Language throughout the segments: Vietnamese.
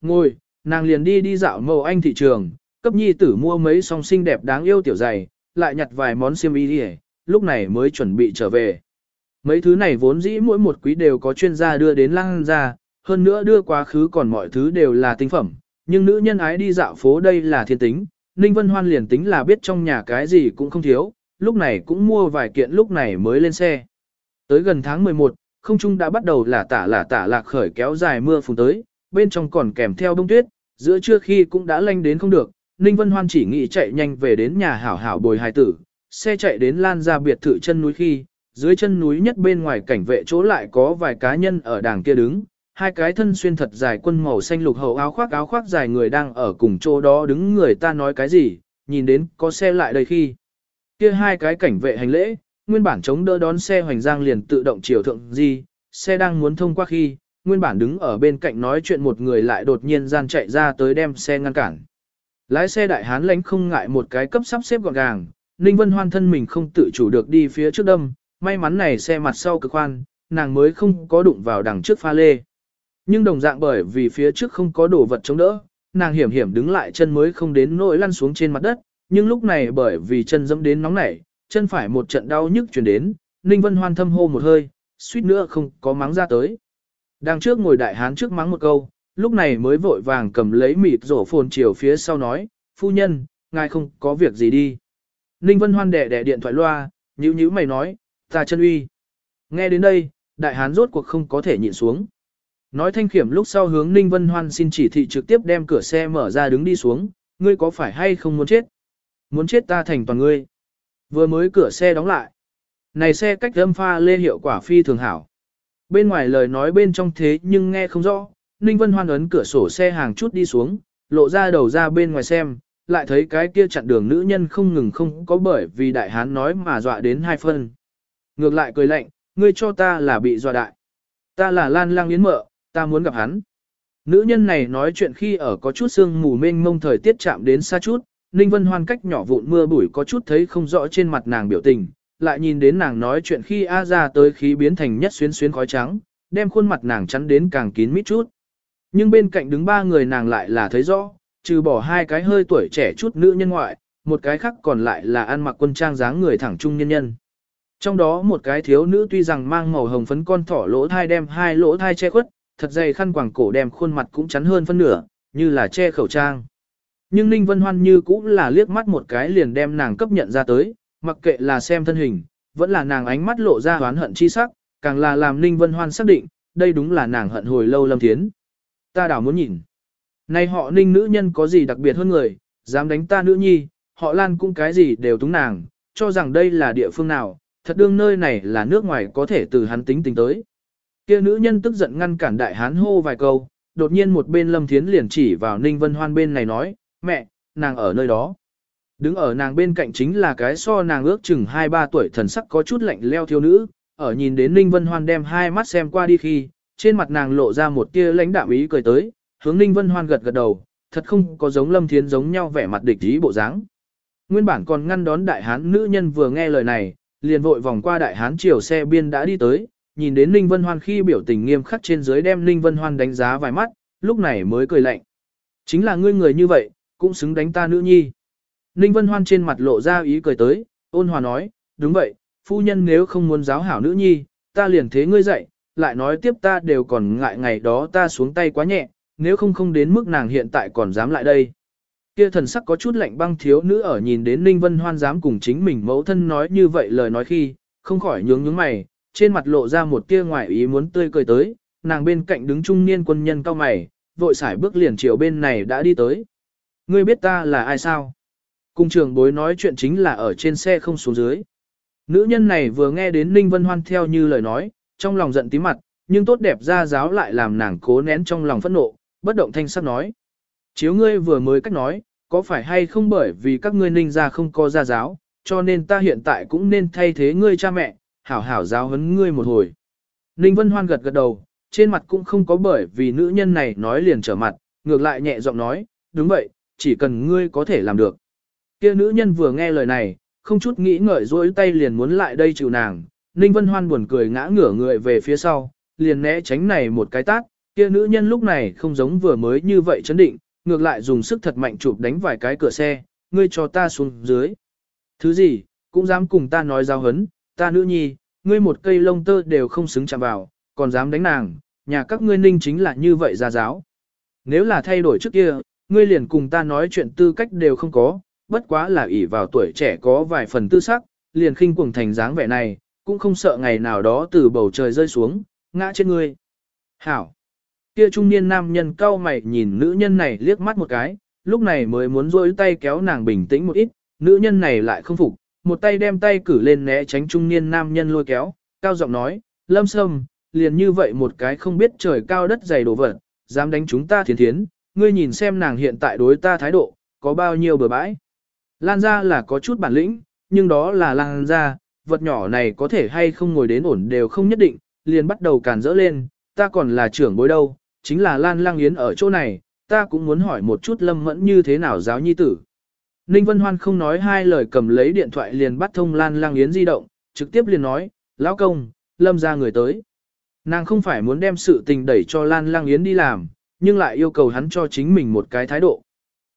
Ngồi, nàng liền đi đi dạo màu anh thị trường, cấp nhi tử mua mấy song xinh đẹp đáng yêu tiểu giày, lại nhặt vài món xiêm y đi lúc này mới chuẩn bị trở về. Mấy thứ này vốn dĩ mỗi một quý đều có chuyên gia đưa đến lăng ra, hơn nữa đưa quá khứ còn mọi thứ đều là tinh phẩm, nhưng nữ nhân ái đi dạo phố đây là thiên tính, Ninh Vân Hoan liền tính là biết trong nhà cái gì cũng không thiếu, lúc này cũng mua vài kiện lúc này mới lên xe. Tới gần tháng 11, không trung đã bắt đầu là tả là tả lạc khởi kéo dài mưa phùn tới, bên trong còn kèm theo bông tuyết, giữa trưa khi cũng đã lanh đến không được, Ninh Vân Hoan chỉ nghĩ chạy nhanh về đến nhà hảo hảo bồi hài tử, xe chạy đến lan ra biệt thự chân núi khi, dưới chân núi nhất bên ngoài cảnh vệ chỗ lại có vài cá nhân ở đàng kia đứng, hai cái thân xuyên thật dài quân màu xanh lục hậu áo khoác áo khoác dài người đang ở cùng chỗ đó đứng người ta nói cái gì, nhìn đến có xe lại đây khi. Kia hai cái cảnh vệ hành lễ, nguyên bản chống đỡ đón xe hoành giang liền tự động chiều thượng gì, xe đang muốn thông qua khi, nguyên bản đứng ở bên cạnh nói chuyện một người lại đột nhiên gian chạy ra tới đem xe ngăn cản. Lái xe đại hán lánh không ngại một cái cấp sắp xếp gọn gàng, Ninh Vân Hoan thân mình không tự chủ được đi phía trước đâm, may mắn này xe mặt sau cực khoan, nàng mới không có đụng vào đằng trước pha lê. Nhưng đồng dạng bởi vì phía trước không có đồ vật chống đỡ, nàng hiểm hiểm đứng lại chân mới không đến nỗi lăn xuống trên mặt đất, nhưng lúc này bởi vì chân dẫm đến nóng nảy, chân phải một trận đau nhức truyền đến, Ninh Vân Hoan thâm hô một hơi, suýt nữa không có mắng ra tới. Đang trước ngồi đại hán trước mắng một câu, lúc này mới vội vàng cầm lấy mịt rổ phồn chiều phía sau nói, phu nhân, ngài không có việc gì đi. Ninh Vân Hoan đẻ đẻ điện thoại loa, nhíu nhíu mày nói, ta chân uy. Nghe đến đây, đại hán rốt cuộc không có thể nhịn xuống. Nói thanh khiểm lúc sau hướng Ninh Vân Hoan xin chỉ thị trực tiếp đem cửa xe mở ra đứng đi xuống, ngươi có phải hay không muốn chết? Muốn chết ta thành toàn ngươi. Vừa mới cửa xe đóng lại. Này xe cách âm pha lê hiệu quả phi thường hảo. Bên ngoài lời nói bên trong thế nhưng nghe không rõ, Ninh Vân Hoan ấn cửa sổ xe hàng chút đi xuống, lộ ra đầu ra bên ngoài xem, lại thấy cái kia chặn đường nữ nhân không ngừng không có bởi vì đại hán nói mà dọa đến hai phân. Ngược lại cười lạnh, ngươi cho ta là bị dọa đại. Ta là Lan Lang Yến Mợ, ta muốn gặp hắn. Nữ nhân này nói chuyện khi ở có chút sương mù mênh mông thời tiết chạm đến xa chút, Ninh Vân Hoan cách nhỏ vụn mưa bụi có chút thấy không rõ trên mặt nàng biểu tình, lại nhìn đến nàng nói chuyện khi A ra tới khí biến thành nhất xuyến xuyến khói trắng, đem khuôn mặt nàng chắn đến càng kín mít chút. Nhưng bên cạnh đứng ba người nàng lại là thấy rõ, trừ bỏ hai cái hơi tuổi trẻ chút nữ nhân ngoại, một cái khác còn lại là ăn mặc quân trang dáng người thẳng trung nhân nhân. Trong đó một cái thiếu nữ tuy rằng mang màu hồng phấn con thỏ lỗ thai đem hai lỗ thai che khuất, thật dày khăn quàng cổ đem khuôn mặt cũng chắn hơn phân nửa, như là che khẩu trang. Nhưng Ninh Vân Hoan như cũng là liếc mắt một cái liền đem nàng cấp nhận ra tới, mặc kệ là xem thân hình, vẫn là nàng ánh mắt lộ ra oán hận chi sắc, càng là làm Ninh Vân Hoan xác định, đây đúng là nàng hận hồi lâu Lâm Thiến. Ta đảo muốn nhìn. Nay họ Ninh nữ nhân có gì đặc biệt hơn người, dám đánh ta nữ nhi, họ Lan cũng cái gì đều túng nàng, cho rằng đây là địa phương nào, thật đương nơi này là nước ngoài có thể từ hắn tính tình tới. Kia nữ nhân tức giận ngăn cản đại hán hô vài câu, đột nhiên một bên Lâm Thiến liền chỉ vào Ninh Vân Hoan bên này nói, mẹ, nàng ở nơi đó. Đứng ở nàng bên cạnh chính là cái so nàng ước chừng 2-3 tuổi thần sắc có chút lạnh leo thiếu nữ, ở nhìn đến Ninh Vân Hoan đem hai mắt xem qua đi khi, trên mặt nàng lộ ra một tia lãnh đạm ý cười tới, hướng Ninh Vân Hoan gật gật đầu, thật không có giống Lâm Thiến giống nhau vẻ mặt địch ý bộ dáng. Nguyên bản còn ngăn đón đại hán nữ nhân vừa nghe lời này, liền vội vòng qua đại hán chiều xe biên đã đi tới, nhìn đến Ninh Vân Hoan khi biểu tình nghiêm khắc trên dưới đem Ninh Vân Hoan đánh giá vài mắt, lúc này mới cười lạnh. Chính là ngươi người như vậy, cũng xứng đánh ta nữ nhi. Ninh Vân Hoan trên mặt lộ ra ý cười tới, ôn hòa nói, đúng vậy, phu nhân nếu không muốn giáo hảo nữ nhi, ta liền thế ngươi dạy, lại nói tiếp ta đều còn ngại ngày đó ta xuống tay quá nhẹ, nếu không không đến mức nàng hiện tại còn dám lại đây. Kia thần sắc có chút lạnh băng thiếu nữ ở nhìn đến Ninh Vân Hoan dám cùng chính mình mẫu thân nói như vậy lời nói khi, không khỏi nhướng nhướng mày, trên mặt lộ ra một tia ngoài ý muốn tươi cười tới, nàng bên cạnh đứng trung niên quân nhân cao mày, vội xài bước liền chiều bên này đã đi tới. Ngươi biết ta là ai sao? Cung trường bối nói chuyện chính là ở trên xe không xuống dưới. Nữ nhân này vừa nghe đến Ninh Vân Hoan theo như lời nói, trong lòng giận tí mặt, nhưng tốt đẹp ra giáo lại làm nàng cố nén trong lòng phẫn nộ, bất động thanh sắc nói. Chiếu ngươi vừa mới cách nói, có phải hay không bởi vì các ngươi ninh ra không có gia giáo, cho nên ta hiện tại cũng nên thay thế ngươi cha mẹ, hảo hảo giáo huấn ngươi một hồi. Ninh Vân Hoan gật gật đầu, trên mặt cũng không có bởi vì nữ nhân này nói liền trở mặt, ngược lại nhẹ giọng nói, đúng vậy, chỉ cần ngươi có thể làm được. Kia nữ nhân vừa nghe lời này, không chút nghĩ ngợi dỗi tay liền muốn lại đây chịu nàng, Ninh Vân Hoan buồn cười ngã ngửa người về phía sau, liền né tránh này một cái tát, kia nữ nhân lúc này không giống vừa mới như vậy chấn định, ngược lại dùng sức thật mạnh chụp đánh vài cái cửa xe, ngươi cho ta xuống dưới. Thứ gì, cũng dám cùng ta nói giao hấn, ta nữ nhi, ngươi một cây lông tơ đều không xứng chạm vào, còn dám đánh nàng, nhà các ngươi ninh chính là như vậy ra giáo. Nếu là thay đổi trước kia, ngươi liền cùng ta nói chuyện tư cách đều không có, bất quá là ỷ vào tuổi trẻ có vài phần tư sắc, liền khinh cuồng thành dáng vẻ này, cũng không sợ ngày nào đó từ bầu trời rơi xuống, ngã trên ngươi. Hảo! Kia trung niên nam nhân cau mày nhìn nữ nhân này liếc mắt một cái, lúc này mới muốn rôi tay kéo nàng bình tĩnh một ít, nữ nhân này lại không phục, một tay đem tay cử lên né tránh trung niên nam nhân lôi kéo, cao giọng nói, lâm sâm, liền như vậy một cái không biết trời cao đất dày đổ vật, dám đánh chúng ta thiến thiến, ngươi nhìn xem nàng hiện tại đối ta thái độ, có bao nhiêu bừa bãi. Lan ra là có chút bản lĩnh, nhưng đó là lan ra, vật nhỏ này có thể hay không ngồi đến ổn đều không nhất định, liền bắt đầu càn rỡ lên, ta còn là trưởng bối đâu, chính là Lan Lang Yến ở chỗ này, ta cũng muốn hỏi một chút Lâm Mẫn như thế nào giáo nhi tử. Ninh Vân Hoan không nói hai lời cầm lấy điện thoại liền bắt thông Lan Lang Yến di động, trực tiếp liền nói, lão công, Lâm ra người tới. Nàng không phải muốn đem sự tình đẩy cho Lan Lang Yến đi làm, nhưng lại yêu cầu hắn cho chính mình một cái thái độ.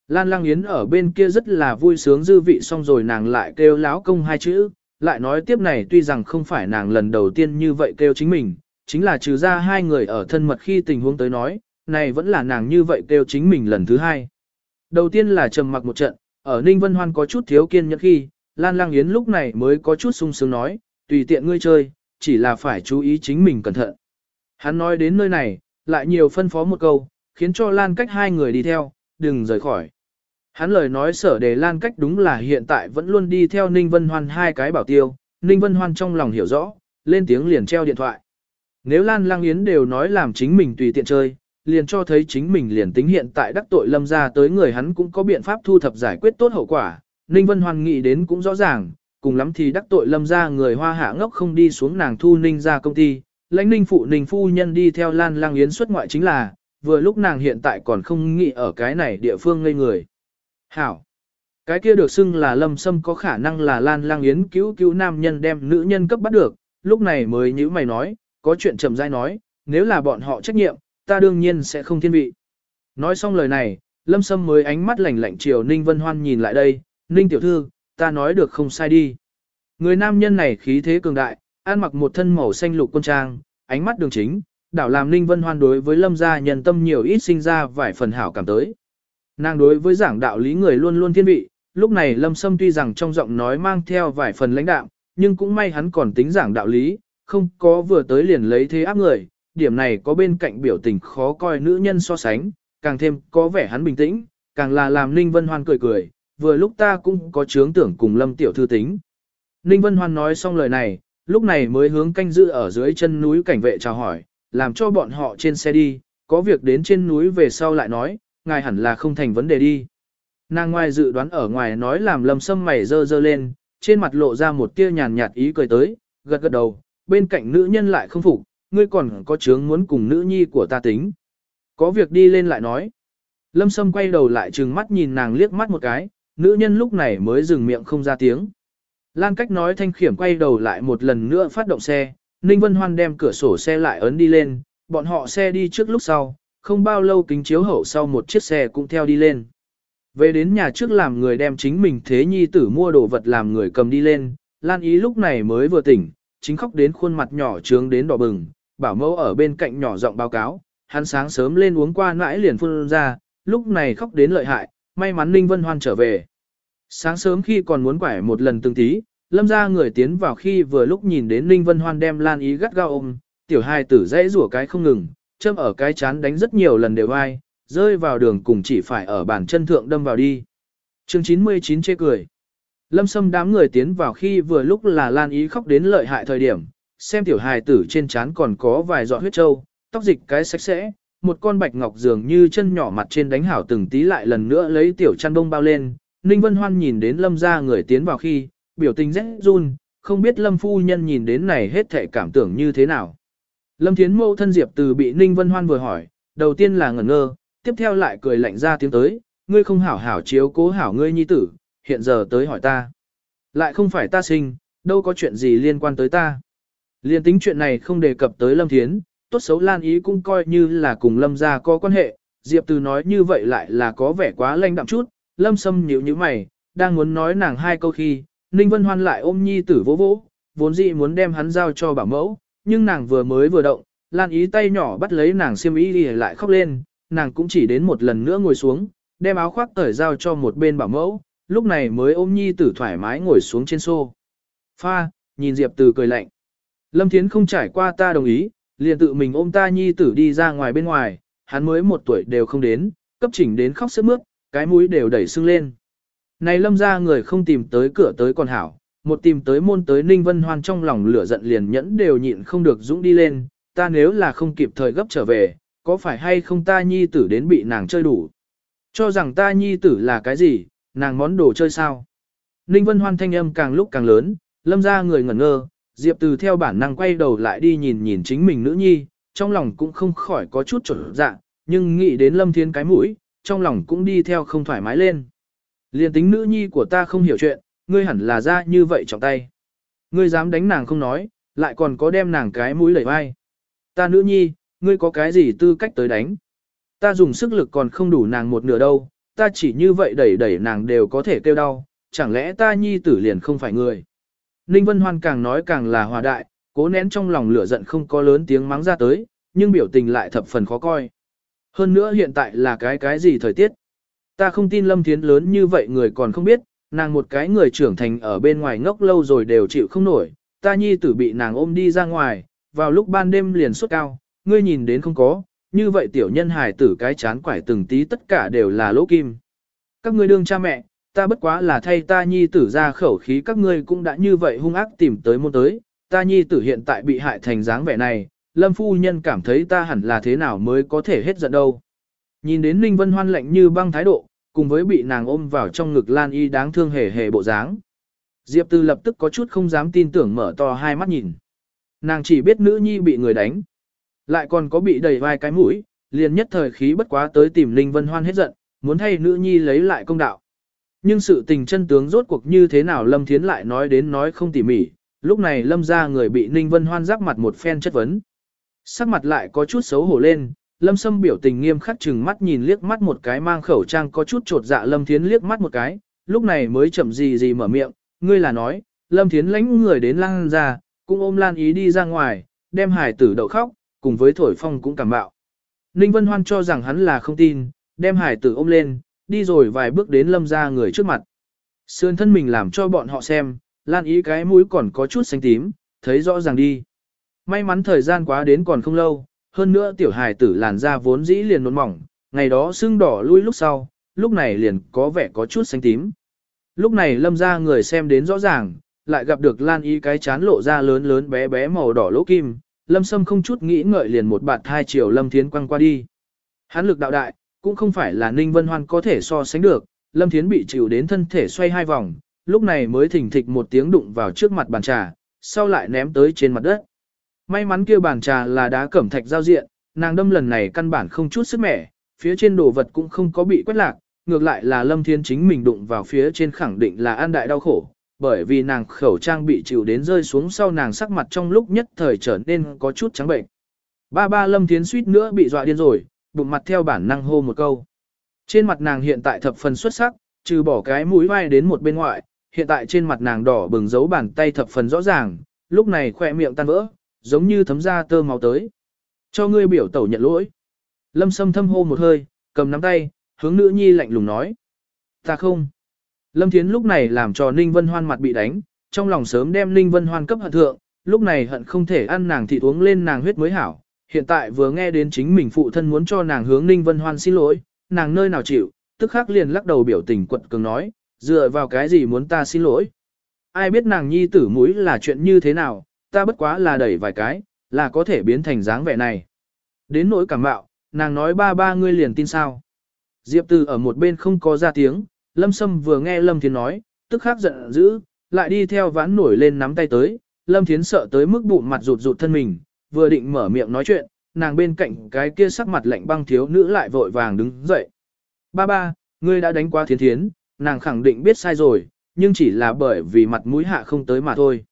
Lan Lang Yến ở bên kia rất là vui sướng dư vị xong rồi nàng lại kêu lão công hai chữ, lại nói tiếp này tuy rằng không phải nàng lần đầu tiên như vậy kêu chính mình, chính là trừ ra hai người ở thân mật khi tình huống tới nói, này vẫn là nàng như vậy kêu chính mình lần thứ hai. Đầu tiên là trầm mặc một trận, ở Ninh Vân Hoan có chút thiếu kiên nhẫn khi, Lan Lang Yến lúc này mới có chút sung sướng nói, tùy tiện ngươi chơi, chỉ là phải chú ý chính mình cẩn thận. Hắn nói đến nơi này, lại nhiều phân phó một câu, khiến cho Lan cách hai người đi theo, đừng rời khỏi. Hắn lời nói sở đề Lan cách đúng là hiện tại vẫn luôn đi theo Ninh Vân Hoan hai cái bảo tiêu, Ninh Vân Hoan trong lòng hiểu rõ, lên tiếng liền treo điện thoại. Nếu Lan Lang Yến đều nói làm chính mình tùy tiện chơi, liền cho thấy chính mình liền tính hiện tại đắc tội lâm ra tới người hắn cũng có biện pháp thu thập giải quyết tốt hậu quả. Ninh Vân Hoan nghĩ đến cũng rõ ràng, cùng lắm thì đắc tội lâm ra người hoa hạ ngốc không đi xuống nàng thu ninh ra công ty. Lãnh ninh phụ ninh phu nhân đi theo Lan Lang Yến xuất ngoại chính là, vừa lúc nàng hiện tại còn không nghĩ ở cái này địa phương ngây người. Hảo! Cái kia được xưng là lâm sâm có khả năng là Lan Lang Yến cứu cứu nam nhân đem nữ nhân cấp bắt được, lúc này mới như mày nói, có chuyện chậm rãi nói, nếu là bọn họ trách nhiệm, ta đương nhiên sẽ không thiên vị. Nói xong lời này, Lâm Sâm mới ánh mắt lạnh lạnh chiều Ninh Vân Hoan nhìn lại đây, Ninh tiểu thư, ta nói được không sai đi. Người nam nhân này khí thế cường đại, ăn mặc một thân màu xanh lục quân trang, ánh mắt đường chính, đảo làm Ninh Vân Hoan đối với Lâm gia nhân tâm nhiều ít sinh ra vài phần hảo cảm tới. Nàng đối với giảng đạo lý người luôn luôn thiên vị, lúc này Lâm Sâm tuy rằng trong giọng nói mang theo vài phần lãnh đạo, nhưng cũng may hắn còn tính giảng đạo lý, không có vừa tới liền lấy thế áp người, điểm này có bên cạnh biểu tình khó coi nữ nhân so sánh, càng thêm có vẻ hắn bình tĩnh, càng là làm Ninh Vân Hoan cười cười, vừa lúc ta cũng có chướng tưởng cùng Lâm Tiểu Thư tính. Ninh Vân Hoan nói xong lời này, lúc này mới hướng canh giữ ở dưới chân núi cảnh vệ chào hỏi, làm cho bọn họ trên xe đi, có việc đến trên núi về sau lại nói, ngài hẳn là không thành vấn đề đi. Nàng ngoài dự đoán ở ngoài nói làm Lâm Sâm mày dơ dơ lên, trên mặt lộ ra một tia nhàn nhạt ý cười tới, gật gật đầu, bên cạnh nữ nhân lại không phục, ngươi còn có chướng muốn cùng nữ nhi của ta tính. Có việc đi lên lại nói. Lâm Sâm quay đầu lại trừng mắt nhìn nàng liếc mắt một cái, nữ nhân lúc này mới dừng miệng không ra tiếng. Lan cách nói thanh khiểm quay đầu lại một lần nữa phát động xe, Ninh Vân Hoan đem cửa sổ xe lại ấn đi lên, bọn họ xe đi trước lúc sau, không bao lâu kính chiếu hậu sau một chiếc xe cũng theo đi lên. Về đến nhà trước làm người đem chính mình thế nhi tử mua đồ vật làm người cầm đi lên, Lan ý lúc này mới vừa tỉnh, chính khóc đến khuôn mặt nhỏ trướng đến đỏ bừng, bảo mẫu ở bên cạnh nhỏ giọng báo cáo, hắn sáng sớm lên uống qua nãi liền phun ra, lúc này khóc đến lợi hại, may mắn Ninh Vân Hoan trở về. Sáng sớm khi còn muốn quải một lần từng tí, lâm ra người tiến vào khi vừa lúc nhìn đến Ninh Vân Hoan đem Lan Ý gắt gao ôm, tiểu hài tử dãy rủa cái không ngừng, châm ở cái chán đánh rất nhiều lần đều ai, rơi vào đường cùng chỉ phải ở bàn chân thượng đâm vào đi. chương 99 chê cười. Lâm Sâm đám người tiến vào khi vừa lúc là Lan Ý khóc đến lợi hại thời điểm, xem tiểu hài tử trên trán còn có vài giọt huyết trâu, tóc dịch cái sạch sẽ, một con bạch ngọc dường như chân nhỏ mặt trên đánh hảo từng tí lại lần nữa lấy tiểu chăn bông bao lên. Ninh Vân Hoan nhìn đến Lâm gia người tiến vào khi, biểu tình rét run, không biết Lâm phu nhân nhìn đến này hết thể cảm tưởng như thế nào. Lâm Thiến mâu thân Diệp từ bị Ninh Vân Hoan vừa hỏi, đầu tiên là ngẩn ngơ, tiếp theo lại cười lạnh ra tiếng tới, ngươi không hảo hảo chiếu cố hảo ngươi nhi tử, hiện giờ tới hỏi ta. Lại không phải ta sinh, đâu có chuyện gì liên quan tới ta. Liên tính chuyện này không đề cập tới Lâm Thiến, tốt xấu Lan Ý cũng coi như là cùng Lâm gia có quan hệ, Diệp Từ nói như vậy lại là có vẻ quá lanh đạm chút, Lâm Sâm nhíu nhíu mày, đang muốn nói nàng hai câu khi, Ninh Vân Hoan lại ôm nhi tử vỗ vỗ, vốn dĩ muốn đem hắn giao cho bảo mẫu, nhưng nàng vừa mới vừa động, Lan Ý tay nhỏ bắt lấy nàng xiêm y đi lại khóc lên, nàng cũng chỉ đến một lần nữa ngồi xuống, đem áo khoác cởi giao cho một bên bảo mẫu, lúc này mới ôm nhi tử thoải mái ngồi xuống trên xô. Pha, nhìn Diệp Từ cười lạnh. Lâm Thiến không trải qua ta đồng ý, liền tự mình ôm ta nhi tử đi ra ngoài bên ngoài, hắn mới một tuổi đều không đến, cấp chỉnh đến khóc sướt mướt, cái mũi đều đẩy sưng lên. Này lâm ra người không tìm tới cửa tới còn hảo, một tìm tới môn tới Ninh Vân Hoan trong lòng lửa giận liền nhẫn đều nhịn không được dũng đi lên, ta nếu là không kịp thời gấp trở về, có phải hay không ta nhi tử đến bị nàng chơi đủ. Cho rằng ta nhi tử là cái gì, nàng món đồ chơi sao. Ninh Vân Hoan thanh âm càng lúc càng lớn, lâm ra người ngẩn ngơ, Diệp Từ theo bản năng quay đầu lại đi nhìn nhìn chính mình nữ nhi, trong lòng cũng không khỏi có chút trở dạ, nhưng nghĩ đến lâm thiên cái mũi, trong lòng cũng đi theo không thoải mái lên. Liên tính nữ nhi của ta không hiểu chuyện, ngươi hẳn là ra như vậy trọng tay. Ngươi dám đánh nàng không nói, lại còn có đem nàng cái mũi lẩy vai. Ta nữ nhi, ngươi có cái gì tư cách tới đánh. Ta dùng sức lực còn không đủ nàng một nửa đâu, ta chỉ như vậy đẩy đẩy nàng đều có thể kêu đau, chẳng lẽ ta nhi tử liền không phải người. Ninh Vân Hoan càng nói càng là hòa đại, cố nén trong lòng lửa giận không có lớn tiếng mắng ra tới, nhưng biểu tình lại thập phần khó coi. Hơn nữa hiện tại là cái cái gì thời tiết. Ta không tin Lâm Thiến lớn như vậy người còn không biết, nàng một cái người trưởng thành ở bên ngoài ngốc lâu rồi đều chịu không nổi, ta nhi tử bị nàng ôm đi ra ngoài, vào lúc ban đêm liền sốt cao, ngươi nhìn đến không có, như vậy tiểu nhân hài tử cái chán quải từng tí tất cả đều là lỗ kim. Các ngươi đương cha mẹ, ta bất quá là thay ta nhi tử ra khẩu khí các ngươi cũng đã như vậy hung ác tìm tới môn tới, ta nhi tử hiện tại bị hại thành dáng vẻ này, lâm phu nhân cảm thấy ta hẳn là thế nào mới có thể hết giận đâu. Nhìn đến Ninh Vân Hoan lạnh như băng thái độ, cùng với bị nàng ôm vào trong ngực Lan Y đáng thương hề hề bộ dáng. Diệp Tư lập tức có chút không dám tin tưởng mở to hai mắt nhìn. Nàng chỉ biết nữ nhi bị người đánh. Lại còn có bị đầy vai cái mũi, liền nhất thời khí bất quá tới tìm Ninh Vân Hoan hết giận, muốn thay nữ nhi lấy lại công đạo. Nhưng sự tình chân tướng rốt cuộc như thế nào Lâm Thiến lại nói đến nói không tỉ mỉ, lúc này Lâm Gia người bị Ninh Vân Hoan giáp mặt một phen chất vấn. Sắc mặt lại có chút xấu hổ lên, Lâm Sâm biểu tình nghiêm khắc chừng mắt nhìn liếc mắt một cái mang khẩu trang có chút trột dạ Lâm Thiến liếc mắt một cái, lúc này mới chậm gì gì mở miệng, ngươi là nói, Lâm Thiến lãnh người đến lang ra, cũng ôm Lan Ý đi ra ngoài, đem hải tử đậu khóc, cùng với thổi phong cũng cảm bạo. Ninh Vân Hoan cho rằng hắn là không tin, đem hải tử ôm lên, đi rồi vài bước đến lâm ra người trước mặt. Sườn thân mình làm cho bọn họ xem, Lan Ý cái mũi còn có chút xanh tím, thấy rõ ràng đi. May mắn thời gian quá đến còn không lâu, hơn nữa tiểu hài tử làn da vốn dĩ liền nôn mỏng, ngày đó sưng đỏ lui lúc sau, lúc này liền có vẻ có chút xanh tím. Lúc này lâm ra người xem đến rõ ràng, lại gặp được Lan Y cái chán lộ ra lớn lớn bé bé màu đỏ lỗ kim, lâm sâm không chút nghĩ ngợi liền một bạt hai chiều lâm thiến quăng qua đi. Hán lực đạo đại, cũng không phải là Ninh Vân Hoan có thể so sánh được, lâm thiến bị chịu đến thân thể xoay hai vòng, lúc này mới thỉnh thịch một tiếng đụng vào trước mặt bàn trà, sau lại ném tới trên mặt đất. May mắn kia bàn trà là đá cẩm thạch giao diện, nàng đâm lần này căn bản không chút sức mẻ, phía trên đồ vật cũng không có bị quét lạc, ngược lại là Lâm Thiên chính mình đụng vào phía trên khẳng định là an đại đau khổ, bởi vì nàng khẩu trang bị chịu đến rơi xuống sau nàng sắc mặt trong lúc nhất thời trở nên có chút trắng bệnh. Ba ba Lâm Thiên suýt nữa bị dọa điên rồi, bụng mặt theo bản năng hô một câu. Trên mặt nàng hiện tại thập phần xuất sắc, trừ bỏ cái mũi vai đến một bên ngoại, hiện tại trên mặt nàng đỏ bừng dấu bàn tay thập phần rõ ràng, lúc này khỏe miệng tan vỡ, giống như thấm ra tơ máu tới. Cho ngươi biểu tẩu nhận lỗi. Lâm Sâm thâm hô một hơi, cầm nắm tay, hướng nữ nhi lạnh lùng nói. Ta không. Lâm Thiến lúc này làm cho Ninh Vân Hoan mặt bị đánh, trong lòng sớm đem Ninh Vân Hoan cấp hận thượng, lúc này hận không thể ăn nàng thịt uống lên nàng huyết mới hảo. Hiện tại vừa nghe đến chính mình phụ thân muốn cho nàng hướng Ninh Vân Hoan xin lỗi, nàng nơi nào chịu, tức khắc liền lắc đầu biểu tình quật cường nói, dựa vào cái gì muốn ta xin lỗi. Ai biết nàng nhi tử mũi là chuyện như thế nào, ta bất quá là đẩy vài cái, là có thể biến thành dáng vẻ này. Đến nỗi cảm bạo, nàng nói ba ba ngươi liền tin sao. Diệp Từ ở một bên không có ra tiếng, Lâm Sâm vừa nghe Lâm Thiến nói, tức khắc giận dữ, lại đi theo ván nổi lên nắm tay tới, Lâm Thiến sợ tới mức bụng mặt rụt rụt thân mình, vừa định mở miệng nói chuyện, nàng bên cạnh cái kia sắc mặt lạnh băng thiếu nữ lại vội vàng đứng dậy. Ba ba, ngươi đã đánh qua thiến thiến, nàng khẳng định biết sai rồi, nhưng chỉ là bởi vì mặt mũi hạ không tới mà thôi.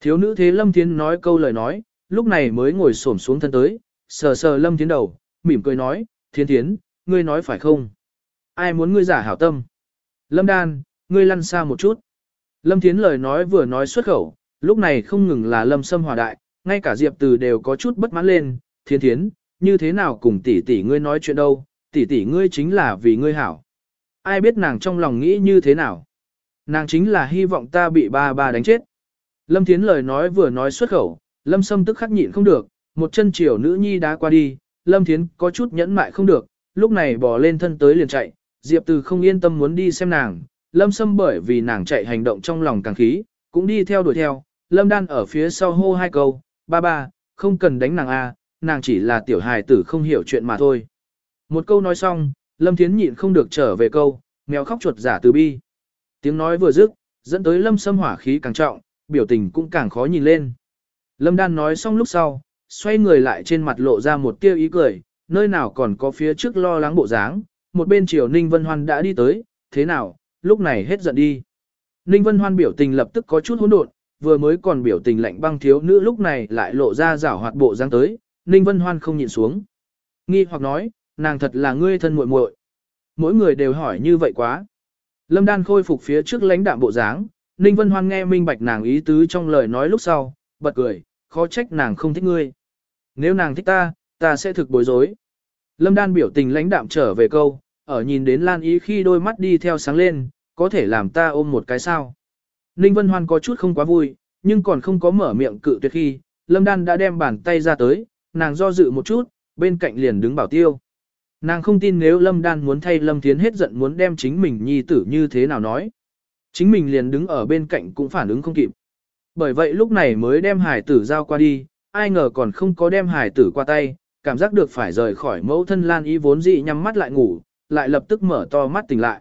Thiếu nữ thế Lâm Thiến nói câu lời nói, lúc này mới ngồi xổm xuống thân tới, sờ sờ Lâm Thiến đầu, mỉm cười nói, Thiến Thiến, ngươi nói phải không? Ai muốn ngươi giả hảo tâm? Lâm Đan, ngươi lăn xa một chút. Lâm Thiến lời nói vừa nói xuất khẩu, lúc này không ngừng là Lâm Sâm hòa đại, ngay cả Diệp Từ đều có chút bất mãn lên, Thiến Thiến, như thế nào cùng tỷ tỷ ngươi nói chuyện đâu, tỷ tỷ ngươi chính là vì ngươi hảo. Ai biết nàng trong lòng nghĩ như thế nào? Nàng chính là hy vọng ta bị ba ba đánh chết. Lâm Thiến lời nói vừa nói xuất khẩu, Lâm Sâm tức khắc nhịn không được, một chân chiều nữ nhi đá qua đi, Lâm Thiến có chút nhẫn mại không được, lúc này bỏ lên thân tới liền chạy, Diệp Từ không yên tâm muốn đi xem nàng, Lâm Sâm bởi vì nàng chạy hành động trong lòng càng khí, cũng đi theo đuổi theo, Lâm Đan ở phía sau hô hai câu, ba ba, không cần đánh nàng a, nàng chỉ là tiểu hài tử không hiểu chuyện mà thôi. Một câu nói xong, Lâm Thiến nhịn không được trở về câu, mèo khóc chuột giả từ bi. Tiếng nói vừa dứt, dẫn tới Lâm Sâm hỏa khí càng trọng, biểu tình cũng càng khó nhìn lên. Lâm Đan nói xong lúc sau, xoay người lại trên mặt lộ ra một tia ý cười, nơi nào còn có phía trước lo lắng bộ dáng, một bên triều Ninh Vân Hoan đã đi tới, thế nào, lúc này hết giận đi. Ninh Vân Hoan biểu tình lập tức có chút hỗn độn, vừa mới còn biểu tình lạnh băng thiếu nữ lúc này lại lộ ra rảo hoạt bộ dáng tới, Ninh Vân Hoan không nhịn xuống. Nghi hoặc nói, nàng thật là ngươi thân muội muội. Mỗi người đều hỏi như vậy quá. Lâm Đan khôi phục phía trước lãnh đạm bộ dáng, Ninh Vân Hoan nghe minh bạch nàng ý tứ trong lời nói lúc sau, bật cười, khó trách nàng không thích ngươi. Nếu nàng thích ta, ta sẽ thực bối rối. Lâm Đan biểu tình lãnh đạm trở về câu, ở nhìn đến Lan Ý khi đôi mắt đi theo sáng lên, có thể làm ta ôm một cái sao. Ninh Vân Hoan có chút không quá vui, nhưng còn không có mở miệng cự tuyệt khi, Lâm Đan đã đem bàn tay ra tới, nàng do dự một chút, bên cạnh liền đứng bảo tiêu. Nàng không tin nếu Lâm Đan muốn thay Lâm Thiến hết giận muốn đem chính mình nhi tử như thế nào nói. Chính mình liền đứng ở bên cạnh cũng phản ứng không kịp. Bởi vậy lúc này mới đem hải tử giao qua đi, ai ngờ còn không có đem hải tử qua tay, cảm giác được phải rời khỏi mẫu thân Lan ý vốn dị nhắm mắt lại ngủ, lại lập tức mở to mắt tỉnh lại.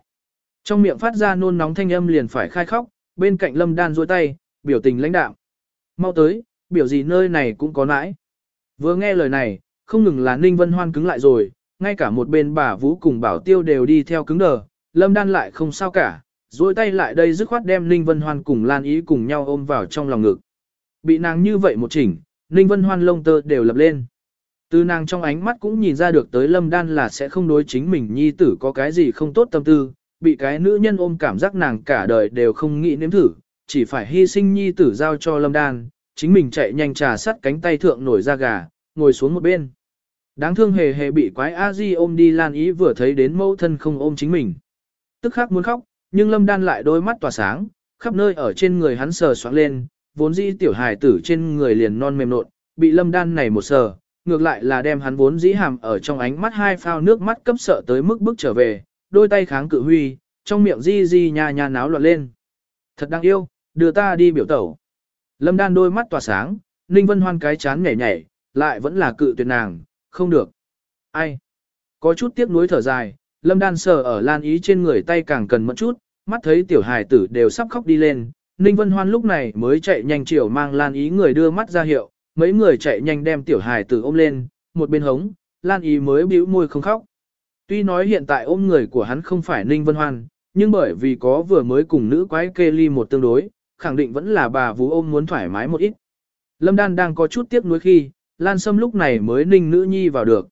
Trong miệng phát ra nôn nóng thanh âm liền phải khai khóc, bên cạnh Lâm Đan duỗi tay, biểu tình lãnh đạm. Mau tới, biểu gì nơi này cũng có nãi. Vừa nghe lời này, không ngừng là Ninh Vân Hoan cứng lại rồi, ngay cả một bên bà Vũ cùng Bảo Tiêu đều đi theo cứng đờ, Lâm Đan lại không sao cả, duỗi tay lại đây dứt khoát đem Ninh Vân Hoan cùng Lan Ý cùng nhau ôm vào trong lòng ngực. Bị nàng như vậy một chỉnh, Ninh Vân Hoan lông tơ đều lập lên. Từ nàng trong ánh mắt cũng nhìn ra được tới Lâm Đan là sẽ không đối chính mình nhi tử có cái gì không tốt tâm tư, bị cái nữ nhân ôm cảm giác nàng cả đời đều không nghĩ nếm thử, chỉ phải hy sinh nhi tử giao cho Lâm Đan, chính mình chạy nhanh trà sắt cánh tay thượng nổi ra gà, ngồi xuống một bên. Đáng thương hề hề bị quái a di ôm đi Lan Ý vừa thấy đến mẫu thân không ôm chính mình. Tức khắc muốn khóc, nhưng Lâm Đan lại đôi mắt tỏa sáng, khắp nơi ở trên người hắn sờ soạn lên, vốn dĩ tiểu hài tử trên người liền non mềm nộn, bị Lâm Đan này một sờ, ngược lại là đem hắn vốn dĩ hàm ở trong ánh mắt hai phao nước mắt cấp sợ tới mức bước trở về, đôi tay kháng cự huy, trong miệng di di nha nha náo loạn lên. Thật đáng yêu, đưa ta đi biểu tẩu. Lâm đan đôi mắt tỏa sáng, Ninh Vân Hoan cái chán nhảy nhảy, lại vẫn là cự tuyệt nàng, không được. Ai? Có chút tiếc nuối thở dài, Lâm đan sờ ở lan ý trên người tay càng cần mẫn chút, mắt thấy tiểu hài tử đều sắp khóc đi lên. Ninh Vân Hoan lúc này mới chạy nhanh chiều mang lan ý người đưa mắt ra hiệu, mấy người chạy nhanh đem tiểu hài tử ôm lên, một bên hống, lan ý mới bĩu môi không khóc. Tuy nói hiện tại ôm người của hắn không phải Ninh Vân Hoan, nhưng bởi vì có vừa mới cùng nữ quái kê ly một tương đối, khẳng định vẫn là bà vú ôm muốn thoải mái một ít. Lâm Đan đang có chút tiếc nuối khi, Lan Sâm lúc này mới ninh nữ nhi vào được.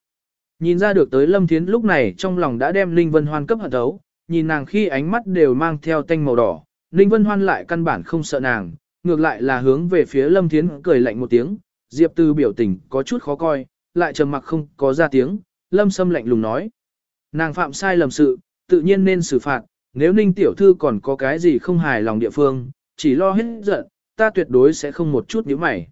Nhìn ra được tới Lâm Thiến lúc này trong lòng đã đem Ninh Vân Hoan cấp hận thấu, nhìn nàng khi ánh mắt đều mang theo tanh màu đỏ, Ninh Vân Hoan lại căn bản không sợ nàng, ngược lại là hướng về phía Lâm Thiến cười lạnh một tiếng, Diệp Tư biểu tình có chút khó coi, lại trầm mặc không có ra tiếng, Lâm Sâm lạnh lùng nói. Nàng phạm sai lầm sự, tự nhiên nên xử phạt, nếu Ninh Tiểu Thư còn có cái gì không hài lòng địa phương, chỉ lo hết giận, ta tuyệt đối sẽ không một chút nhíu mày.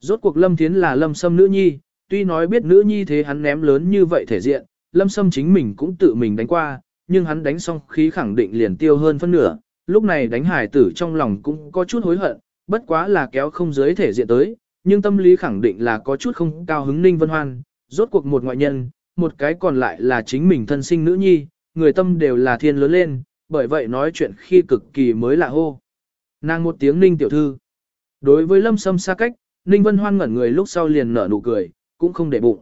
Rốt cuộc Lâm Thiến là Lâm Sâm nữ nhi, tuy nói biết nữ nhi thế hắn ném lớn như vậy thể diện, Lâm Sâm chính mình cũng tự mình đánh qua, nhưng hắn đánh xong khí khẳng định liền tiêu hơn phân nửa, lúc này đánh hải tử trong lòng cũng có chút hối hận, bất quá là kéo không dưới thể diện tới, nhưng tâm lý khẳng định là có chút không cao hứng Ninh Vân Hoan, rốt cuộc một ngoại nhân, một cái còn lại là chính mình thân sinh nữ nhi, người tâm đều là thiên lớn lên, bởi vậy nói chuyện khi cực kỳ mới lạ hô. Nàng một tiếng ninh tiểu thư. Đối với lâm sâm xa cách, ninh vân hoan ngẩn người lúc sau liền nở nụ cười, cũng không để bụng.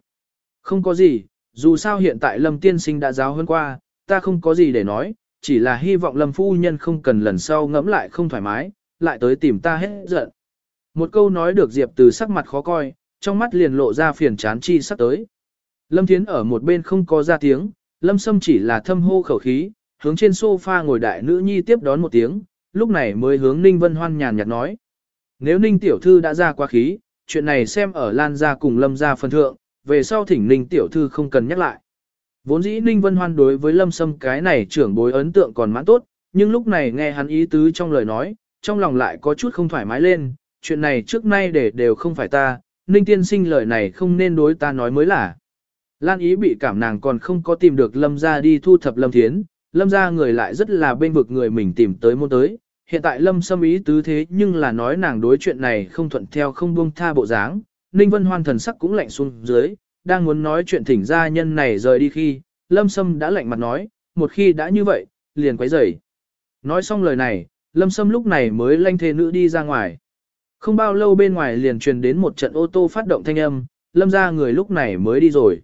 Không có gì, dù sao hiện tại lâm tiên sinh đã giáo hơn qua, ta không có gì để nói, chỉ là hy vọng lâm phu nhân không cần lần sau ngẫm lại không thoải mái, lại tới tìm ta hết giận. Một câu nói được Diệp từ sắc mặt khó coi, trong mắt liền lộ ra phiền chán chi sắp tới. Lâm Thiến ở một bên không có ra tiếng, Lâm Sâm chỉ là thâm hô khẩu khí, hướng trên sofa ngồi đại nữ nhi tiếp đón một tiếng, lúc này mới hướng Ninh Vân Hoan nhàn nhạt nói. Nếu Ninh Tiểu Thư đã ra quá khí, chuyện này xem ở Lan gia cùng Lâm gia phân thượng, về sau thỉnh Ninh Tiểu Thư không cần nhắc lại. Vốn dĩ Ninh Vân Hoan đối với Lâm Sâm cái này trưởng bối ấn tượng còn mãn tốt, nhưng lúc này nghe hắn ý tứ trong lời nói, trong lòng lại có chút không thoải mái lên, chuyện này trước nay để đều không phải ta, Ninh Tiên Sinh lời này không nên đối ta nói mới là. Lan ý bị cảm nàng còn không có tìm được Lâm gia đi thu thập Lâm Thiến, Lâm gia người lại rất là bên vực người mình tìm tới môn tới. Hiện tại Lâm Sâm ý tứ thế nhưng là nói nàng đối chuyện này không thuận theo không buông tha bộ dáng. Ninh Vân Hoan thần sắc cũng lạnh xuống dưới, đang muốn nói chuyện thỉnh gia nhân này rời đi khi, Lâm Sâm đã lạnh mặt nói, một khi đã như vậy, liền quấy rầy. Nói xong lời này, Lâm Sâm lúc này mới lanh thê nữ đi ra ngoài. Không bao lâu bên ngoài liền truyền đến một trận ô tô phát động thanh âm, Lâm ra người lúc này mới đi rồi.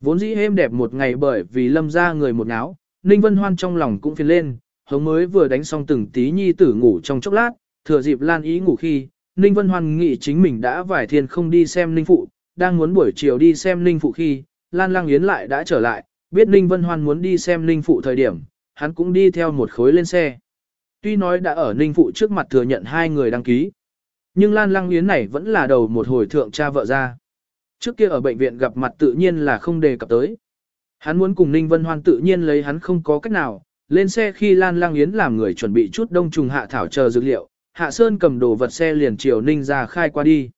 Vốn dĩ êm đẹp một ngày bởi vì Lâm ra người một náo, Ninh Vân Hoan trong lòng cũng phiền lên, hống mới vừa đánh xong từng tí nhi tử ngủ trong chốc lát, thừa dịp Lan ý ngủ khi, Ninh Vân Hoan nghĩ chính mình đã vải thiên không đi xem Ninh Phụ, đang muốn buổi chiều đi xem Ninh Phụ khi, Lan Lang Yến lại đã trở lại, biết Ninh Vân Hoan muốn đi xem Ninh Phụ thời điểm, hắn cũng đi theo một khối lên xe. Tuy nói đã ở Ninh Phụ trước mặt thừa nhận hai người đăng ký, nhưng Lan Lăng Yến này vẫn là đầu một hồi thượng cha vợ ra. Trước kia ở bệnh viện gặp mặt tự nhiên là không đề cập tới. Hắn muốn cùng Ninh Vân Hoan tự nhiên lấy hắn không có cách nào, lên xe khi Lan Lang Yến làm người chuẩn bị chút đông trùng hạ thảo chờ dược liệu, Hạ Sơn cầm đồ vật xe liền chiều Ninh ra khai qua đi.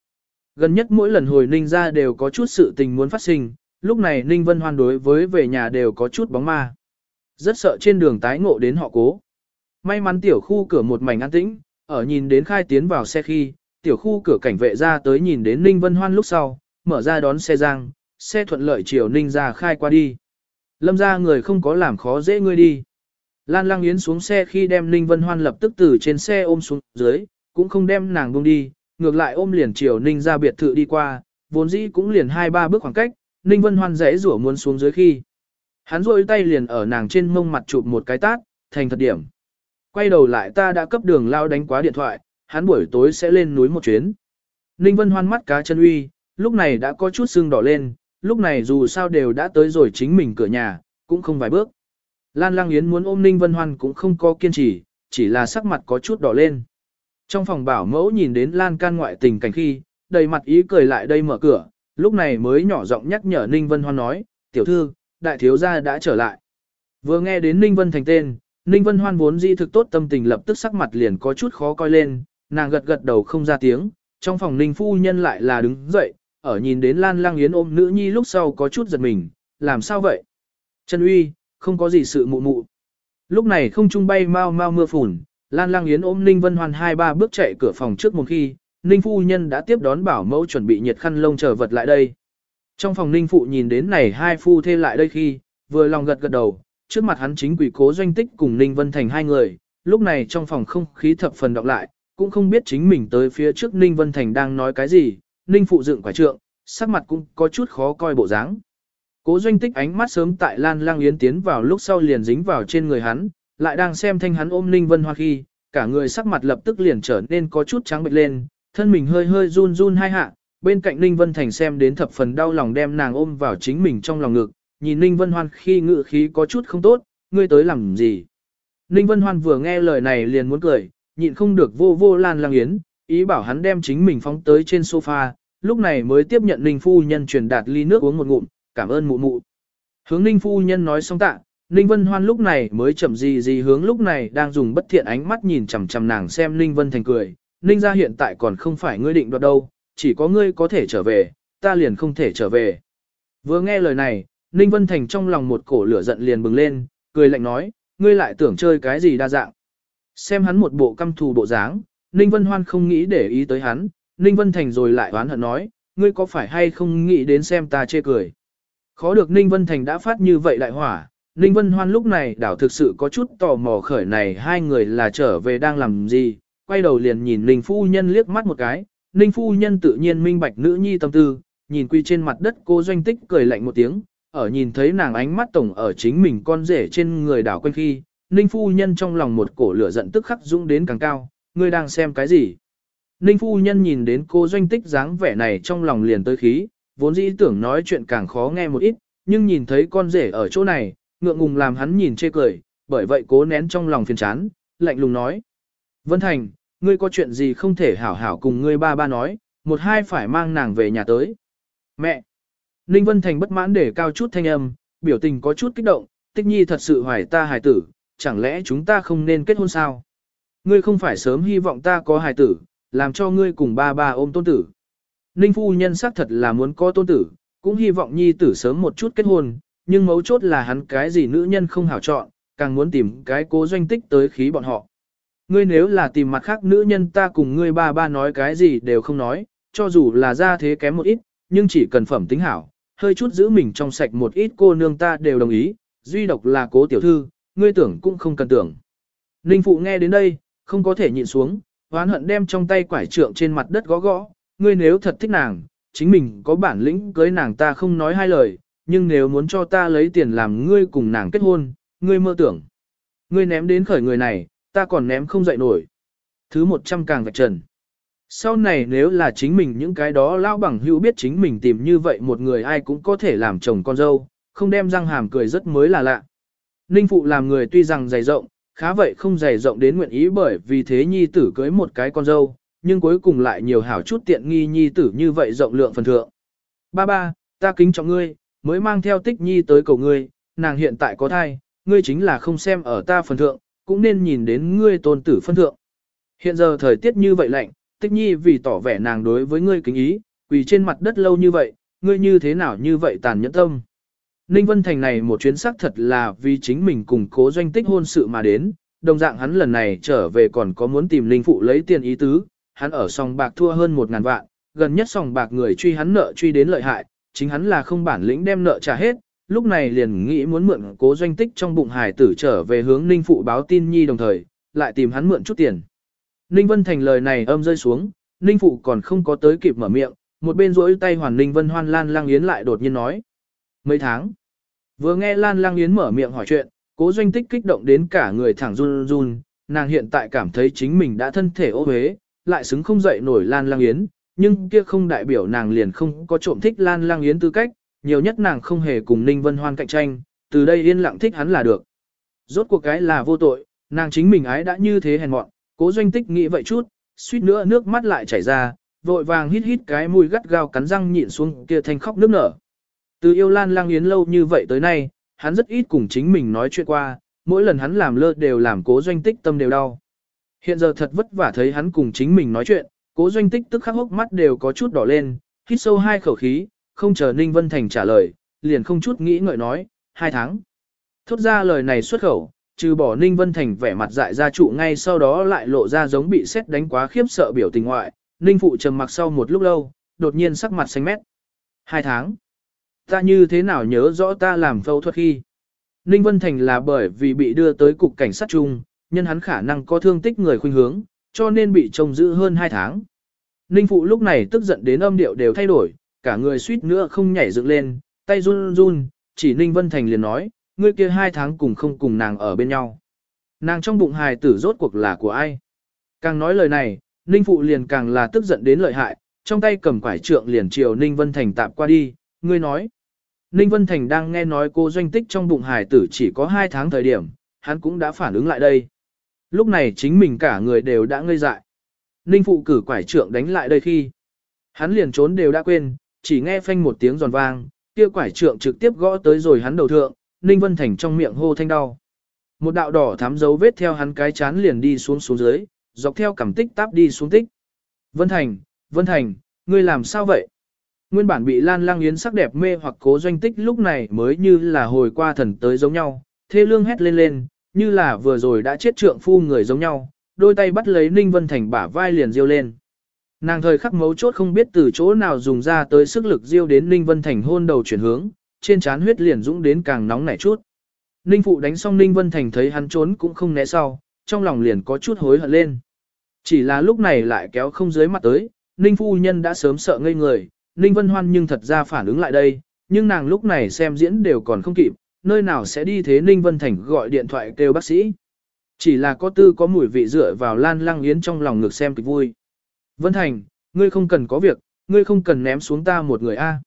Gần nhất mỗi lần hồi Ninh ra đều có chút sự tình muốn phát sinh, lúc này Ninh Vân Hoan đối với về nhà đều có chút bóng ma. Rất sợ trên đường tái ngộ đến họ cố. May mắn tiểu khu cửa một mảnh an tĩnh, ở nhìn đến khai tiến vào xe khi, tiểu khu cửa cảnh vệ ra tới nhìn đến Ninh Vân Hoan lúc sau, mở ra đón xe giang, xe thuận lợi chiều Ninh ra khai qua đi. Lâm ra người không có làm khó dễ ngươi đi. Lan Lang Yến xuống xe khi đem Ninh Vân Hoan lập tức từ trên xe ôm xuống dưới, cũng không đem nàng buông đi, ngược lại ôm liền chiều Ninh ra biệt thự đi qua, vốn dĩ cũng liền hai ba bước khoảng cách, Ninh Vân Hoan rẽ rủa muốn xuống dưới khi. Hắn rôi tay liền ở nàng trên mông mặt chụp một cái tát, thành thật điểm. Quay đầu lại ta đã cấp đường lao đánh quá điện thoại, hắn buổi tối sẽ lên núi một chuyến. Ninh Vân Hoan mắt cá chân uy, lúc này đã có chút sưng đỏ lên, lúc này dù sao đều đã tới rồi chính mình cửa nhà, cũng không vài bước. Lan Lang Yến muốn ôm Ninh Vân Hoan cũng không có kiên trì, chỉ là sắc mặt có chút đỏ lên. Trong phòng bảo mẫu nhìn đến Lan can ngoại tình cảnh khi, đầy mặt ý cười lại đây mở cửa, lúc này mới nhỏ giọng nhắc nhở Ninh Vân Hoan nói, tiểu thư, đại thiếu gia đã trở lại. Vừa nghe đến Ninh Vân thành tên, Ninh Vân Hoan vốn di thực tốt tâm tình lập tức sắc mặt liền có chút khó coi lên, nàng gật gật đầu không ra tiếng, trong phòng Ninh phu nhân lại là đứng dậy, ở nhìn đến Lan Lang Yến ôm nữ nhi lúc sau có chút giật mình, làm sao vậy? Trần Uy, không có gì sự mụ mụ. Lúc này không trung bay mau mau mưa phùn, Lan Lang Yến ôm Ninh Vân Hoan hai ba bước chạy cửa phòng trước một khi, Ninh phu nhân đã tiếp đón bảo mẫu chuẩn bị nhiệt khăn lông chờ vật lại đây. Trong phòng Ninh phụ nhìn đến này hai phu thê lại đây khi, vừa lòng gật gật đầu, trước mặt hắn chính quỷ cố doanh tích cùng Ninh Vân Thành hai người, lúc này trong phòng không khí thập phần đọc lại, cũng không biết chính mình tới phía trước Ninh Vân Thành đang nói cái gì, Ninh phụ dựng quả trượng, sắc mặt cũng có chút khó coi bộ dáng. Cố doanh tích ánh mắt sớm tại Lan Lang Yến tiến vào lúc sau liền dính vào trên người hắn, lại đang xem thanh hắn ôm Ninh Vân Hoa khi, cả người sắc mặt lập tức liền trở nên có chút trắng bệch lên, thân mình hơi hơi run run hai hạ, bên cạnh Ninh Vân Thành xem đến thập phần đau lòng đem nàng ôm vào chính mình trong lòng ngực, nhìn Ninh Vân Hoan khi ngự khí có chút không tốt, ngươi tới làm gì. Ninh Vân Hoan vừa nghe lời này liền muốn cười, nhịn không được vô vô Lan Lang Yến, ý bảo hắn đem chính mình phóng tới trên sofa, lúc này mới tiếp nhận Ninh Phu Nhân truyền đạt ly nước uống một ngụm, cảm ơn mụ mụ. Hướng Ninh Phu Nhân nói xong tạ, Ninh Vân Hoan lúc này mới chậm gì gì hướng lúc này đang dùng bất thiện ánh mắt nhìn chằm chằm nàng xem Ninh Vân Thành cười, Ninh Gia hiện tại còn không phải ngươi định đoạt đâu, chỉ có ngươi có thể trở về, ta liền không thể trở về. Vừa nghe lời này, Ninh Vân Thành trong lòng một cổ lửa giận liền bừng lên, cười lạnh nói, ngươi lại tưởng chơi cái gì đa dạng. Xem hắn một bộ căm thù bộ dáng, Ninh Vân Hoan không nghĩ để ý tới hắn, Ninh Vân Thành rồi lại oán hận nói, ngươi có phải hay không nghĩ đến xem ta chê cười. Khó được Ninh Vân Thành đã phát như vậy đại hỏa, Ninh Vân Hoan lúc này đảo thực sự có chút tò mò khởi này hai người là trở về đang làm gì, quay đầu liền nhìn Ninh Phu Nhân liếc mắt một cái, Ninh Phu Nhân tự nhiên minh bạch nữ nhi tâm tư, nhìn quy trên mặt đất cô doanh tích cười lạnh một tiếng, ở nhìn thấy nàng ánh mắt tổng ở chính mình con rể trên người đảo quanh khi, Ninh Phu Nhân trong lòng một cổ lửa giận tức khắc dũng đến càng cao, ngươi đang xem cái gì? Ninh phu nhân nhìn đến cô doanh tích dáng vẻ này trong lòng liền tới khí, vốn dĩ tưởng nói chuyện càng khó nghe một ít, nhưng nhìn thấy con rể ở chỗ này, ngượng ngùng làm hắn nhìn chê cười, bởi vậy cố nén trong lòng phiền chán, lạnh lùng nói. Vân Thành, ngươi có chuyện gì không thể hảo hảo cùng ngươi ba ba nói, một hai phải mang nàng về nhà tới. Mẹ! Ninh Vân Thành bất mãn để cao chút thanh âm, biểu tình có chút kích động, tích nhi thật sự hoài ta hài tử, chẳng lẽ chúng ta không nên kết hôn sao? Ngươi không phải sớm hy vọng ta có hài tử, làm cho ngươi cùng ba ba ôm tôn tử. Ninh phu nhân xác thật là muốn có tôn tử, cũng hy vọng nhi tử sớm một chút kết hôn, nhưng mấu chốt là hắn cái gì nữ nhân không hảo chọn, càng muốn tìm cái cố doanh tích tới khí bọn họ. Ngươi nếu là tìm mặt khác nữ nhân ta cùng ngươi ba ba nói cái gì đều không nói, cho dù là ra thế kém một ít, nhưng chỉ cần phẩm tính hảo, hơi chút giữ mình trong sạch một ít cô nương ta đều đồng ý, duy độc là cố tiểu thư, ngươi tưởng cũng không cần tưởng. Ninh phụ nghe đến đây, không có thể nhịn xuống, hoán hận đem trong tay quải trượng trên mặt đất gõ gõ, ngươi nếu thật thích nàng, chính mình có bản lĩnh cưới nàng ta không nói hai lời, nhưng nếu muốn cho ta lấy tiền làm ngươi cùng nàng kết hôn, ngươi mơ tưởng. Ngươi ném đến khởi người này, ta còn ném không dậy nổi. Thứ một trăm càng vạch trần. Sau này nếu là chính mình những cái đó lao bằng hữu biết chính mình tìm như vậy một người ai cũng có thể làm chồng con dâu, không đem răng hàm cười rất mới là lạ. Ninh phụ làm người tuy rằng dày rộng, khá vậy không dày rộng đến nguyện ý bởi vì thế nhi tử cưới một cái con dâu, nhưng cuối cùng lại nhiều hảo chút tiện nghi nhi tử như vậy rộng lượng phần thượng. Ba ba, ta kính trọng ngươi, mới mang theo tích nhi tới cầu ngươi, nàng hiện tại có thai, ngươi chính là không xem ở ta phần thượng, cũng nên nhìn đến ngươi tôn tử phân thượng. Hiện giờ thời tiết như vậy lạnh, tích nhi vì tỏ vẻ nàng đối với ngươi kính ý, vì trên mặt đất lâu như vậy, ngươi như thế nào như vậy tàn nhẫn tâm. Ninh Vân Thành này một chuyến xác thật là vì chính mình cùng cố doanh tích hôn sự mà đến, đồng dạng hắn lần này trở về còn có muốn tìm Linh Phụ lấy tiền ý tứ, hắn ở sòng bạc thua hơn một ngàn vạn, gần nhất sòng bạc người truy hắn nợ truy đến lợi hại, chính hắn là không bản lĩnh đem nợ trả hết, lúc này liền nghĩ muốn mượn cố doanh tích trong bụng hải tử trở về hướng Ninh Phụ báo tin nhi đồng thời, lại tìm hắn mượn chút tiền. Ninh Vân Thành lời này âm rơi xuống, Ninh Phụ còn không có tới kịp mở miệng, một bên rỗi tay hoàn Ninh Vân Hoan Lan Lang Yến lại đột nhiên nói. Mấy tháng, vừa nghe Lan Lang Yến mở miệng hỏi chuyện, cố doanh tích kích động đến cả người thẳng run run, nàng hiện tại cảm thấy chính mình đã thân thể ô uế, lại xứng không dậy nổi Lan Lang Yến, nhưng kia không đại biểu nàng liền không có trộm thích Lan Lang Yến tư cách, nhiều nhất nàng không hề cùng Ninh Vân Hoan cạnh tranh, từ đây yên lặng thích hắn là được. Rốt cuộc cái là vô tội, nàng chính mình ái đã như thế hèn mọn, cố doanh tích nghĩ vậy chút, suýt nữa nước mắt lại chảy ra, vội vàng hít hít cái mùi gắt gao cắn răng nhịn xuống kia thanh khóc nước nở. Từ yêu Lan Lang Yến lâu như vậy tới nay, hắn rất ít cùng chính mình nói chuyện qua, mỗi lần hắn làm lơ đều làm cố doanh tích tâm đều đau. Hiện giờ thật vất vả thấy hắn cùng chính mình nói chuyện, cố doanh tích tức khắc hốc mắt đều có chút đỏ lên, hít sâu hai khẩu khí, không chờ Ninh Vân Thành trả lời, liền không chút nghĩ ngợi nói, hai tháng. Thốt ra lời này xuất khẩu, trừ bỏ Ninh Vân Thành vẻ mặt dại ra trụ ngay sau đó lại lộ ra giống bị xét đánh quá khiếp sợ biểu tình ngoại, Ninh Phụ trầm mặc sau một lúc lâu, đột nhiên sắc mặt xanh mét. Hai tháng. Ta như thế nào nhớ rõ ta làm phẫu thuật khi. Ninh Vân Thành là bởi vì bị đưa tới cục cảnh sát chung, nhân hắn khả năng có thương tích người khuynh hướng, cho nên bị trông giữ hơn 2 tháng. Ninh Phụ lúc này tức giận đến âm điệu đều thay đổi, cả người suýt nữa không nhảy dựng lên, tay run run, chỉ Ninh Vân Thành liền nói, ngươi kia hai tháng cùng không cùng nàng ở bên nhau. Nàng trong bụng hài tử rốt cuộc là của ai? Càng nói lời này, Ninh Phụ liền càng là tức giận đến lợi hại, trong tay cầm quải trượng liền chiều Ninh Vân Thành tạp qua đi, ngươi nói. Ninh Vân Thành đang nghe nói cô doanh tích trong bụng hài tử chỉ có hai tháng thời điểm, hắn cũng đã phản ứng lại đây. Lúc này chính mình cả người đều đã ngây dại. Ninh phụ cử quải trượng đánh lại đây khi. Hắn liền trốn đều đã quên, chỉ nghe phanh một tiếng giòn vang, kia quải trượng trực tiếp gõ tới rồi hắn đầu thượng, Ninh Vân Thành trong miệng hô thanh đau. Một đạo đỏ thắm dấu vết theo hắn cái chán liền đi xuống xuống dưới, dọc theo cảm tích táp đi xuống tích. Vân Thành, Vân Thành, ngươi làm sao vậy? Nguyên bản bị Lan Lang Yến sắc đẹp mê hoặc cố doanh tích lúc này mới như là hồi qua thần tới giống nhau, thê lương hét lên lên, như là vừa rồi đã chết trượng phu người giống nhau, đôi tay bắt lấy Ninh Vân Thành bả vai liền diêu lên. Nàng thời khắc mấu chốt không biết từ chỗ nào dùng ra tới sức lực diêu đến Ninh Vân Thành hôn đầu chuyển hướng, trên trán huyết liền dũng đến càng nóng nảy chút. Ninh Phụ đánh xong Ninh Vân Thành thấy hắn trốn cũng không né sau, trong lòng liền có chút hối hận lên. Chỉ là lúc này lại kéo không dưới mặt tới, Ninh Phu Nhân đã sớm sợ ngây người, Ninh Vân Hoan nhưng thật ra phản ứng lại đây, nhưng nàng lúc này xem diễn đều còn không kịp, nơi nào sẽ đi thế Ninh Vân Thành gọi điện thoại kêu bác sĩ. Chỉ là có tư có mùi vị dựa vào Lan Lăng Yến trong lòng ngực xem kịch vui. Vân Thành, ngươi không cần có việc, ngươi không cần ném xuống ta một người a.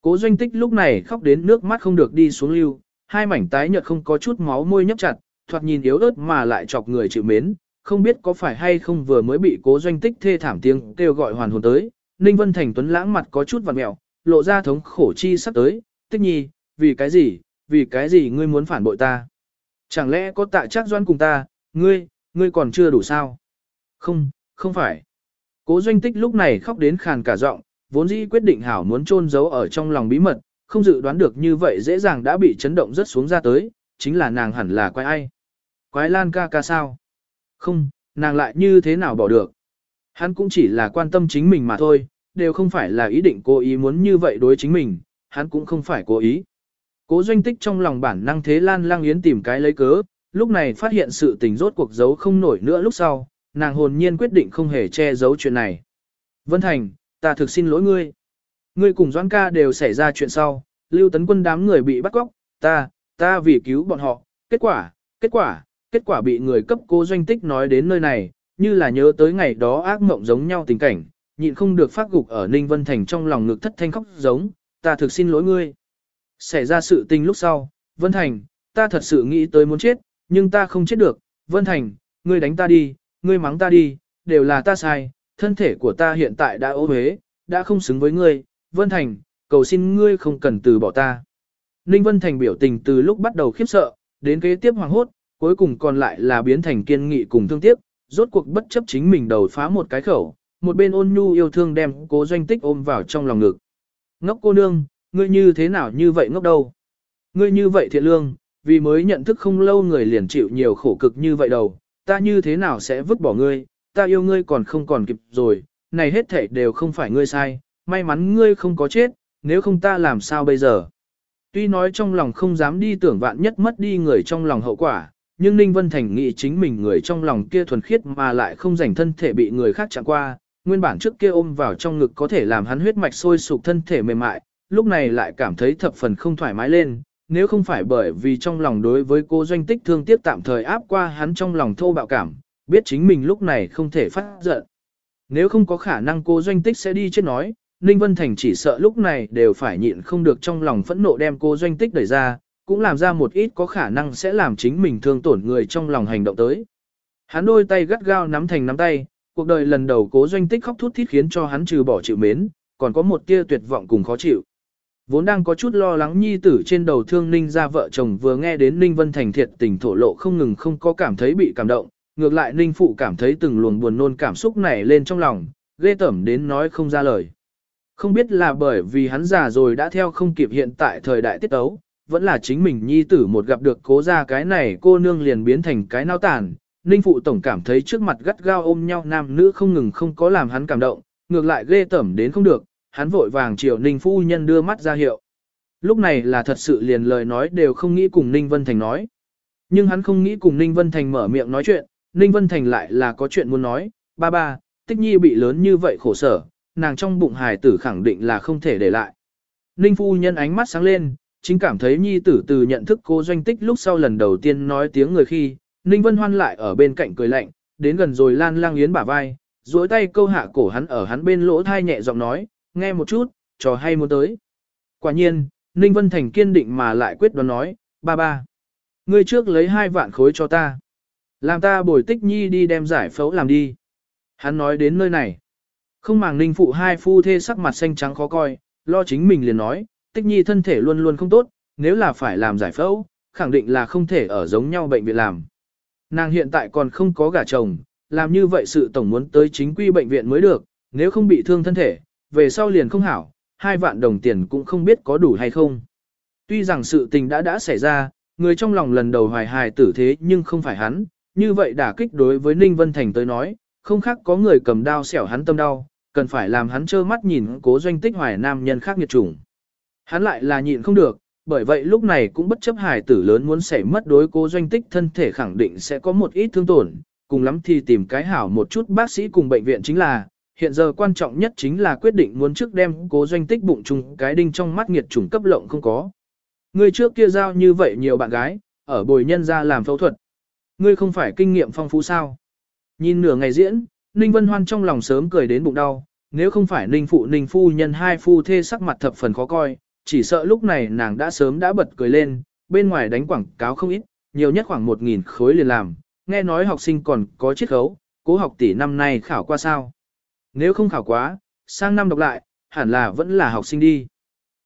Cố doanh tích lúc này khóc đến nước mắt không được đi xuống lưu, hai mảnh tái nhợt không có chút máu môi nhấp chặt, thoạt nhìn yếu ớt mà lại chọc người chịu mến, không biết có phải hay không vừa mới bị cố doanh tích thê thảm tiếng kêu gọi hoàn hồn tới. Ninh Vân Thành tuấn lãng mặt có chút vặn mẹo, lộ ra thống khổ chi sắp tới, tích nhi, vì cái gì, vì cái gì ngươi muốn phản bội ta? Chẳng lẽ có tạ chắc doan cùng ta, ngươi, ngươi còn chưa đủ sao? Không, không phải. Cố doanh tích lúc này khóc đến khàn cả giọng, vốn dĩ quyết định hảo muốn chôn giấu ở trong lòng bí mật, không dự đoán được như vậy dễ dàng đã bị chấn động rất xuống ra tới, chính là nàng hẳn là quái ai. Quái lan ca ca sao? Không, nàng lại như thế nào bỏ được? Hắn cũng chỉ là quan tâm chính mình mà thôi, đều không phải là ý định cố ý muốn như vậy đối chính mình, hắn cũng không phải cố ý. Cố doanh tích trong lòng bản năng thế Lan Lang Yến tìm cái lấy cớ, lúc này phát hiện sự tình rốt cuộc giấu không nổi nữa lúc sau, nàng hồn nhiên quyết định không hề che giấu chuyện này. Vân Thành, ta thực xin lỗi ngươi. Ngươi cùng Doãn ca đều xảy ra chuyện sau, lưu tấn quân đám người bị bắt cóc, ta, ta vì cứu bọn họ, kết quả, kết quả, kết quả bị người cấp cố doanh tích nói đến nơi này, như là nhớ tới ngày đó ác mộng giống nhau tình cảnh, nhịn không được phát gục ở Ninh Vân Thành trong lòng ngực thất thanh khóc giống, ta thực xin lỗi ngươi. Xảy ra sự tình lúc sau, Vân Thành, ta thật sự nghĩ tới muốn chết, nhưng ta không chết được, Vân Thành, ngươi đánh ta đi, ngươi mắng ta đi, đều là ta sai, thân thể của ta hiện tại đã ố huế, đã không xứng với ngươi, Vân Thành, cầu xin ngươi không cần từ bỏ ta. Ninh Vân Thành biểu tình từ lúc bắt đầu khiếp sợ, đến kế tiếp hoàng hốt, cuối cùng còn lại là biến thành kiên nghị cùng thương tiếc, rốt cuộc bất chấp chính mình đầu phá một cái khẩu, một bên ôn nhu yêu thương đem cố doanh tích ôm vào trong lòng ngực. Ngốc cô nương, ngươi như thế nào như vậy ngốc đâu? Ngươi như vậy thiện lương, vì mới nhận thức không lâu người liền chịu nhiều khổ cực như vậy đâu, ta như thế nào sẽ vứt bỏ ngươi, ta yêu ngươi còn không còn kịp rồi, này hết thảy đều không phải ngươi sai, may mắn ngươi không có chết, nếu không ta làm sao bây giờ? Tuy nói trong lòng không dám đi tưởng vạn nhất mất đi người trong lòng hậu quả, nhưng Ninh Vân Thành nghĩ chính mình người trong lòng kia thuần khiết mà lại không rảnh thân thể bị người khác chạm qua, nguyên bản trước kia ôm vào trong ngực có thể làm hắn huyết mạch sôi sục thân thể mềm mại, lúc này lại cảm thấy thập phần không thoải mái lên, nếu không phải bởi vì trong lòng đối với cô doanh tích thương tiếc tạm thời áp qua hắn trong lòng thô bạo cảm, biết chính mình lúc này không thể phát giận. Nếu không có khả năng cô doanh tích sẽ đi chết nói, Ninh Vân Thành chỉ sợ lúc này đều phải nhịn không được trong lòng phẫn nộ đem cô doanh tích đẩy ra, cũng làm ra một ít có khả năng sẽ làm chính mình thương tổn người trong lòng hành động tới. Hắn đôi tay gắt gao nắm thành nắm tay, cuộc đời lần đầu cố doanh tích khóc thút thít khiến cho hắn trừ bỏ chịu mến, còn có một tia tuyệt vọng cùng khó chịu. Vốn đang có chút lo lắng nhi tử trên đầu thương Ninh ra vợ chồng vừa nghe đến Ninh Vân Thành thiệt tình thổ lộ không ngừng không có cảm thấy bị cảm động, ngược lại Ninh Phụ cảm thấy từng luồng buồn nôn cảm xúc nảy lên trong lòng, ghê tẩm đến nói không ra lời. Không biết là bởi vì hắn già rồi đã theo không kịp hiện tại thời đại tiết ấu, vẫn là chính mình nhi tử một gặp được cố ra cái này cô nương liền biến thành cái nao tàn. Ninh Phụ Tổng cảm thấy trước mặt gắt gao ôm nhau nam nữ không ngừng không có làm hắn cảm động, ngược lại ghê tẩm đến không được, hắn vội vàng chiều Ninh Phu Nhân đưa mắt ra hiệu. Lúc này là thật sự liền lời nói đều không nghĩ cùng Ninh Vân Thành nói. Nhưng hắn không nghĩ cùng Ninh Vân Thành mở miệng nói chuyện, Ninh Vân Thành lại là có chuyện muốn nói, ba ba, tích nhi bị lớn như vậy khổ sở, nàng trong bụng hài tử khẳng định là không thể để lại. Ninh Phu Nhân ánh mắt sáng lên, chính cảm thấy nhi tử từ nhận thức cô doanh tích lúc sau lần đầu tiên nói tiếng người khi, Ninh Vân Hoan lại ở bên cạnh cười lạnh, đến gần rồi lan lang yến bả vai, duỗi tay câu hạ cổ hắn ở hắn bên lỗ thai nhẹ giọng nói, nghe một chút, trò hay muốn tới. Quả nhiên, Ninh Vân Thành kiên định mà lại quyết đoán nói, ba ba. Ngươi trước lấy hai vạn khối cho ta. Làm ta bồi tích nhi đi đem giải phẫu làm đi. Hắn nói đến nơi này. Không màng Ninh phụ hai phu thê sắc mặt xanh trắng khó coi, lo chính mình liền nói, tích nhi thân thể luôn luôn không tốt, nếu là phải làm giải phẫu, khẳng định là không thể ở giống nhau bệnh viện làm. Nàng hiện tại còn không có gả chồng, làm như vậy sự tổng muốn tới chính quy bệnh viện mới được, nếu không bị thương thân thể, về sau liền không hảo, hai vạn đồng tiền cũng không biết có đủ hay không. Tuy rằng sự tình đã đã xảy ra, người trong lòng lần đầu hoài hài tử thế nhưng không phải hắn, như vậy đả kích đối với Ninh Vân Thành tới nói, không khác có người cầm đao xẻo hắn tâm đau, cần phải làm hắn trơ mắt nhìn cố doanh tích hoài nam nhân khác nghiệt chủng. Hắn lại là nhịn không được, bởi vậy lúc này cũng bất chấp hài tử lớn muốn xảy mất đối cố doanh tích thân thể khẳng định sẽ có một ít thương tổn, cùng lắm thì tìm cái hảo một chút bác sĩ cùng bệnh viện chính là, hiện giờ quan trọng nhất chính là quyết định muốn trước đem cố doanh tích bụng trùng cái đinh trong mắt nghiệt chủng cấp lộng không có. Ngươi trước kia giao như vậy nhiều bạn gái, ở bồi nhân ra làm phẫu thuật. Ngươi không phải kinh nghiệm phong phú sao. Nhìn nửa ngày diễn, Ninh Vân Hoan trong lòng sớm cười đến bụng đau, nếu không phải Ninh phụ Ninh phu nhân hai phu thê sắc mặt thập phần khó coi, chỉ sợ lúc này nàng đã sớm đã bật cười lên, bên ngoài đánh quảng cáo không ít, nhiều nhất khoảng 1.000 khối liền làm, nghe nói học sinh còn có chiết khấu, cố học tỷ năm nay khảo qua sao. Nếu không khảo quá, sang năm đọc lại, hẳn là vẫn là học sinh đi.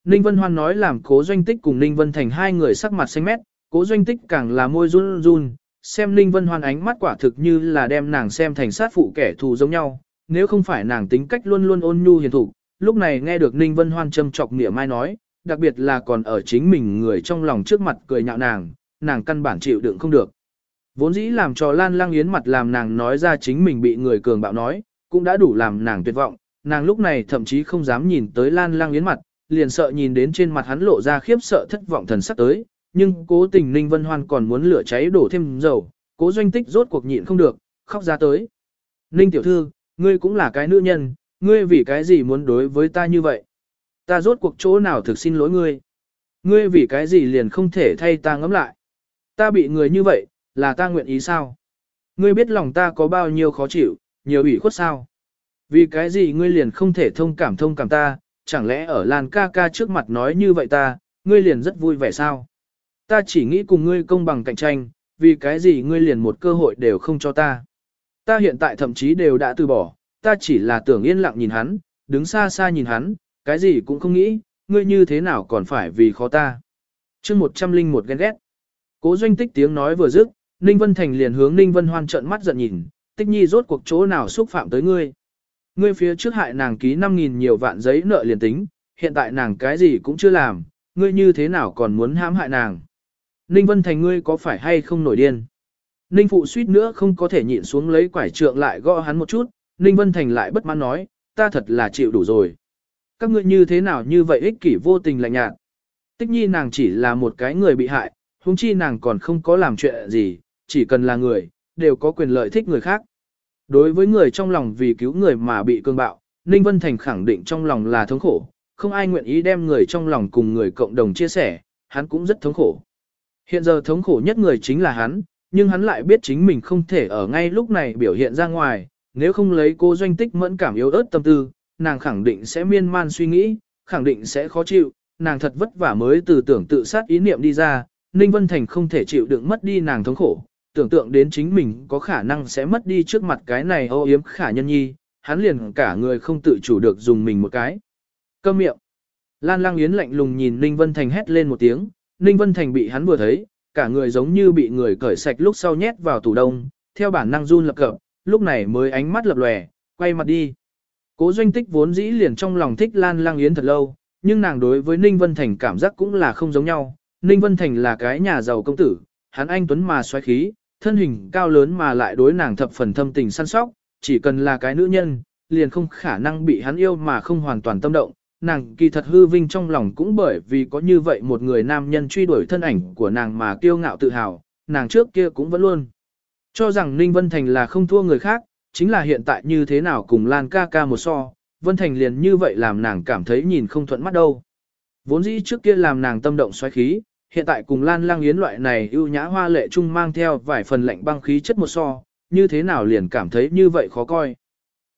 Ninh Vân Hoan nói làm cố doanh tích cùng Ninh Vân Thành hai người sắc mặt xanh mét, cố doanh tích càng là môi run run, xem Ninh Vân Hoan ánh mắt quả thực như là đem nàng xem thành sát phụ kẻ thù giống nhau, nếu không phải nàng tính cách luôn luôn ôn nhu hiền thủ, lúc này nghe được Ninh Vân Hoan châm chọc nghĩa mai nói, đặc biệt là còn ở chính mình người trong lòng trước mặt cười nhạo nàng, nàng căn bản chịu đựng không được. Vốn dĩ làm cho Lan Lang Yến mặt làm nàng nói ra chính mình bị người cường bạo nói, cũng đã đủ làm nàng tuyệt vọng, nàng lúc này thậm chí không dám nhìn tới Lan Lang Yến mặt, liền sợ nhìn đến trên mặt hắn lộ ra khiếp sợ thất vọng thần sắc tới, nhưng cố tình Ninh Vân Hoan còn muốn lửa cháy đổ thêm dầu, cố doanh tích rốt cuộc nhịn không được, khóc ra tới. Ninh tiểu thư, ngươi cũng là cái nữ nhân, ngươi vì cái gì muốn đối với ta như vậy? Ta rốt cuộc chỗ nào thực xin lỗi ngươi? Ngươi vì cái gì liền không thể thay ta ngẫm lại? Ta bị người như vậy, là ta nguyện ý sao? Ngươi biết lòng ta có bao nhiêu khó chịu, nhiều ủy khuất sao? Vì cái gì ngươi liền không thể thông cảm thông cảm ta, chẳng lẽ ở Lan ca ca trước mặt nói như vậy ta, ngươi liền rất vui vẻ sao? Ta chỉ nghĩ cùng ngươi công bằng cạnh tranh, vì cái gì ngươi liền một cơ hội đều không cho ta. Ta hiện tại thậm chí đều đã từ bỏ, ta chỉ là tưởng yên lặng nhìn hắn, đứng xa xa nhìn hắn, cái gì cũng không nghĩ, ngươi như thế nào còn phải vì khó ta. chương một trăm linh một ghen ghét. Cố doanh tích tiếng nói vừa dứt, Ninh Vân Thành liền hướng Ninh Vân Hoan trợn mắt giận nhìn, tích nhi rốt cuộc chỗ nào xúc phạm tới ngươi. Ngươi phía trước hại nàng ký 5.000 nhiều vạn giấy nợ liền tính, hiện tại nàng cái gì cũng chưa làm, ngươi như thế nào còn muốn hãm hại nàng. Ninh Vân Thành ngươi có phải hay không nổi điên? Ninh Phụ suýt nữa không có thể nhịn xuống lấy quải trượng lại gõ hắn một chút, Ninh Vân Thành lại bất mãn nói, ta thật là chịu đủ rồi. Các ngươi như thế nào như vậy ích kỷ vô tình lạnh nhạt. Tích nhi nàng chỉ là một cái người bị hại, huống chi nàng còn không có làm chuyện gì, chỉ cần là người, đều có quyền lợi thích người khác. Đối với người trong lòng vì cứu người mà bị cương bạo, Ninh Vân Thành khẳng định trong lòng là thống khổ, không ai nguyện ý đem người trong lòng cùng người cộng đồng chia sẻ, hắn cũng rất thống khổ. Hiện giờ thống khổ nhất người chính là hắn, nhưng hắn lại biết chính mình không thể ở ngay lúc này biểu hiện ra ngoài, nếu không lấy cô doanh tích mẫn cảm yếu ớt tâm tư, nàng khẳng định sẽ miên man suy nghĩ, khẳng định sẽ khó chịu, nàng thật vất vả mới từ tưởng tự sát ý niệm đi ra, Ninh Vân Thành không thể chịu đựng mất đi nàng thống khổ, tưởng tượng đến chính mình có khả năng sẽ mất đi trước mặt cái này ô yếm khả nhân nhi, hắn liền cả người không tự chủ được dùng mình một cái. Câm miệng. Lan Lang Yến lạnh lùng nhìn Ninh Vân Thành hét lên một tiếng, Ninh Vân Thành bị hắn vừa thấy, cả người giống như bị người cởi sạch lúc sau nhét vào tủ đông, theo bản năng run lập cập, lúc này mới ánh mắt lập lòe, quay mặt đi. Cố doanh tích vốn dĩ liền trong lòng thích Lan Lang Yến thật lâu, nhưng nàng đối với Ninh Vân Thành cảm giác cũng là không giống nhau. Ninh Vân Thành là cái nhà giàu công tử, hắn anh tuấn mà xoáy khí, thân hình cao lớn mà lại đối nàng thập phần thâm tình săn sóc, chỉ cần là cái nữ nhân, liền không khả năng bị hắn yêu mà không hoàn toàn tâm động. Nàng kỳ thật hư vinh trong lòng cũng bởi vì có như vậy một người nam nhân truy đuổi thân ảnh của nàng mà kiêu ngạo tự hào, nàng trước kia cũng vẫn luôn. Cho rằng Ninh Vân Thành là không thua người khác, chính là hiện tại như thế nào cùng Lan ca ca một so, Vân Thành liền như vậy làm nàng cảm thấy nhìn không thuận mắt đâu. Vốn dĩ trước kia làm nàng tâm động xoáy khí, hiện tại cùng Lan Lang Yến loại này ưu nhã hoa lệ trung mang theo vài phần lạnh băng khí chất một so, như thế nào liền cảm thấy như vậy khó coi.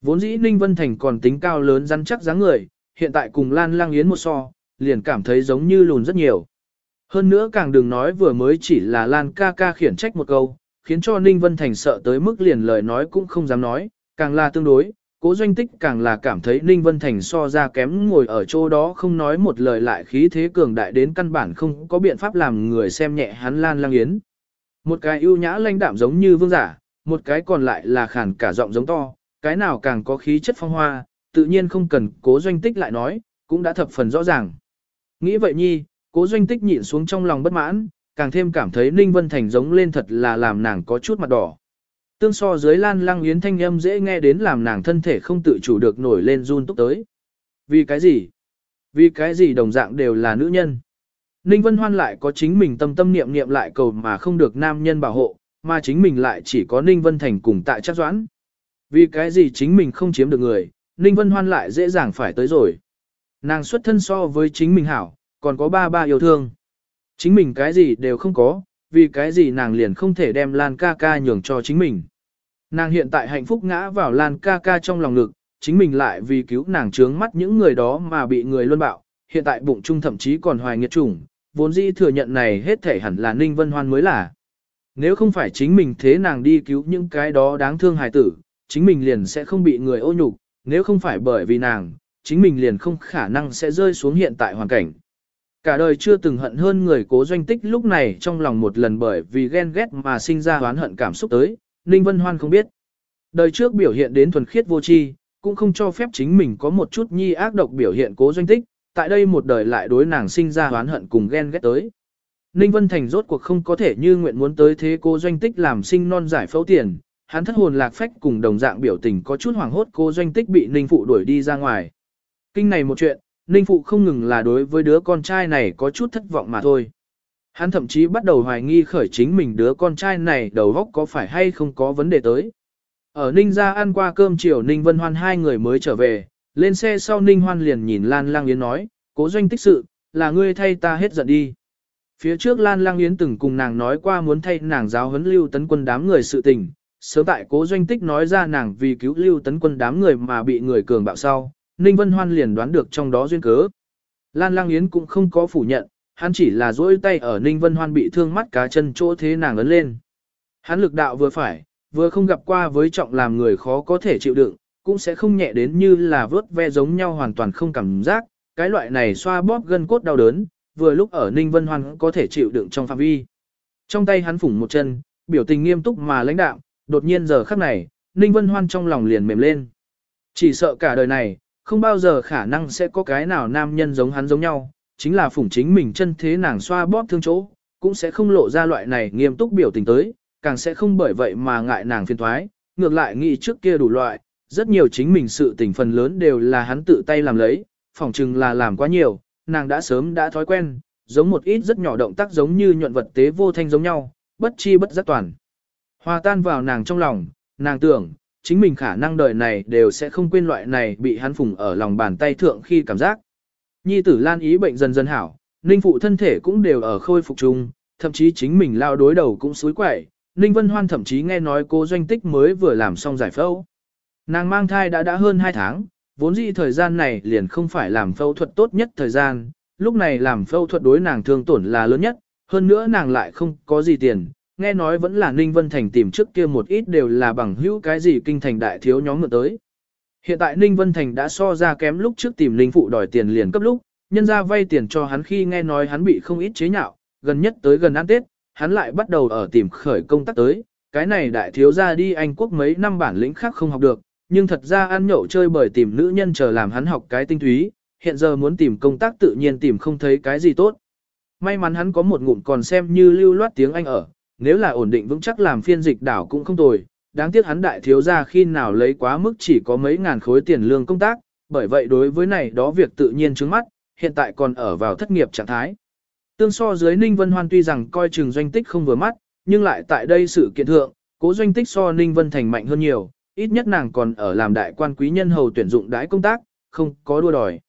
Vốn dĩ Ninh Vân Thành còn tính cao lớn rắn chắc dáng người, hiện tại cùng Lan Lang Yến một so, liền cảm thấy giống như lùn rất nhiều. Hơn nữa càng đừng nói vừa mới chỉ là Lan ca ca khiển trách một câu, khiến cho Ninh Vân Thành sợ tới mức liền lời nói cũng không dám nói, càng là tương đối, cố doanh tích càng là cảm thấy Ninh Vân Thành so ra kém ngồi ở chỗ đó không nói một lời lại khí thế cường đại đến căn bản không có biện pháp làm người xem nhẹ hắn Lan Lang Yến. Một cái ưu nhã lãnh đạm giống như vương giả, một cái còn lại là khản cả giọng giống to, cái nào càng có khí chất phong hoa, tự nhiên không cần cố doanh tích lại nói, cũng đã thập phần rõ ràng. Nghĩ vậy nhi, cố doanh tích nhịn xuống trong lòng bất mãn, càng thêm cảm thấy Ninh Vân Thành giống lên thật là làm nàng có chút mặt đỏ. Tương so dưới lan lăng yến thanh âm dễ nghe đến làm nàng thân thể không tự chủ được nổi lên run túc tới. Vì cái gì? Vì cái gì đồng dạng đều là nữ nhân? Ninh Vân Hoan lại có chính mình tâm tâm niệm niệm lại cầu mà không được nam nhân bảo hộ, mà chính mình lại chỉ có Ninh Vân Thành cùng tại chắc doãn. Vì cái gì chính mình không chiếm được người, Ninh Vân Hoan lại dễ dàng phải tới rồi. Nàng xuất thân so với chính mình hảo, còn có ba ba yêu thương. Chính mình cái gì đều không có, vì cái gì nàng liền không thể đem Lan ca ca nhường cho chính mình. Nàng hiện tại hạnh phúc ngã vào Lan ca ca trong lòng ngực, chính mình lại vì cứu nàng trướng mắt những người đó mà bị người luân bạo, hiện tại bụng trung thậm chí còn hoài nghiệt chủng, vốn dĩ thừa nhận này hết thể hẳn là Ninh Vân Hoan mới là. Nếu không phải chính mình thế nàng đi cứu những cái đó đáng thương hài tử, chính mình liền sẽ không bị người ô nhục, nếu không phải bởi vì nàng, chính mình liền không khả năng sẽ rơi xuống hiện tại hoàn cảnh. Cả đời chưa từng hận hơn người cố doanh tích lúc này trong lòng một lần bởi vì ghen ghét mà sinh ra oán hận cảm xúc tới, Ninh Vân Hoan không biết. Đời trước biểu hiện đến thuần khiết vô tri, cũng không cho phép chính mình có một chút nhi ác độc biểu hiện cố doanh tích, tại đây một đời lại đối nàng sinh ra oán hận cùng ghen ghét tới. Ninh Vân Thành rốt cuộc không có thể như nguyện muốn tới thế cố doanh tích làm sinh non giải phẫu tiền, hắn thất hồn lạc phách cùng đồng dạng biểu tình có chút hoảng hốt cố doanh tích bị Ninh Phụ đuổi đi ra ngoài. Kinh này một chuyện, Ninh Phụ không ngừng là đối với đứa con trai này có chút thất vọng mà thôi. Hắn thậm chí bắt đầu hoài nghi khởi chính mình đứa con trai này đầu óc có phải hay không có vấn đề tới. Ở Ninh gia ăn qua cơm chiều Ninh Vân Hoan hai người mới trở về, lên xe sau Ninh Hoan liền nhìn Lan Lang Yến nói, cố doanh tích sự, là ngươi thay ta hết giận đi. Phía trước Lan Lang Yến từng cùng nàng nói qua muốn thay nàng giáo huấn lưu tấn quân đám người sự tình, sớm tại cố doanh tích nói ra nàng vì cứu lưu tấn quân đám người mà bị người cường bạo sau, Ninh Vân Hoan liền đoán được trong đó duyên cớ. Lan Lang Yến cũng không có phủ nhận, hắn chỉ là duỗi tay ở Ninh Vân Hoan bị thương mắt cá chân chỗ thế nàng ấn lên. Hắn lực đạo vừa phải, vừa không gặp qua với trọng làm người khó có thể chịu đựng, cũng sẽ không nhẹ đến như là vớt ve giống nhau hoàn toàn không cảm giác, cái loại này xoa bóp gân cốt đau đớn, vừa lúc ở Ninh Vân Hoan có thể chịu đựng trong phạm vi. Trong tay hắn phủng một chân, biểu tình nghiêm túc mà lãnh đạm, đột nhiên giờ khắc này, Ninh Vân Hoan trong lòng liền mềm lên. Chỉ sợ cả đời này, không bao giờ khả năng sẽ có cái nào nam nhân giống hắn giống nhau, chính là phủng chính mình chân thế nàng xoa bóp thương chỗ, cũng sẽ không lộ ra loại này nghiêm túc biểu tình tới, càng sẽ không bởi vậy mà ngại nàng phiền thoái, ngược lại nghĩ trước kia đủ loại, rất nhiều chính mình sự tình phần lớn đều là hắn tự tay làm lấy, phỏng chừng là làm quá nhiều, nàng đã sớm đã thói quen, giống một ít rất nhỏ động tác giống như nhuận vật tế vô thanh giống nhau, bất chi bất giác toàn. Hòa tan vào nàng trong lòng, nàng tưởng, chính mình khả năng đời này đều sẽ không quên loại này bị hắn phùng ở lòng bàn tay thượng khi cảm giác. Nhi tử lan ý bệnh dần dần hảo, ninh phụ thân thể cũng đều ở khôi phục chung, thậm chí chính mình lao đối đầu cũng suối quẩy, ninh vân hoan thậm chí nghe nói cô doanh tích mới vừa làm xong giải phẫu. Nàng mang thai đã đã hơn 2 tháng, vốn dĩ thời gian này liền không phải làm phẫu thuật tốt nhất thời gian, lúc này làm phẫu thuật đối nàng thương tổn là lớn nhất, hơn nữa nàng lại không có gì tiền, nghe nói vẫn là Ninh Vân Thành tìm trước kia một ít đều là bằng hữu cái gì kinh thành đại thiếu nhóm ngược tới. Hiện tại Ninh Vân Thành đã so ra kém lúc trước tìm Ninh Phụ đòi tiền liền cấp lúc, nhân ra vay tiền cho hắn khi nghe nói hắn bị không ít chế nhạo, gần nhất tới gần ăn Tết, hắn lại bắt đầu ở tìm khởi công tác tới, cái này đại thiếu ra đi Anh quốc mấy năm bản lĩnh khác không học được, nhưng thật ra ăn nhậu chơi bởi tìm nữ nhân chờ làm hắn học cái tinh túy, hiện giờ muốn tìm công tác tự nhiên tìm không thấy cái gì tốt. May mắn hắn có một ngụm còn xem như lưu loát tiếng Anh ở, nếu là ổn định vững chắc làm phiên dịch đảo cũng không tồi, đáng tiếc hắn đại thiếu ra khi nào lấy quá mức chỉ có mấy ngàn khối tiền lương công tác, bởi vậy đối với này đó việc tự nhiên trước mắt, hiện tại còn ở vào thất nghiệp trạng thái. Tương so dưới Ninh Vân Hoan tuy rằng coi chừng doanh tích không vừa mắt, nhưng lại tại đây sự kiện thượng, cố doanh tích so Ninh Vân Thành mạnh hơn nhiều, ít nhất nàng còn ở làm đại quan quý nhân hầu tuyển dụng đãi công tác, không có đua đòi.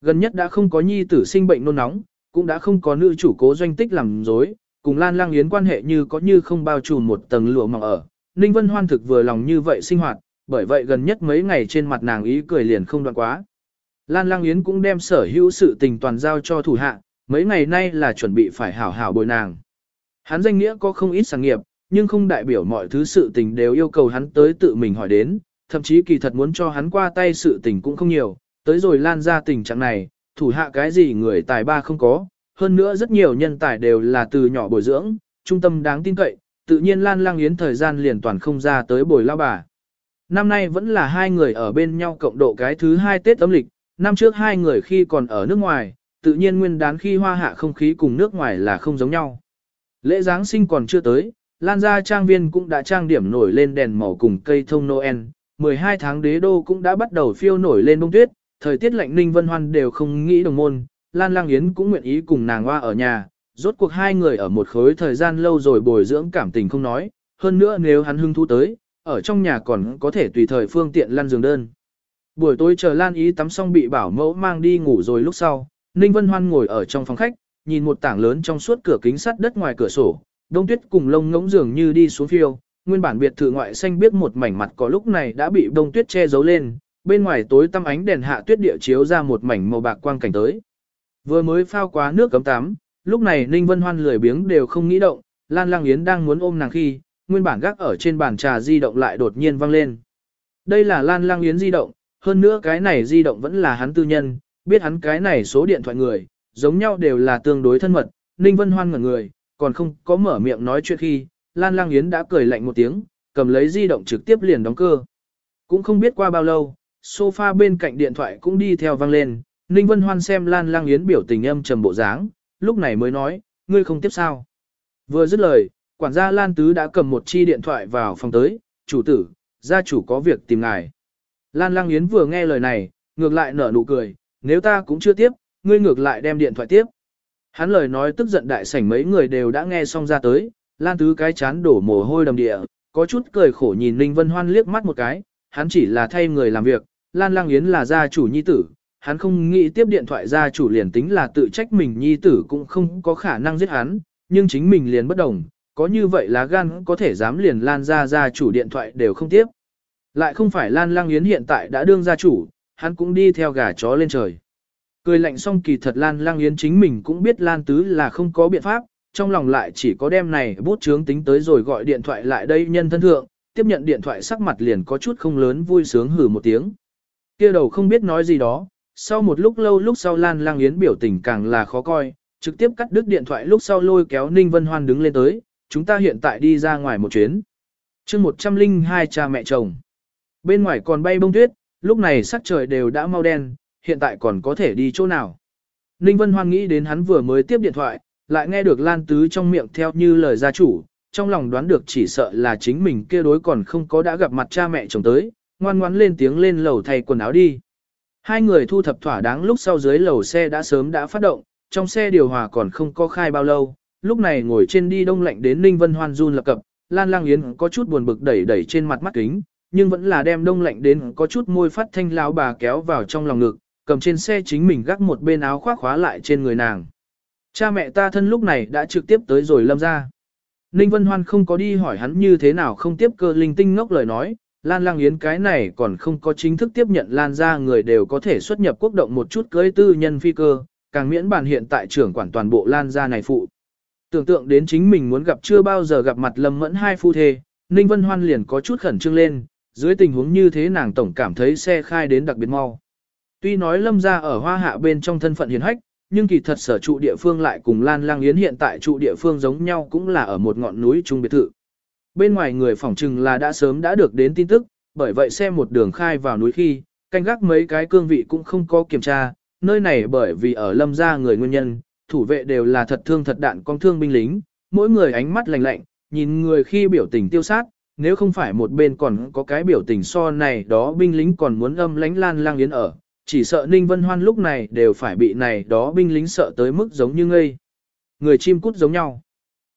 Gần nhất đã không có nhi tử sinh bệnh nôn nóng, cũng đã không có nữ chủ cố doanh tích làm dối, cùng Lan Lang Yến quan hệ như có như không bao trùm một tầng lụa mỏng ở. Ninh Vân Hoan thực vừa lòng như vậy sinh hoạt, bởi vậy gần nhất mấy ngày trên mặt nàng ý cười liền không đoạn quá. Lan Lang Yến cũng đem sở hữu sự tình toàn giao cho thủ hạ, mấy ngày nay là chuẩn bị phải hảo hảo bồi nàng. Hắn danh nghĩa có không ít sáng nghiệp, nhưng không đại biểu mọi thứ sự tình đều yêu cầu hắn tới tự mình hỏi đến, thậm chí kỳ thật muốn cho hắn qua tay sự tình cũng không nhiều, tới rồi lan ra tình trạng này, thủ hạ cái gì người tài ba không có, hơn nữa rất nhiều nhân tài đều là từ nhỏ bồi dưỡng, trung tâm đáng tin cậy, tự nhiên Lan Lang Yến thời gian liền toàn không ra tới bồi lao bà. Năm nay vẫn là hai người ở bên nhau cộng độ cái thứ hai Tết âm lịch, năm trước hai người khi còn ở nước ngoài, tự nhiên nguyên đán khi hoa hạ không khí cùng nước ngoài là không giống nhau. Lễ Giáng sinh còn chưa tới, Lan gia trang viên cũng đã trang điểm nổi lên đèn màu cùng cây thông Noel, 12 tháng đế đô cũng đã bắt đầu phiêu nổi lên bông tuyết, thời tiết lạnh ninh vân hoan đều không nghĩ đồng môn, Lan Lang Yến cũng nguyện ý cùng nàng hoa ở nhà, rốt cuộc hai người ở một khối thời gian lâu rồi bồi dưỡng cảm tình không nói, hơn nữa nếu hắn hưng thú tới, ở trong nhà còn có thể tùy thời phương tiện lăn giường đơn. Buổi tối chờ Lan Ý tắm xong bị bảo mẫu mang đi ngủ rồi lúc sau, Ninh Vân Hoan ngồi ở trong phòng khách, nhìn một tảng lớn trong suốt cửa kính sắt đất ngoài cửa sổ, đông tuyết cùng lông ngỗng dường như đi xuống phiêu, nguyên bản biệt thự ngoại xanh biết một mảnh mặt có lúc này đã bị đông tuyết che giấu lên, bên ngoài tối tăm ánh đèn hạ tuyết địa chiếu ra một mảnh màu bạc quang cảnh tới. Vừa mới phao quá nước cấm tắm, lúc này Ninh Vân Hoan lười biếng đều không nghĩ động, Lan Lang Yến đang muốn ôm nàng khi, nguyên bản gác ở trên bàn trà di động lại đột nhiên vang lên. Đây là Lan Lang Yến di động, hơn nữa cái này di động vẫn là hắn tư nhân, biết hắn cái này số điện thoại người, giống nhau đều là tương đối thân mật, Ninh Vân Hoan ngẩn người, còn không có mở miệng nói chuyện khi, Lan Lang Yến đã cười lạnh một tiếng, cầm lấy di động trực tiếp liền đóng cơ. Cũng không biết qua bao lâu, sofa bên cạnh điện thoại cũng đi theo vang lên, Ninh Vân Hoan xem Lan Lang Yến biểu tình âm trầm bộ dáng, lúc này mới nói, ngươi không tiếp sao. Vừa dứt lời, quản gia Lan Tứ đã cầm một chi điện thoại vào phòng tới, chủ tử, gia chủ có việc tìm ngài. Lan Lang Yến vừa nghe lời này, ngược lại nở nụ cười, nếu ta cũng chưa tiếp, ngươi ngược lại đem điện thoại tiếp. Hắn lời nói tức giận đại sảnh mấy người đều đã nghe xong ra tới, Lan Tứ cái chán đổ mồ hôi đầm địa, có chút cười khổ nhìn Ninh Vân Hoan liếc mắt một cái, hắn chỉ là thay người làm việc, Lan Lang Yến là gia chủ nhi tử, hắn không nghĩ tiếp điện thoại gia chủ liền tính là tự trách mình nhi tử cũng không có khả năng giết hắn, nhưng chính mình liền bất đồng, có như vậy là gan có thể dám liền Lan ra gia chủ điện thoại đều không tiếp. Lại không phải Lan Lang Yến hiện tại đã đương gia chủ, hắn cũng đi theo gà chó lên trời. Cười lạnh xong kỳ thật Lan Lang Yến chính mình cũng biết Lan Tứ là không có biện pháp, trong lòng lại chỉ có đem này bút chướng tính tới rồi gọi điện thoại lại đây nhân thân thượng, tiếp nhận điện thoại sắc mặt liền có chút không lớn vui sướng hử một tiếng. kia đầu không biết nói gì đó, sau một lúc lâu lúc sau Lan Lang Yến biểu tình càng là khó coi, trực tiếp cắt đứt điện thoại lúc sau lôi kéo Ninh Vân Hoan đứng lên tới, chúng ta hiện tại đi ra ngoài một chuyến. chương 102 cha mẹ chồng. Bên ngoài còn bay bông tuyết, lúc này sắc trời đều đã mau đen, hiện tại còn có thể đi chỗ nào. Ninh Vân Hoan nghĩ đến hắn vừa mới tiếp điện thoại, lại nghe được Lan Tứ trong miệng theo như lời gia chủ, trong lòng đoán được chỉ sợ là chính mình kia đối còn không có đã gặp mặt cha mẹ chồng tới, ngoan ngoãn lên tiếng lên lầu thay quần áo đi. Hai người thu thập thỏa đáng lúc sau dưới lầu xe đã sớm đã phát động, trong xe điều hòa còn không có khai bao lâu, lúc này ngồi trên đi đông lạnh đến Ninh Vân Hoan run lập cập, Lan Lang Yến có chút buồn bực đẩy đẩy trên mặt mắt kính, nhưng vẫn là đem đông lạnh đến có chút môi phát thanh lão bà kéo vào trong lòng ngực, cầm trên xe chính mình gác một bên áo khoác khóa lại trên người nàng. Cha mẹ ta thân lúc này đã trực tiếp tới rồi lâm ra. Ninh Vân Hoan không có đi hỏi hắn như thế nào không tiếp cơ linh tinh ngốc lời nói, Lan Lang Yến cái này còn không có chính thức tiếp nhận Lan ra người đều có thể xuất nhập quốc động một chút cưới tư nhân phi cơ, càng miễn bàn hiện tại trưởng quản toàn bộ Lan ra này phụ. Tưởng tượng đến chính mình muốn gặp chưa bao giờ gặp mặt Lâm Mẫn hai phu thê, Ninh Vân Hoan liền có chút khẩn trương lên, dưới tình huống như thế nàng tổng cảm thấy xe khai đến đặc biệt mau. Tuy nói Lâm ra ở hoa hạ bên trong thân phận hiền hách, nhưng kỳ thật sở trụ địa phương lại cùng Lan Lang Yến hiện tại trụ địa phương giống nhau cũng là ở một ngọn núi trung biệt thự. Bên ngoài người phỏng chừng là đã sớm đã được đến tin tức, bởi vậy xe một đường khai vào núi khi, canh gác mấy cái cương vị cũng không có kiểm tra, nơi này bởi vì ở lâm gia người nguyên nhân, thủ vệ đều là thật thương thật đạn con thương binh lính, mỗi người ánh mắt lạnh lạnh, nhìn người khi biểu tình tiêu sát, nếu không phải một bên còn có cái biểu tình so này đó binh lính còn muốn âm lánh lan lang yến ở, chỉ sợ Ninh Vân Hoan lúc này đều phải bị này đó binh lính sợ tới mức giống như ngây. Người chim cút giống nhau.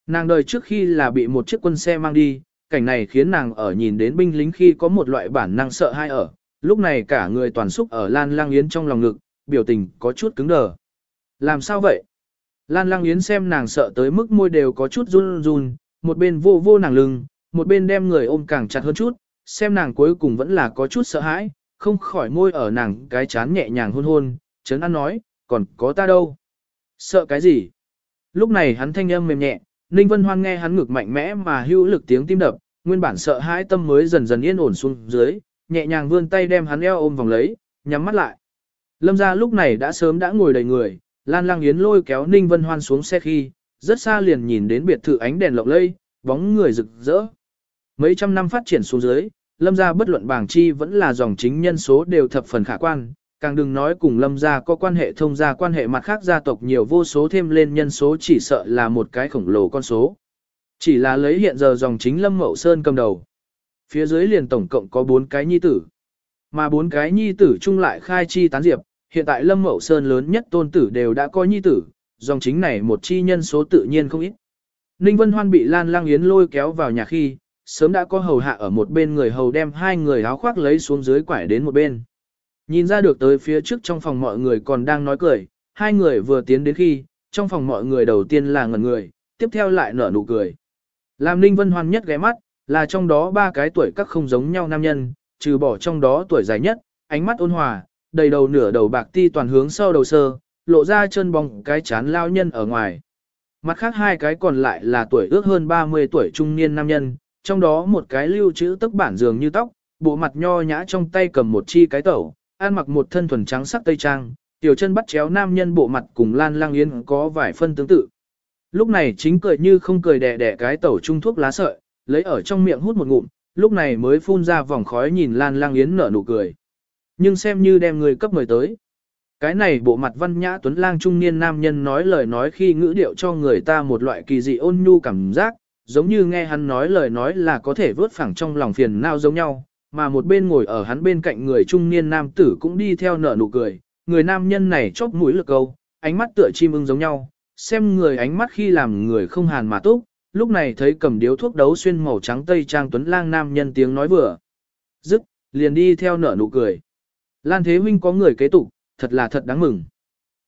Nàng đời trước khi là bị một chiếc quân xe mang đi, cảnh này khiến nàng ở nhìn đến binh lính khi có một loại bản năng sợ hãi ở, lúc này cả người toàn xúc ở Lan Lang Yến trong lòng ngực, biểu tình có chút cứng đờ. Làm sao vậy? Lan Lang Yến xem nàng sợ tới mức môi đều có chút run run, một bên vô vô nàng lưng, một bên đem người ôm càng chặt hơn chút, xem nàng cuối cùng vẫn là có chút sợ hãi, không khỏi môi ở nàng cái chán nhẹ nhàng hôn hôn, chấn an nói, còn có ta đâu. Sợ cái gì? Lúc này hắn thanh âm mềm nhẹ, Ninh Vân Hoan nghe hắn ngực mạnh mẽ mà hữu lực tiếng tim đập, nguyên bản sợ hãi tâm mới dần dần yên ổn xuống dưới, nhẹ nhàng vươn tay đem hắn eo ôm vòng lấy, nhắm mắt lại. Lâm gia lúc này đã sớm đã ngồi đầy người, Lan Lang Yến lôi kéo Ninh Vân Hoan xuống xe khi, rất xa liền nhìn đến biệt thự ánh đèn lộng lây, bóng người rực rỡ. Mấy trăm năm phát triển xuống dưới, Lâm gia bất luận bảng chi vẫn là dòng chính nhân số đều thập phần khả quan, càng đừng nói cùng Lâm gia có quan hệ thông gia quan hệ mặt khác gia tộc nhiều vô số thêm lên nhân số chỉ sợ là một cái khổng lồ con số. Chỉ là lấy hiện giờ dòng chính Lâm Mậu Sơn cầm đầu. Phía dưới liền tổng cộng có bốn cái nhi tử. Mà bốn cái nhi tử chung lại khai chi tán diệp, hiện tại Lâm Mậu Sơn lớn nhất tôn tử đều đã có nhi tử, dòng chính này một chi nhân số tự nhiên không ít. Ninh Vân Hoan bị Lan Lang Yến lôi kéo vào nhà khi, sớm đã có hầu hạ ở một bên người hầu đem hai người áo khoác lấy xuống dưới quải đến một bên. Nhìn ra được tới phía trước trong phòng mọi người còn đang nói cười, hai người vừa tiến đến khi, trong phòng mọi người đầu tiên là ngẩn người, tiếp theo lại nở nụ cười. Làm Ninh Vân Hoan nhất ghé mắt, Là trong đó ba cái tuổi các không giống nhau nam nhân, trừ bỏ trong đó tuổi dài nhất, ánh mắt ôn hòa, đầy đầu nửa đầu bạc ti toàn hướng sau đầu sơ, lộ ra chân bóng cái chán lao nhân ở ngoài. Mặt khác hai cái còn lại là tuổi ước hơn 30 tuổi trung niên nam nhân, trong đó một cái lưu trữ tức bản dường như tóc, bộ mặt nho nhã trong tay cầm một chi cái tẩu, An mặc một thân thuần trắng sắc tây trang, tiểu chân bắt chéo nam nhân bộ mặt cùng Lan Lang Yến có vài phân tương tự. Lúc này chính cười như không cười đẻ đẻ cái tẩu trung thuốc lá sợi, lấy ở trong miệng hút một ngụm, lúc này mới phun ra vòng khói nhìn Lan Lang Yến nở nụ cười. Nhưng xem như đem người cấp người tới. Cái này bộ mặt văn nhã tuấn lang trung niên nam nhân nói lời nói khi ngữ điệu cho người ta một loại kỳ dị ôn nhu cảm giác, giống như nghe hắn nói lời nói là có thể vớt phẳng trong lòng phiền nao giống nhau, mà một bên ngồi ở hắn bên cạnh người trung niên nam tử cũng đi theo nở nụ cười, người nam nhân này chóp mũi lực câu, ánh mắt tựa chim ưng giống nhau, xem người ánh mắt khi làm người không hàn mà túc, lúc này thấy cầm điếu thuốc đấu xuyên màu trắng tây trang tuấn lang nam nhân tiếng nói vừa. Dứt, liền đi theo nở nụ cười. Lan Thế Huynh có người kế tục, thật là thật đáng mừng.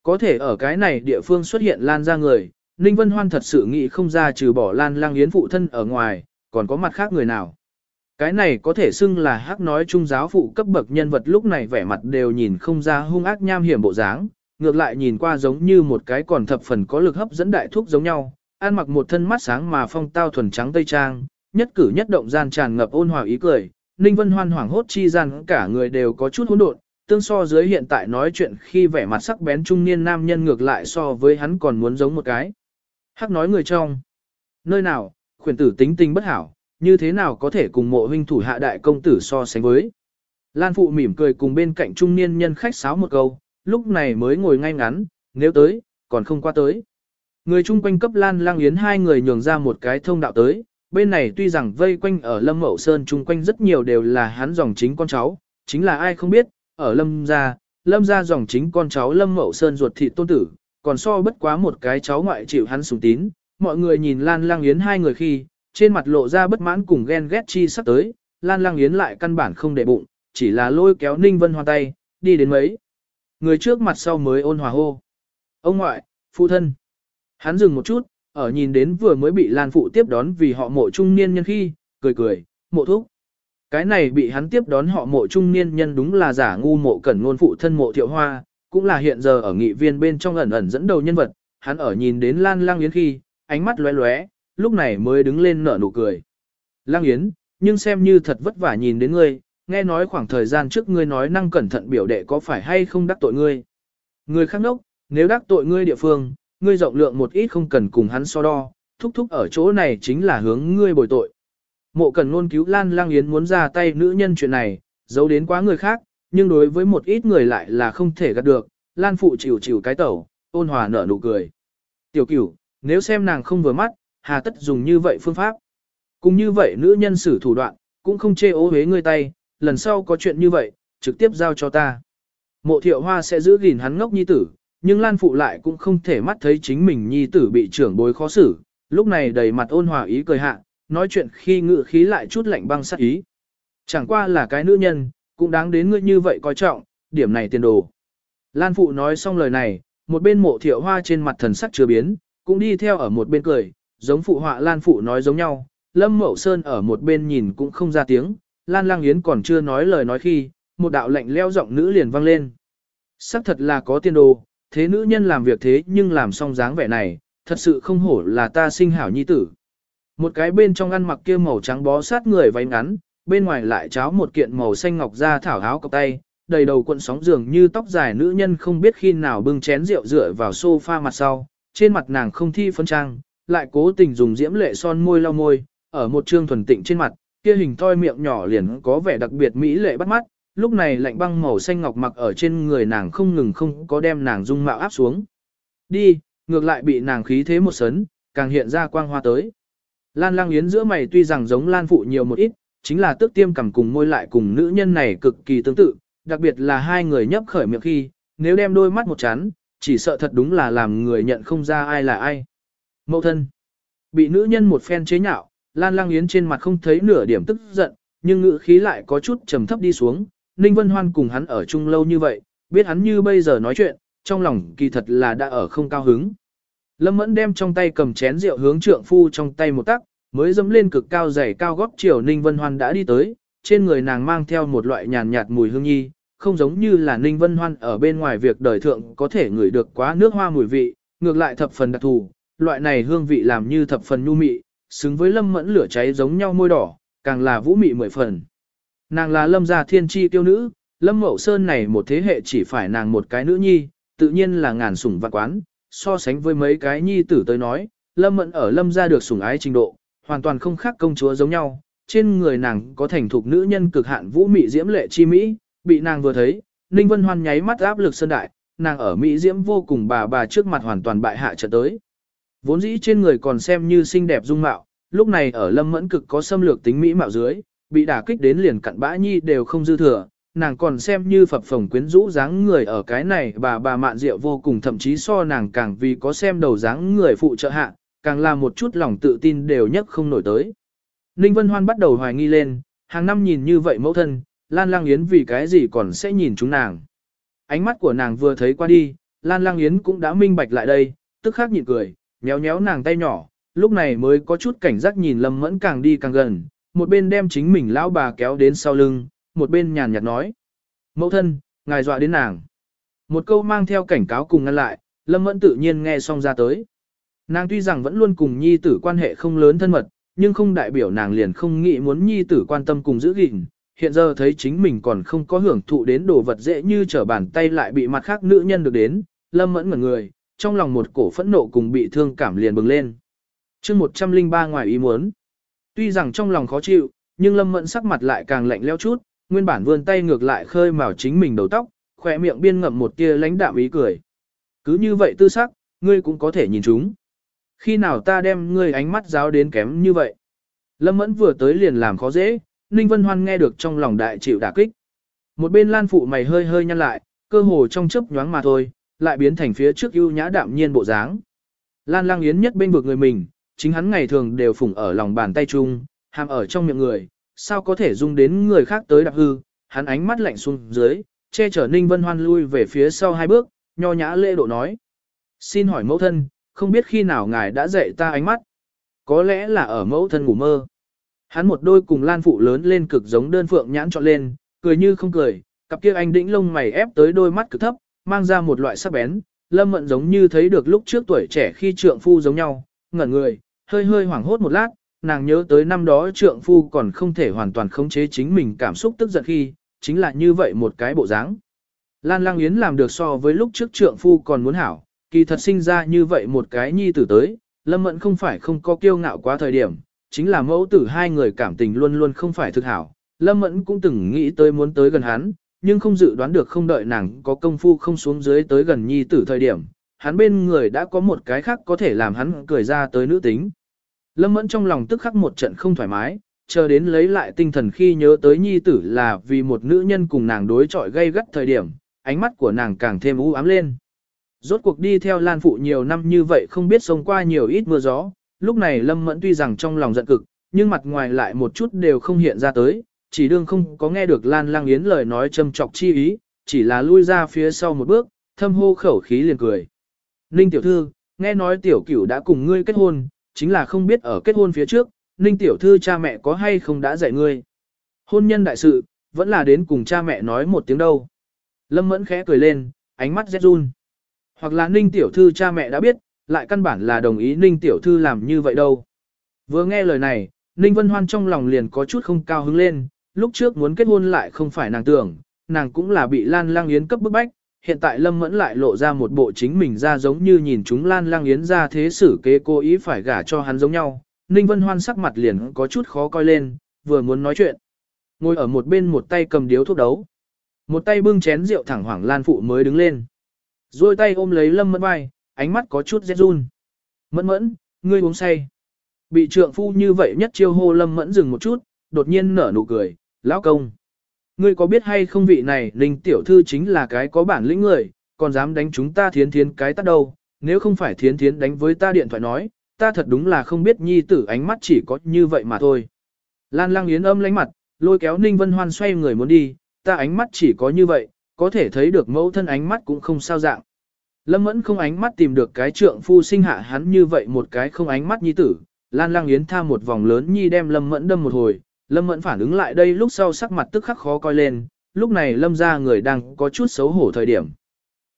Có thể ở cái này địa phương xuất hiện Lan ra người, Ninh Vân Hoan thật sự nghĩ không ra trừ bỏ Lan Lang Yến phụ thân ở ngoài, còn có mặt khác người nào. Cái này có thể xưng là hắc nói trung giáo phụ cấp bậc nhân vật lúc này vẻ mặt đều nhìn không ra hung ác nham hiểm bộ dáng, ngược lại nhìn qua giống như một cái còn thập phần có lực hấp dẫn đại thuốc giống nhau, ăn mặc một thân mắt sáng mà phong tao thuần trắng tây trang, nhất cử nhất động gian tràn ngập ôn hòa ý cười, Ninh Vân Hoan hoảng hốt chi gian cả người đều có chút hỗn độn, tương so dưới hiện tại nói chuyện khi vẻ mặt sắc bén trung niên nam nhân ngược lại so với hắn còn muốn giống một cái. Hắc nói người trong. Nơi nào, khuyển tử tính tình bất hảo, như thế nào có thể cùng mộ huynh thủ hạ đại công tử so sánh với. Lan Phụ mỉm cười cùng bên cạnh trung niên nhân khách sáo một câu, lúc này mới ngồi ngay ngắn, nếu tới, còn không qua tới. Người chung quanh cấp Lan Lang Yến hai người nhường ra một cái thông đạo tới, bên này tuy rằng vây quanh ở Lâm Mậu Sơn chung quanh rất nhiều đều là hắn dòng chính con cháu, chính là ai không biết, ở Lâm gia, Lâm gia dòng chính con cháu Lâm Mậu Sơn ruột thịt tôn tử, còn so bất quá một cái cháu ngoại chịu hắn sùng tín, mọi người nhìn Lan Lang Yến hai người khi, trên mặt lộ ra bất mãn cùng ghen ghét chi sắp tới, Lan Lang Yến lại căn bản không để bụng, chỉ là lôi kéo Ninh Vân Hoa tay, đi đến mấy. Người trước mặt sau mới ôn hòa hô. Ông ngoại, phụ thân. Hắn dừng một chút, ở nhìn đến vừa mới bị Lan Phụ tiếp đón vì họ mộ trung niên nhân khi, cười cười, mộ thúc. Cái này bị hắn tiếp đón họ mộ trung niên nhân đúng là giả ngu mộ cẩn ngôn phụ thân mộ thiệu hoa, cũng là hiện giờ ở nghị viên bên trong ẩn ẩn dẫn đầu nhân vật, hắn ở nhìn đến Lan Lang Yến khi, ánh mắt lóe lóe, lúc này mới đứng lên nở nụ cười. Lang Yến, nhưng xem như thật vất vả nhìn đến ngươi, nghe nói khoảng thời gian trước ngươi nói năng cẩn thận biểu đệ có phải hay không đắc tội ngươi. Ngươi khác nốc, nếu đắc tội ngươi địa phương, ngươi rộng lượng một ít không cần cùng hắn so đo, thúc thúc ở chỗ này chính là hướng ngươi bồi tội. Mộ cần luôn cứu Lan Lang Yến muốn ra tay nữ nhân chuyện này, giấu đến quá người khác, nhưng đối với một ít người lại là không thể gạt được, Lan Phụ chịu chịu cái tẩu, ôn hòa nở nụ cười. Tiểu cửu, nếu xem nàng không vừa mắt, hà tất dùng như vậy phương pháp. Cũng như vậy nữ nhân xử thủ đoạn, cũng không chê ố hế ngươi tay, lần sau có chuyện như vậy, trực tiếp giao cho ta. Mộ thiệu hoa sẽ giữ gìn hắn ngốc nhi tử, nhưng Lan Phụ lại cũng không thể mắt thấy chính mình nhi tử bị trưởng bối khó xử, lúc này đầy mặt ôn hòa ý cười hạ, nói chuyện khi ngự khí lại chút lạnh băng sát ý. Chẳng qua là cái nữ nhân, cũng đáng đến ngươi như vậy coi trọng, điểm này tiền đồ. Lan Phụ nói xong lời này, một bên mộ thiệu hoa trên mặt thần sắc chưa biến, cũng đi theo ở một bên cười, giống phụ họa Lan Phụ nói giống nhau, Lâm Mậu Sơn ở một bên nhìn cũng không ra tiếng, Lan Lang Yến còn chưa nói lời nói khi, một đạo lệnh leo giọng nữ liền vang lên. Sắc thật là có tiên đồ, thế nữ nhân làm việc thế nhưng làm xong dáng vẻ này, thật sự không hổ là ta sinh hảo nhi tử. Một cái bên trong ăn mặc kia màu trắng bó sát người váy ngắn, bên ngoài lại cháo một kiện màu xanh ngọc da thảo áo cọc tay, đầy đầu cuộn sóng dường như tóc dài nữ nhân không biết khi nào bưng chén rượu dựa vào sofa mặt sau, trên mặt nàng không thi phân trang, lại cố tình dùng diễm lệ son môi lau môi, ở một trương thuần tịnh trên mặt, kia hình thoi miệng nhỏ liền có vẻ đặc biệt mỹ lệ bắt mắt, lúc này lạnh băng màu xanh ngọc mặc ở trên người nàng không ngừng không có đem nàng dung mạo áp xuống. Đi, ngược lại bị nàng khí thế một sấn, càng hiện ra quang hoa tới. Lan Lang Yến giữa mày tuy rằng giống Lan Phụ nhiều một ít, chính là tước tiêm cầm cùng môi lại cùng nữ nhân này cực kỳ tương tự, đặc biệt là hai người nhấp khởi miệng khi, nếu đem đôi mắt một chán, chỉ sợ thật đúng là làm người nhận không ra ai là ai. Mậu thân. Bị nữ nhân một phen chế nhạo, Lan Lang Yến trên mặt không thấy nửa điểm tức giận, nhưng ngữ khí lại có chút trầm thấp đi xuống. Ninh Vân Hoan cùng hắn ở chung lâu như vậy, biết hắn như bây giờ nói chuyện, trong lòng kỳ thật là đã ở không cao hứng. Lâm Mẫn đem trong tay cầm chén rượu hướng trượng phu trong tay một tắc, mới dẫm lên cực cao dày cao gót chiều Ninh Vân Hoan đã đi tới, trên người nàng mang theo một loại nhàn nhạt mùi hương nhi, không giống như là Ninh Vân Hoan ở bên ngoài việc đời thượng có thể ngửi được quá nước hoa mùi vị, ngược lại thập phần đặc thù, loại này hương vị làm như thập phần nhu mị, xứng với lâm mẫn lửa cháy giống nhau môi đỏ, càng là vũ mị mười phần. Nàng là lâm gia thiên tri tiêu nữ, lâm mậu sơn này một thế hệ chỉ phải nàng một cái nữ nhi, tự nhiên là ngàn sủng vạn quán, so sánh với mấy cái nhi tử tới nói, lâm mẫn ở lâm gia được sủng ái trình độ, hoàn toàn không khác công chúa giống nhau, trên người nàng có thành thục nữ nhân cực hạn vũ mị diễm lệ chi mỹ, bị nàng vừa thấy, Ninh Vân Hoan nháy mắt áp lực sơn đại, nàng ở mỹ diễm vô cùng bà bà trước mặt hoàn toàn bại hạ trận tới. Vốn dĩ trên người còn xem như xinh đẹp dung mạo, lúc này ở lâm mẫn cực có xâm lược tính mỹ mạo dưới, bị đả kích đến liền cặn bã nhi đều không dư thừa, nàng còn xem như phập phồng quyến rũ dáng người ở cái này bà bà mạn rượu vô cùng thậm chí so nàng càng vì có xem đầu dáng người phụ trợ hạ, càng là một chút lòng tự tin đều nhất không nổi tới. Ninh Vân Hoan bắt đầu hoài nghi lên, hàng năm nhìn như vậy mẫu thân, Lan Lang Yến vì cái gì còn sẽ nhìn chúng nàng. Ánh mắt của nàng vừa thấy qua đi, Lan Lang Yến cũng đã minh bạch lại đây, tức khắc nhịn cười, nhéo nhéo nàng tay nhỏ, lúc này mới có chút cảnh giác nhìn Lâm Mẫn càng đi càng gần, một bên đem chính mình lão bà kéo đến sau lưng, một bên nhàn nhạt nói. Mẫu thân, ngài dọa đến nàng. Một câu mang theo cảnh cáo cùng ngăn lại, Lâm Mẫn tự nhiên nghe xong ra tới. Nàng tuy rằng vẫn luôn cùng nhi tử quan hệ không lớn thân mật, nhưng không đại biểu nàng liền không nghĩ muốn nhi tử quan tâm cùng giữ gìn. Hiện giờ thấy chính mình còn không có hưởng thụ đến đồ vật dễ như trở bàn tay lại bị mặt khác nữ nhân được đến, lâm mẫn ngẩn người, trong lòng một cổ phẫn nộ cùng bị thương cảm liền bừng lên. chương 103 ngoài ý muốn. Tuy rằng trong lòng khó chịu, nhưng lâm mẫn sắc mặt lại càng lạnh leo chút, nguyên bản vươn tay ngược lại khơi mào chính mình đầu tóc, khỏe miệng biên ngậm một tia lãnh đạm ý cười. Cứ như vậy tư sắc, ngươi cũng có thể nhìn chúng. Khi nào ta đem ngươi ánh mắt giáo đến kém như vậy? Lâm Mẫn vừa tới liền làm khó dễ, Ninh Vân Hoan nghe được trong lòng đại chịu đả kích. Một bên Lan phụ mày hơi hơi nhăn lại, cơ hồ trong chớp nhoáng mà thôi, lại biến thành phía trước ưu nhã đạm nhiên bộ dáng. Lan Lang Yến nhất bên vực người mình, chính hắn ngày thường đều phủng ở lòng bàn tay chung, hàm ở trong miệng người, sao có thể dung đến người khác tới đạp hư, hắn ánh mắt lạnh xuống dưới, che chở Ninh Vân Hoan lui về phía sau hai bước, nho nhã lễ độ nói. Xin hỏi mẫu thân, không biết khi nào ngài đã dạy ta ánh mắt. Có lẽ là ở mẫu thân ngủ mơ. Hắn một đôi cùng lan phụ lớn lên cực giống đơn phượng nhãn trọn lên, cười như không cười, cặp kia anh đĩnh lông mày ép tới đôi mắt cực thấp, mang ra một loại sắc bén, lâm mận giống như thấy được lúc trước tuổi trẻ khi trượng phu giống nhau, ngẩn người, hơi hơi hoảng hốt một lát, nàng nhớ tới năm đó trượng phu còn không thể hoàn toàn khống chế chính mình cảm xúc tức giận khi, chính là như vậy một cái bộ dáng. Lan Lang Yến làm được so với lúc trước trượng phu còn muốn hảo, kỳ thật sinh ra như vậy một cái nhi tử tới, Lâm Mẫn không phải không có kiêu ngạo quá thời điểm, chính là mẫu tử hai người cảm tình luôn luôn không phải thực hảo. Lâm Mẫn cũng từng nghĩ tới muốn tới gần hắn, nhưng không dự đoán được không đợi nàng có công phu không xuống dưới tới gần nhi tử thời điểm, hắn bên người đã có một cái khác có thể làm hắn cười ra tới nữ tính. Lâm Mẫn trong lòng tức khắc một trận không thoải mái, chờ đến lấy lại tinh thần khi nhớ tới nhi tử là vì một nữ nhân cùng nàng đối chọi gây gắt thời điểm, ánh mắt của nàng càng thêm u ám lên. Rốt cuộc đi theo Lan Phụ nhiều năm như vậy không biết sống qua nhiều ít mưa gió, lúc này Lâm Mẫn tuy rằng trong lòng giận cực, nhưng mặt ngoài lại một chút đều không hiện ra tới, chỉ đương không có nghe được Lan Lang Yến lời nói châm chọc chi ý, chỉ là lui ra phía sau một bước, thâm hô khẩu khí liền cười. Ninh tiểu thư, nghe nói tiểu cửu đã cùng ngươi kết hôn, chính là không biết ở kết hôn phía trước, Ninh tiểu thư cha mẹ có hay không đã dạy ngươi. Hôn nhân đại sự, vẫn là đến cùng cha mẹ nói một tiếng đâu. Lâm Mẫn khẽ cười lên, ánh mắt rét run. Hoặc là Ninh Tiểu Thư cha mẹ đã biết, lại căn bản là đồng ý Ninh Tiểu Thư làm như vậy đâu. Vừa nghe lời này, Ninh Vân Hoan trong lòng liền có chút không cao hứng lên, lúc trước muốn kết hôn lại không phải nàng tưởng, nàng cũng là bị Lan Lang Yến cấp bức bách, hiện tại Lâm Mẫn lại lộ ra một bộ chính mình ra giống như nhìn chúng Lan Lang Yến ra thế xử kế cố ý phải gả cho hắn giống nhau. Ninh Vân Hoan sắc mặt liền có chút khó coi lên, vừa muốn nói chuyện. Ngồi ở một bên một tay cầm điếu thuốc đấu. Một tay bưng chén rượu thẳng hoảng Lan Phụ mới đứng lên. Rồi tay ôm lấy lâm mẫn vai, ánh mắt có chút rét run. Mẫn mẫn, ngươi uống say. Bị trượng phu như vậy nhất chiêu hô lâm mẫn dừng một chút, đột nhiên nở nụ cười, lão công. Ngươi có biết hay không vị này, ninh tiểu thư chính là cái có bản lĩnh người, còn dám đánh chúng ta thiến thiến cái tắt đâu. Nếu không phải thiến thiến đánh với ta điện thoại nói, ta thật đúng là không biết nhi tử ánh mắt chỉ có như vậy mà thôi. Lan lăng yến âm lánh mặt, lôi kéo Ninh Vân Hoan xoay người muốn đi, ta ánh mắt chỉ có như vậy, có thể thấy được mẫu thân ánh mắt cũng không sao dạng. Lâm Mẫn không ánh mắt tìm được cái trượng phu sinh hạ hắn như vậy một cái không ánh mắt nhi tử, Lan Lang Yến tha một vòng lớn nhi đem Lâm Mẫn đâm một hồi, Lâm Mẫn phản ứng lại đây lúc sau sắc mặt tức khắc khó coi lên, lúc này Lâm ra người đang có chút xấu hổ thời điểm.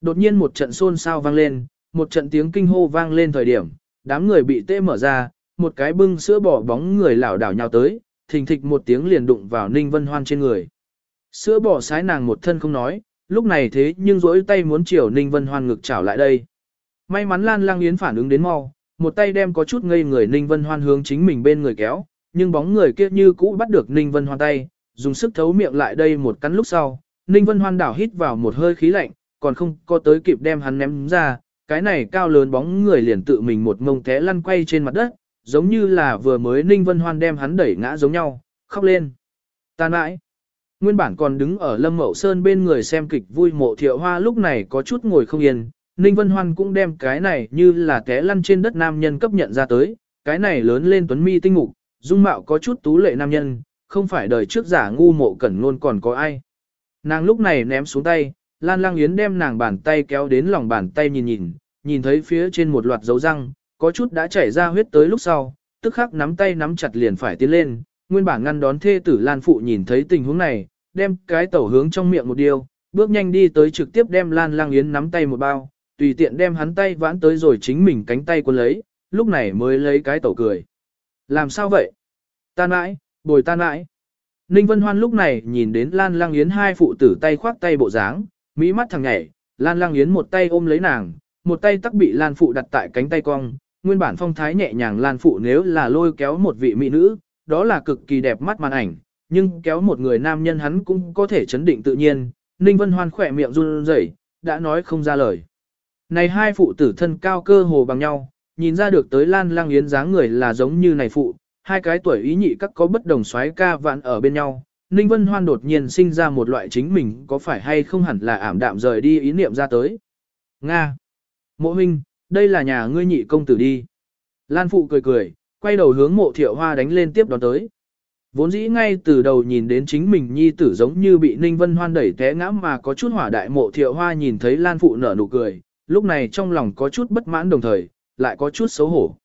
Đột nhiên một trận xôn xao vang lên, một trận tiếng kinh hô vang lên thời điểm, đám người bị tê mở ra, một cái bưng sữa bỏ bóng người lảo đảo nhào tới, thình thịch một tiếng liền đụng vào Ninh Vân Hoan trên người. Sữa bỏ sái nàng một thân không nói, lúc này thế nhưng rỗi tay muốn chiều Ninh Vân Hoan ngực chảo lại đây. May mắn Lan Lang Yến phản ứng đến mau, một tay đem có chút ngây người Ninh Vân Hoan hướng chính mình bên người kéo, nhưng bóng người kia như cũ bắt được Ninh Vân Hoan tay, dùng sức thấu miệng lại đây một cắn lúc sau, Ninh Vân Hoan đảo hít vào một hơi khí lạnh, còn không có tới kịp đem hắn ném ra, cái này cao lớn bóng người liền tự mình một ngông té lăn quay trên mặt đất, giống như là vừa mới Ninh Vân Hoan đem hắn đẩy ngã giống nhau, khóc lên. Tàn mãi. Nguyên bản còn đứng ở Lâm Mậu Sơn bên người xem kịch vui mộ thiệu hoa lúc này có chút ngồi không yên, Ninh Vân Hoan cũng đem cái này như là té lăn trên đất nam nhân cấp nhận ra tới, cái này lớn lên tuấn mi tinh ngục, dung mạo có chút tú lệ nam nhân, không phải đời trước giả ngu mộ cẩn luôn còn có ai. Nàng lúc này ném xuống tay, Lan Lang Yến đem nàng bàn tay kéo đến lòng bàn tay nhìn nhìn, nhìn thấy phía trên một loạt dấu răng, có chút đã chảy ra huyết tới lúc sau, tức khắc nắm tay nắm chặt liền phải tiến lên, nguyên bản ngăn đón thê tử Lan Phụ nhìn thấy tình huống này, đem cái tẩu hướng trong miệng một điều, bước nhanh đi tới trực tiếp đem Lan Lang Yến nắm tay một bao, tùy tiện đem hắn tay vãn tới rồi chính mình cánh tay quân lấy, lúc này mới lấy cái tẩu cười. Làm sao vậy? Tan mãi, bồi tan mãi. Ninh Vân Hoan lúc này nhìn đến Lan Lang Yến hai phụ tử tay khoác tay bộ dáng, mỹ mắt thằng nhảy, Lan Lang Yến một tay ôm lấy nàng, một tay tắc bị Lan Phụ đặt tại cánh tay cong, nguyên bản phong thái nhẹ nhàng Lan Phụ nếu là lôi kéo một vị mỹ nữ, đó là cực kỳ đẹp mắt màn ảnh, nhưng kéo một người nam nhân hắn cũng có thể chấn định tự nhiên, Ninh Vân Hoan khỏe miệng run rẩy, đã nói không ra lời. Này hai phụ tử thân cao cơ hồ bằng nhau, nhìn ra được tới Lan Lang Yến dáng người là giống như này phụ, hai cái tuổi ý nhị các có bất đồng xoái ca vạn ở bên nhau. Ninh Vân Hoan đột nhiên sinh ra một loại chính mình có phải hay không hẳn là ảm đạm rời đi ý niệm ra tới. Nga. Mộ huynh, đây là nhà ngươi nhị công tử đi. Lan Phụ cười cười, quay đầu hướng mộ thiệu hoa đánh lên tiếp đón tới. Vốn dĩ ngay từ đầu nhìn đến chính mình nhi tử giống như bị Ninh Vân Hoan đẩy té ngã mà có chút hỏa đại mộ thiệu hoa nhìn thấy Lan Phụ nở nụ cười, lúc này trong lòng có chút bất mãn đồng thời, lại có chút xấu hổ.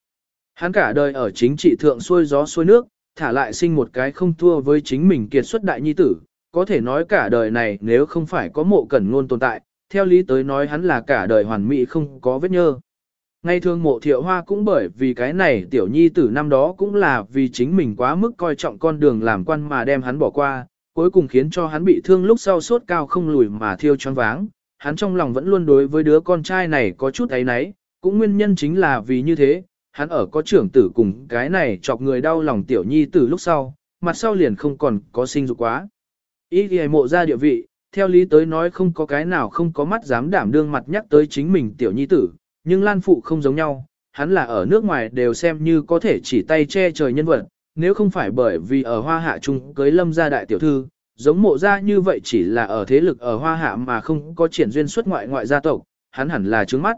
Hắn cả đời ở chính trị thượng xuôi gió xuôi nước, thả lại sinh một cái không thua với chính mình kiệt xuất đại nhi tử, có thể nói cả đời này nếu không phải có mộ cẩn ngôn tồn tại, theo lý tới nói hắn là cả đời hoàn mỹ không có vết nhơ. Ngay thường mộ thiệu hoa cũng bởi vì cái này tiểu nhi tử năm đó cũng là vì chính mình quá mức coi trọng con đường làm quan mà đem hắn bỏ qua, cuối cùng khiến cho hắn bị thương lúc sau sốt cao không lùi mà thiêu choáng váng. Hắn trong lòng vẫn luôn đối với đứa con trai này có chút ấy náy, cũng nguyên nhân chính là vì như thế, hắn ở có trưởng tử cùng cái này chọc người đau lòng tiểu nhi tử lúc sau, mặt sau liền không còn có sinh dục quá. Ý ghi mộ ra địa vị, theo lý tới nói không có cái nào không có mắt dám đảm đương mặt nhắc tới chính mình tiểu nhi tử, nhưng Lan Phụ không giống nhau, hắn là ở nước ngoài đều xem như có thể chỉ tay che trời nhân vật, nếu không phải bởi vì ở hoa hạ trung cưới lâm gia đại tiểu thư, giống mộ gia như vậy chỉ là ở thế lực ở hoa hạ mà không có triển duyên xuất ngoại ngoại gia tộc, hắn hẳn là trướng mắt.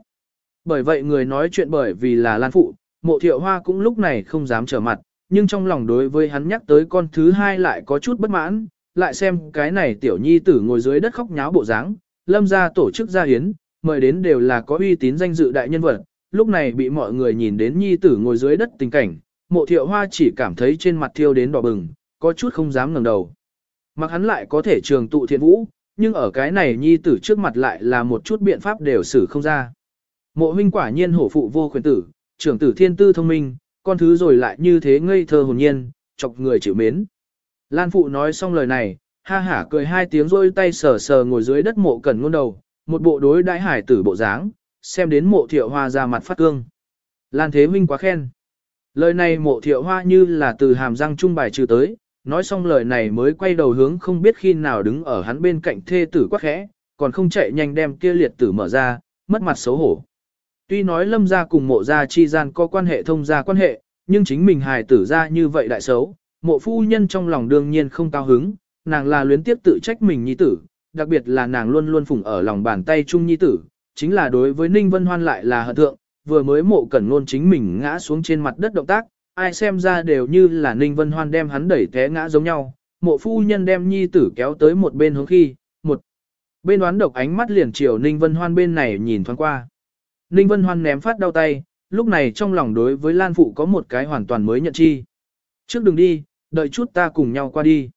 Bởi vậy người nói chuyện bởi vì là Lan Phụ, mộ thiệu hoa cũng lúc này không dám trở mặt, nhưng trong lòng đối với hắn nhắc tới con thứ hai lại có chút bất mãn, lại xem cái này tiểu nhi tử ngồi dưới đất khóc nháo bộ dáng, lâm ra tổ chức gia hiến, mời đến đều là có uy tín danh dự đại nhân vật, lúc này bị mọi người nhìn đến nhi tử ngồi dưới đất tình cảnh, mộ thiệu hoa chỉ cảm thấy trên mặt thiêu đến đỏ bừng, có chút không dám ngẩng đầu. Mặc hắn lại có thể trường tụ thiện vũ, nhưng ở cái này nhi tử trước mặt lại là một chút biện pháp đều xử không ra. Mộ huynh quả nhiên hổ phụ vô khuyến tử, trưởng tử thiên tư thông minh, con thứ rồi lại như thế ngây thơ hồn nhiên, chọc người chịu mến. Lan phụ nói xong lời này, ha hả cười hai tiếng rôi tay sờ sờ ngồi dưới đất mộ cẩn ngôn đầu, một bộ đối đại hải tử bộ dáng, xem đến mộ thiệu hoa ra mặt phát cương. Lan thế huynh quá khen. Lời này mộ thiệu hoa như là từ hàm răng trung bài trừ tới, nói xong lời này mới quay đầu hướng không biết khi nào đứng ở hắn bên cạnh thê tử quá khẽ, còn không chạy nhanh đem kia liệt tử mở ra, mất mặt xấu hổ. Tuy nói lâm gia cùng mộ gia chi gian có quan hệ thông gia quan hệ, nhưng chính mình hài tử ra như vậy đại xấu, mộ phu nhân trong lòng đương nhiên không cao hứng, nàng là luyến tiếp tự trách mình nhi tử, đặc biệt là nàng luôn luôn phụng ở lòng bàn tay chung nhi tử, chính là đối với Ninh Vân Hoan lại là hận thượng, vừa mới mộ cẩn luôn chính mình ngã xuống trên mặt đất động tác, ai xem ra đều như là Ninh Vân Hoan đem hắn đẩy té ngã giống nhau, mộ phu nhân đem nhi tử kéo tới một bên hướng khi, một bên đoán độc ánh mắt liền chiều Ninh Vân Hoan bên này nhìn thoáng qua. Ninh Vân Hoan ném phát đau tay, lúc này trong lòng đối với Lan Phụ có một cái hoàn toàn mới nhận chi. Trước đừng đi, đợi chút ta cùng nhau qua đi.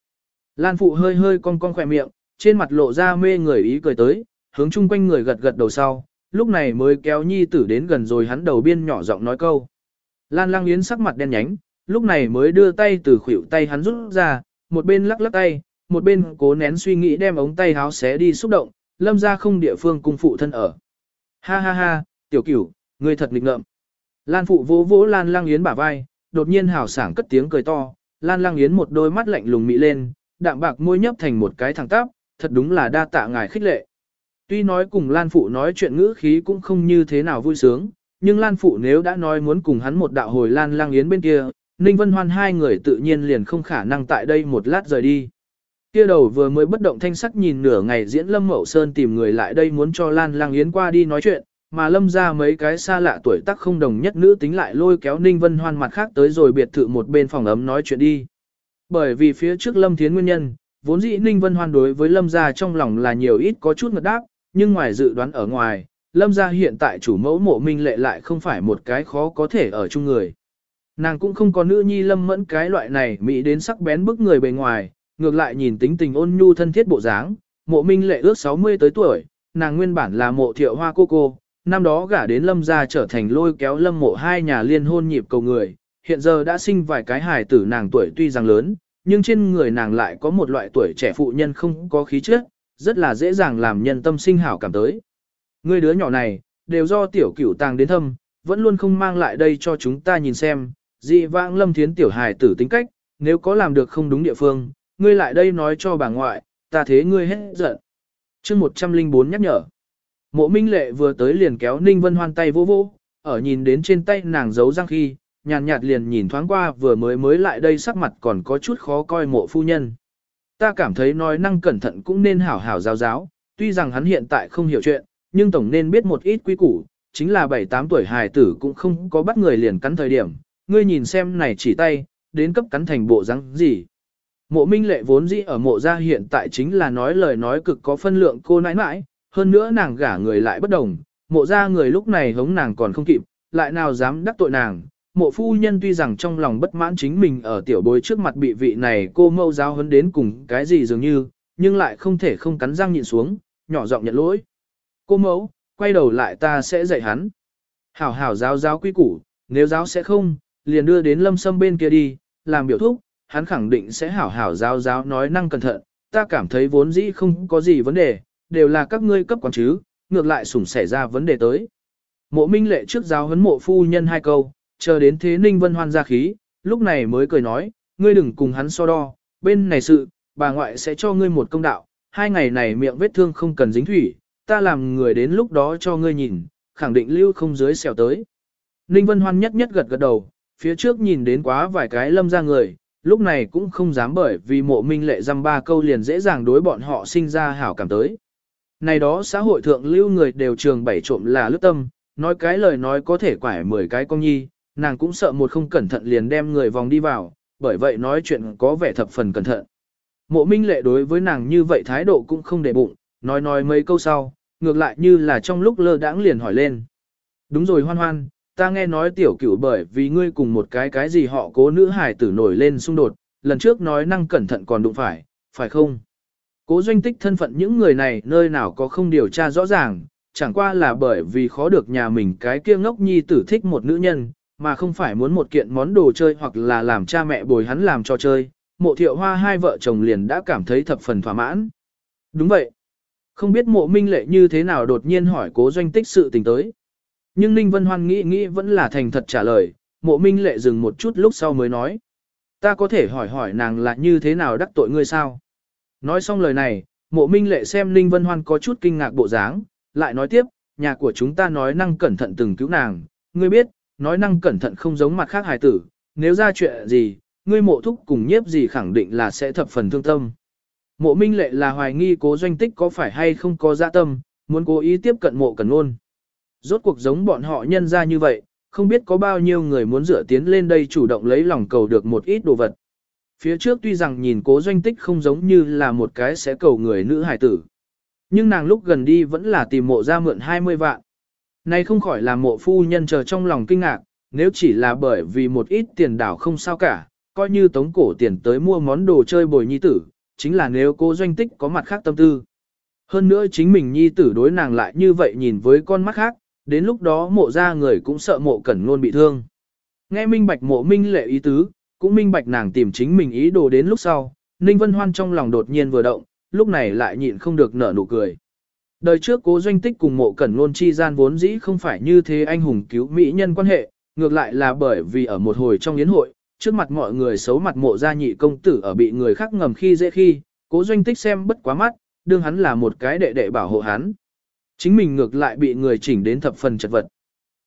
Lan Phụ hơi hơi cong cong khỏe miệng, trên mặt lộ ra mê người ý cười tới, hướng chung quanh người gật gật đầu sau, lúc này mới kéo nhi tử đến gần rồi hắn đầu biên nhỏ giọng nói câu. Lan Lang Yến sắc mặt đen nhánh, lúc này mới đưa tay từ khuỷu tay hắn rút ra, một bên lắc lắc tay, một bên cố nén suy nghĩ đem ống tay háo xé đi xúc động, lâm ra không địa phương cung phụ thân ở. Ha ha ha, tiểu cửu, ngươi thật nghịch ngợm. Lan phụ vỗ vỗ Lan Lang Yến bả vai, đột nhiên hào sảng cất tiếng cười to, Lan Lang Yến một đôi mắt lạnh lùng mị lên, đạm bạc môi nhấp thành một cái thẳng tắp, thật đúng là đa tạ ngài khích lệ. Tuy nói cùng Lan phụ nói chuyện ngữ khí cũng không như thế nào vui sướng, nhưng Lan phụ nếu đã nói muốn cùng hắn một đạo hồi Lan Lang Yến bên kia, Ninh Vân Hoan hai người tự nhiên liền không khả năng tại đây một lát rời đi. Kia đầu vừa mới bất động thanh sắc nhìn nửa ngày diễn Lâm Mậu Sơn tìm người lại đây muốn cho Lan Lang Yến qua đi nói chuyện, mà Lâm ra mấy cái xa lạ tuổi tác không đồng nhất nữ tính lại lôi kéo Ninh Vân Hoan mặt khác tới rồi biệt thự một bên phòng ấm nói chuyện đi. Bởi vì phía trước Lâm Thiến nguyên nhân, vốn dĩ Ninh Vân Hoan đối với Lâm gia trong lòng là nhiều ít có chút ngật đáp, nhưng ngoài dự đoán ở ngoài, Lâm gia hiện tại chủ mẫu mộ minh lệ lại không phải một cái khó có thể ở chung người. Nàng cũng không có nữ nhi lâm mẫn cái loại này mỹ đến sắc bén bức người bề ngoài, ngược lại nhìn tính tình ôn nhu thân thiết bộ dáng, mộ minh lệ ước 60 tới tuổi, nàng nguyên bản là mộ thiệu hoa cô cô, năm đó gả đến lâm gia trở thành lôi kéo lâm mộ hai nhà liên hôn nhịp cầu người, hiện giờ đã sinh vài cái hài tử nàng tuổi tuy rằng lớn, nhưng trên người nàng lại có một loại tuổi trẻ phụ nhân không có khí chất, rất là dễ dàng làm nhân tâm sinh hảo cảm tới. Người đứa nhỏ này, đều do tiểu cửu tàng đến thâm, vẫn luôn không mang lại đây cho chúng ta nhìn xem, dị vãng lâm thiến tiểu hài tử tính cách, nếu có làm được không đúng địa phương, ngươi lại đây nói cho bà ngoại, ta thế ngươi hết giận. chương 104 nhắc nhở. Mộ Minh Lệ vừa tới liền kéo Ninh Vân Hoan tay vô vô, ở nhìn đến trên tay nàng giấu răng khi, nhàn nhạt liền nhìn thoáng qua vừa mới mới lại đây sắc mặt còn có chút khó coi mộ phu nhân. Ta cảm thấy nói năng cẩn thận cũng nên hảo hảo giáo giáo, tuy rằng hắn hiện tại không hiểu chuyện, nhưng tổng nên biết một ít quy củ, chính là 7-8 tuổi hài tử cũng không có bắt người liền cắn thời điểm, ngươi nhìn xem này chỉ tay, đến cấp cắn thành bộ răng gì. Mộ minh lệ vốn dĩ ở mộ gia hiện tại chính là nói lời nói cực có phân lượng cô nãi nãi, hơn nữa nàng gả người lại bất đồng, mộ gia người lúc này hống nàng còn không kịp, lại nào dám đắc tội nàng. Mộ phu nhân tuy rằng trong lòng bất mãn chính mình ở tiểu bối trước mặt bị vị này cô mâu giáo hấn đến cùng cái gì dường như, nhưng lại không thể không cắn răng nhịn xuống, nhỏ giọng nhận lỗi. Cô mẫu, quay đầu lại ta sẽ dạy hắn. Hảo hảo giáo giáo quy củ, nếu giáo sẽ không, liền đưa đến lâm sâm bên kia đi, làm biểu thúc, hắn khẳng định sẽ hảo hảo giáo giáo nói năng cẩn thận, ta cảm thấy vốn dĩ không có gì vấn đề, đều là các ngươi cấp quản chứ, ngược lại sủng xảy ra vấn đề tới. Mộ minh lệ trước giáo huấn mộ phu nhân hai câu, chờ đến thế ninh vân hoan ra khí, lúc này mới cười nói, ngươi đừng cùng hắn so đo, bên này sự, bà ngoại sẽ cho ngươi một công đạo, hai ngày này miệng vết thương không cần dính thủy, ta làm người đến lúc đó cho ngươi nhìn, khẳng định lưu không dưới xèo tới. Ninh Vân Hoan nhất nhất gật gật đầu, phía trước nhìn đến quá vài cái lâm ra người, lúc này cũng không dám bởi vì mộ minh lệ dăm ba câu liền dễ dàng đối bọn họ sinh ra hảo cảm tới. Này đó xã hội thượng lưu người đều trường bảy trộm là lướt tâm, nói cái lời nói có thể quải mười cái con nhi, nàng cũng sợ một không cẩn thận liền đem người vòng đi vào, bởi vậy nói chuyện có vẻ thập phần cẩn thận. Mộ minh lệ đối với nàng như vậy thái độ cũng không để bụng, nói nói mấy câu sau, ngược lại như là trong lúc lơ đãng liền hỏi lên. Đúng rồi hoan hoan, ta nghe nói tiểu cửu bởi vì ngươi cùng một cái cái gì họ cố nữ hải tử nổi lên xung đột, lần trước nói năng cẩn thận còn đụng phải, phải không? Cố doanh tích thân phận những người này nơi nào có không điều tra rõ ràng, chẳng qua là bởi vì khó được nhà mình cái kia ngốc nhi tử thích một nữ nhân, mà không phải muốn một kiện món đồ chơi hoặc là làm cha mẹ bồi hắn làm cho chơi, mộ thiệu hoa hai vợ chồng liền đã cảm thấy thập phần thỏa mãn. Đúng vậy. Không biết mộ minh lệ như thế nào đột nhiên hỏi cố doanh tích sự tình tới. Nhưng Ninh Vân Hoan nghĩ nghĩ vẫn là thành thật trả lời, mộ minh lệ dừng một chút lúc sau mới nói. Ta có thể hỏi hỏi nàng là như thế nào đắc tội ngươi sao? Nói xong lời này, mộ minh lệ xem Ninh Vân Hoan có chút kinh ngạc bộ dáng, lại nói tiếp, nhà của chúng ta nói năng cẩn thận từng cứu nàng, ngươi biết, nói năng cẩn thận không giống mặt khác hài tử, nếu ra chuyện gì, ngươi mộ thúc cùng nhiếp gì khẳng định là sẽ thập phần thương tâm. Mộ minh lệ là hoài nghi cố doanh tích có phải hay không có dạ tâm, muốn cố ý tiếp cận mộ cần ôn. Rốt cuộc giống bọn họ nhân ra như vậy, không biết có bao nhiêu người muốn dựa tiến lên đây chủ động lấy lòng cầu được một ít đồ vật. Phía trước tuy rằng nhìn cố doanh tích không giống như là một cái sẽ cầu người nữ hải tử. Nhưng nàng lúc gần đi vẫn là tìm mộ ra mượn 20 vạn. Này không khỏi là mộ phu nhân chờ trong lòng kinh ngạc, nếu chỉ là bởi vì một ít tiền đảo không sao cả, coi như tống cổ tiền tới mua món đồ chơi bồi nhi tử, chính là nếu cô doanh tích có mặt khác tâm tư. Hơn nữa chính mình nhi tử đối nàng lại như vậy nhìn với con mắt khác, đến lúc đó mộ ra người cũng sợ mộ cẩn luôn bị thương. Nghe minh bạch mộ minh lệ ý tứ, cũng minh bạch nàng tìm chính mình ý đồ đến lúc sau, Ninh Vân Hoan trong lòng đột nhiên vừa động, lúc này lại nhịn không được nở nụ cười. Đời trước cố doanh tích cùng mộ cẩn Nôn chi gian vốn dĩ không phải như thế anh hùng cứu mỹ nhân quan hệ, ngược lại là bởi vì ở một hồi trong yến hội, trước mặt mọi người xấu mặt mộ gia nhị công tử ở bị người khác ngầm khi dễ khi, cố doanh tích xem bất quá mắt, đương hắn là một cái đệ đệ bảo hộ hắn. Chính mình ngược lại bị người chỉnh đến thập phần chật vật.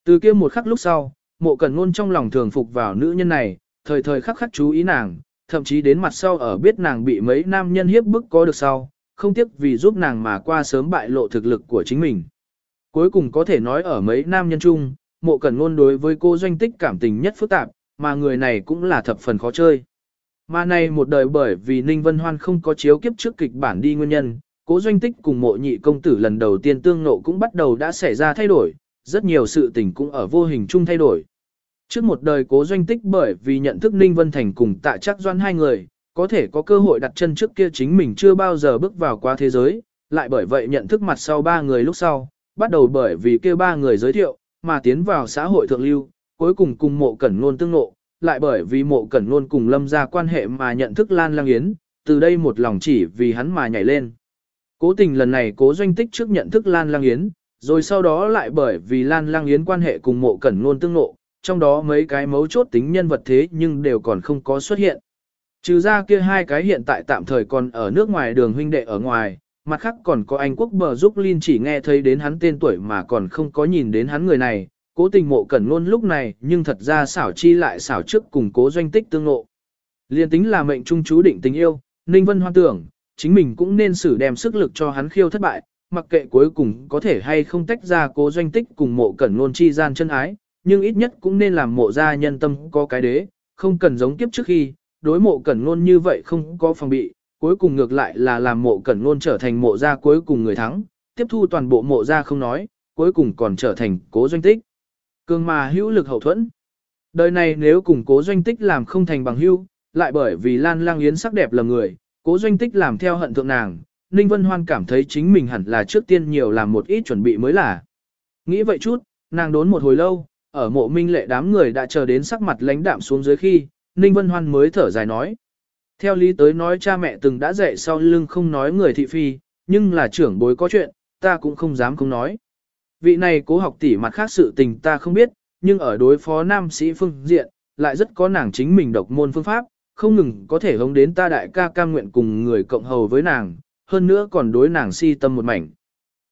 Từ kia một khắc lúc sau, mộ Cẩn ngôn trong lòng thường phục vào nữ nhân này, thời thời khắc khắc chú ý nàng, thậm chí đến mặt sau ở biết nàng bị mấy nam nhân hiếp bức có được sau, không tiếc vì giúp nàng mà qua sớm bại lộ thực lực của chính mình. Cuối cùng có thể nói ở mấy nam nhân chung, mộ cẩn ngôn đối với cô doanh tích cảm tình nhất phức tạp, mà người này cũng là thập phần khó chơi. Mà này một đời bởi vì Ninh Vân Hoan không có chiếu kiếp trước kịch bản đi nguyên nhân, cố doanh tích cùng mộ nhị công tử lần đầu tiên tương nộ cũng bắt đầu đã xảy ra thay đổi, rất nhiều sự tình cũng ở vô hình chung thay đổi. Trước một đời cố doanh tích bởi vì nhận thức Ninh Vân Thành cùng tạ chắc doan hai người, có thể có cơ hội đặt chân trước kia chính mình chưa bao giờ bước vào qua thế giới, lại bởi vậy nhận thức mặt sau ba người lúc sau, bắt đầu bởi vì kia ba người giới thiệu, mà tiến vào xã hội thượng lưu, cuối cùng cùng mộ cẩn luôn tương nộ, lại bởi vì mộ cẩn luôn cùng lâm ra quan hệ mà nhận thức Lan Lang Yến, từ đây một lòng chỉ vì hắn mà nhảy lên. Cố tình lần này cố doanh tích trước nhận thức Lan Lang Yến, rồi sau đó lại bởi vì Lan Lang Yến quan hệ cùng mộ cẩn luôn tương nộ, trong đó mấy cái mấu chốt tính nhân vật thế nhưng đều còn không có xuất hiện. Trừ ra kia hai cái hiện tại tạm thời còn ở nước ngoài đường huynh đệ ở ngoài, mặt khác còn có anh quốc bờ giúp Linh chỉ nghe thấy đến hắn tên tuổi mà còn không có nhìn đến hắn người này, cố tình mộ cẩn luôn lúc này nhưng thật ra xảo chi lại xảo trước cùng cố doanh tích tương ngộ. Liên tính là mệnh trung chú định tình yêu, Ninh Vân hoan tưởng, chính mình cũng nên xử đem sức lực cho hắn khiêu thất bại, mặc kệ cuối cùng có thể hay không tách ra cố doanh tích cùng mộ cẩn luôn chi gian chân ái, nhưng ít nhất cũng nên làm mộ gia nhân tâm có cái đế, không cần giống kiếp trước khi, đối mộ cẩn ngôn như vậy không có phòng bị, cuối cùng ngược lại là làm mộ cẩn ngôn trở thành mộ gia cuối cùng người thắng, tiếp thu toàn bộ mộ gia không nói, cuối cùng còn trở thành cố doanh tích. Cường mà hữu lực hậu thuẫn. Đời này nếu cùng cố doanh tích làm không thành bằng hữu, lại bởi vì Lan Lang Yến sắc đẹp là người, cố doanh tích làm theo hận thượng nàng, Ninh Vân Hoan cảm thấy chính mình hẳn là trước tiên nhiều làm một ít chuẩn bị mới là. Nghĩ vậy chút, nàng đốn một hồi lâu, ở mộ minh lệ đám người đã chờ đến sắc mặt lãnh đạm xuống dưới khi, Ninh Vân Hoan mới thở dài nói. Theo lý tới nói cha mẹ từng đã dạy sau lưng không nói người thị phi, nhưng là trưởng bối có chuyện, ta cũng không dám không nói. Vị này cố học tỷ mặt khác sự tình ta không biết, nhưng ở đối phó nam sĩ phương diện, lại rất có nàng chính mình độc môn phương pháp, không ngừng có thể hống đến ta đại ca cam nguyện cùng người cộng hầu với nàng, hơn nữa còn đối nàng si tâm một mảnh.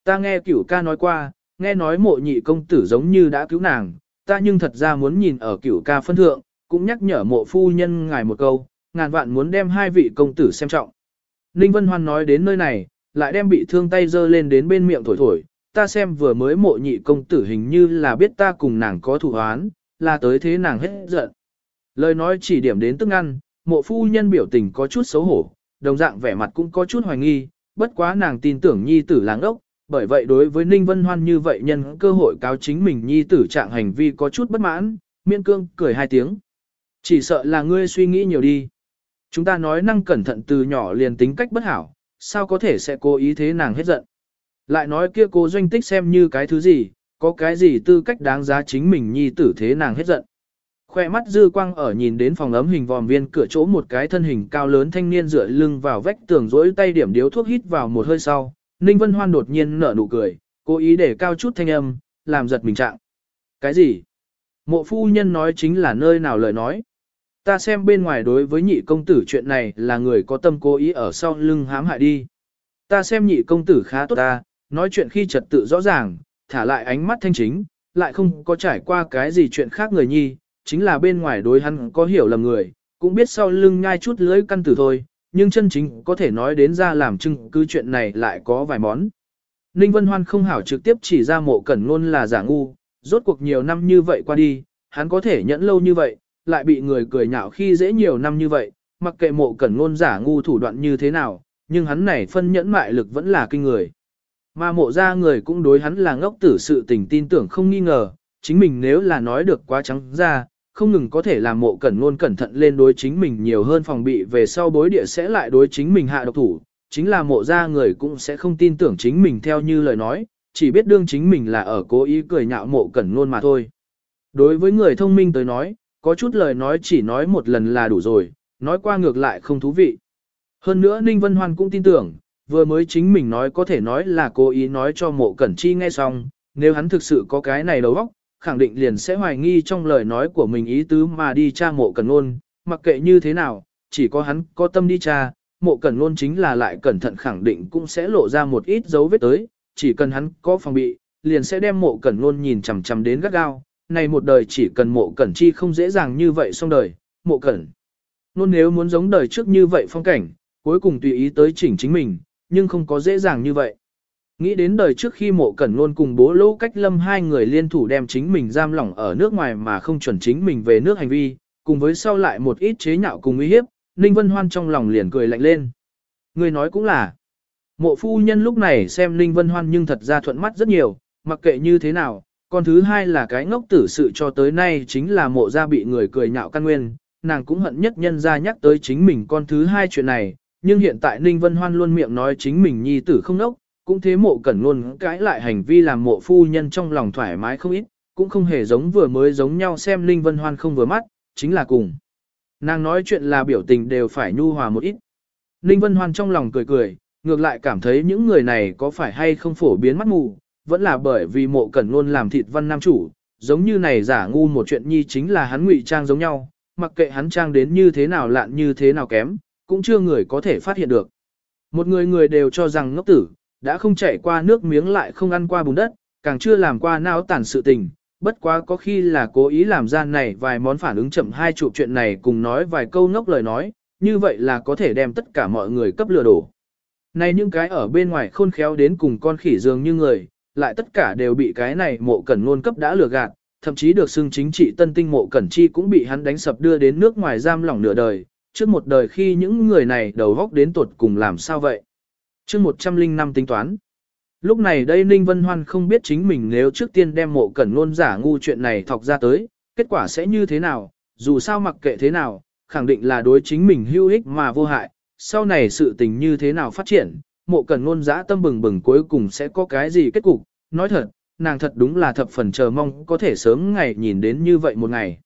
Ta nghe cửu ca nói qua, nghe nói mộ nhị công tử giống như đã cứu nàng, ta nhưng thật ra muốn nhìn ở cửu ca phân thượng, cũng nhắc nhở mộ phu nhân ngài một câu, ngàn vạn muốn đem hai vị công tử xem trọng. Ninh Vân Hoan nói đến nơi này, lại đem bị thương tay dơ lên đến bên miệng thổi thổi, ta xem vừa mới mộ nhị công tử hình như là biết ta cùng nàng có thủ hoán, là tới thế nàng hết giận. Lời nói chỉ điểm đến tức ăn, mộ phu nhân biểu tình có chút xấu hổ, đồng dạng vẻ mặt cũng có chút hoài nghi, bất quá nàng tin tưởng nhi tử láng ốc, bởi vậy đối với Ninh Vân Hoan như vậy nhân cơ hội cáo chính mình nhi tử trạng hành vi có chút bất mãn, miên cương cười hai tiếng. Chỉ sợ là ngươi suy nghĩ nhiều đi. Chúng ta nói năng cẩn thận từ nhỏ liền tính cách bất hảo, sao có thể sẽ cố ý thế nàng hết giận. Lại nói kia cô doanh tích xem như cái thứ gì, có cái gì tư cách đáng giá chính mình nhi tử thế nàng hết giận. Khoe mắt dư quang ở nhìn đến phòng ấm hình vòm viên cửa chỗ một cái thân hình cao lớn thanh niên dựa lưng vào vách tường rỗi tay điểm điếu thuốc hít vào một hơi sau. Ninh Vân Hoan đột nhiên nở nụ cười, cố ý để cao chút thanh âm, làm giật mình trạng. Cái gì? Mộ phu nhân nói chính là nơi nào lời nói. Ta xem bên ngoài đối với nhị công tử chuyện này là người có tâm cố ý ở sau lưng hãm hại đi. Ta xem nhị công tử khá tốt ta, nói chuyện khi trật tự rõ ràng, thả lại ánh mắt thanh chính, lại không có trải qua cái gì chuyện khác người nhi, chính là bên ngoài đối hắn có hiểu lầm người, cũng biết sau lưng nhai chút lưới căn tử thôi, nhưng chân chính có thể nói đến ra làm chứng cứ chuyện này lại có vài món. Ninh Vân Hoan không hảo trực tiếp chỉ ra mộ cẩn ngôn là giả ngu, rốt cuộc nhiều năm như vậy qua đi, hắn có thể nhẫn lâu như vậy, lại bị người cười nhạo khi dễ nhiều năm như vậy, mặc kệ mộ cẩn ngôn giả ngu thủ đoạn như thế nào, nhưng hắn này phân nhẫn mại lực vẫn là kinh người. Mà mộ ra người cũng đối hắn là ngốc tử sự tình tin tưởng không nghi ngờ, chính mình nếu là nói được quá trắng ra, không ngừng có thể làm mộ cẩn luôn cẩn thận lên đối chính mình nhiều hơn phòng bị về sau bối địa sẽ lại đối chính mình hạ độc thủ, chính là mộ ra người cũng sẽ không tin tưởng chính mình theo như lời nói, chỉ biết đương chính mình là ở cố ý cười nhạo mộ cẩn luôn mà thôi. Đối với người thông minh tới nói, có chút lời nói chỉ nói một lần là đủ rồi, nói qua ngược lại không thú vị. Hơn nữa Ninh Vân Hoan cũng tin tưởng, vừa mới chính mình nói có thể nói là cố ý nói cho mộ cẩn chi nghe xong, nếu hắn thực sự có cái này đầu óc, khẳng định liền sẽ hoài nghi trong lời nói của mình ý tứ mà đi tra mộ cẩn ngôn, mặc kệ như thế nào, chỉ có hắn có tâm đi tra, mộ cẩn ngôn chính là lại cẩn thận khẳng định cũng sẽ lộ ra một ít dấu vết tới, chỉ cần hắn có phòng bị, liền sẽ đem mộ cẩn ngôn nhìn chằm chằm đến gắt gao, này một đời chỉ cần mộ cẩn chi không dễ dàng như vậy xong đời, mộ cẩn. Nôn nếu muốn giống đời trước như vậy phong cảnh, cuối cùng tùy ý tới chỉnh chính mình, nhưng không có dễ dàng như vậy. Nghĩ đến đời trước khi mộ cẩn luôn cùng bố lỗ cách lâm hai người liên thủ đem chính mình giam lỏng ở nước ngoài mà không chuẩn chính mình về nước hành vi, cùng với sau lại một ít chế nhạo cùng uy hiếp, Ninh Vân Hoan trong lòng liền cười lạnh lên. Người nói cũng là, mộ phu nhân lúc này xem Ninh Vân Hoan nhưng thật ra thuận mắt rất nhiều, mặc kệ như thế nào, còn thứ hai là cái ngốc tử sự cho tới nay chính là mộ gia bị người cười nhạo căn nguyên, nàng cũng hận nhất nhân ra nhắc tới chính mình con thứ hai chuyện này, nhưng hiện tại Ninh Vân Hoan luôn miệng nói chính mình nhi tử không ngốc cũng thế mộ cẩn luôn cãi lại hành vi làm mộ phu nhân trong lòng thoải mái không ít, cũng không hề giống vừa mới giống nhau xem linh Vân Hoan không vừa mắt, chính là cùng. Nàng nói chuyện là biểu tình đều phải nhu hòa một ít. linh Vân Hoan trong lòng cười cười, ngược lại cảm thấy những người này có phải hay không phổ biến mắt mù, vẫn là bởi vì mộ cẩn luôn làm thịt văn nam chủ, giống như này giả ngu một chuyện nhi chính là hắn ngụy trang giống nhau, mặc kệ hắn trang đến như thế nào lạn như thế nào kém, cũng chưa người có thể phát hiện được. Một người người đều cho rằng ngốc tử, đã không chảy qua nước miếng lại không ăn qua bùn đất, càng chưa làm qua não tàn sự tình, bất quá có khi là cố ý làm ra này vài món phản ứng chậm hai chụp chuyện này cùng nói vài câu ngốc lời nói, như vậy là có thể đem tất cả mọi người cấp lừa đổ. Này những cái ở bên ngoài khôn khéo đến cùng con khỉ dường như người, lại tất cả đều bị cái này mộ cẩn ngôn cấp đã lừa gạt, thậm chí được xưng chính trị tân tinh mộ cẩn chi cũng bị hắn đánh sập đưa đến nước ngoài giam lỏng nửa đời, trước một đời khi những người này đầu góc đến tuột cùng làm sao vậy. Trước 105 tính toán. Lúc này đây Ninh Vân Hoan không biết chính mình nếu trước tiên đem mộ cẩn ngôn giả ngu chuyện này thọc ra tới, kết quả sẽ như thế nào, dù sao mặc kệ thế nào, khẳng định là đối chính mình hữu ích mà vô hại, sau này sự tình như thế nào phát triển, mộ cẩn ngôn giả tâm bừng bừng cuối cùng sẽ có cái gì kết cục, nói thật, nàng thật đúng là thập phần chờ mong có thể sớm ngày nhìn đến như vậy một ngày.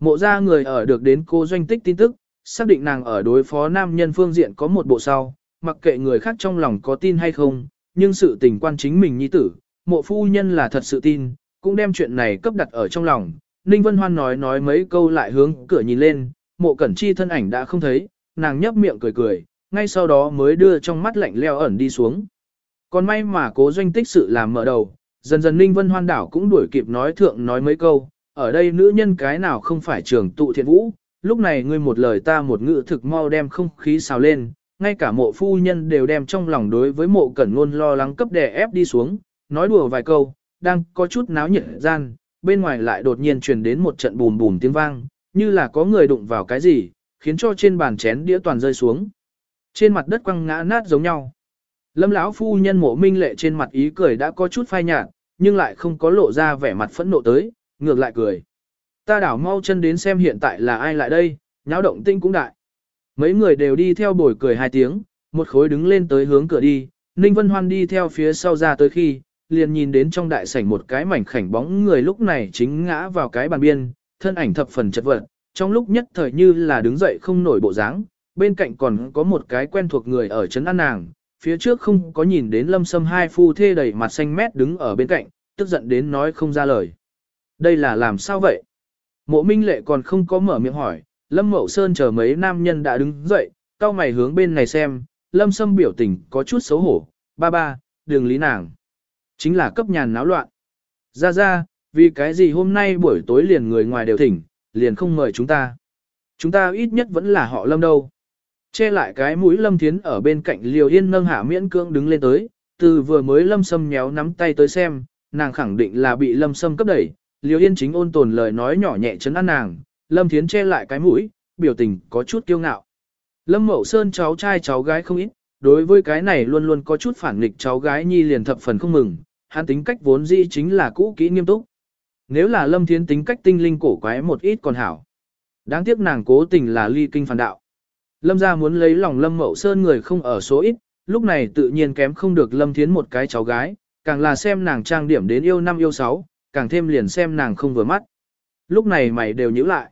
Mộ ra người ở được đến cô doanh tích tin tức, xác định nàng ở đối phó nam nhân phương diện có một bộ sau, mặc kệ người khác trong lòng có tin hay không, nhưng sự tình quan chính mình nhi tử, mộ phu nhân là thật sự tin, cũng đem chuyện này cấp đặt ở trong lòng. Ninh Vân Hoan nói nói mấy câu lại hướng cửa nhìn lên, mộ cẩn chi thân ảnh đã không thấy, nàng nhấp miệng cười cười, ngay sau đó mới đưa trong mắt lạnh leo ẩn đi xuống. Còn may mà cố doanh tích sự làm mở đầu, dần dần Ninh Vân Hoan đảo cũng đuổi kịp nói thượng nói mấy câu, ở đây nữ nhân cái nào không phải trường tụ thiện vũ, lúc này ngươi một lời ta một ngữ thực mau đem không khí xào lên, ngay cả mộ phu nhân đều đem trong lòng đối với mộ cẩn ngôn lo lắng cấp đè ép đi xuống, nói đùa vài câu, đang có chút náo nhiệt gian, bên ngoài lại đột nhiên truyền đến một trận bùm bùm tiếng vang, như là có người đụng vào cái gì, khiến cho trên bàn chén đĩa toàn rơi xuống. Trên mặt đất quăng ngã nát giống nhau. Lâm lão phu nhân mộ minh lệ trên mặt ý cười đã có chút phai nhạt, nhưng lại không có lộ ra vẻ mặt phẫn nộ tới, ngược lại cười. Ta đảo mau chân đến xem hiện tại là ai lại đây, nháo động tinh cũng đại. Mấy người đều đi theo bồi cười hai tiếng, một khối đứng lên tới hướng cửa đi, Ninh Vân Hoan đi theo phía sau ra tới khi, liền nhìn đến trong đại sảnh một cái mảnh khảnh bóng người lúc này chính ngã vào cái bàn biên, thân ảnh thập phần chật vật, trong lúc nhất thời như là đứng dậy không nổi bộ dáng, bên cạnh còn có một cái quen thuộc người ở trấn an nàng, phía trước không có nhìn đến lâm sâm hai phu thê đầy mặt xanh mét đứng ở bên cạnh, tức giận đến nói không ra lời. Đây là làm sao vậy? Mộ minh lệ còn không có mở miệng hỏi, lâm mậu sơn chờ mấy nam nhân đã đứng dậy, cao mày hướng bên này xem, lâm sâm biểu tình có chút xấu hổ, ba ba, đường lý nàng. Chính là cấp nhàn náo loạn. Ra ra, vì cái gì hôm nay buổi tối liền người ngoài đều thỉnh, liền không mời chúng ta. Chúng ta ít nhất vẫn là họ lâm đâu. Che lại cái mũi lâm thiến ở bên cạnh liều yên nâng hạ miễn cưỡng đứng lên tới, từ vừa mới lâm sâm nhéo nắm tay tới xem, nàng khẳng định là bị lâm sâm cấp đẩy, liều yên chính ôn tồn lời nói nhỏ nhẹ chấn an nàng, lâm thiến che lại cái mũi, biểu tình có chút kiêu ngạo. Lâm mậu sơn cháu trai cháu gái không ít, đối với cái này luôn luôn có chút phản nghịch cháu gái nhi liền thập phần không mừng, hắn tính cách vốn dĩ chính là cũ kỹ nghiêm túc. Nếu là Lâm Thiến tính cách tinh linh cổ quái một ít còn hảo. Đáng tiếc nàng cố tình là ly kinh phản đạo. Lâm gia muốn lấy lòng Lâm Mậu Sơn người không ở số ít, lúc này tự nhiên kém không được Lâm Thiến một cái cháu gái, càng là xem nàng trang điểm đến yêu năm yêu sáu, càng thêm liền xem nàng không vừa mắt. Lúc này mày đều nhíu lại.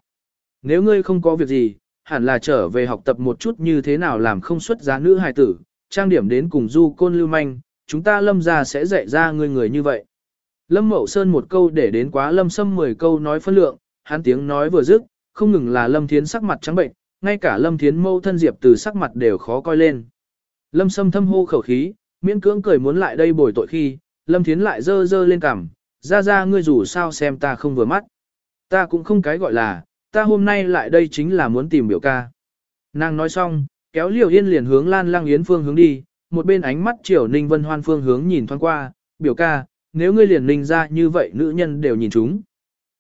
Nếu ngươi không có việc gì, hẳn là trở về học tập một chút như thế nào làm không xuất giá nữ hài tử, trang điểm đến cùng du côn lưu manh, chúng ta lâm ra sẽ dạy ra ngươi người như vậy. Lâm Mậu Sơn một câu để đến quá lâm sâm 10 câu nói phân lượng, hắn tiếng nói vừa dứt, không ngừng là lâm thiến sắc mặt trắng bệnh, ngay cả lâm thiến mâu thân diệp từ sắc mặt đều khó coi lên. Lâm sâm thâm hô khẩu khí, miễn cưỡng cười muốn lại đây bồi tội khi, lâm thiến lại dơ dơ lên cằm, ra ra ngươi rủ sao xem ta không vừa mắt. Ta cũng không cái gọi là, ta hôm nay lại đây chính là muốn tìm biểu ca. Nàng nói xong, kéo liều yên liền hướng lan lang yến phương hướng đi, một bên ánh mắt chiều ninh vân hoan phương hướng nhìn thoáng qua, biểu ca, nếu ngươi liền ninh ra như vậy nữ nhân đều nhìn chúng.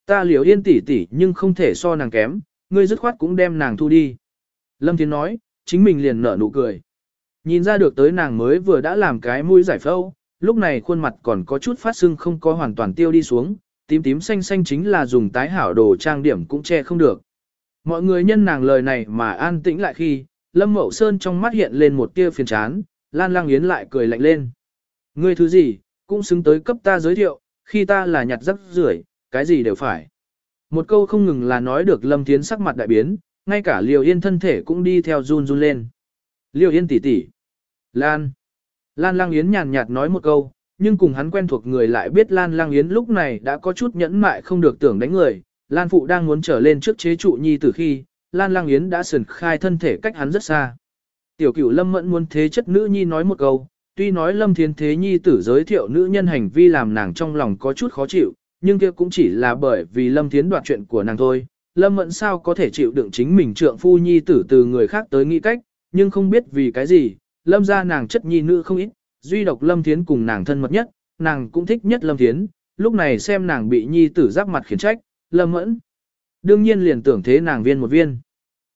Ta liều yên tỉ tỉ nhưng không thể so nàng kém, ngươi dứt khoát cũng đem nàng thu đi. Lâm Thiến nói, chính mình liền nở nụ cười. Nhìn ra được tới nàng mới vừa đã làm cái mũi giải phẫu, lúc này khuôn mặt còn có chút phát sưng không có hoàn toàn tiêu đi xuống, tím tím xanh xanh chính là dùng tái hảo đồ trang điểm cũng che không được. Mọi người nhân nàng lời này mà an tĩnh lại khi, Lâm Mậu Sơn trong mắt hiện lên một tia phiền chán, Lan Lang Yến lại cười lạnh lên. Ngươi thứ gì, cũng xứng tới cấp ta giới thiệu, khi ta là nhặt rắc rưởi, cái gì đều phải. Một câu không ngừng là nói được Lâm Thiến sắc mặt đại biến, ngay cả Liều Yên thân thể cũng đi theo run run lên. Liều Yên tỷ tỷ, Lan. Lan Lang Yến nhàn nhạt nói một câu, nhưng cùng hắn quen thuộc người lại biết Lan Lang Yến lúc này đã có chút nhẫn mại không được tưởng đánh người. Lan Phụ đang muốn trở lên trước chế trụ nhi từ khi, Lan Lang Yến đã sườn khai thân thể cách hắn rất xa. Tiểu cửu Lâm Mẫn muốn thế chất nữ nhi nói một câu, tuy nói Lâm Thiên Thế Nhi tử giới thiệu nữ nhân hành vi làm nàng trong lòng có chút khó chịu, nhưng kia cũng chỉ là bởi vì Lâm Thiến đoạt chuyện của nàng thôi. Lâm Mẫn sao có thể chịu đựng chính mình trượng phu nhi tử từ người khác tới nghĩ cách, nhưng không biết vì cái gì, Lâm ra nàng chất nhi nữ không ít, duy độc Lâm Thiến cùng nàng thân mật nhất, nàng cũng thích nhất Lâm Thiến, lúc này xem nàng bị nhi tử giáp mặt khiển trách, Lâm Mẫn. Đương nhiên liền tưởng thế nàng viên một viên.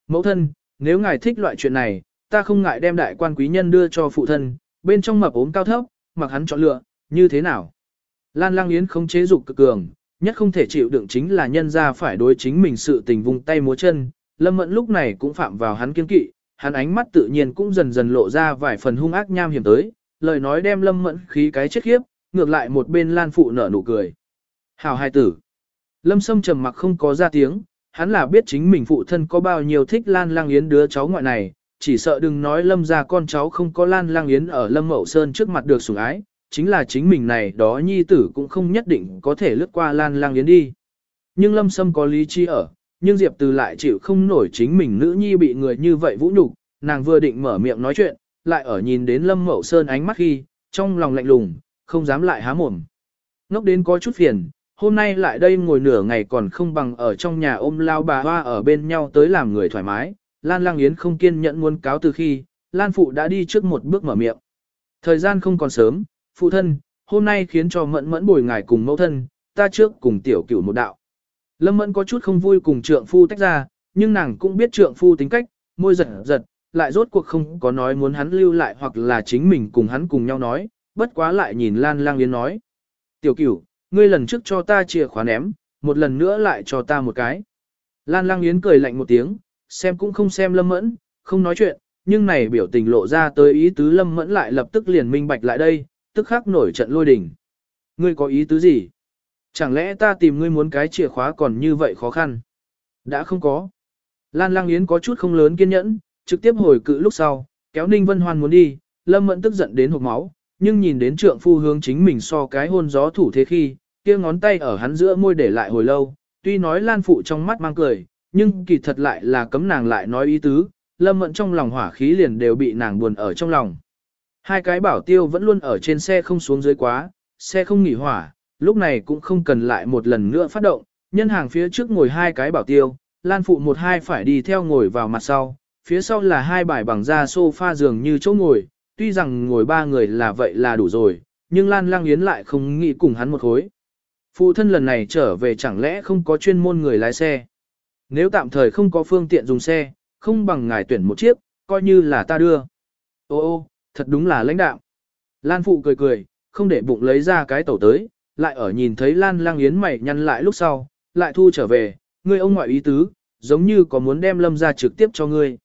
Mẫu thân, nếu ngài thích loại chuyện này, ta không ngại đem đại quan quý nhân đưa cho phụ thân, bên trong mập ốm cao thấp, mặc hắn chọn lựa, như thế nào? Lan Lang Yến không chế dục cực cường, nhất không thể chịu đựng chính là nhân ra phải đối chính mình sự tình vùng tay múa chân, Lâm Mẫn lúc này cũng phạm vào hắn kiên kỵ, hắn ánh mắt tự nhiên cũng dần dần lộ ra vài phần hung ác nham hiểm tới, lời nói đem Lâm Mẫn khí cái chết khiếp, ngược lại một bên Lan phụ nở nụ cười. Hào hai tử. Lâm Sâm trầm mặc không có ra tiếng, hắn là biết chính mình phụ thân có bao nhiêu thích Lan Lang Yến đứa cháu ngoại này, chỉ sợ đừng nói Lâm ra con cháu không có Lan Lang Yến ở Lâm Mậu Sơn trước mặt được sủng ái, chính là chính mình này đó nhi tử cũng không nhất định có thể lướt qua Lan Lang Yến đi. Nhưng Lâm Sâm có lý trí ở, nhưng Diệp Từ lại chịu không nổi chính mình nữ nhi bị người như vậy vũ nhục, nàng vừa định mở miệng nói chuyện, lại ở nhìn đến Lâm Mậu Sơn ánh mắt khi, trong lòng lạnh lùng, không dám lại há mồm. Ngốc đến có chút phiền, hôm nay lại đây ngồi nửa ngày còn không bằng ở trong nhà ôm lao bà hoa ở bên nhau tới làm người thoải mái, Lan Lang Yến không kiên nhẫn muốn cáo từ khi, Lan Phụ đã đi trước một bước mở miệng. Thời gian không còn sớm, phụ thân, hôm nay khiến cho mẫn mẫn bồi ngài cùng mẫu thân, ta trước cùng tiểu cửu một đạo. Lâm mẫn có chút không vui cùng trượng phu tách ra, nhưng nàng cũng biết trượng phu tính cách, môi giật giật, lại rốt cuộc không có nói muốn hắn lưu lại hoặc là chính mình cùng hắn cùng nhau nói, bất quá lại nhìn Lan Lang Yến nói. Tiểu cửu, ngươi lần trước cho ta chìa khóa ném, một lần nữa lại cho ta một cái. Lan Lang Yến cười lạnh một tiếng, xem cũng không xem Lâm Mẫn, không nói chuyện, nhưng này biểu tình lộ ra tới ý tứ Lâm Mẫn lại lập tức liền minh bạch lại đây, tức khắc nổi trận lôi đình. Ngươi có ý tứ gì? Chẳng lẽ ta tìm ngươi muốn cái chìa khóa còn như vậy khó khăn? Đã không có. Lan Lang Yến có chút không lớn kiên nhẫn, trực tiếp hồi cự lúc sau, kéo Ninh Vân Hoan muốn đi, Lâm Mẫn tức giận đến hộc máu, nhưng nhìn đến trượng phu hướng chính mình so cái hôn gió thủ thế khi, kia ngón tay ở hắn giữa môi để lại hồi lâu, tuy nói Lan Phụ trong mắt mang cười, nhưng kỳ thật lại là cấm nàng lại nói ý tứ, lâm mẫn trong lòng hỏa khí liền đều bị nàng buồn ở trong lòng. Hai cái bảo tiêu vẫn luôn ở trên xe không xuống dưới quá, xe không nghỉ hỏa, lúc này cũng không cần lại một lần nữa phát động, nhân hàng phía trước ngồi hai cái bảo tiêu, Lan Phụ một hai phải đi theo ngồi vào mặt sau, phía sau là hai bài bằng da sofa giường như chỗ ngồi, tuy rằng ngồi ba người là vậy là đủ rồi, nhưng Lan Lang Yến lại không nghĩ cùng hắn một khối. Phụ thân lần này trở về chẳng lẽ không có chuyên môn người lái xe. Nếu tạm thời không có phương tiện dùng xe, không bằng ngài tuyển một chiếc, coi như là ta đưa. Ô ô, thật đúng là lãnh đạo. Lan Phụ cười cười, không để bụng lấy ra cái tẩu tới, lại ở nhìn thấy Lan Lang Yến mày nhăn lại lúc sau, lại thu trở về, ngươi ông ngoại ý tứ, giống như có muốn đem Lâm ra trực tiếp cho ngươi.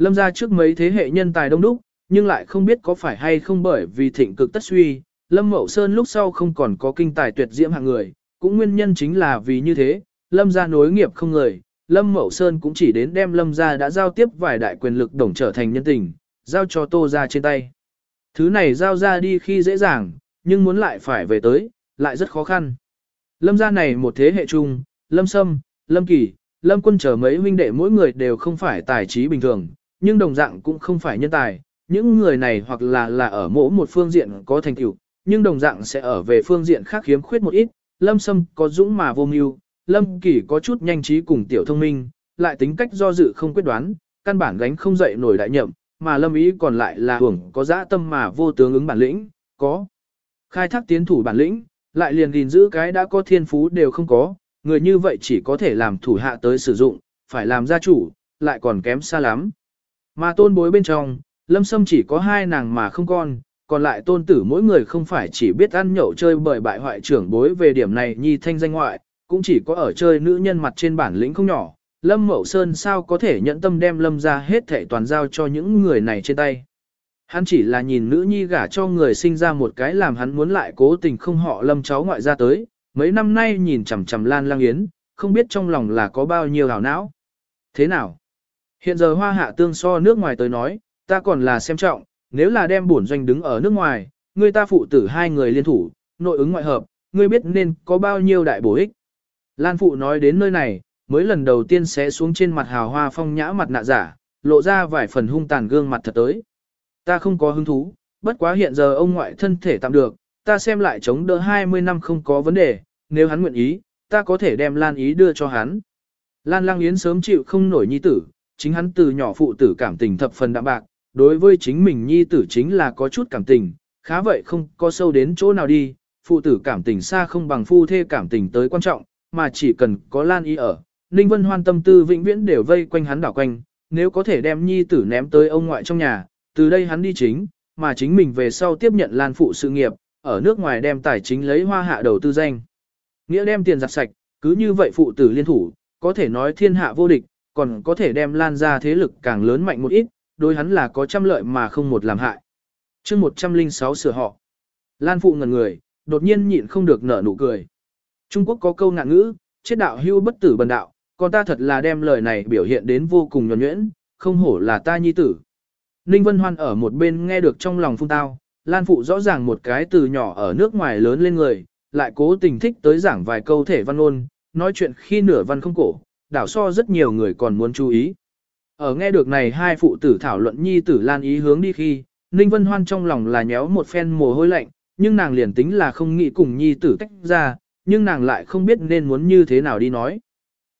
Lâm ra trước mấy thế hệ nhân tài đông đúc, nhưng lại không biết có phải hay không bởi vì thịnh cực tất suy, Lâm Mậu Sơn lúc sau không còn có kinh tài tuyệt diễm hạng người, cũng nguyên nhân chính là vì như thế, Lâm ra nối nghiệp không người, Lâm Mậu Sơn cũng chỉ đến đem Lâm ra đã giao tiếp vài đại quyền lực đồng trở thành nhân tình, giao cho Tô ra trên tay. Thứ này giao ra đi khi dễ dàng, nhưng muốn lại phải về tới, lại rất khó khăn. Lâm gia này một thế hệ chung, Lâm Sâm, Lâm Kỳ, Lâm Quân trở mấy huynh đệ mỗi người đều không phải tài trí bình thường, nhưng đồng dạng cũng không phải nhân tài. Những người này hoặc là là ở mỗi một phương diện có thành tựu, nhưng đồng dạng sẽ ở về phương diện khác khiếm khuyết một ít. Lâm Sâm có dũng mà vô mưu, Lâm Kỳ có chút nhanh trí cùng tiểu thông minh, lại tính cách do dự không quyết đoán, căn bản gánh không dậy nổi đại nhậm, mà Lâm Ý còn lại là hưởng có dã tâm mà vô tướng ứng bản lĩnh, có khai thác tiến thủ bản lĩnh, lại liền gìn giữ cái đã có thiên phú đều không có, người như vậy chỉ có thể làm thủ hạ tới sử dụng, phải làm gia chủ, lại còn kém xa lắm. Mà tôn bối bên trong, lâm sâm chỉ có hai nàng mà không con, còn lại tôn tử mỗi người không phải chỉ biết ăn nhậu chơi bởi bại hoại trưởng bối về điểm này nhi thanh danh ngoại, cũng chỉ có ở chơi nữ nhân mặt trên bản lĩnh không nhỏ. Lâm Mậu Sơn sao có thể nhận tâm đem Lâm ra hết thể toàn giao cho những người này trên tay. Hắn chỉ là nhìn nữ nhi gả cho người sinh ra một cái làm hắn muốn lại cố tình không họ Lâm cháu ngoại ra tới, mấy năm nay nhìn chằm chằm Lan Lang Yến, không biết trong lòng là có bao nhiêu hào não. Thế nào? Hiện giờ hoa hạ tương so nước ngoài tới nói, ta còn là xem trọng, nếu là đem bổn doanh đứng ở nước ngoài, người ta phụ tử hai người liên thủ, nội ứng ngoại hợp, ngươi biết nên có bao nhiêu đại bổ ích. Lan phụ nói đến nơi này, mới lần đầu tiên sẽ xuống trên mặt hào hoa phong nhã mặt nạ giả, lộ ra vài phần hung tàn gương mặt thật tới. Ta không có hứng thú, bất quá hiện giờ ông ngoại thân thể tạm được, ta xem lại chống đỡ 20 năm không có vấn đề, nếu hắn nguyện ý, ta có thể đem Lan ý đưa cho hắn. Lan Lang Yến sớm chịu không nổi nhi tử, chính hắn từ nhỏ phụ tử cảm tình thập phần đạm bạc, đối với chính mình nhi tử chính là có chút cảm tình, khá vậy không có sâu đến chỗ nào đi, phụ tử cảm tình xa không bằng phu thê cảm tình tới quan trọng, mà chỉ cần có Lan y ở. Ninh Vân Hoan tâm tư vĩnh viễn đều vây quanh hắn đảo quanh, nếu có thể đem nhi tử ném tới ông ngoại trong nhà, từ đây hắn đi chính, mà chính mình về sau tiếp nhận Lan phụ sự nghiệp, ở nước ngoài đem tài chính lấy hoa hạ đầu tư danh. Nghĩa đem tiền giặt sạch, cứ như vậy phụ tử liên thủ, có thể nói thiên hạ vô địch, còn có thể đem lan ra thế lực càng lớn mạnh một ít, đối hắn là có trăm lợi mà không một làm hại. chương 106 sửa họ. Lan phụ ngần người, đột nhiên nhịn không được nở nụ cười. Trung Quốc có câu ngạn ngữ, chết đạo hưu bất tử bần đạo, còn ta thật là đem lời này biểu hiện đến vô cùng nhuẩn nhuyễn, không hổ là ta nhi tử. Ninh Vân Hoan ở một bên nghe được trong lòng phung tao, Lan Phụ rõ ràng một cái từ nhỏ ở nước ngoài lớn lên người, lại cố tình thích tới giảng vài câu thể văn ôn, nói chuyện khi nửa văn không cổ, đảo so rất nhiều người còn muốn chú ý. Ở nghe được này hai phụ tử thảo luận nhi tử Lan ý hướng đi khi, Ninh Vân Hoan trong lòng là nhéo một phen mồ hôi lạnh, nhưng nàng liền tính là không nghĩ cùng nhi tử tách ra, nhưng nàng lại không biết nên muốn như thế nào đi nói.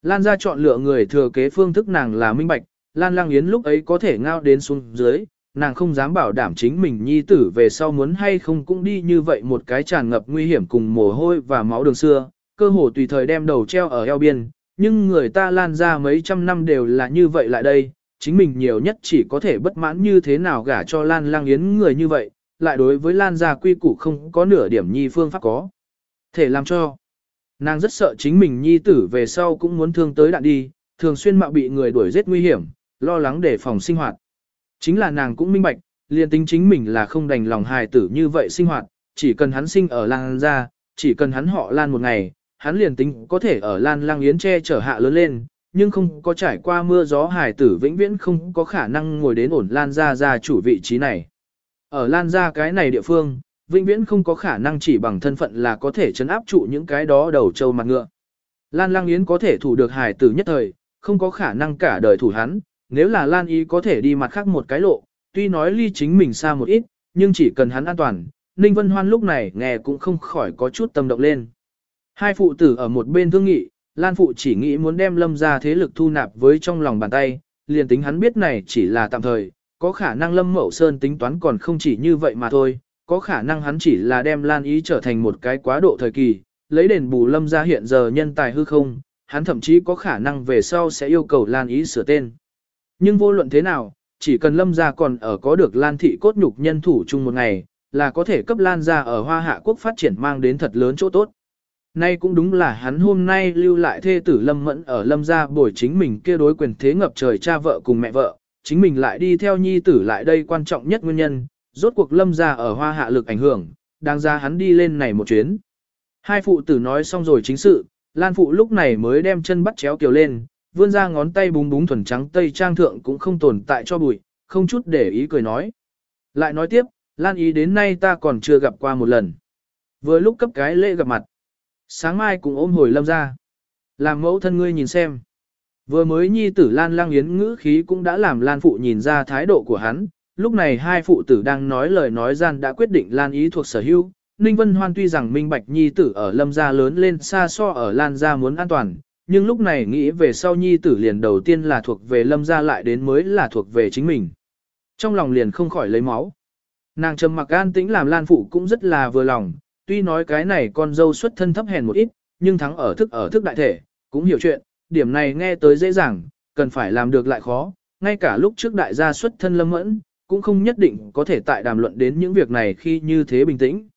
Lan ra chọn lựa người thừa kế phương thức nàng là minh bạch, Lan Lang Yến lúc ấy có thể ngao đến xuống dưới, nàng không dám bảo đảm chính mình nhi tử về sau muốn hay không cũng đi như vậy một cái tràn ngập nguy hiểm cùng mồ hôi và máu đường xưa, cơ hồ tùy thời đem đầu treo ở eo biên, nhưng người ta lan ra mấy trăm năm đều là như vậy lại đây, chính mình nhiều nhất chỉ có thể bất mãn như thế nào gả cho Lan Lang Yến người như vậy, lại đối với Lan gia quy củ không có nửa điểm nhi phương pháp có. Thể làm cho. Nàng rất sợ chính mình nhi tử về sau cũng muốn thương tới đạn đi, thường xuyên mạo bị người đuổi giết nguy hiểm, lo lắng để phòng sinh hoạt. Chính là nàng cũng minh bạch, liền tính chính mình là không đành lòng hài tử như vậy sinh hoạt, chỉ cần hắn sinh ở Lan gia, chỉ cần hắn họ Lan một ngày, hắn liền tính có thể ở Lan Lang Yến che chở hạ lớn lên, nhưng không có trải qua mưa gió hải tử vĩnh viễn không có khả năng ngồi đến ổn Lan gia gia chủ vị trí này. Ở Lan gia cái này địa phương, vĩnh viễn không có khả năng chỉ bằng thân phận là có thể chấn áp trụ những cái đó đầu trâu mặt ngựa. Lan Lang Yến có thể thủ được hải tử nhất thời, không có khả năng cả đời thủ hắn, nếu là Lan Y có thể đi mặt khác một cái lộ, tuy nói ly chính mình xa một ít, nhưng chỉ cần hắn an toàn, Ninh Vân Hoan lúc này nghe cũng không khỏi có chút tâm động lên. Hai phụ tử ở một bên thương nghị, Lan Phụ chỉ nghĩ muốn đem lâm ra thế lực thu nạp với trong lòng bàn tay, liền tính hắn biết này chỉ là tạm thời, có khả năng lâm mậu sơn tính toán còn không chỉ như vậy mà thôi, có khả năng hắn chỉ là đem Lan Ý trở thành một cái quá độ thời kỳ, lấy đền bù lâm ra hiện giờ nhân tài hư không, hắn thậm chí có khả năng về sau sẽ yêu cầu Lan Ý sửa tên. Nhưng vô luận thế nào, chỉ cần lâm gia còn ở có được lan thị cốt nhục nhân thủ chung một ngày, là có thể cấp lan gia ở hoa hạ quốc phát triển mang đến thật lớn chỗ tốt. Nay cũng đúng là hắn hôm nay lưu lại thê tử lâm mẫn ở lâm gia bồi chính mình kia đối quyền thế ngập trời cha vợ cùng mẹ vợ, chính mình lại đi theo nhi tử lại đây quan trọng nhất nguyên nhân, rốt cuộc lâm gia ở hoa hạ lực ảnh hưởng, đang ra hắn đi lên này một chuyến. Hai phụ tử nói xong rồi chính sự, Lan phụ lúc này mới đem chân bắt chéo kiều lên, vươn ra ngón tay búng búng thuần trắng tây trang thượng cũng không tồn tại cho bụi, không chút để ý cười nói. Lại nói tiếp, Lan ý đến nay ta còn chưa gặp qua một lần. Vừa lúc cấp cái lễ gặp mặt. Sáng mai cùng ôm hồi lâm ra. Làm mẫu thân ngươi nhìn xem. Vừa mới nhi tử Lan lang yến ngữ khí cũng đã làm Lan phụ nhìn ra thái độ của hắn. Lúc này hai phụ tử đang nói lời nói gian đã quyết định Lan ý thuộc sở hữu. Ninh Vân Hoan tuy rằng minh bạch nhi tử ở lâm gia lớn lên xa so ở Lan gia muốn an toàn, nhưng lúc này nghĩ về sau nhi tử liền đầu tiên là thuộc về lâm gia lại đến mới là thuộc về chính mình. Trong lòng liền không khỏi lấy máu. Nàng trầm mặc an tĩnh làm Lan Phụ cũng rất là vừa lòng, tuy nói cái này con dâu xuất thân thấp hèn một ít, nhưng thắng ở thức ở thức đại thể, cũng hiểu chuyện, điểm này nghe tới dễ dàng, cần phải làm được lại khó, ngay cả lúc trước đại gia xuất thân lâm mẫn, cũng không nhất định có thể tại đàm luận đến những việc này khi như thế bình tĩnh.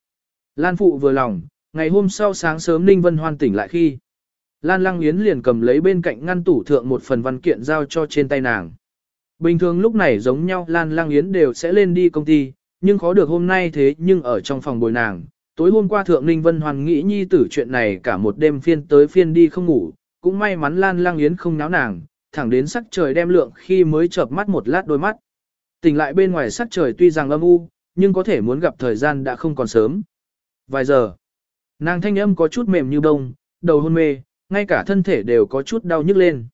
Lan Phụ vừa lòng, ngày hôm sau sáng sớm Ninh Vân Hoan tỉnh lại khi. Lan Lăng Yến liền cầm lấy bên cạnh ngăn tủ thượng một phần văn kiện giao cho trên tay nàng. Bình thường lúc này giống nhau Lan Lăng Yến đều sẽ lên đi công ty, nhưng khó được hôm nay thế nhưng ở trong phòng bồi nàng. Tối hôm qua Thượng Ninh Vân Hoàn nghĩ nhi tử chuyện này cả một đêm phiên tới phiên đi không ngủ, cũng may mắn Lan Lang Yến không náo nàng, thẳng đến sắc trời đem lượng khi mới chợp mắt một lát đôi mắt. Tỉnh lại bên ngoài sắc trời tuy rằng âm u, nhưng có thể muốn gặp thời gian đã không còn sớm. Vài giờ, nàng thanh âm có chút mềm như bông, đầu hôn mê, ngay cả thân thể đều có chút đau nhức lên.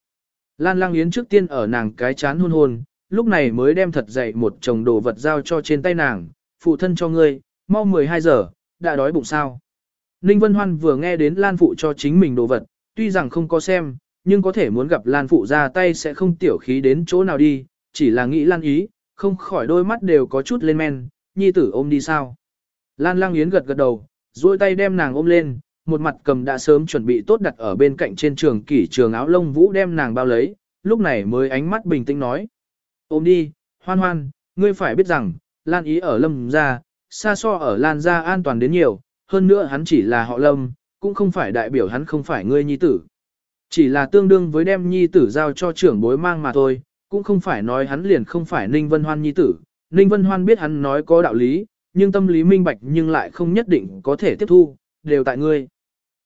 Lan Lang Yến trước tiên ở nàng cái chán hôn hôn, lúc này mới đem thật dậy một chồng đồ vật giao cho trên tay nàng, phụ thân cho ngươi, mau 12 giờ, đã đói bụng sao. Ninh Vân Hoan vừa nghe đến Lan Phụ cho chính mình đồ vật, tuy rằng không có xem, nhưng có thể muốn gặp Lan Phụ ra tay sẽ không tiểu khí đến chỗ nào đi, chỉ là nghĩ Lan ý, không khỏi đôi mắt đều có chút lên men, nhi tử ôm đi sao. Lan Lang Yến gật gật đầu, duỗi tay đem nàng ôm lên, một mặt cầm đã sớm chuẩn bị tốt đặt ở bên cạnh trên trường kỷ trường áo lông vũ đem nàng bao lấy, lúc này mới ánh mắt bình tĩnh nói. Ôm đi, hoan hoan, ngươi phải biết rằng, Lan ý ở lâm gia, xa so ở Lan gia an toàn đến nhiều, hơn nữa hắn chỉ là họ lâm, cũng không phải đại biểu hắn không phải ngươi nhi tử. Chỉ là tương đương với đem nhi tử giao cho trưởng bối mang mà thôi, cũng không phải nói hắn liền không phải Ninh Vân Hoan nhi tử. Ninh Vân Hoan biết hắn nói có đạo lý, nhưng tâm lý minh bạch nhưng lại không nhất định có thể tiếp thu, đều tại ngươi.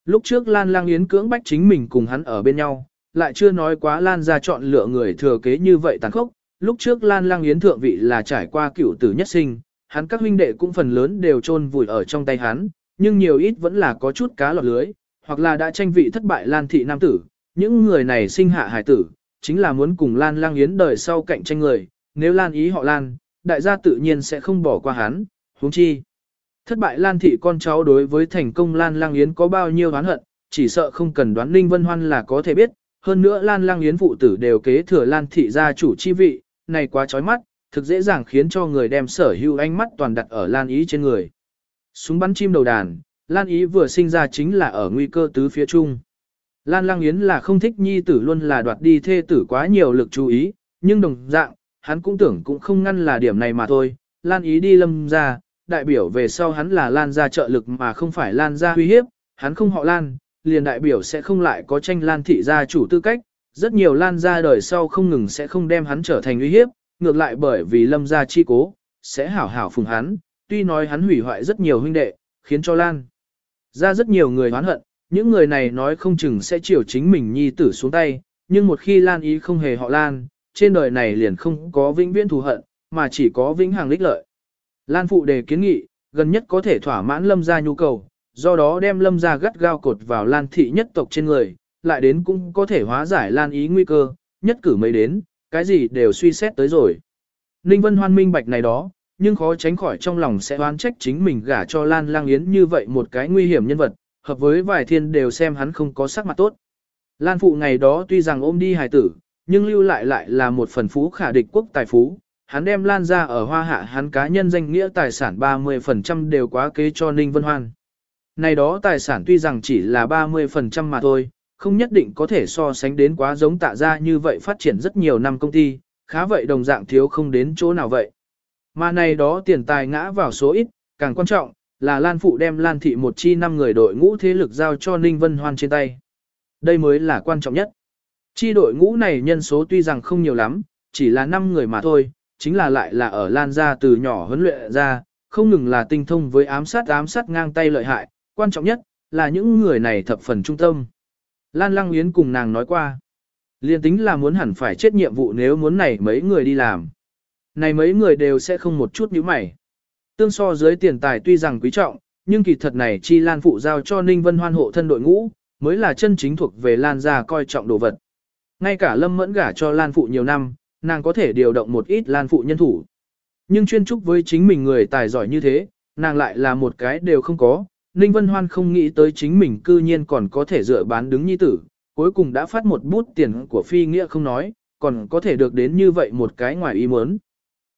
Lúc trước Lan Lang Yến cưỡng bách chính mình cùng hắn ở bên nhau, lại chưa nói quá Lan ra chọn lựa người thừa kế như vậy tàn khốc. Lúc trước Lan Lang Yến thượng vị là trải qua cửu tử nhất sinh, hắn các huynh đệ cũng phần lớn đều chôn vùi ở trong tay hắn, nhưng nhiều ít vẫn là có chút cá lọt lưới, hoặc là đã tranh vị thất bại Lan thị nam tử. Những người này sinh hạ hải tử, chính là muốn cùng Lan Lang Yến đời sau cạnh tranh người, nếu Lan ý họ Lan, đại gia tự nhiên sẽ không bỏ qua hắn, huống chi. Thất bại Lan thị con cháu đối với thành công Lan Lang Yến có bao nhiêu oán hận, chỉ sợ không cần đoán Ninh Vân Hoan là có thể biết, hơn nữa Lan Lang Yến phụ tử đều kế thừa Lan thị gia chủ chi vị, này quá chói mắt, thực dễ dàng khiến cho người đem sở hữu ánh mắt toàn đặt ở Lan Ý trên người. Súng bắn chim đầu đàn, Lan Ý vừa sinh ra chính là ở nguy cơ tứ phía chung. Lan Lang Yến là không thích nhi tử luôn là đoạt đi thê tử quá nhiều lực chú ý, nhưng đồng dạng, hắn cũng tưởng cũng không ngăn là điểm này mà thôi. Lan Ý đi lâm ra, đại biểu về sau hắn là Lan ra trợ lực mà không phải Lan ra uy hiếp, hắn không họ Lan, liền đại biểu sẽ không lại có tranh Lan thị gia chủ tư cách, rất nhiều Lan ra đời sau không ngừng sẽ không đem hắn trở thành uy hiếp, ngược lại bởi vì lâm gia chi cố, sẽ hảo hảo phùng hắn, tuy nói hắn hủy hoại rất nhiều huynh đệ, khiến cho Lan ra rất nhiều người oán hận, những người này nói không chừng sẽ chiều chính mình nhi tử xuống tay, nhưng một khi Lan ý không hề họ Lan, trên đời này liền không có vĩnh viễn thù hận, mà chỉ có vĩnh hằng lích lợi. Lan phụ đề kiến nghị, gần nhất có thể thỏa mãn lâm gia nhu cầu, do đó đem lâm gia gắt gao cột vào lan thị nhất tộc trên người, lại đến cũng có thể hóa giải lan ý nguy cơ, nhất cử mấy đến, cái gì đều suy xét tới rồi. Ninh Vân Hoan minh bạch này đó, nhưng khó tránh khỏi trong lòng sẽ oán trách chính mình gả cho Lan Lang Yến như vậy một cái nguy hiểm nhân vật, hợp với vài thiên đều xem hắn không có sắc mặt tốt. Lan phụ ngày đó tuy rằng ôm đi hài tử, nhưng lưu lại lại là một phần phú khả địch quốc tài phú, hắn đem lan ra ở hoa hạ hắn cá nhân danh nghĩa tài sản 30% đều quá kế cho Ninh Vân Hoan. Này đó tài sản tuy rằng chỉ là 30% mà thôi, không nhất định có thể so sánh đến quá giống tạ ra như vậy phát triển rất nhiều năm công ty, khá vậy đồng dạng thiếu không đến chỗ nào vậy. Mà này đó tiền tài ngã vào số ít, càng quan trọng, là Lan Phụ đem Lan Thị một chi năm người đội ngũ thế lực giao cho Ninh Vân Hoan trên tay. Đây mới là quan trọng nhất. Chi đội ngũ này nhân số tuy rằng không nhiều lắm, chỉ là 5 người mà thôi, chính là lại là ở Lan gia từ nhỏ huấn luyện ra, không ngừng là tinh thông với ám sát ám sát ngang tay lợi hại, quan trọng nhất là những người này thập phần trung tâm. Lan Lăng Yến cùng nàng nói qua, liên tính là muốn hẳn phải chết nhiệm vụ nếu muốn này mấy người đi làm. Này mấy người đều sẽ không một chút nhíu mày. Tương so dưới tiền tài tuy rằng quý trọng, nhưng kỳ thật này chi Lan phụ giao cho Ninh Vân Hoan hộ thân đội ngũ, mới là chân chính thuộc về Lan gia coi trọng đồ vật. Ngay cả Lâm Mẫn gả cho Lan phụ nhiều năm, nàng có thể điều động một ít Lan phụ nhân thủ. Nhưng chuyên trúc với chính mình người tài giỏi như thế, nàng lại là một cái đều không có. Ninh Vân Hoan không nghĩ tới chính mình cư nhiên còn có thể dựa bán đứng nhi tử, cuối cùng đã phát một bút tiền của phi nghĩa không nói, còn có thể được đến như vậy một cái ngoài ý muốn.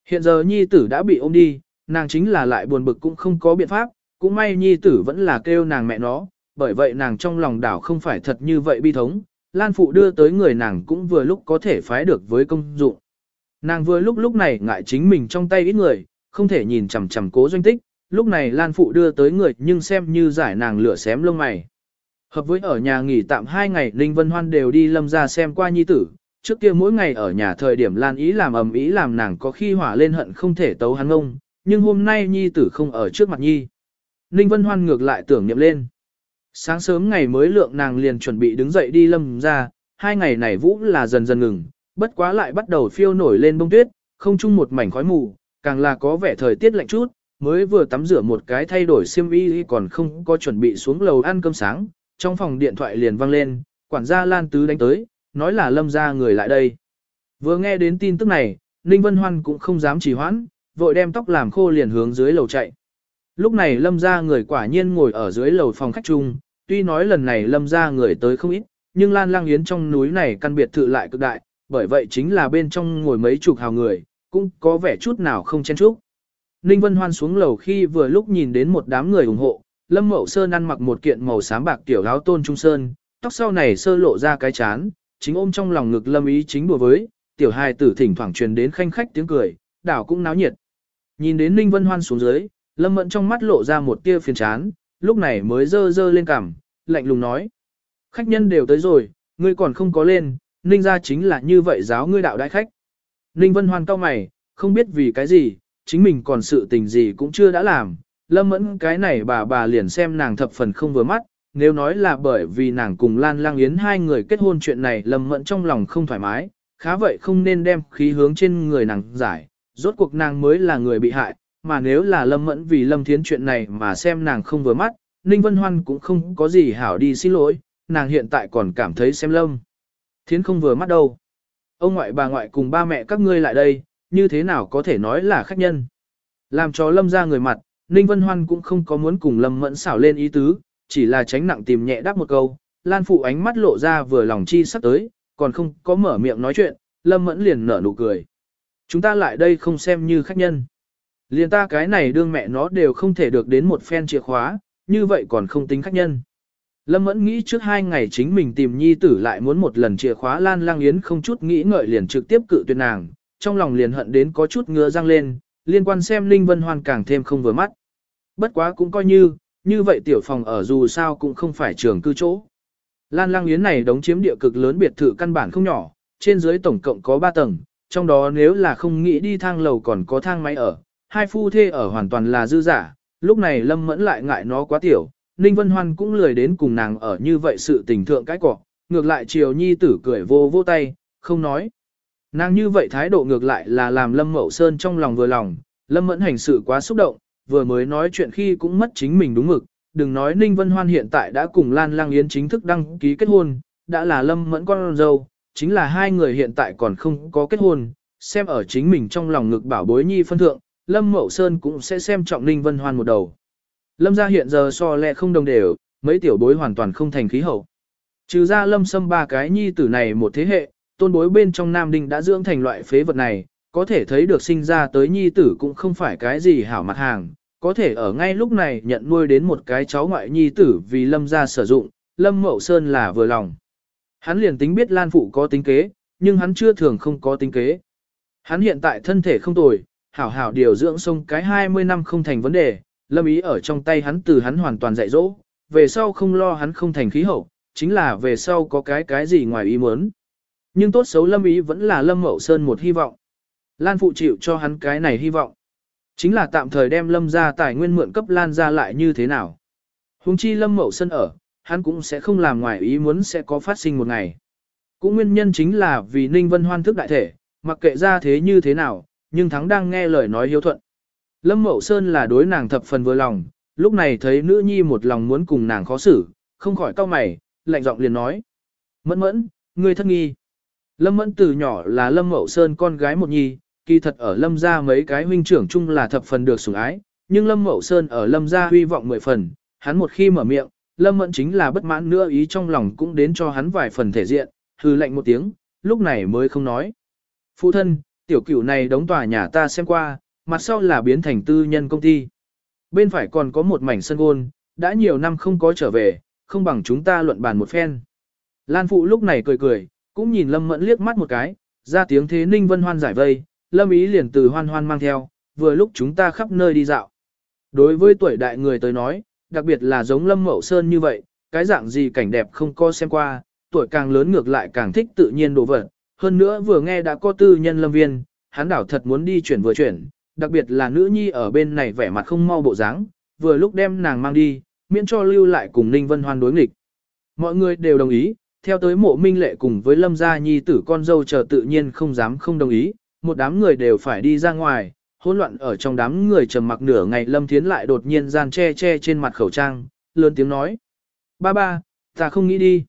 Hiện giờ nhi tử đã bị ôm đi, nàng chính là lại buồn bực cũng không có biện pháp, cũng may nhi tử vẫn là kêu nàng mẹ nó, bởi vậy nàng trong lòng đảo không phải thật như vậy bi thống, Lan Phụ đưa tới người nàng cũng vừa lúc có thể phái được với công dụng. Nàng vừa lúc lúc này ngại chính mình trong tay ít người, không thể nhìn chằm chằm cố doanh tích, lúc này Lan Phụ đưa tới người nhưng xem như giải nàng lửa xém lông mày. Hợp với ở nhà nghỉ tạm hai ngày Ninh Vân Hoan đều đi lâm ra xem qua nhi tử, trước kia mỗi ngày ở nhà thời điểm Lan ý làm ầm ý làm nàng có khi hỏa lên hận không thể tấu hắn ông, nhưng hôm nay nhi tử không ở trước mặt nhi. Ninh Vân Hoan ngược lại tưởng niệm lên. Sáng sớm ngày mới lượng nàng liền chuẩn bị đứng dậy đi lâm ra, hai ngày này vũ là dần dần ngừng, bất quá lại bắt đầu phiêu nổi lên bông tuyết, không chung một mảnh khói mù, càng là có vẻ thời tiết lạnh chút, mới vừa tắm rửa một cái thay đổi xiêm y còn không có chuẩn bị xuống lầu ăn cơm sáng, trong phòng điện thoại liền vang lên, quản gia Lan Tứ đánh tới, nói là lâm ra người lại đây. Vừa nghe đến tin tức này, Ninh Vân Hoan cũng không dám trì hoãn, vội đem tóc làm khô liền hướng dưới lầu chạy. Lúc này lâm ra người quả nhiên ngồi ở dưới lầu phòng khách chung, tuy nói lần này lâm ra người tới không ít, nhưng Lan Lang Yến trong núi này căn biệt thự lại cực đại, bởi vậy chính là bên trong ngồi mấy chục hào người, cũng có vẻ chút nào không chen chúc. Ninh Vân Hoan xuống lầu khi vừa lúc nhìn đến một đám người ủng hộ, Lâm Mậu Sơn ăn mặc một kiện màu xám bạc tiểu áo tôn trung sơn, tóc sau này sơ lộ ra cái chán, chính ôm trong lòng ngực Lâm ý chính đùa với, tiểu hài tử thỉnh thoảng truyền đến khanh khách tiếng cười, đảo cũng náo nhiệt. Nhìn đến Ninh Vân Hoan xuống dưới, Lâm Mẫn trong mắt lộ ra một tia phiền chán, lúc này mới dơ dơ lên cằm, lạnh lùng nói. Khách nhân đều tới rồi, ngươi còn không có lên, Ninh gia chính là như vậy giáo ngươi đạo đại khách. Ninh Vân Hoan cao mày, không biết vì cái gì, chính mình còn sự tình gì cũng chưa đã làm. Lâm mẫn cái này bà bà liền xem nàng thập phần không vừa mắt, nếu nói là bởi vì nàng cùng Lan Lang Yến hai người kết hôn chuyện này Lâm mẫn trong lòng không thoải mái, khá vậy không nên đem khí hướng trên người nàng giải, rốt cuộc nàng mới là người bị hại, mà nếu là Lâm mẫn vì Lâm Thiến chuyện này mà xem nàng không vừa mắt, Ninh Vân Hoan cũng không có gì hảo đi xin lỗi, nàng hiện tại còn cảm thấy xem Lâm. Thiến không vừa mắt đâu. Ông ngoại bà ngoại cùng ba mẹ các ngươi lại đây, như thế nào có thể nói là khách nhân. Làm cho Lâm ra người mặt, Ninh Vân Hoan cũng không có muốn cùng Lâm mẫn xảo lên ý tứ, chỉ là tránh nặng tìm nhẹ đáp một câu. Lan Phụ ánh mắt lộ ra vừa lòng chi sắp tới, còn không có mở miệng nói chuyện, Lâm mẫn liền nở nụ cười. Chúng ta lại đây không xem như khách nhân. Liền ta cái này đương mẹ nó đều không thể được đến một phen chìa khóa, như vậy còn không tính khách nhân. Lâm Mẫn nghĩ trước hai ngày chính mình tìm nhi tử lại muốn một lần chìa khóa Lan Lang Yến không chút nghĩ ngợi liền trực tiếp cự tuyệt nàng, trong lòng liền hận đến có chút ngứa răng lên, liên quan xem Linh Vân Hoan càng thêm không vừa mắt. Bất quá cũng coi như, như vậy tiểu phòng ở dù sao cũng không phải trường cư chỗ. Lan Lang Yến này đóng chiếm địa cực lớn biệt thự căn bản không nhỏ, trên dưới tổng cộng có 3 tầng, trong đó nếu là không nghĩ đi thang lầu còn có thang máy ở, hai phu thê ở hoàn toàn là dư giả, lúc này Lâm Mẫn lại ngại nó quá tiểu, Ninh Vân Hoan cũng lười đến cùng nàng ở như vậy sự tình thượng cái cọ, ngược lại chiều nhi tử cười vô vô tay, không nói. Nàng như vậy thái độ ngược lại là làm Lâm Mậu Sơn trong lòng vừa lòng, Lâm Mẫn hành sự quá xúc động, vừa mới nói chuyện khi cũng mất chính mình đúng mực, đừng nói Ninh Vân Hoan hiện tại đã cùng Lan Lang Yến chính thức đăng ký kết hôn, đã là Lâm Mẫn con dâu, chính là hai người hiện tại còn không có kết hôn, xem ở chính mình trong lòng ngực bảo bối nhi phân thượng, Lâm Mậu Sơn cũng sẽ xem trọng Ninh Vân Hoan một đầu. Lâm gia hiện giờ so lẹ không đồng đều, mấy tiểu bối hoàn toàn không thành khí hậu. Trừ ra lâm xâm ba cái nhi tử này một thế hệ, tôn bối bên trong Nam Đinh đã dưỡng thành loại phế vật này, có thể thấy được sinh ra tới nhi tử cũng không phải cái gì hảo mặt hàng, có thể ở ngay lúc này nhận nuôi đến một cái cháu ngoại nhi tử vì lâm gia sử dụng, lâm mậu sơn là vừa lòng. Hắn liền tính biết Lan Phụ có tính kế, nhưng hắn chưa thường không có tính kế. Hắn hiện tại thân thể không tồi, hảo hảo điều dưỡng xong cái 20 năm không thành vấn đề, lâm ý ở trong tay hắn từ hắn hoàn toàn dạy dỗ, về sau không lo hắn không thành khí hậu, chính là về sau có cái cái gì ngoài ý muốn. Nhưng tốt xấu lâm ý vẫn là lâm mậu sơn một hy vọng. Lan phụ chịu cho hắn cái này hy vọng. Chính là tạm thời đem lâm ra tài nguyên mượn cấp Lan ra lại như thế nào. Hùng chi lâm mậu sơn ở, hắn cũng sẽ không làm ngoài ý muốn sẽ có phát sinh một ngày. Cũng nguyên nhân chính là vì Ninh Vân Hoan thức đại thể, mặc kệ ra thế như thế nào, nhưng thắng đang nghe lời nói hiếu thuận. Lâm Mậu Sơn là đối nàng thập phần vừa lòng, lúc này thấy nữ nhi một lòng muốn cùng nàng khó xử, không khỏi cau mày, lạnh giọng liền nói. Mẫn mẫn, ngươi thất nghi. Lâm mẫn từ nhỏ là Lâm Mậu Sơn con gái một nhi, kỳ thật ở Lâm gia mấy cái huynh trưởng chung là thập phần được sủng ái, nhưng Lâm Mậu Sơn ở Lâm gia huy vọng mười phần, hắn một khi mở miệng, Lâm mẫn chính là bất mãn nữa ý trong lòng cũng đến cho hắn vài phần thể diện, hư lạnh một tiếng, lúc này mới không nói. Phụ thân, tiểu cửu này đóng tòa nhà ta xem qua, mặt sau là biến thành tư nhân công ty. Bên phải còn có một mảnh sân gôn, đã nhiều năm không có trở về, không bằng chúng ta luận bàn một phen. Lan Phụ lúc này cười cười, cũng nhìn Lâm Mẫn liếc mắt một cái, ra tiếng thế Ninh Vân Hoan giải vây, Lâm Ý liền từ hoan hoan mang theo, vừa lúc chúng ta khắp nơi đi dạo. Đối với tuổi đại người tới nói, đặc biệt là giống Lâm Mậu Sơn như vậy, cái dạng gì cảnh đẹp không có xem qua, tuổi càng lớn ngược lại càng thích tự nhiên đồ vật. Hơn nữa vừa nghe đã có tư nhân lâm viên, hắn đảo thật muốn đi chuyển vừa chuyển, đặc biệt là nữ nhi ở bên này vẻ mặt không mau bộ dáng, vừa lúc đem nàng mang đi, miễn cho lưu lại cùng Ninh Vân Hoan đối nghịch. Mọi người đều đồng ý, theo tới mộ minh lệ cùng với lâm gia nhi tử con dâu chờ tự nhiên không dám không đồng ý, một đám người đều phải đi ra ngoài, hỗn loạn ở trong đám người trầm mặc nửa ngày lâm thiến lại đột nhiên gian che che trên mặt khẩu trang, lớn tiếng nói. Ba ba, ta không nghĩ đi.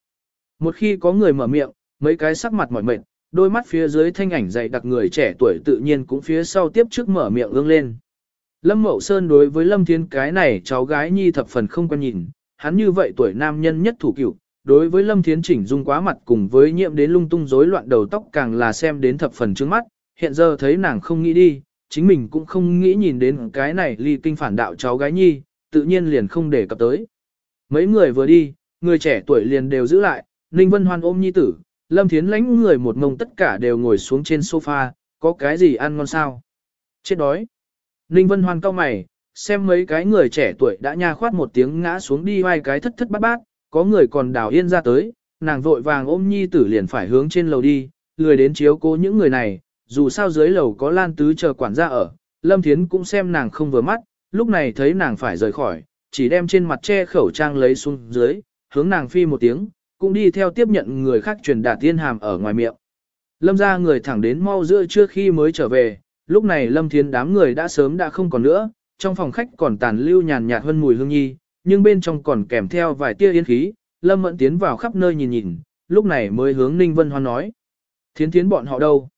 Một khi có người mở miệng, mấy cái sắc mặt mỏi mệt, đôi mắt phía dưới thanh ảnh dày đặc người trẻ tuổi tự nhiên cũng phía sau tiếp trước mở miệng ương lên. Lâm Mậu Sơn đối với Lâm Thiên cái này cháu gái nhi thập phần không quan nhìn, hắn như vậy tuổi nam nhân nhất thủ cửu, đối với Lâm Thiến chỉnh dung quá mặt cùng với nhiễm đến lung tung rối loạn đầu tóc càng là xem đến thập phần trước mắt, hiện giờ thấy nàng không nghĩ đi, chính mình cũng không nghĩ nhìn đến cái này ly kinh phản đạo cháu gái nhi, tự nhiên liền không để cập tới. Mấy người vừa đi, người trẻ tuổi liền đều giữ lại, Ninh Vân Hoan ôm nhi tử, Lâm Thiến lãnh người một ngông tất cả đều ngồi xuống trên sofa, có cái gì ăn ngon sao? Chết đói. Ninh Vân Hoan cau mày, xem mấy cái người trẻ tuổi đã nha khoát một tiếng ngã xuống đi vai cái thất thất bát bát, có người còn đào yên ra tới, nàng vội vàng ôm nhi tử liền phải hướng trên lầu đi, lười đến chiếu cố những người này, dù sao dưới lầu có lan tứ chờ quản gia ở, Lâm Thiến cũng xem nàng không vừa mắt, lúc này thấy nàng phải rời khỏi, chỉ đem trên mặt che khẩu trang lấy xuống dưới, hướng nàng phi một tiếng, cũng đi theo tiếp nhận người khác truyền đạt tiên hàm ở ngoài miệng. Lâm ra người thẳng đến mau giữa trước khi mới trở về, lúc này Lâm Thiến đám người đã sớm đã không còn nữa, trong phòng khách còn tàn lưu nhàn nhạt hơn mùi hương nhi, nhưng bên trong còn kèm theo vài tia yên khí, Lâm Mẫn tiến vào khắp nơi nhìn nhìn, lúc này mới hướng Ninh Vân Hoan nói. Thiến thiến bọn họ đâu?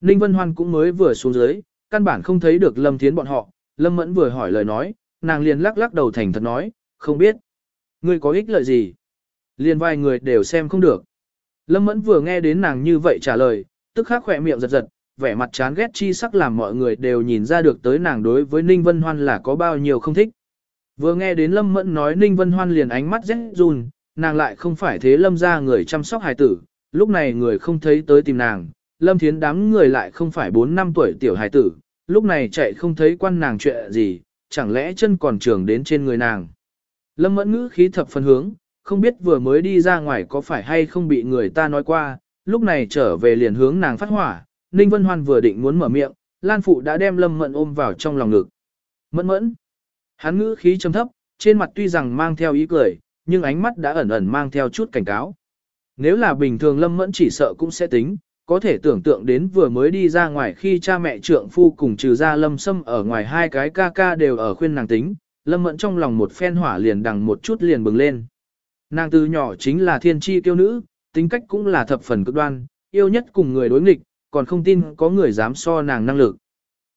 Ninh Vân Hoan cũng mới vừa xuống dưới, căn bản không thấy được Lâm Thiến bọn họ, Lâm Mẫn vừa hỏi lời nói, nàng liền lắc lắc đầu thành thật nói, không biết. Ngươi có ích lợi gì? Liền vài người đều xem không được. Lâm Mẫn vừa nghe đến nàng như vậy trả lời, tức khắc khỏe miệng giật giật, vẻ mặt chán ghét chi sắc làm mọi người đều nhìn ra được tới nàng đối với Ninh Vân Hoan là có bao nhiêu không thích. Vừa nghe đến Lâm Mẫn nói Ninh Vân Hoan liền ánh mắt rét run, nàng lại không phải thế Lâm ra người chăm sóc hài tử, lúc này người không thấy tới tìm nàng, Lâm Thiến đám người lại không phải 4 năm tuổi tiểu hài tử, lúc này chạy không thấy quan nàng chuyện gì, chẳng lẽ chân còn trường đến trên người nàng. Lâm Mẫn ngữ khí thập phân hướng, không biết vừa mới đi ra ngoài có phải hay không bị người ta nói qua, lúc này trở về liền hướng nàng phát hỏa, Ninh Vân Hoan vừa định muốn mở miệng, Lan Phụ đã đem Lâm Mẫn ôm vào trong lòng ngực. Mẫn mẫn. Hắn ngữ khí trầm thấp, trên mặt tuy rằng mang theo ý cười, nhưng ánh mắt đã ẩn ẩn mang theo chút cảnh cáo. Nếu là bình thường Lâm Mẫn chỉ sợ cũng sẽ tính, có thể tưởng tượng đến vừa mới đi ra ngoài khi cha mẹ trượng phu cùng trừ ra Lâm Sâm ở ngoài hai cái ca ca đều ở khuyên nàng tính, Lâm Mẫn trong lòng một phen hỏa liền đằng một chút liền bừng lên. Nàng từ nhỏ chính là thiên tri tiêu nữ, tính cách cũng là thập phần cực đoan, yêu nhất cùng người đối nghịch, còn không tin có người dám so nàng năng lực.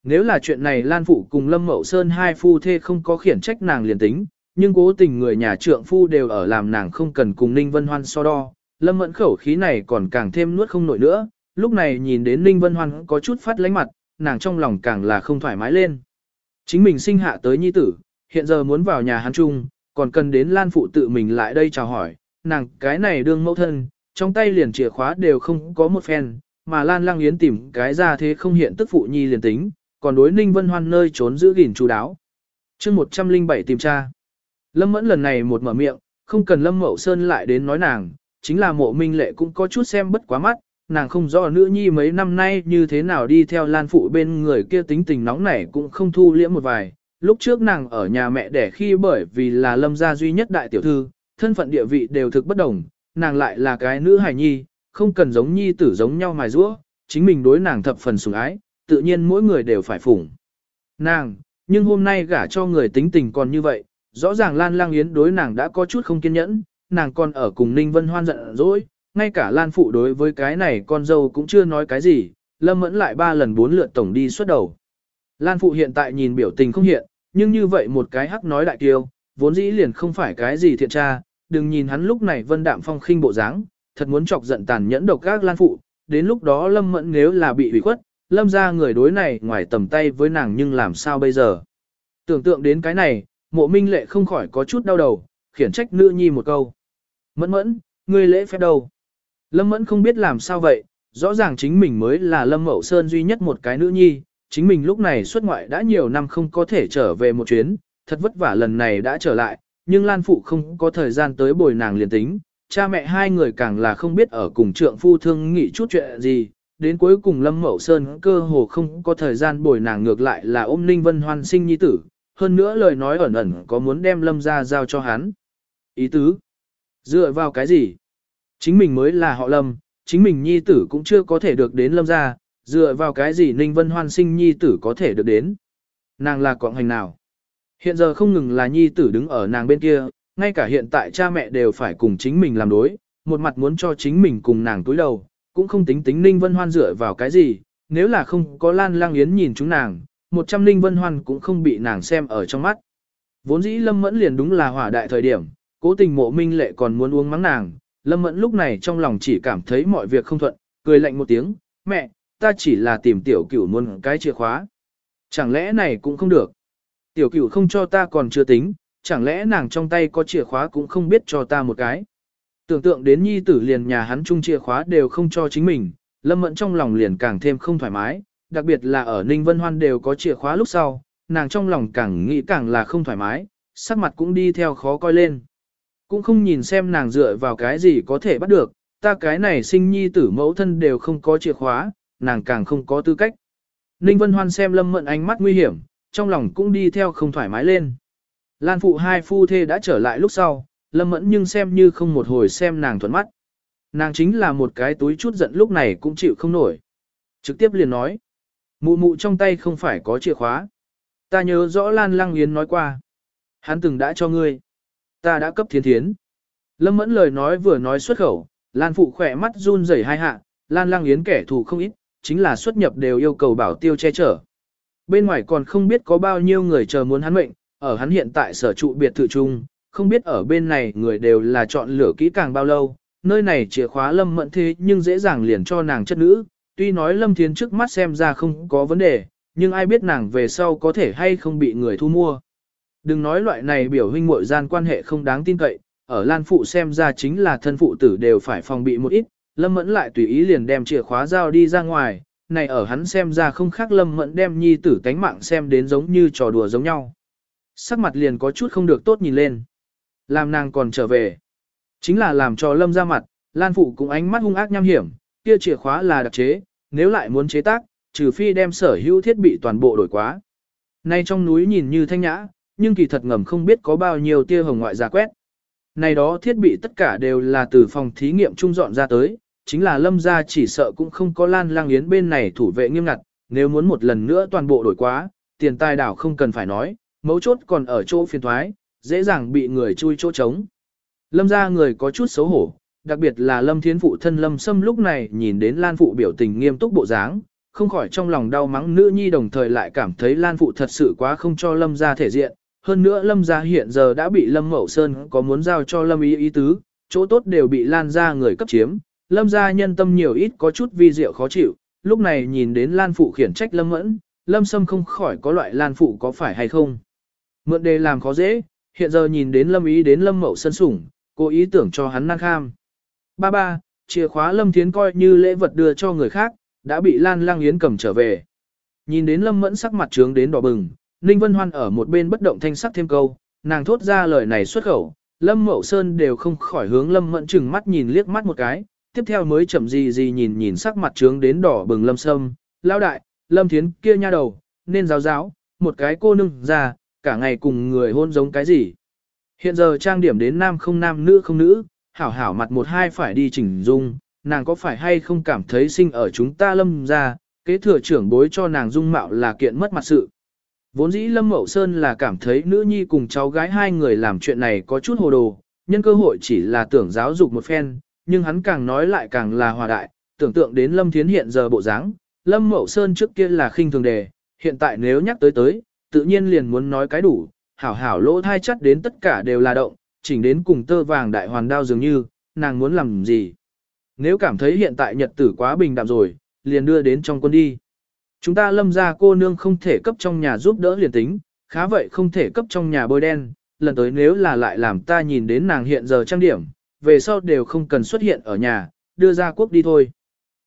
Nếu là chuyện này Lan Phụ cùng Lâm Mậu Sơn hai phu thê không có khiển trách nàng liền tính, nhưng cố tình người nhà trượng phu đều ở làm nàng không cần cùng Ninh Vân Hoan so đo. Lâm mẫn khẩu khí này còn càng thêm nuốt không nổi nữa, lúc này nhìn đến Ninh Vân Hoan có chút phát lánh mặt, nàng trong lòng càng là không thoải mái lên. Chính mình sinh hạ tới nhi tử, hiện giờ muốn vào nhà hắn chung, còn cần đến Lan Phụ tự mình lại đây chào hỏi, nàng cái này đương mẫu thân, trong tay liền chìa khóa đều không có một phen, mà Lan Lang Yến tìm cái ra thế không hiện tức phụ nhi liền tính, còn đối Ninh Vân Hoan nơi trốn giữ gìn chú đáo. chương 107 tìm tra. Lâm Mẫn lần này một mở miệng, không cần Lâm Mậu Sơn lại đến nói nàng, chính là mộ minh lệ cũng có chút xem bất quá mắt, nàng không rõ nữ nhi mấy năm nay như thế nào đi theo Lan Phụ bên người kia tính tình nóng nảy cũng không thu liễm một vài. Lúc trước nàng ở nhà mẹ đẻ khi bởi vì là Lâm gia duy nhất đại tiểu thư, thân phận địa vị đều thực bất đồng, nàng lại là cái nữ hài nhi, không cần giống nhi tử giống nhau mài rũa, chính mình đối nàng thập phần sủng ái, tự nhiên mỗi người đều phải phụng. Nàng, nhưng hôm nay gả cho người tính tình còn như vậy, rõ ràng Lan Lang Yến đối nàng đã có chút không kiên nhẫn, nàng còn ở cùng Ninh Vân Hoan giận dỗi, ngay cả Lan Phụ đối với cái này con dâu cũng chưa nói cái gì, Lâm Mẫn lại ba lần bốn lượt tổng đi xuất đầu. Lan Phụ hiện tại nhìn biểu tình không hiện, nhưng như vậy một cái hắc nói đại kiêu, vốn dĩ liền không phải cái gì thiện tra, đừng nhìn hắn lúc này vân đạm phong khinh bộ dáng, thật muốn chọc giận tàn nhẫn độc các Lan Phụ, đến lúc đó Lâm Mẫn nếu là bị ủy khuất, Lâm ra người đối này ngoài tầm tay với nàng nhưng làm sao bây giờ. Tưởng tượng đến cái này, mộ minh lệ không khỏi có chút đau đầu, khiển trách nữ nhi một câu. Mẫn mẫn, ngươi lễ phép đâu? Lâm mẫn không biết làm sao vậy, rõ ràng chính mình mới là Lâm Mậu Sơn duy nhất một cái nữ nhi, chính mình lúc này xuất ngoại đã nhiều năm không có thể trở về một chuyến, thật vất vả lần này đã trở lại, nhưng Lan Phụ không có thời gian tới bồi nàng liền tính, cha mẹ hai người càng là không biết ở cùng trượng phu thương nghị chút chuyện gì, đến cuối cùng Lâm Mậu Sơn cơ hồ không có thời gian bồi nàng ngược lại là ôm Ninh Vân Hoan sinh nhi tử, hơn nữa lời nói ẩn ẩn có muốn đem Lâm ra giao cho hắn. Ý tứ, dựa vào cái gì? Chính mình mới là họ Lâm, chính mình nhi tử cũng chưa có thể được đến Lâm ra, dựa vào cái gì Ninh Vân Hoan sinh nhi tử có thể được đến. Nàng là quạng hành nào? Hiện giờ không ngừng là nhi tử đứng ở nàng bên kia, ngay cả hiện tại cha mẹ đều phải cùng chính mình làm đối, một mặt muốn cho chính mình cùng nàng túi đầu, cũng không tính tính Ninh Vân Hoan dựa vào cái gì, nếu là không có Lan Lang Yến nhìn chúng nàng, một trăm Ninh Vân Hoan cũng không bị nàng xem ở trong mắt. Vốn dĩ Lâm Mẫn liền đúng là hỏa đại thời điểm, cố tình mộ minh lệ còn muốn uống mắng nàng, Lâm Mẫn lúc này trong lòng chỉ cảm thấy mọi việc không thuận, cười lạnh một tiếng, mẹ, ta chỉ là tìm tiểu cửu muốn cái chìa khóa. Chẳng lẽ này cũng không được. Tiểu cửu không cho ta còn chưa tính, chẳng lẽ nàng trong tay có chìa khóa cũng không biết cho ta một cái. Tưởng tượng đến nhi tử liền nhà hắn chung chìa khóa đều không cho chính mình, Lâm Mẫn trong lòng liền càng thêm không thoải mái, đặc biệt là ở Ninh Vân Hoan đều có chìa khóa lúc sau, nàng trong lòng càng nghĩ càng là không thoải mái, sắc mặt cũng đi theo khó coi lên. Cũng không nhìn xem nàng dựa vào cái gì có thể bắt được, ta cái này sinh nhi tử mẫu thân đều không có chìa khóa, nàng càng không có tư cách. Ninh Vân Hoan xem Lâm Mẫn ánh mắt nguy hiểm, trong lòng cũng đi theo không thoải mái lên. Lan phụ hai phu thê đã trở lại lúc sau, Lâm Mẫn nhưng xem như không một hồi xem nàng thuận mắt. Nàng chính là một cái túi chút giận lúc này cũng chịu không nổi. Trực tiếp liền nói. Mụ mụ trong tay không phải có chìa khóa. Ta nhớ rõ Lan Lăng Yến nói qua. Hắn từng đã cho ngươi. Ta đã cấp thiên thiến. Lâm Mẫn lời nói vừa nói xuất khẩu, Lan Phụ khỏe mắt run rẩy hai hạ, Lan Lăng Yến kẻ thù không ít, chính là xuất nhập đều yêu cầu bảo tiêu che chở. Bên ngoài còn không biết có bao nhiêu người chờ muốn hắn mệnh, ở hắn hiện tại sở trụ biệt thự chung, không biết ở bên này người đều là chọn lửa kỹ càng bao lâu, nơi này chìa khóa Lâm Mẫn thế nhưng dễ dàng liền cho nàng chất nữ, tuy nói Lâm Thiến trước mắt xem ra không có vấn đề, nhưng ai biết nàng về sau có thể hay không bị người thu mua. Đừng nói loại này biểu huynh muội gian quan hệ không đáng tin cậy, ở Lan Phụ xem ra chính là thân phụ tử đều phải phòng bị một ít, Lâm Mẫn lại tùy ý liền đem chìa khóa giao đi ra ngoài, này ở hắn xem ra không khác Lâm Mẫn đem nhi tử tánh mạng xem đến giống như trò đùa giống nhau. Sắc mặt liền có chút không được tốt nhìn lên. Làm nàng còn trở về. Chính là làm cho Lâm ra mặt, Lan Phụ cũng ánh mắt hung ác nham hiểm, kia chìa khóa là đặc chế, nếu lại muốn chế tác, trừ phi đem sở hữu thiết bị toàn bộ đổi quá. Nay trong núi nhìn như thanh nhã, nhưng kỳ thật ngầm không biết có bao nhiêu tia hồng ngoại giả quét. Này đó thiết bị tất cả đều là từ phòng thí nghiệm trung dọn ra tới, chính là lâm gia chỉ sợ cũng không có lan lang yến bên này thủ vệ nghiêm ngặt, nếu muốn một lần nữa toàn bộ đổi quá, tiền tài đảo không cần phải nói, mấu chốt còn ở chỗ phiền thoái, dễ dàng bị người chui chỗ trống. Lâm gia người có chút xấu hổ, đặc biệt là lâm thiến phụ thân lâm sâm lúc này nhìn đến lan phụ biểu tình nghiêm túc bộ dáng, không khỏi trong lòng đau mắng nữ nhi đồng thời lại cảm thấy lan phụ thật sự quá không cho lâm gia thể diện, hơn nữa Lâm gia hiện giờ đã bị Lâm Mậu Sơn có muốn giao cho Lâm ý ý tứ, chỗ tốt đều bị Lan gia người cấp chiếm. Lâm gia nhân tâm nhiều ít có chút vi diệu khó chịu, lúc này nhìn đến Lan Phụ khiển trách Lâm Mẫn, Lâm Sâm không khỏi có loại Lan Phụ có phải hay không. Mượn đề làm khó dễ, hiện giờ nhìn đến Lâm ý đến Lâm Mậu Sơn sủng, cố ý tưởng cho hắn năng kham. Ba ba, chìa khóa Lâm Thiến coi như lễ vật đưa cho người khác, đã bị Lan Lang Yến cầm trở về. Nhìn đến Lâm Mẫn sắc mặt trướng đến đỏ bừng, Ninh Vân Hoan ở một bên bất động thanh sắc thêm câu, nàng thốt ra lời này xuất khẩu, Lâm Mậu Sơn đều không khỏi hướng Lâm Mẫn chừng mắt nhìn liếc mắt một cái, tiếp theo mới chậm gì gì nhìn nhìn sắc mặt trướng đến đỏ bừng Lâm Sâm, lão đại, Lâm Thiến kia nha đầu, nên giáo giáo, một cái cô nương ra, cả ngày cùng người hôn giống cái gì. Hiện giờ trang điểm đến nam không nam nữ không nữ, hảo hảo mặt một hai phải đi chỉnh dung, nàng có phải hay không cảm thấy sinh ở chúng ta lâm ra, kế thừa trưởng bối cho nàng dung mạo là kiện mất mặt sự. Vốn dĩ Lâm Mậu Sơn là cảm thấy nữ nhi cùng cháu gái hai người làm chuyện này có chút hồ đồ, nhân cơ hội chỉ là tưởng giáo dục một phen, nhưng hắn càng nói lại càng là hòa đại, tưởng tượng đến Lâm Thiến hiện giờ bộ dáng, Lâm Mậu Sơn trước kia là khinh thường đề, hiện tại nếu nhắc tới tới, tự nhiên liền muốn nói cái đủ, hảo hảo lỗ thai chắt đến tất cả đều là động, chỉnh đến cùng tơ vàng đại hoàn đao dường như, nàng muốn làm gì. Nếu cảm thấy hiện tại nhật tử quá bình đạm rồi, liền đưa đến trong quân đi. Chúng ta lâm ra cô nương không thể cấp trong nhà giúp đỡ liền tính, khá vậy không thể cấp trong nhà bôi đen, lần tới nếu là lại làm ta nhìn đến nàng hiện giờ trang điểm, về sau đều không cần xuất hiện ở nhà, đưa ra quốc đi thôi.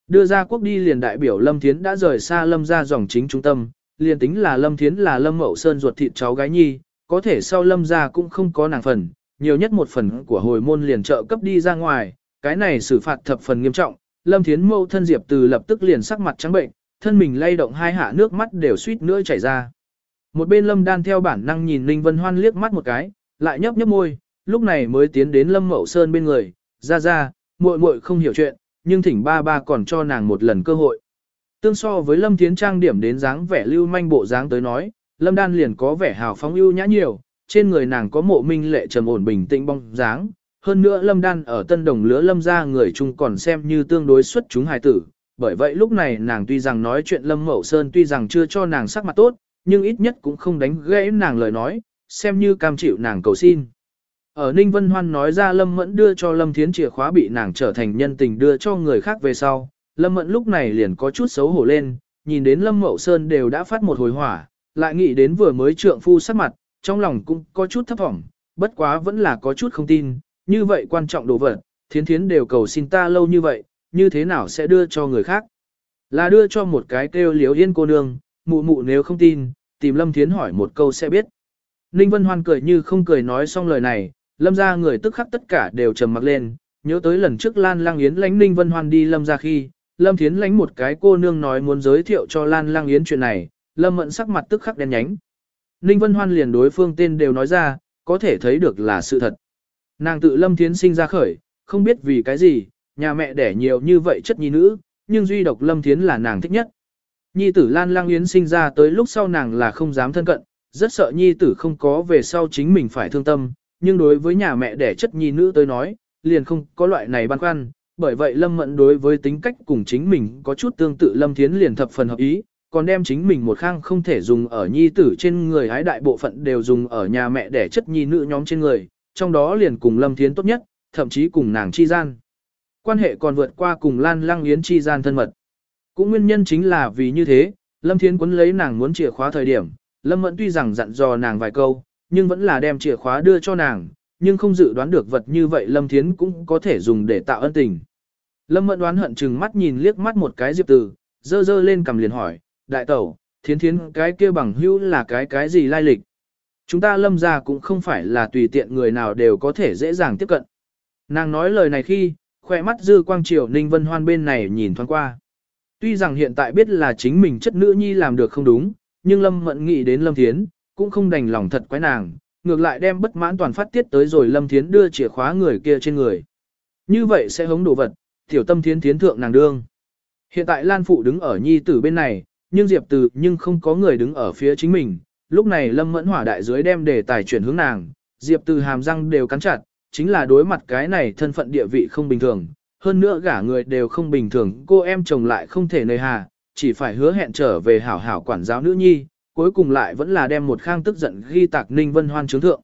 Đưa ra quốc đi liền đại biểu Lâm Thiến đã rời xa Lâm ra dòng chính trung tâm, liền tính là Lâm Thiến là Lâm Mậu Sơn ruột thịt cháu gái nhi, có thể sau Lâm ra cũng không có nàng phần, nhiều nhất một phần của hồi môn liền trợ cấp đi ra ngoài, cái này xử phạt thập phần nghiêm trọng, Lâm Thiến mâu thân Diệp Từ lập tức liền sắc mặt trắng bệnh, thân mình lay động hai hạ nước mắt đều suýt nữa chảy ra. Một bên Lâm Đan theo bản năng nhìn Ninh Vân Hoan liếc mắt một cái, lại nhấp nhấp môi, lúc này mới tiến đến Lâm Mậu Sơn bên người, ra ra, muội muội không hiểu chuyện, nhưng thỉnh ba ba còn cho nàng một lần cơ hội. Tương so với Lâm Thiến trang điểm đến dáng vẻ lưu manh bộ dáng tới nói, Lâm Đan liền có vẻ hào phóng ưu nhã nhiều, trên người nàng có mộ minh lệ trầm ổn bình tĩnh bóng dáng. Hơn nữa Lâm Đan ở tân đồng lứa Lâm ra người chung còn xem như tương đối xuất chúng hài tử, bởi vậy lúc này nàng tuy rằng nói chuyện Lâm Mậu Sơn tuy rằng chưa cho nàng sắc mặt tốt, nhưng ít nhất cũng không đánh gãy nàng lời nói, xem như cam chịu nàng cầu xin. Ở Ninh Vân Hoan nói ra Lâm Mẫn đưa cho Lâm Thiến chìa khóa bị nàng trở thành nhân tình đưa cho người khác về sau, Lâm Mẫn lúc này liền có chút xấu hổ lên, nhìn đến Lâm Mậu Sơn đều đã phát một hồi hỏa, lại nghĩ đến vừa mới trượng phu sắc mặt, trong lòng cũng có chút thấp thỏm, bất quá vẫn là có chút không tin, như vậy quan trọng đồ vật, thiến thiến đều cầu xin ta lâu như vậy, như thế nào sẽ đưa cho người khác? Là đưa cho một cái kêu liếu yên cô nương, mụ mụ nếu không tin, tìm Lâm Thiến hỏi một câu sẽ biết. Ninh Vân Hoan cười như không cười nói xong lời này, Lâm ra người tức khắc tất cả đều trầm mặc lên, nhớ tới lần trước Lan Lang Yến lánh Ninh Vân Hoan đi Lâm ra khi, Lâm Thiến lánh một cái cô nương nói muốn giới thiệu cho Lan Lang Yến chuyện này, Lâm Mẫn sắc mặt tức khắc đen nhánh. Ninh Vân Hoan liền đối phương tên đều nói ra, có thể thấy được là sự thật. Nàng tự Lâm Thiến sinh ra khởi, không biết vì cái gì, nhà mẹ đẻ nhiều như vậy chất nhi nữ, nhưng duy độc Lâm Thiến là nàng thích nhất. Nhi tử Lan Lang Yến sinh ra tới lúc sau nàng là không dám thân cận, rất sợ nhi tử không có về sau chính mình phải thương tâm, nhưng đối với nhà mẹ đẻ chất nhi nữ tới nói, liền không có loại này băn khoăn, bởi vậy Lâm Mẫn đối với tính cách cùng chính mình có chút tương tự Lâm Thiến liền thập phần hợp ý, còn đem chính mình một khang không thể dùng ở nhi tử trên người hái đại bộ phận đều dùng ở nhà mẹ để chất nhi nữ nhóm trên người, trong đó liền cùng Lâm Thiến tốt nhất, thậm chí cùng nàng chi gian. Quan hệ còn vượt qua cùng Lan Lăng Yến chi gian thân mật. Cũng nguyên nhân chính là vì như thế, Lâm Thiến quấn lấy nàng muốn chìa khóa thời điểm, Lâm Mẫn tuy rằng dặn dò nàng vài câu, nhưng vẫn là đem chìa khóa đưa cho nàng, nhưng không dự đoán được vật như vậy Lâm Thiến cũng có thể dùng để tạo ân tình. Lâm Mẫn đoán hận chừng mắt nhìn liếc mắt một cái Diệp Từ, dơ dơ lên cầm liền hỏi, đại tẩu, thiến thiến cái kia bằng hữu là cái cái gì lai lịch. Chúng ta lâm ra cũng không phải là tùy tiện người nào đều có thể dễ dàng tiếp cận. Nàng nói lời này khi, khỏe mắt dư quang triều Ninh Vân Hoan bên này nhìn thoáng qua. Tuy rằng hiện tại biết là chính mình chất nữ nhi làm được không đúng, nhưng Lâm Mẫn nghĩ đến Lâm Thiến, cũng không đành lòng thật quái nàng, ngược lại đem bất mãn toàn phát tiết tới rồi Lâm Thiến đưa chìa khóa người kia trên người. Như vậy sẽ hống đồ vật, tiểu tâm thiến thiến thượng nàng đương. Hiện tại Lan Phụ đứng ở nhi tử bên này, nhưng Diệp Từ nhưng không có người đứng ở phía chính mình. Lúc này Lâm Mẫn hỏa đại dưới đem đề tài chuyển hướng nàng, Diệp Từ hàm răng đều cắn chặt, chính là đối mặt cái này thân phận địa vị không bình thường, hơn nữa gả người đều không bình thường, cô em chồng lại không thể nơi hà, chỉ phải hứa hẹn trở về hảo hảo quản giáo nữ nhi, cuối cùng lại vẫn là đem một khang tức giận ghi tạc Ninh Vân Hoan chứng thượng.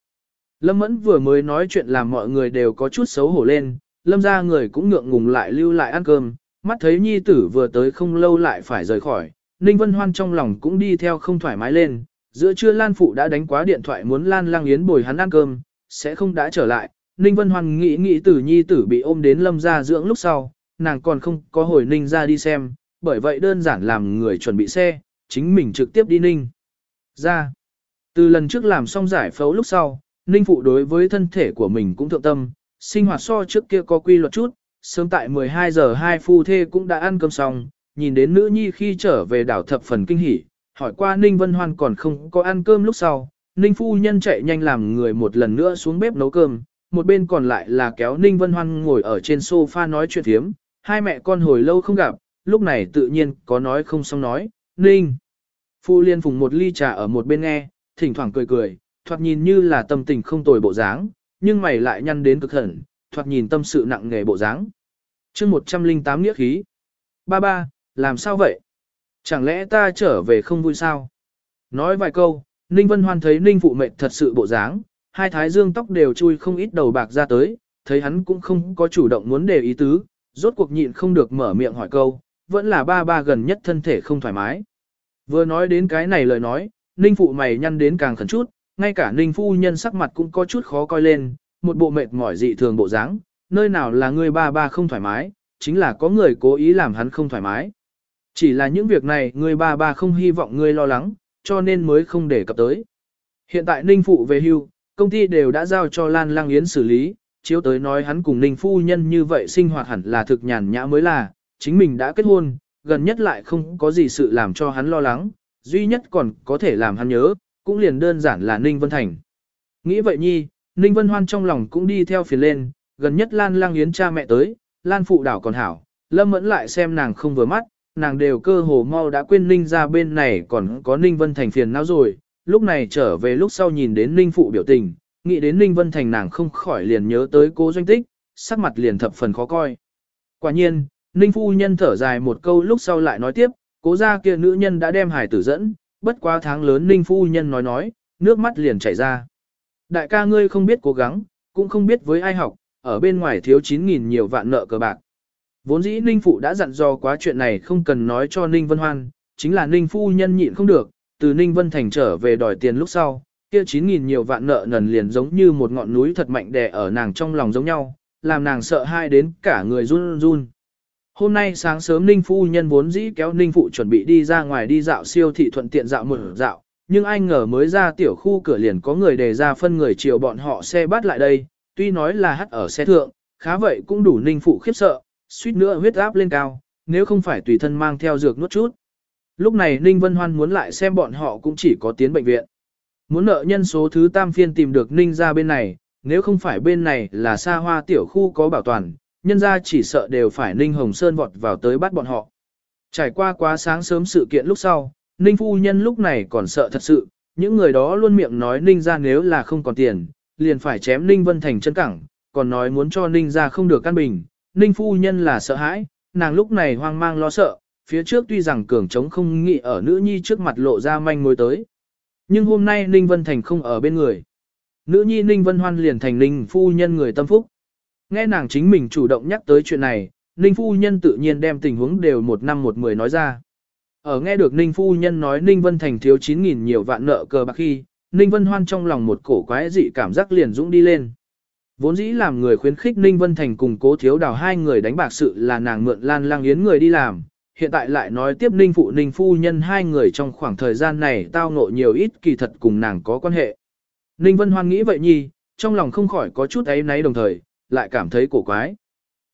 Lâm Mẫn vừa mới nói chuyện làm mọi người đều có chút xấu hổ lên, Lâm ra người cũng ngượng ngùng lại lưu lại ăn cơm, mắt thấy nhi tử vừa tới không lâu lại phải rời khỏi, Ninh Vân Hoan trong lòng cũng đi theo không thoải mái lên, giữa trưa Lan Phụ đã đánh quá điện thoại muốn Lan Lang Yến bồi hắn ăn cơm, sẽ không đã trở lại. Ninh Vân Hoan nghĩ nghĩ tử nhi tử bị ôm đến lâm ra dưỡng lúc sau, nàng còn không có hồi Ninh ra đi xem, bởi vậy đơn giản làm người chuẩn bị xe, chính mình trực tiếp đi ninh. Ra, từ lần trước làm xong giải phẫu lúc sau, ninh phụ đối với thân thể của mình cũng thượng tâm, sinh hoạt so trước kia có quy luật chút, sớm tại 12 giờ hai phu thê cũng đã ăn cơm xong, nhìn đến nữ nhi khi trở về đảo thập phần kinh hỉ, hỏi qua Ninh Vân Hoan còn không có ăn cơm lúc sau, Ninh phu nhân chạy nhanh làm người một lần nữa xuống bếp nấu cơm, một bên còn lại là kéo Ninh Vân Hoan ngồi ở trên sofa nói chuyện thiếm, hai mẹ con hồi lâu không gặp, lúc này tự nhiên có nói không xong nói, Ninh. Phu liên phùng một ly trà ở một bên nghe, thỉnh thoảng cười cười, thoạt nhìn như là tâm tình không tồi bộ dáng, nhưng mày lại nhăn đến cực hẳn, thoạt nhìn tâm sự nặng nề bộ dáng. chương 108 nghĩa khí. Ba ba, làm sao vậy? Chẳng lẽ ta trở về không vui sao? Nói vài câu, Ninh Vân Hoan thấy Ninh Phụ Mệnh thật sự bộ dáng, hai thái dương tóc đều chui không ít đầu bạc ra tới, thấy hắn cũng không có chủ động muốn đề ý tứ, rốt cuộc nhịn không được mở miệng hỏi câu, vẫn là ba ba gần nhất thân thể không thoải mái. Vừa nói đến cái này lời nói, Ninh Phụ mày nhăn đến càng khẩn chút, ngay cả Ninh Phu Nhân sắc mặt cũng có chút khó coi lên, một bộ mệt mỏi dị thường bộ dáng, nơi nào là người ba ba không thoải mái, chính là có người cố ý làm hắn không thoải mái. Chỉ là những việc này người ba ba không hy vọng ngươi lo lắng, cho nên mới không để cập tới. Hiện tại Ninh Phụ về hưu, công ty đều đã giao cho Lan Lang Yến xử lý, chiếu tới nói hắn cùng Ninh Phu Nhân như vậy sinh hoạt hẳn là thực nhàn nhã mới là, chính mình đã kết hôn, gần nhất lại không có gì sự làm cho hắn lo lắng, duy nhất còn có thể làm hắn nhớ, cũng liền đơn giản là Ninh Vân Thành. Nghĩ vậy nhi, Ninh Vân Hoan trong lòng cũng đi theo phiền lên, gần nhất Lan Lang Yến cha mẹ tới, Lan Phụ đảo còn hảo, Lâm Mẫn lại xem nàng không vừa mắt, nàng đều cơ hồ mau đã quên Ninh ra bên này còn có Ninh Vân Thành phiền não rồi, lúc này trở về lúc sau nhìn đến Ninh Phụ biểu tình, nghĩ đến Ninh Vân Thành nàng không khỏi liền nhớ tới cô doanh tích, sắc mặt liền thập phần khó coi. Quả nhiên, Ninh Phu Nhân thở dài một câu lúc sau lại nói tiếp, cố ra kia nữ nhân đã đem hải tử dẫn, bất quá tháng lớn Ninh Phu Nhân nói nói, nước mắt liền chảy ra. Đại ca ngươi không biết cố gắng, cũng không biết với ai học, ở bên ngoài thiếu 9.000 nhiều vạn nợ cờ bạc. Vốn dĩ Ninh Phụ đã dặn dò quá chuyện này không cần nói cho Ninh Vân Hoan, chính là Ninh Phu Nhân nhịn không được, từ Ninh Vân Thành trở về đòi tiền lúc sau, kia 9.000 nhiều vạn nợ nần liền giống như một ngọn núi thật mạnh đè ở nàng trong lòng giống nhau, làm nàng sợ hai đến cả người run run. Hôm nay sáng sớm Ninh Phu Nhân vốn dĩ kéo Ninh Phụ chuẩn bị đi ra ngoài đi dạo siêu thị thuận tiện dạo một dạo, nhưng ai ngờ mới ra tiểu khu cửa liền có người đề ra phân người chiều bọn họ xe bắt lại đây, tuy nói là hắt ở xe thượng, khá vậy cũng đủ Ninh Phụ khiếp sợ, suýt nữa huyết áp lên cao, nếu không phải tùy thân mang theo dược nuốt chút. Lúc này Ninh Vân Hoan muốn lại xem bọn họ cũng chỉ có tiến bệnh viện. Muốn nợ nhân số thứ tam phiên tìm được Ninh ra bên này, nếu không phải bên này là xa hoa tiểu khu có bảo toàn, nhân ra chỉ sợ đều phải Ninh Hồng Sơn vọt vào tới bắt bọn họ. Trải qua quá sáng sớm sự kiện lúc sau, Ninh Phu Nhân lúc này còn sợ thật sự, những người đó luôn miệng nói Ninh ra nếu là không còn tiền, liền phải chém Ninh Vân Thành chân cẳng, còn nói muốn cho Ninh ra không được căn bình. Ninh Phu Nhân là sợ hãi, nàng lúc này hoang mang lo sợ, phía trước tuy rằng cường trống không nghĩ ở nữ nhi trước mặt lộ ra manh mối tới. Nhưng hôm nay Ninh Vân Thành không ở bên người. Nữ nhi Ninh Vân Hoan liền thành Ninh Phu Nhân người tâm phúc. Nghe nàng chính mình chủ động nhắc tới chuyện này, Ninh Phu Nhân tự nhiên đem tình huống đều một năm một mười nói ra. Ở nghe được Ninh Phu Nhân nói Ninh Vân Thành thiếu 9.000 nhiều vạn nợ cờ bạc khi, Ninh Vân Hoan trong lòng một cổ quái dị cảm giác liền dũng đi lên. Vốn dĩ làm người khuyến khích Ninh Vân Thành cùng cố thiếu đào hai người đánh bạc sự là nàng mượn lan lang yến người đi làm, hiện tại lại nói tiếp Ninh Phụ Ninh Phu Nhân hai người trong khoảng thời gian này tao ngộ nhiều ít kỳ thật cùng nàng có quan hệ. Ninh Vân Hoan nghĩ vậy nhi, trong lòng không khỏi có chút ấy náy đồng thời, lại cảm thấy cổ quái.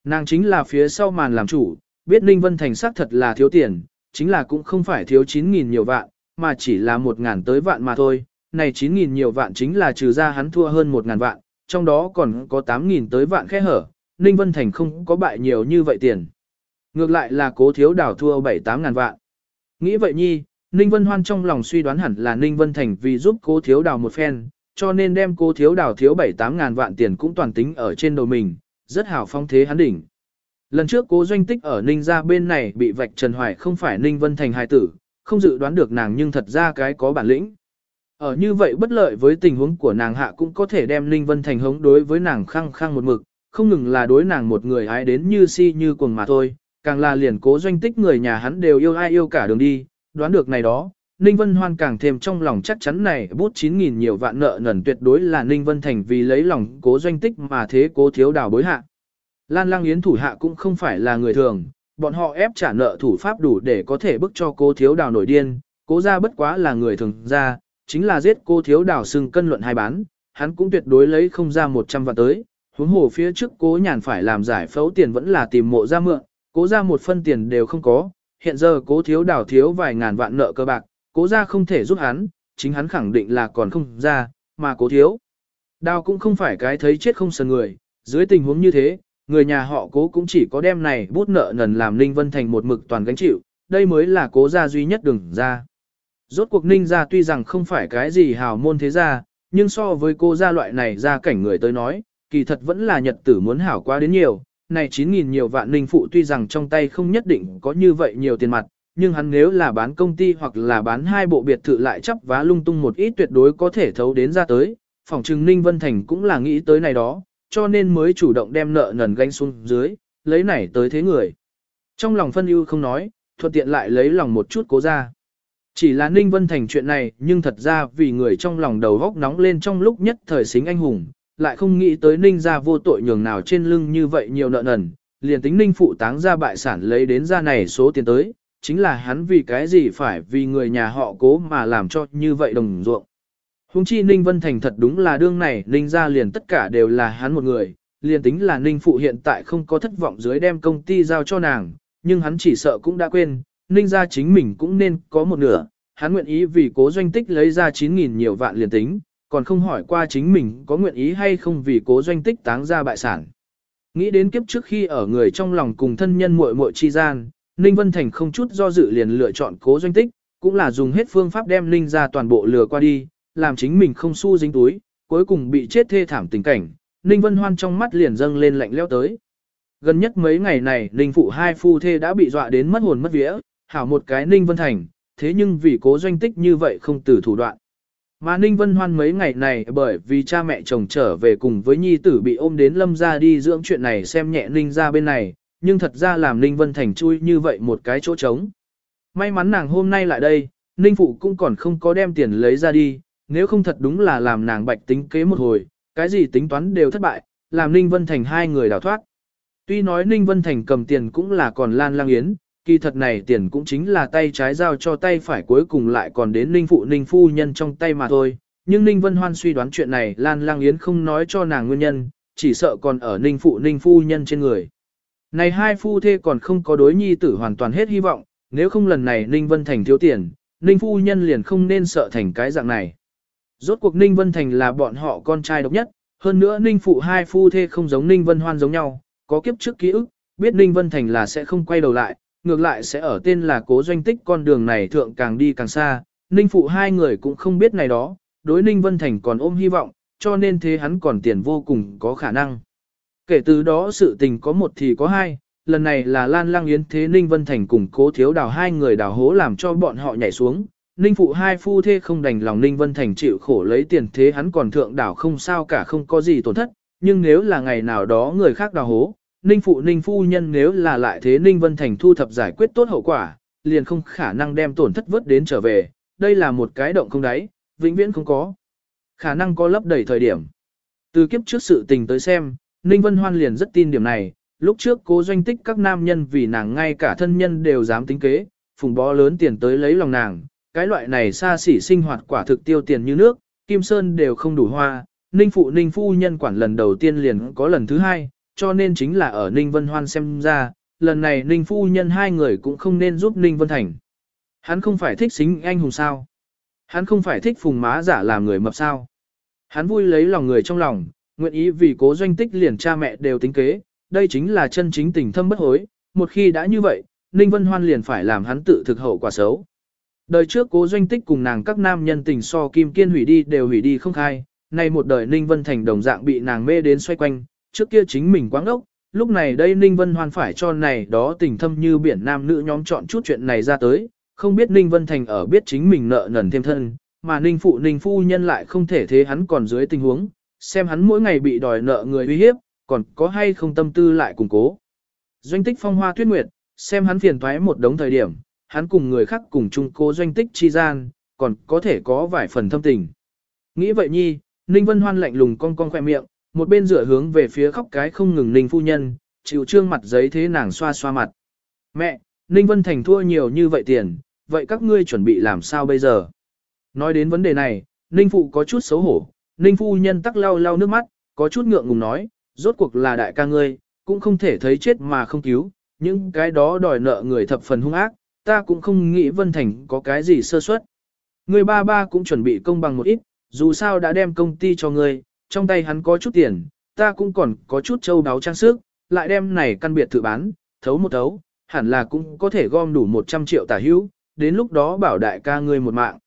Nàng chính là phía sau màn làm chủ, biết Ninh Vân Thành xác thật là thiếu tiền, chính là cũng không phải thiếu 9.000 nhiều vạn, mà chỉ là 1.000 tới vạn mà thôi. Này 9.000 nhiều vạn chính là trừ ra hắn thua hơn 1.000 vạn, trong đó còn có 8.000 tới vạn khe hở, Ninh Vân Thành không có bại nhiều như vậy tiền. Ngược lại là cố thiếu đảo thua 7-8 ngàn vạn. Nghĩ vậy nhi, Ninh Vân Hoan trong lòng suy đoán hẳn là Ninh Vân Thành vì giúp cố thiếu đảo một phen, cho nên đem cô thiếu đào thiếu 7-8 ngàn vạn tiền cũng toàn tính ở trên đầu mình, rất hào phong thế hắn đỉnh. Lần trước cố doanh tích ở Ninh ra bên này bị vạch trần hoài không phải Ninh Vân Thành hài tử, không dự đoán được nàng nhưng thật ra cái có bản lĩnh. Ở như vậy bất lợi với tình huống của nàng hạ cũng có thể đem Ninh Vân Thành hống đối với nàng khăng khăng một mực, không ngừng là đối nàng một người ái đến như si như cuồng mà thôi, càng là liền cố doanh tích người nhà hắn đều yêu ai yêu cả đường đi, đoán được này đó, Ninh Vân Hoan càng thêm trong lòng chắc chắn này bút 9.000 nhiều vạn nợ nần tuyệt đối là Ninh Vân Thành vì lấy lòng cố doanh tích mà thế cố thiếu đào bối hạ. Lan Lang Yến thủ hạ cũng không phải là người thường, bọn họ ép trả nợ thủ pháp đủ để có thể bức cho cố thiếu đào nổi điên, cố ra bất quá là người thường ra, chính là giết cô thiếu đào xưng cân luận hai bán, hắn cũng tuyệt đối lấy không ra 100 vạn tới, huống hồ phía trước cố nhàn phải làm giải phẫu tiền vẫn là tìm mộ ra mượn, cố ra một phân tiền đều không có, hiện giờ cố thiếu đào thiếu vài ngàn vạn nợ cơ bạc, cố ra không thể giúp hắn, chính hắn khẳng định là còn không ra, mà cố thiếu. Đào cũng không phải cái thấy chết không sờn người, dưới tình huống như thế, người nhà họ cố cũng chỉ có đem này bút nợ nần làm Ninh Vân Thành một mực toàn gánh chịu, đây mới là cố gia duy nhất đừng ra. Rốt cuộc Ninh gia tuy rằng không phải cái gì hào môn thế gia, nhưng so với cô gia loại này ra cảnh người tới nói, kỳ thật vẫn là nhật tử muốn hảo quá đến nhiều, này 9.000 nhiều vạn Ninh phụ tuy rằng trong tay không nhất định có như vậy nhiều tiền mặt, nhưng hắn nếu là bán công ty hoặc là bán hai bộ biệt thự lại chấp vá lung tung một ít tuyệt đối có thể thấu đến ra tới, phòng trừng Ninh Vân Thành cũng là nghĩ tới này đó, cho nên mới chủ động đem nợ nần gánh xuống dưới, lấy này tới thế người. Trong lòng phân ưu không nói, thuận tiện lại lấy lòng một chút cố ra. Chỉ là Ninh Vân Thành chuyện này nhưng thật ra vì người trong lòng đầu góc nóng lên trong lúc nhất thời xính anh hùng, lại không nghĩ tới Ninh ra vô tội nhường nào trên lưng như vậy nhiều nợ nần, liền tính Ninh phụ táng ra bại sản lấy đến ra này số tiền tới, chính là hắn vì cái gì phải vì người nhà họ cố mà làm cho như vậy đồng ruộng. Hùng chi Ninh Vân Thành thật đúng là đương này, Ninh ra liền tất cả đều là hắn một người, liền tính là Ninh Phụ hiện tại không có thất vọng dưới đem công ty giao cho nàng, nhưng hắn chỉ sợ cũng đã quên, Ninh ra chính mình cũng nên có một nửa, hắn nguyện ý vì cố doanh tích lấy ra 9.000 nhiều vạn liền tính, còn không hỏi qua chính mình có nguyện ý hay không vì cố doanh tích táng ra bại sản. Nghĩ đến kiếp trước khi ở người trong lòng cùng thân nhân muội muội chi gian, Ninh Vân Thành không chút do dự liền lựa chọn cố doanh tích, cũng là dùng hết phương pháp đem Ninh ra toàn bộ lừa qua đi, làm chính mình không xu dính túi, cuối cùng bị chết thê thảm tình cảnh, Ninh Vân Hoan trong mắt liền dâng lên lạnh leo tới. Gần nhất mấy ngày này, Ninh Phụ hai phu thê đã bị dọa đến mất hồn mất vía, hảo một cái Ninh Vân Thành, thế nhưng vì cố doanh tích như vậy không từ thủ đoạn. Mà Ninh Vân Hoan mấy ngày này bởi vì cha mẹ chồng trở về cùng với nhi tử bị ôm đến lâm ra đi dưỡng chuyện này xem nhẹ Ninh ra bên này, nhưng thật ra làm Ninh Vân Thành chui như vậy một cái chỗ trống. May mắn nàng hôm nay lại đây, Ninh Phụ cũng còn không có đem tiền lấy ra đi, nếu không thật đúng là làm nàng bạch tính kế một hồi, cái gì tính toán đều thất bại, làm Ninh Vân Thành hai người đào thoát. Tuy nói Ninh Vân Thành cầm tiền cũng là còn Lan Lang Yến, kỳ thật này tiền cũng chính là tay trái giao cho tay phải cuối cùng lại còn đến Ninh Phụ Ninh Phu Nhân trong tay mà thôi. Nhưng Ninh Vân Hoan suy đoán chuyện này Lan Lang Yến không nói cho nàng nguyên nhân, chỉ sợ còn ở Ninh Phụ Ninh Phu Nhân trên người. Này hai phu thê còn không có đối nhi tử hoàn toàn hết hy vọng, nếu không lần này Ninh Vân Thành thiếu tiền, Ninh Phu Nhân liền không nên sợ thành cái dạng này. Rốt cuộc Ninh Vân Thành là bọn họ con trai độc nhất, hơn nữa Ninh Phụ hai phu thê không giống Ninh Vân Hoan giống nhau, có kiếp trước ký ức, biết Ninh Vân Thành là sẽ không quay đầu lại, ngược lại sẽ ở tên là cố doanh tích con đường này thượng càng đi càng xa, Ninh Phụ hai người cũng không biết này đó, đối Ninh Vân Thành còn ôm hy vọng, cho nên thế hắn còn tiền vô cùng có khả năng. Kể từ đó sự tình có một thì có hai, lần này là Lan Lang Yến Thế Ninh Vân Thành cùng cố thiếu đào hai người đào hố làm cho bọn họ nhảy xuống, Ninh phụ hai phu thê không đành lòng Ninh Vân Thành chịu khổ lấy tiền thế hắn còn thượng đảo không sao cả không có gì tổn thất, nhưng nếu là ngày nào đó người khác đào hố, Ninh phụ Ninh phu nhân nếu là lại thế Ninh Vân Thành thu thập giải quyết tốt hậu quả, liền không khả năng đem tổn thất vớt đến trở về, đây là một cái động không đáy, vĩnh viễn không có. Khả năng có lấp đầy thời điểm. Từ kiếp trước sự tình tới xem, Ninh Vân Hoan liền rất tin điểm này, lúc trước cố doanh tích các nam nhân vì nàng ngay cả thân nhân đều dám tính kế, phùng bó lớn tiền tới lấy lòng nàng, cái loại này xa xỉ sinh hoạt quả thực tiêu tiền như nước, Kim Sơn đều không đủ hoa, Ninh Phụ Ninh Phu nhân quản lần đầu tiên liền có lần thứ hai, cho nên chính là ở Ninh Vân Hoan xem ra, lần này Ninh Phu nhân hai người cũng không nên giúp Ninh Vân Thành. Hắn không phải thích xính anh hùng sao? Hắn không phải thích phùng má giả làm người mập sao? Hắn vui lấy lòng người trong lòng, nguyện ý vì cố doanh tích liền cha mẹ đều tính kế, đây chính là chân chính tình thâm bất hối, một khi đã như vậy, Ninh Vân Hoan liền phải làm hắn tự thực hậu quả xấu. Đời trước cố doanh tích cùng nàng các nam nhân tình so kim kiên hủy đi đều hủy đi không khai, nay một đời Ninh Vân Thành đồng dạng bị nàng mê đến xoay quanh, trước kia chính mình quáng ốc, lúc này đây Ninh Vân Hoan phải cho này đó tình thâm như biển nam nữ nhóm chọn chút chuyện này ra tới, không biết Ninh Vân Thành ở biết chính mình nợ nần thêm thân, mà Ninh Phụ Ninh Phu Nhân lại không thể thế hắn còn dưới tình huống, xem hắn mỗi ngày bị đòi nợ người uy hiếp, còn có hay không tâm tư lại củng cố. Doanh tích phong hoa tuyết nguyệt, xem hắn phiền thoái một đống thời điểm, hắn cùng người khác cùng chung cố doanh tích chi gian, còn có thể có vài phần thâm tình. Nghĩ vậy nhi, Ninh Vân Hoan lạnh lùng cong cong khoe miệng, một bên dựa hướng về phía khóc cái không ngừng Ninh phu nhân, chịu trương mặt giấy thế nàng xoa xoa mặt. Mẹ, Ninh Vân Thành thua nhiều như vậy tiền, vậy các ngươi chuẩn bị làm sao bây giờ? Nói đến vấn đề này, Ninh Phụ có chút xấu hổ, Ninh Phu Nhân tắc lau lau nước mắt, có chút ngượng ngùng nói, rốt cuộc là đại ca ngươi, cũng không thể thấy chết mà không cứu, những cái đó đòi nợ người thập phần hung ác, ta cũng không nghĩ Vân Thành có cái gì sơ suất. Người ba ba cũng chuẩn bị công bằng một ít, dù sao đã đem công ty cho ngươi, trong tay hắn có chút tiền, ta cũng còn có chút châu đáo trang sức, lại đem này căn biệt thự bán, thấu một thấu, hẳn là cũng có thể gom đủ 100 triệu tả hữu, đến lúc đó bảo đại ca ngươi một mạng.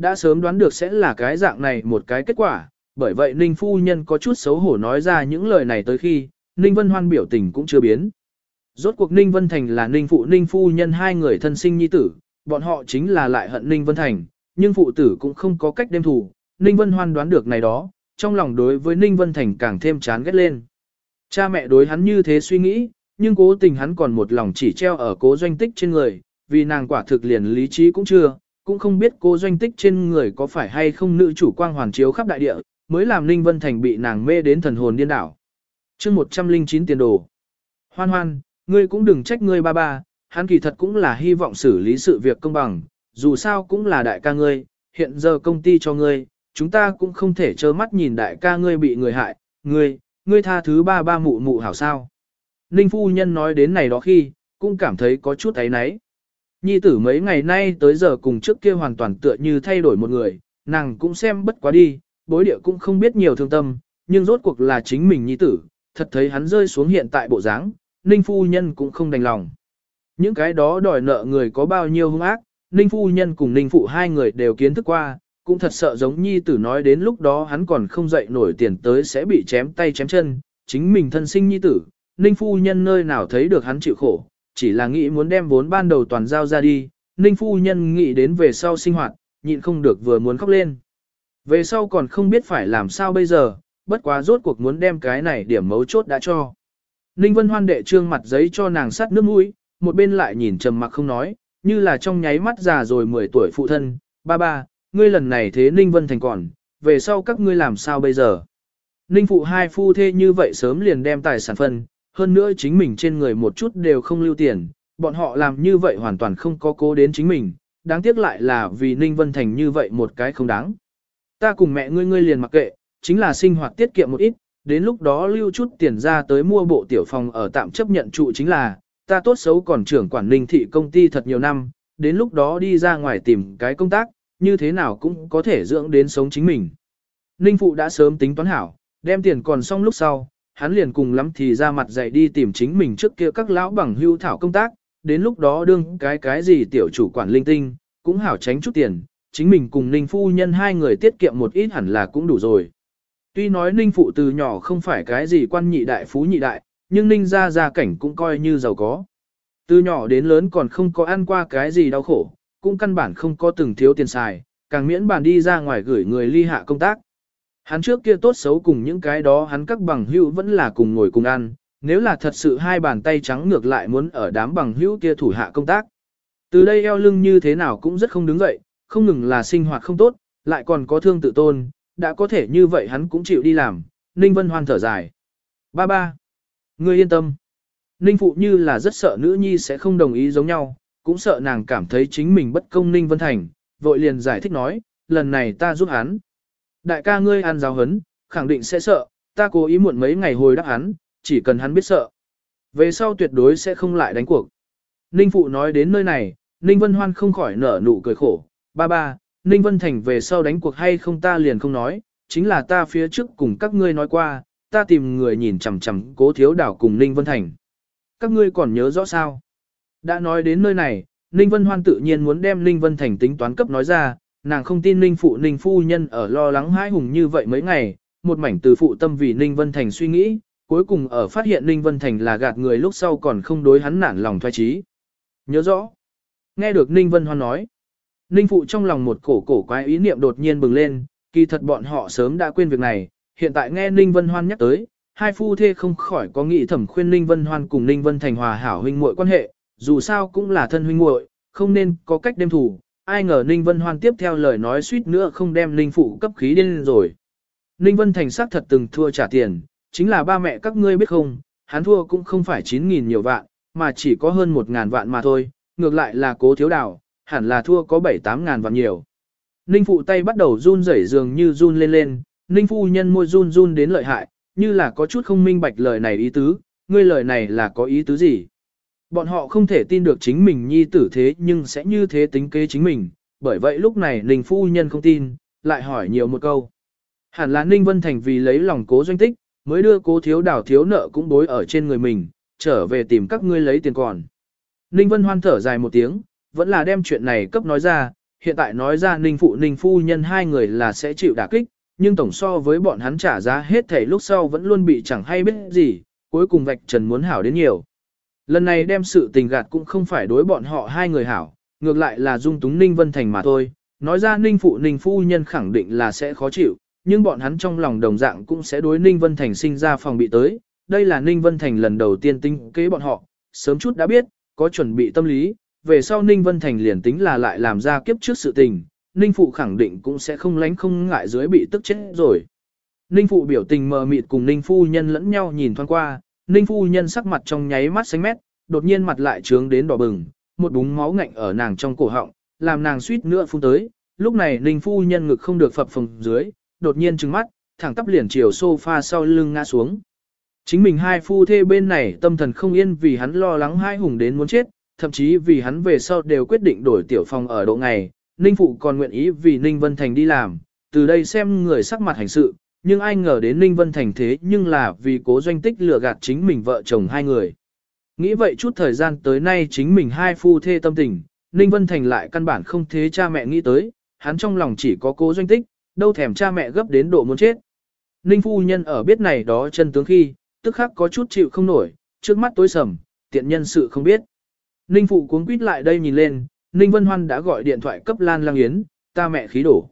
Đã sớm đoán được sẽ là cái dạng này một cái kết quả, bởi vậy Ninh Phu Nhân có chút xấu hổ nói ra những lời này tới khi, Ninh Vân Hoan biểu tình cũng chưa biến. Rốt cuộc Ninh Vân Thành là Ninh Phụ Ninh Phu Nhân hai người thân sinh nhi tử, bọn họ chính là lại hận Ninh Vân Thành, nhưng phụ tử cũng không có cách đem thủ. Ninh Vân Hoan đoán được này đó, trong lòng đối với Ninh Vân Thành càng thêm chán ghét lên. Cha mẹ đối hắn như thế suy nghĩ, nhưng cố tình hắn còn một lòng chỉ treo ở cố doanh tích trên người, vì nàng quả thực liền lý trí cũng chưa, cũng không biết cô doanh tích trên người có phải hay không nữ chủ quang hoàn chiếu khắp đại địa, mới làm Ninh Vân Thành bị nàng mê đến thần hồn điên đảo. chương 109 tiền đồ. Hoan hoan, ngươi cũng đừng trách ngươi ba ba, hắn kỳ thật cũng là hy vọng xử lý sự việc công bằng, dù sao cũng là đại ca ngươi, hiện giờ công ty cho ngươi, chúng ta cũng không thể trơ mắt nhìn đại ca ngươi bị người hại, ngươi, ngươi tha thứ ba ba mụ mụ hảo sao. Ninh phu nhân nói đến này đó khi, cũng cảm thấy có chút ấy náy. Nhi tử mấy ngày nay tới giờ cùng trước kia hoàn toàn tựa như thay đổi một người, nàng cũng xem bất quá đi, bối địa cũng không biết nhiều thương tâm, nhưng rốt cuộc là chính mình nhi tử, thật thấy hắn rơi xuống hiện tại bộ dáng, Ninh phu nhân cũng không đành lòng. Những cái đó đòi nợ người có bao nhiêu hung ác, Ninh phu nhân cùng Ninh phụ hai người đều kiến thức qua, cũng thật sợ giống nhi tử nói đến lúc đó hắn còn không dậy nổi tiền tới sẽ bị chém tay chém chân, chính mình thân sinh nhi tử, Ninh phu nhân nơi nào thấy được hắn chịu khổ, chỉ là nghĩ muốn đem vốn ban đầu toàn giao ra đi, Ninh phu nhân nghĩ đến về sau sinh hoạt, nhịn không được vừa muốn khóc lên. Về sau còn không biết phải làm sao bây giờ, bất quá rốt cuộc muốn đem cái này điểm mấu chốt đã cho. Ninh Vân Hoan đệ trương mặt giấy cho nàng sắt nước mũi, một bên lại nhìn trầm mặc không nói, như là trong nháy mắt già rồi 10 tuổi phụ thân, ba ba, ngươi lần này thế Ninh Vân Thành còn, về sau các ngươi làm sao bây giờ? Ninh phụ hai phu thê như vậy sớm liền đem tài sản phân, hơn nữa chính mình trên người một chút đều không lưu tiền, bọn họ làm như vậy hoàn toàn không có cố đến chính mình, đáng tiếc lại là vì Ninh Vân Thành như vậy một cái không đáng. Ta cùng mẹ ngươi ngươi liền mặc kệ, chính là sinh hoạt tiết kiệm một ít, đến lúc đó lưu chút tiền ra tới mua bộ tiểu phòng ở tạm chấp nhận trụ chính là, ta tốt xấu còn trưởng quản ninh thị công ty thật nhiều năm, đến lúc đó đi ra ngoài tìm cái công tác, như thế nào cũng có thể dưỡng đến sống chính mình. Ninh phụ đã sớm tính toán hảo, đem tiền còn xong lúc sau, hắn liền cùng lắm thì ra mặt dạy đi tìm chính mình trước kia các lão bằng hưu thảo công tác, đến lúc đó đương cái cái gì tiểu chủ quản linh tinh, cũng hảo tránh chút tiền, chính mình cùng Ninh phu nhân hai người tiết kiệm một ít hẳn là cũng đủ rồi. Tuy nói Ninh phụ từ nhỏ không phải cái gì quan nhị đại phú nhị đại, nhưng Ninh ra gia cảnh cũng coi như giàu có. Từ nhỏ đến lớn còn không có ăn qua cái gì đau khổ, cũng căn bản không có từng thiếu tiền xài, càng miễn bàn đi ra ngoài gửi người ly hạ công tác. Hắn trước kia tốt xấu cùng những cái đó hắn các bằng hữu vẫn là cùng ngồi cùng ăn, nếu là thật sự hai bàn tay trắng ngược lại muốn ở đám bằng hữu kia thủ hạ công tác. Từ đây eo lưng như thế nào cũng rất không đứng dậy, không ngừng là sinh hoạt không tốt, lại còn có thương tự tôn, đã có thể như vậy hắn cũng chịu đi làm, Ninh Vân Hoan thở dài. Ba ba, ngươi yên tâm. Ninh Phụ như là rất sợ nữ nhi sẽ không đồng ý giống nhau, cũng sợ nàng cảm thấy chính mình bất công Ninh Vân Thành, vội liền giải thích nói, lần này ta giúp hắn. Đại ca ngươi ăn giáo hấn, khẳng định sẽ sợ, ta cố ý muộn mấy ngày hồi đáp hắn, chỉ cần hắn biết sợ. Về sau tuyệt đối sẽ không lại đánh cuộc. Ninh Phụ nói đến nơi này, Ninh Vân Hoan không khỏi nở nụ cười khổ, ba ba, Ninh Vân Thành về sau đánh cuộc hay không ta liền không nói, chính là ta phía trước cùng các ngươi nói qua, ta tìm người nhìn chằm chằm cố thiếu đảo cùng Ninh Vân Thành. Các ngươi còn nhớ rõ sao? Đã nói đến nơi này, Ninh Vân Hoan tự nhiên muốn đem Ninh Vân Thành tính toán cấp nói ra, nàng không tin Ninh Phụ Ninh Phu Nhân ở lo lắng hãi hùng như vậy mấy ngày, một mảnh từ phụ tâm vì Ninh Vân Thành suy nghĩ, cuối cùng ở phát hiện Ninh Vân Thành là gạt người lúc sau còn không đối hắn nản lòng thoái trí. Nhớ rõ. Nghe được Ninh Vân Hoan nói. Ninh Phụ trong lòng một cổ cổ quái ý niệm đột nhiên bừng lên, kỳ thật bọn họ sớm đã quên việc này, hiện tại nghe Ninh Vân Hoan nhắc tới, hai phu thê không khỏi có nghị thẩm khuyên Ninh Vân Hoan cùng Ninh Vân Thành hòa hảo huynh muội quan hệ, dù sao cũng là thân huynh muội, không nên có cách đem thủ, ai ngờ Ninh Vân Hoan tiếp theo lời nói suýt nữa không đem Ninh Phụ cấp khí điên rồi. Ninh Vân Thành sắc thật từng thua trả tiền, chính là ba mẹ các ngươi biết không, hắn thua cũng không phải 9.000 nhiều vạn, mà chỉ có hơn một ngàn vạn mà thôi, ngược lại là cố thiếu đảo, hẳn là thua có bảy tám ngàn vạn nhiều. Ninh phụ tay bắt đầu run rẩy dường như run lên lên, Ninh phu nhân môi run run đến lợi hại, như là có chút không minh bạch lời này ý tứ, ngươi lời này là có ý tứ gì? Bọn họ không thể tin được chính mình nhi tử thế nhưng sẽ như thế tính kế chính mình, bởi vậy lúc này Ninh phu nhân không tin, lại hỏi nhiều một câu. Hẳn là Ninh Vân Thành vì lấy lòng cố doanh tích, mới đưa cố thiếu đảo thiếu nợ cũng bối ở trên người mình, trở về tìm các ngươi lấy tiền còn. Ninh Vân hoan thở dài một tiếng, vẫn là đem chuyện này cấp nói ra, hiện tại nói ra Ninh Phụ Ninh Phu nhân hai người là sẽ chịu đả kích, nhưng tổng so với bọn hắn trả giá hết thể lúc sau vẫn luôn bị chẳng hay biết gì, cuối cùng vạch trần muốn hảo đến nhiều. Lần này đem sự tình gạt cũng không phải đối bọn họ hai người hảo, ngược lại là dung túng Ninh Vân Thành mà thôi, nói ra Ninh Phụ Ninh Phu nhân khẳng định là sẽ khó chịu, nhưng bọn hắn trong lòng đồng dạng cũng sẽ đối Ninh Vân Thành sinh ra phòng bị tới, đây là Ninh Vân Thành lần đầu tiên tinh kế bọn họ, sớm chút đã biết, có chuẩn bị tâm lý, về sau Ninh Vân Thành liền tính là lại làm ra kiếp trước sự tình, Ninh Phụ khẳng định cũng sẽ không lánh không ngại dưới bị tức chết rồi. Ninh Phụ biểu tình mờ mịt cùng Ninh Phu Nhân lẫn nhau nhìn thoáng qua, Ninh Phu Nhân sắc mặt trong nháy mắt xanh mét, đột nhiên mặt lại trướng đến đỏ bừng, một búng máu ngạnh ở nàng trong cổ họng, làm nàng suýt nữa phun tới. Lúc này Ninh Phu Nhân ngực không được phập phồng dưới, đột nhiên trừng mắt, thẳng tắp liền chiều sofa sau lưng ngã xuống. Chính mình hai phu thê bên này tâm thần không yên vì hắn lo lắng hai hùng đến muốn chết, thậm chí vì hắn về sau đều quyết định đổi tiểu phòng ở độ ngày, Ninh Phụ còn nguyện ý vì Ninh Vân Thành đi làm, từ đây xem người sắc mặt hành sự, nhưng ai ngờ đến Ninh Vân Thành thế nhưng là vì cố doanh tích lừa gạt chính mình vợ chồng hai người. Nghĩ vậy chút thời gian tới nay chính mình hai phu thê tâm tình, Ninh Vân Thành lại căn bản không thế cha mẹ nghĩ tới, hắn trong lòng chỉ có cố doanh tích, đâu thèm cha mẹ gấp đến độ muốn chết. Ninh phu nhân ở biết này đó chân tướng khi, tức khắc có chút chịu không nổi, trước mắt tối sầm, tiện nhân sự không biết. Ninh phụ cuống quýt lại đây nhìn lên, Ninh Vân Hoan đã gọi điện thoại cấp Lan Lang Yến, ta mẹ khí đổ.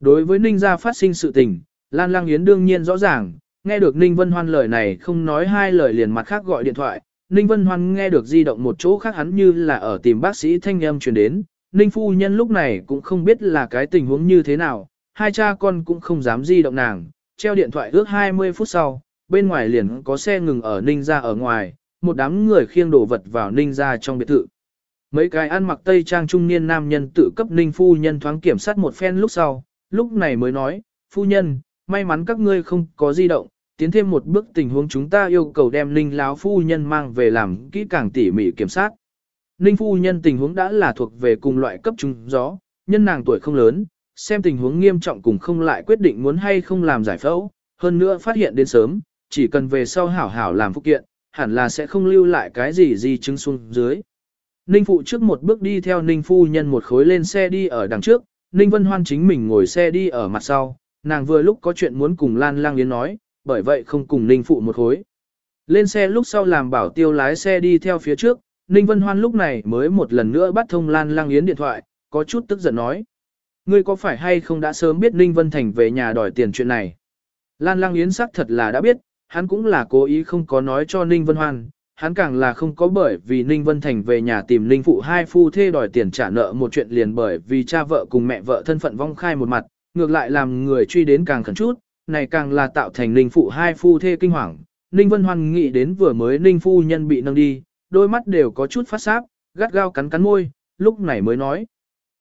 Đối với Ninh gia phát sinh sự tình, Lan Lang Yến đương nhiên rõ ràng, nghe được Ninh Vân Hoan lời này không nói hai lời liền mặt khác gọi điện thoại. Ninh Vân Hoan nghe được di động một chỗ khác hắn như là ở tìm bác sĩ thanh âm truyền đến. Ninh phu nhân lúc này cũng không biết là cái tình huống như thế nào, hai cha con cũng không dám di động nàng, treo điện thoại ước 20 phút sau, bên ngoài liền có xe ngừng ở Ninh gia ở ngoài, một đám người khiêng đồ vật vào Ninh gia trong biệt thự. Mấy cái ăn mặc tây trang trung niên nam nhân tự cấp Ninh phu nhân thoáng kiểm soát một phen lúc sau, lúc này mới nói, phu nhân, may mắn các ngươi không có di động, tiến thêm một bước tình huống chúng ta yêu cầu đem Ninh láo phu nhân mang về làm kỹ càng tỉ mỉ kiểm soát. Ninh phu nhân tình huống đã là thuộc về cùng loại cấp trung gió, nhân nàng tuổi không lớn, xem tình huống nghiêm trọng cùng không lại quyết định muốn hay không làm giải phẫu, hơn nữa phát hiện đến sớm, chỉ cần về sau hảo hảo làm phục kiện, hẳn là sẽ không lưu lại cái gì gì chứng xuống dưới. Ninh phụ trước một bước đi theo Ninh phu nhân một khối lên xe đi ở đằng trước, Ninh Vân Hoan chính mình ngồi xe đi ở mặt sau, nàng vừa lúc có chuyện muốn cùng Lan Lang Yến nói, bởi vậy không cùng Ninh phụ một khối. Lên xe lúc sau làm bảo tiêu lái xe đi theo phía trước, Ninh Vân Hoan lúc này mới một lần nữa bắt thông Lan Lang Yến điện thoại, có chút tức giận nói. Ngươi có phải hay không đã sớm biết Ninh Vân Thành về nhà đòi tiền chuyện này? Lan Lang Yến xác thật là đã biết, hắn cũng là cố ý không có nói cho Ninh Vân Hoan, hắn càng là không có bởi vì Ninh Vân Thành về nhà tìm Ninh Phụ hai phu thê đòi tiền trả nợ một chuyện liền bởi vì cha vợ cùng mẹ vợ thân phận vong khai một mặt, ngược lại làm người truy đến càng khẩn chút, này càng là tạo thành Ninh Phụ hai phu thê kinh hoàng. Ninh Vân Hoan nghĩ đến vừa mới Ninh Phu nhân bị nâng đi, đôi mắt đều có chút phát sáp, gắt gao cắn cắn môi, lúc này mới nói.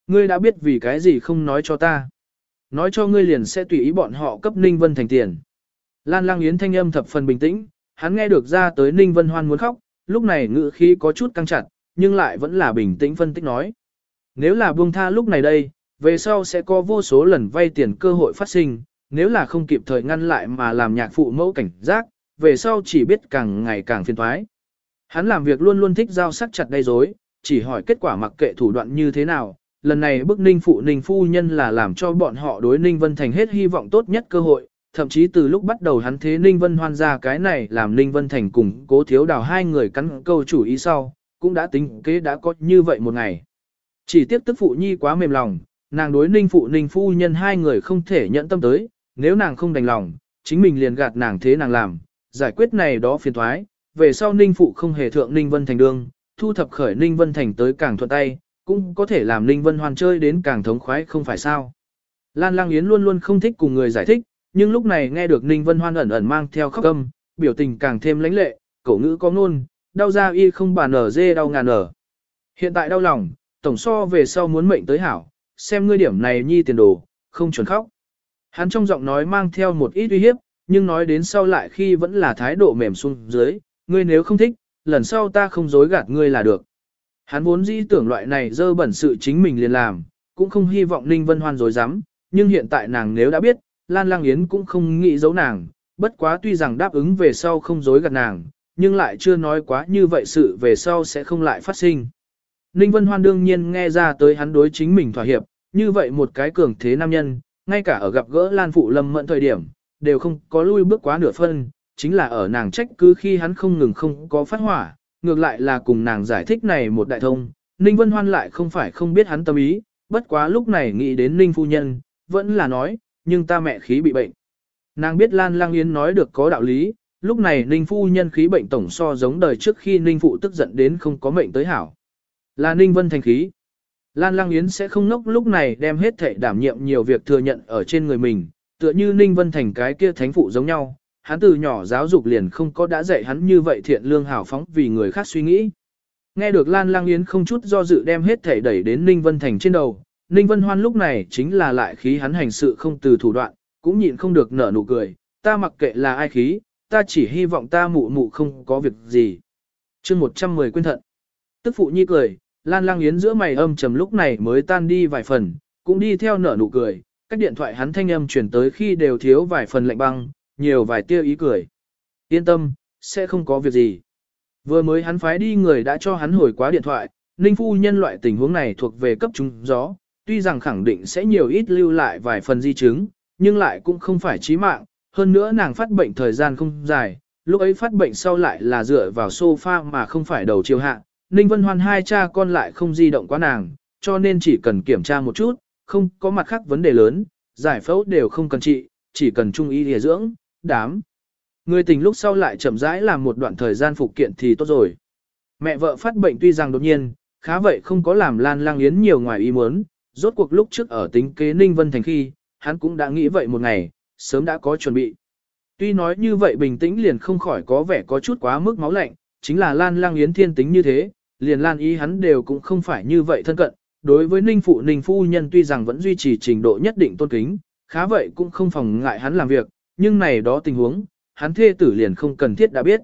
Ngươi đã biết vì cái gì không nói cho ta. Nói cho ngươi liền sẽ tùy ý bọn họ cấp Ninh Vân Thành tiền. Lan Lang Yến thanh âm thập phần bình tĩnh, hắn nghe được ra tới Ninh Vân Hoan muốn khóc, lúc này ngữ khí có chút căng chặt, nhưng lại vẫn là bình tĩnh phân tích nói. Nếu là buông tha lúc này đây, về sau sẽ có vô số lần vay tiền cơ hội phát sinh, nếu là không kịp thời ngăn lại mà làm nhạc phụ mẫu cảnh giác, về sau chỉ biết càng ngày càng phiền thoái. Hắn làm việc luôn luôn thích giao sắc chặt đầy rối, chỉ hỏi kết quả mặc kệ thủ đoạn như thế nào, lần này bức ninh phụ ninh phu nhân là làm cho bọn họ đối ninh vân thành hết hy vọng tốt nhất cơ hội, thậm chí từ lúc bắt đầu hắn thế Ninh Vân Hoan ra cái này làm Ninh Vân Thành cùng cố thiếu đào hai người cắn câu chủ ý sau, cũng đã tính kế đã có như vậy một ngày. Chỉ tiếc tức phụ nhi quá mềm lòng, nàng đối Ninh phụ Ninh phu nhân hai người không thể nhận tâm tới, nếu nàng không đành lòng, chính mình liền gạt nàng thế nàng làm, giải quyết này đó phiền thoái, về sau Ninh phụ không hề thượng Ninh Vân Thành đương, thu thập khởi Ninh Vân Thành tới càng thuận tay, cũng có thể làm Ninh Vân Hoan chơi đến càng thống khoái không phải sao. Lan Lang Yến luôn luôn không thích cùng người giải thích, nhưng lúc này nghe được Ninh Vân Hoan ẩn ẩn mang theo khóc âm, biểu tình càng thêm lãnh lệ, cổ ngữ có ngôn, đau da y không bàn ở dê đau ngàn ở. Hiện tại đau lòng, tổng so về sau muốn mệnh tới hảo, xem ngươi điểm này nhi tiền đồ, không chuẩn khóc. Hắn trong giọng nói mang theo một ít uy hiếp, nhưng nói đến sau lại khi vẫn là thái độ mềm xuống dưới, ngươi nếu không thích, lần sau ta không dối gạt ngươi là được. Hắn vốn dĩ tưởng loại này dơ bẩn sự chính mình liền làm, cũng không hy vọng Ninh Vân Hoan dối dám, nhưng hiện tại nàng nếu đã biết, Lan Lang Yến cũng không nghĩ giấu nàng, bất quá tuy rằng đáp ứng về sau không dối gạt nàng, nhưng lại chưa nói quá như vậy sự về sau sẽ không lại phát sinh. Ninh Vân Hoan đương nhiên nghe ra tới hắn đối chính mình thỏa hiệp, như vậy một cái cường thế nam nhân, ngay cả ở gặp gỡ Lan Phụ Lâm mẫn thời điểm, đều không có lui bước quá nửa phân, chính là ở nàng trách cứ khi hắn không ngừng không có phát hỏa, ngược lại là cùng nàng giải thích này một đại thông, Ninh Vân Hoan lại không phải không biết hắn tâm ý, bất quá lúc này nghĩ đến Ninh Phu Nhân, vẫn là nói, nhưng ta mẹ khí bị bệnh. Nàng biết Lan Lang Yến nói được có đạo lý, lúc này Ninh Phu Nhân khí bệnh tổng so giống đời trước khi Ninh Phụ tức giận đến không có mệnh tới hảo. Là Ninh Vân thành khí. Lan Lang Yến sẽ không nốc lúc này đem hết thể đảm nhiệm nhiều việc thừa nhận ở trên người mình, tựa như Ninh Vân thành cái kia thánh phụ giống nhau, hắn từ nhỏ giáo dục liền không có đã dạy hắn như vậy thiện lương hào phóng vì người khác suy nghĩ. Nghe được Lan Lang Yến không chút do dự đem hết thể đẩy đến Ninh Vân Thành trên đầu, Ninh Vân Hoan lúc này chính là lại khí hắn hành sự không từ thủ đoạn, cũng nhịn không được nở nụ cười, ta mặc kệ là ai khí, ta chỉ hy vọng ta mụ mụ không có việc gì. chương 110 quên thận. Tức phụ nhi cười, Lan Lang Yến giữa mày âm trầm lúc này mới tan đi vài phần, cũng đi theo nở nụ cười, các điện thoại hắn thanh âm chuyển tới khi đều thiếu vài phần lạnh băng, nhiều vài tia ý cười. Yên tâm, sẽ không có việc gì. Vừa mới hắn phái đi người đã cho hắn hồi quá điện thoại, Ninh Phu Nhân loại tình huống này thuộc về cấp trung gió, tuy rằng khẳng định sẽ nhiều ít lưu lại vài phần di chứng, nhưng lại cũng không phải chí mạng, hơn nữa nàng phát bệnh thời gian không dài, lúc ấy phát bệnh sau lại là dựa vào sofa mà không phải đầu chiều hạ. Ninh Vân Hoan hai cha con lại không di động quá nàng, cho nên chỉ cần kiểm tra một chút, không có mặt khác vấn đề lớn, giải phẫu đều không cần trị, chỉ cần trung y địa dưỡng, đám. Người tình lúc sau lại chậm rãi làm một đoạn thời gian phục kiện thì tốt rồi. Mẹ vợ phát bệnh tuy rằng đột nhiên, khá vậy không có làm Lan Lang Yến nhiều ngoài ý muốn, rốt cuộc lúc trước ở tính kế Ninh Vân Thành khi, hắn cũng đã nghĩ vậy một ngày, sớm đã có chuẩn bị. Tuy nói như vậy bình tĩnh liền không khỏi có vẻ có chút quá mức máu lạnh, chính là Lan Lang Yến thiên tính như thế, liền Lan ý hắn đều cũng không phải như vậy thân cận. Đối với Ninh Phụ Ninh Phu Nhân tuy rằng vẫn duy trì trình độ nhất định tôn kính, khá vậy cũng không phòng ngại hắn làm việc, nhưng này đó tình huống, hắn thê tử liền không cần thiết đã biết.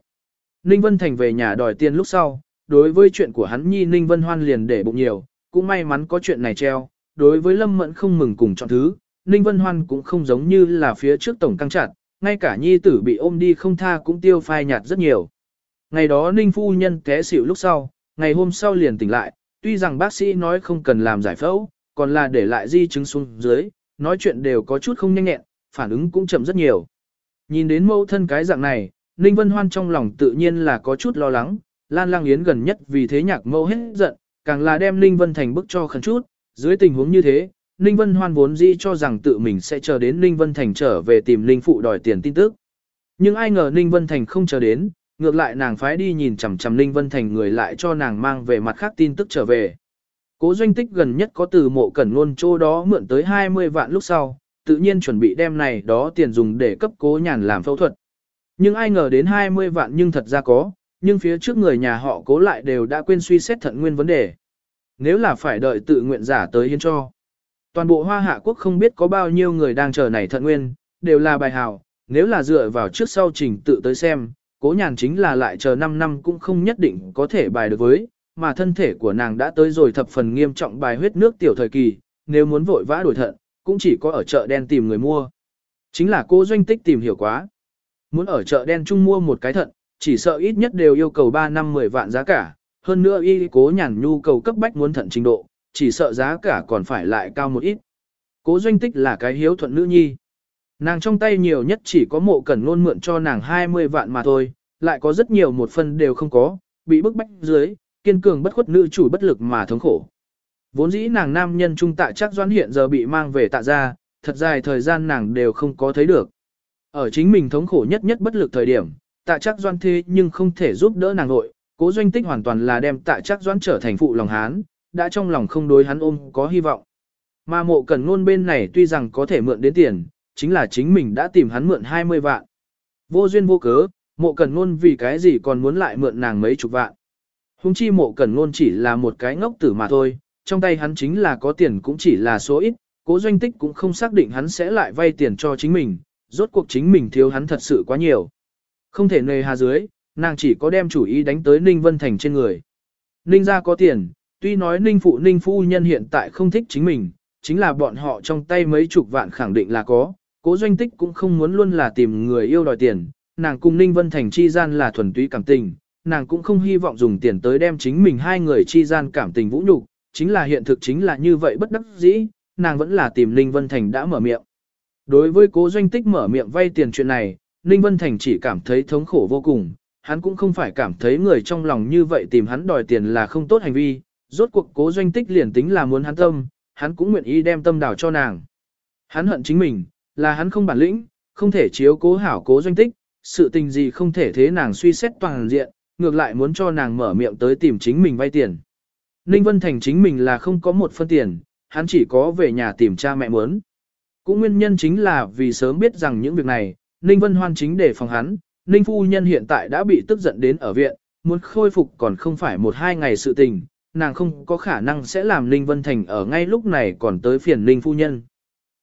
Ninh Vân Thành về nhà đòi tiền lúc sau, đối với chuyện của hắn nhi Ninh Vân Hoan liền để bụng nhiều, cũng may mắn có chuyện này treo, đối với Lâm Mẫn không mừng cùng chọn thứ, Ninh Vân Hoan cũng không giống như là phía trước tổng căng chặt, ngay cả nhi tử bị ôm đi không tha cũng tiêu phai nhạt rất nhiều. Ngày đó Ninh Phu Nhân té xỉu lúc sau, ngày hôm sau liền tỉnh lại, tuy rằng bác sĩ nói không cần làm giải phẫu, còn là để lại di chứng xuống dưới, nói chuyện đều có chút không nhanh nhẹn, phản ứng cũng chậm rất nhiều. Nhìn đến mẫu thân cái dạng này, Ninh Vân Hoan trong lòng tự nhiên là có chút lo lắng, Lan Lang Yến gần nhất vì thế nhạc mẫu hết giận, càng là đem Ninh Vân Thành bức cho khẩn chút, dưới tình huống như thế, Ninh Vân Hoan vốn dĩ cho rằng tự mình sẽ chờ đến Ninh Vân Thành trở về tìm Ninh Phụ đòi tiền tin tức. Nhưng ai ngờ Ninh Vân Thành không chờ đến, ngược lại nàng phái đi nhìn chằm chằm Ninh Vân Thành người lại cho nàng mang về mặt khác tin tức trở về. Cố doanh tích gần nhất có từ mộ cẩn luôn chỗ đó mượn tới 20 vạn lúc sau, tự nhiên chuẩn bị đem này đó tiền dùng để cấp cố nhàn làm phẫu thuật. Nhưng ai ngờ đến 20 vạn nhưng thật ra có, nhưng phía trước người nhà họ cố lại đều đã quên suy xét thận nguyên vấn đề. Nếu là phải đợi tự nguyện giả tới hiến cho. Toàn bộ hoa hạ quốc không biết có bao nhiêu người đang chờ này thận nguyên, đều là bài hào, nếu là dựa vào trước sau trình tự tới xem, cố nhàn chính là lại chờ 5 năm cũng không nhất định có thể bài được với, mà thân thể của nàng đã tới rồi thập phần nghiêm trọng bài huyết nước tiểu thời kỳ, nếu muốn vội vã đổi thận, cũng chỉ có ở chợ đen tìm người mua. Chính là cô doanh tích tìm hiểu quá. Muốn ở chợ đen chung mua một cái thận, chỉ sợ ít nhất đều yêu cầu 3 năm 10 vạn giá cả, hơn nữa y cố nhàn nhu cầu cấp bách muốn thận trình độ, chỉ sợ giá cả còn phải lại cao một ít. Cố doanh tích là cái hiếu thuận nữ nhi. Nàng trong tay nhiều nhất chỉ có mộ cẩn ngôn mượn cho nàng 20 vạn mà thôi, lại có rất nhiều một phần đều không có, bị bức bách dưới, kiên cường bất khuất nữ chủ bất lực mà thống khổ. Vốn dĩ nàng nam nhân trung tạ chắc doãn hiện giờ bị mang về tạ ra, thật dài thời gian nàng đều không có thấy được. Ở chính mình thống khổ nhất nhất bất lực thời điểm, tạ chắc doãn thế nhưng không thể giúp đỡ nàng nội, cố doanh tích hoàn toàn là đem tạ chắc doãn trở thành phụ lòng hán, đã trong lòng không đối hắn ôm có hy vọng. Mà mộ cần ngôn bên này tuy rằng có thể mượn đến tiền, chính là chính mình đã tìm hắn mượn 20 vạn. Vô duyên vô cớ, Mộ cần Ngôn vì cái gì còn muốn lại mượn nàng mấy chục vạn. Hùng chi Mộ cần Ngôn chỉ là một cái ngốc tử mà thôi, trong tay hắn chính là có tiền cũng chỉ là số ít, cố doanh tích cũng không xác định hắn sẽ lại vay tiền cho chính mình, rốt cuộc chính mình thiếu hắn thật sự quá nhiều. Không thể nề hà dưới, nàng chỉ có đem chủ ý đánh tới Ninh Vân Thành trên người. Ninh ra có tiền, tuy nói Ninh phụ Ninh phu nhân hiện tại không thích chính mình, chính là bọn họ trong tay mấy chục vạn khẳng định là có, cố doanh tích cũng không muốn luôn là tìm người yêu đòi tiền, nàng cùng Ninh Vân Thành chi gian là thuần túy cảm tình, nàng cũng không hy vọng dùng tiền tới đem chính mình hai người chi gian cảm tình vũ nhục, chính là hiện thực chính là như vậy bất đắc dĩ, nàng vẫn là tìm Ninh Vân Thành đã mở miệng. Đối với cố doanh tích mở miệng vay tiền chuyện này, Ninh Vân Thành chỉ cảm thấy thống khổ vô cùng, hắn cũng không phải cảm thấy người trong lòng như vậy tìm hắn đòi tiền là không tốt hành vi, rốt cuộc cố doanh tích liền tính là muốn hắn tâm, hắn cũng nguyện ý đem tâm đảo cho nàng. Hắn hận chính mình, là hắn không bản lĩnh, không thể chiếu cố hảo cố doanh tích, sự tình gì không thể thế nàng suy xét toàn diện, ngược lại muốn cho nàng mở miệng tới tìm chính mình vay tiền. Ninh Vân Thành chính mình là không có một phân tiền, hắn chỉ có về nhà tìm cha mẹ muốn. Cũng nguyên nhân chính là vì sớm biết rằng những việc này, Ninh Vân Hoan chính để phòng hắn, Ninh Phu Nhân hiện tại đã bị tức giận đến ở viện, muốn khôi phục còn không phải một hai ngày sự tình, nàng không có khả năng sẽ làm Ninh Vân Thành ở ngay lúc này còn tới phiền Ninh Phu Nhân.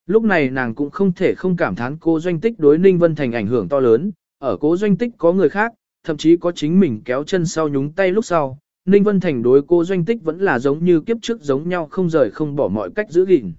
Lúc này nàng cũng không thể không cảm thán cô doanh tích đối Ninh Vân Thành ảnh hưởng to lớn, ở cố doanh tích có người khác, thậm chí có chính mình kéo chân sau nhúng tay lúc sau, Ninh Vân Thành đối cô doanh tích vẫn là giống như kiếp trước giống nhau không rời không bỏ mọi cách giữ gìn.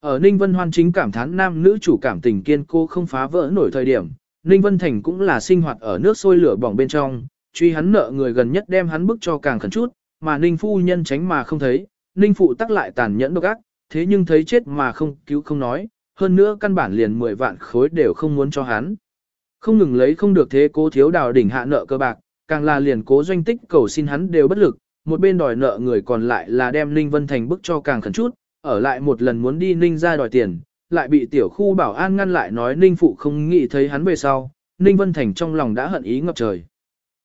Ở Ninh Vân Hoan chính cảm thán nam nữ chủ cảm tình kiên cô không phá vỡ nổi thời điểm, Ninh Vân Thành cũng là sinh hoạt ở nước sôi lửa bỏng bên trong, truy hắn nợ người gần nhất đem hắn bức cho càng khẩn chút, mà Ninh Phu Nhân tránh mà không thấy, Ninh Phụ tắc lại tàn nhẫn độc ác, thế nhưng thấy chết mà không cứu không nói, hơn nữa căn bản liền 10 vạn khối đều không muốn cho hắn. Không ngừng lấy không được thế cố thiếu đào đỉnh hạ nợ cơ bạc, càng là liền cố doanh tích cầu xin hắn đều bất lực, một bên đòi nợ người còn lại là đem Ninh Vân Thành bức cho càng khẩn chút, ở lại một lần muốn đi Ninh ra đòi tiền, lại bị tiểu khu bảo an ngăn lại nói Ninh Phụ không nghĩ thấy hắn về sau, Ninh Vân Thành trong lòng đã hận ý ngập trời.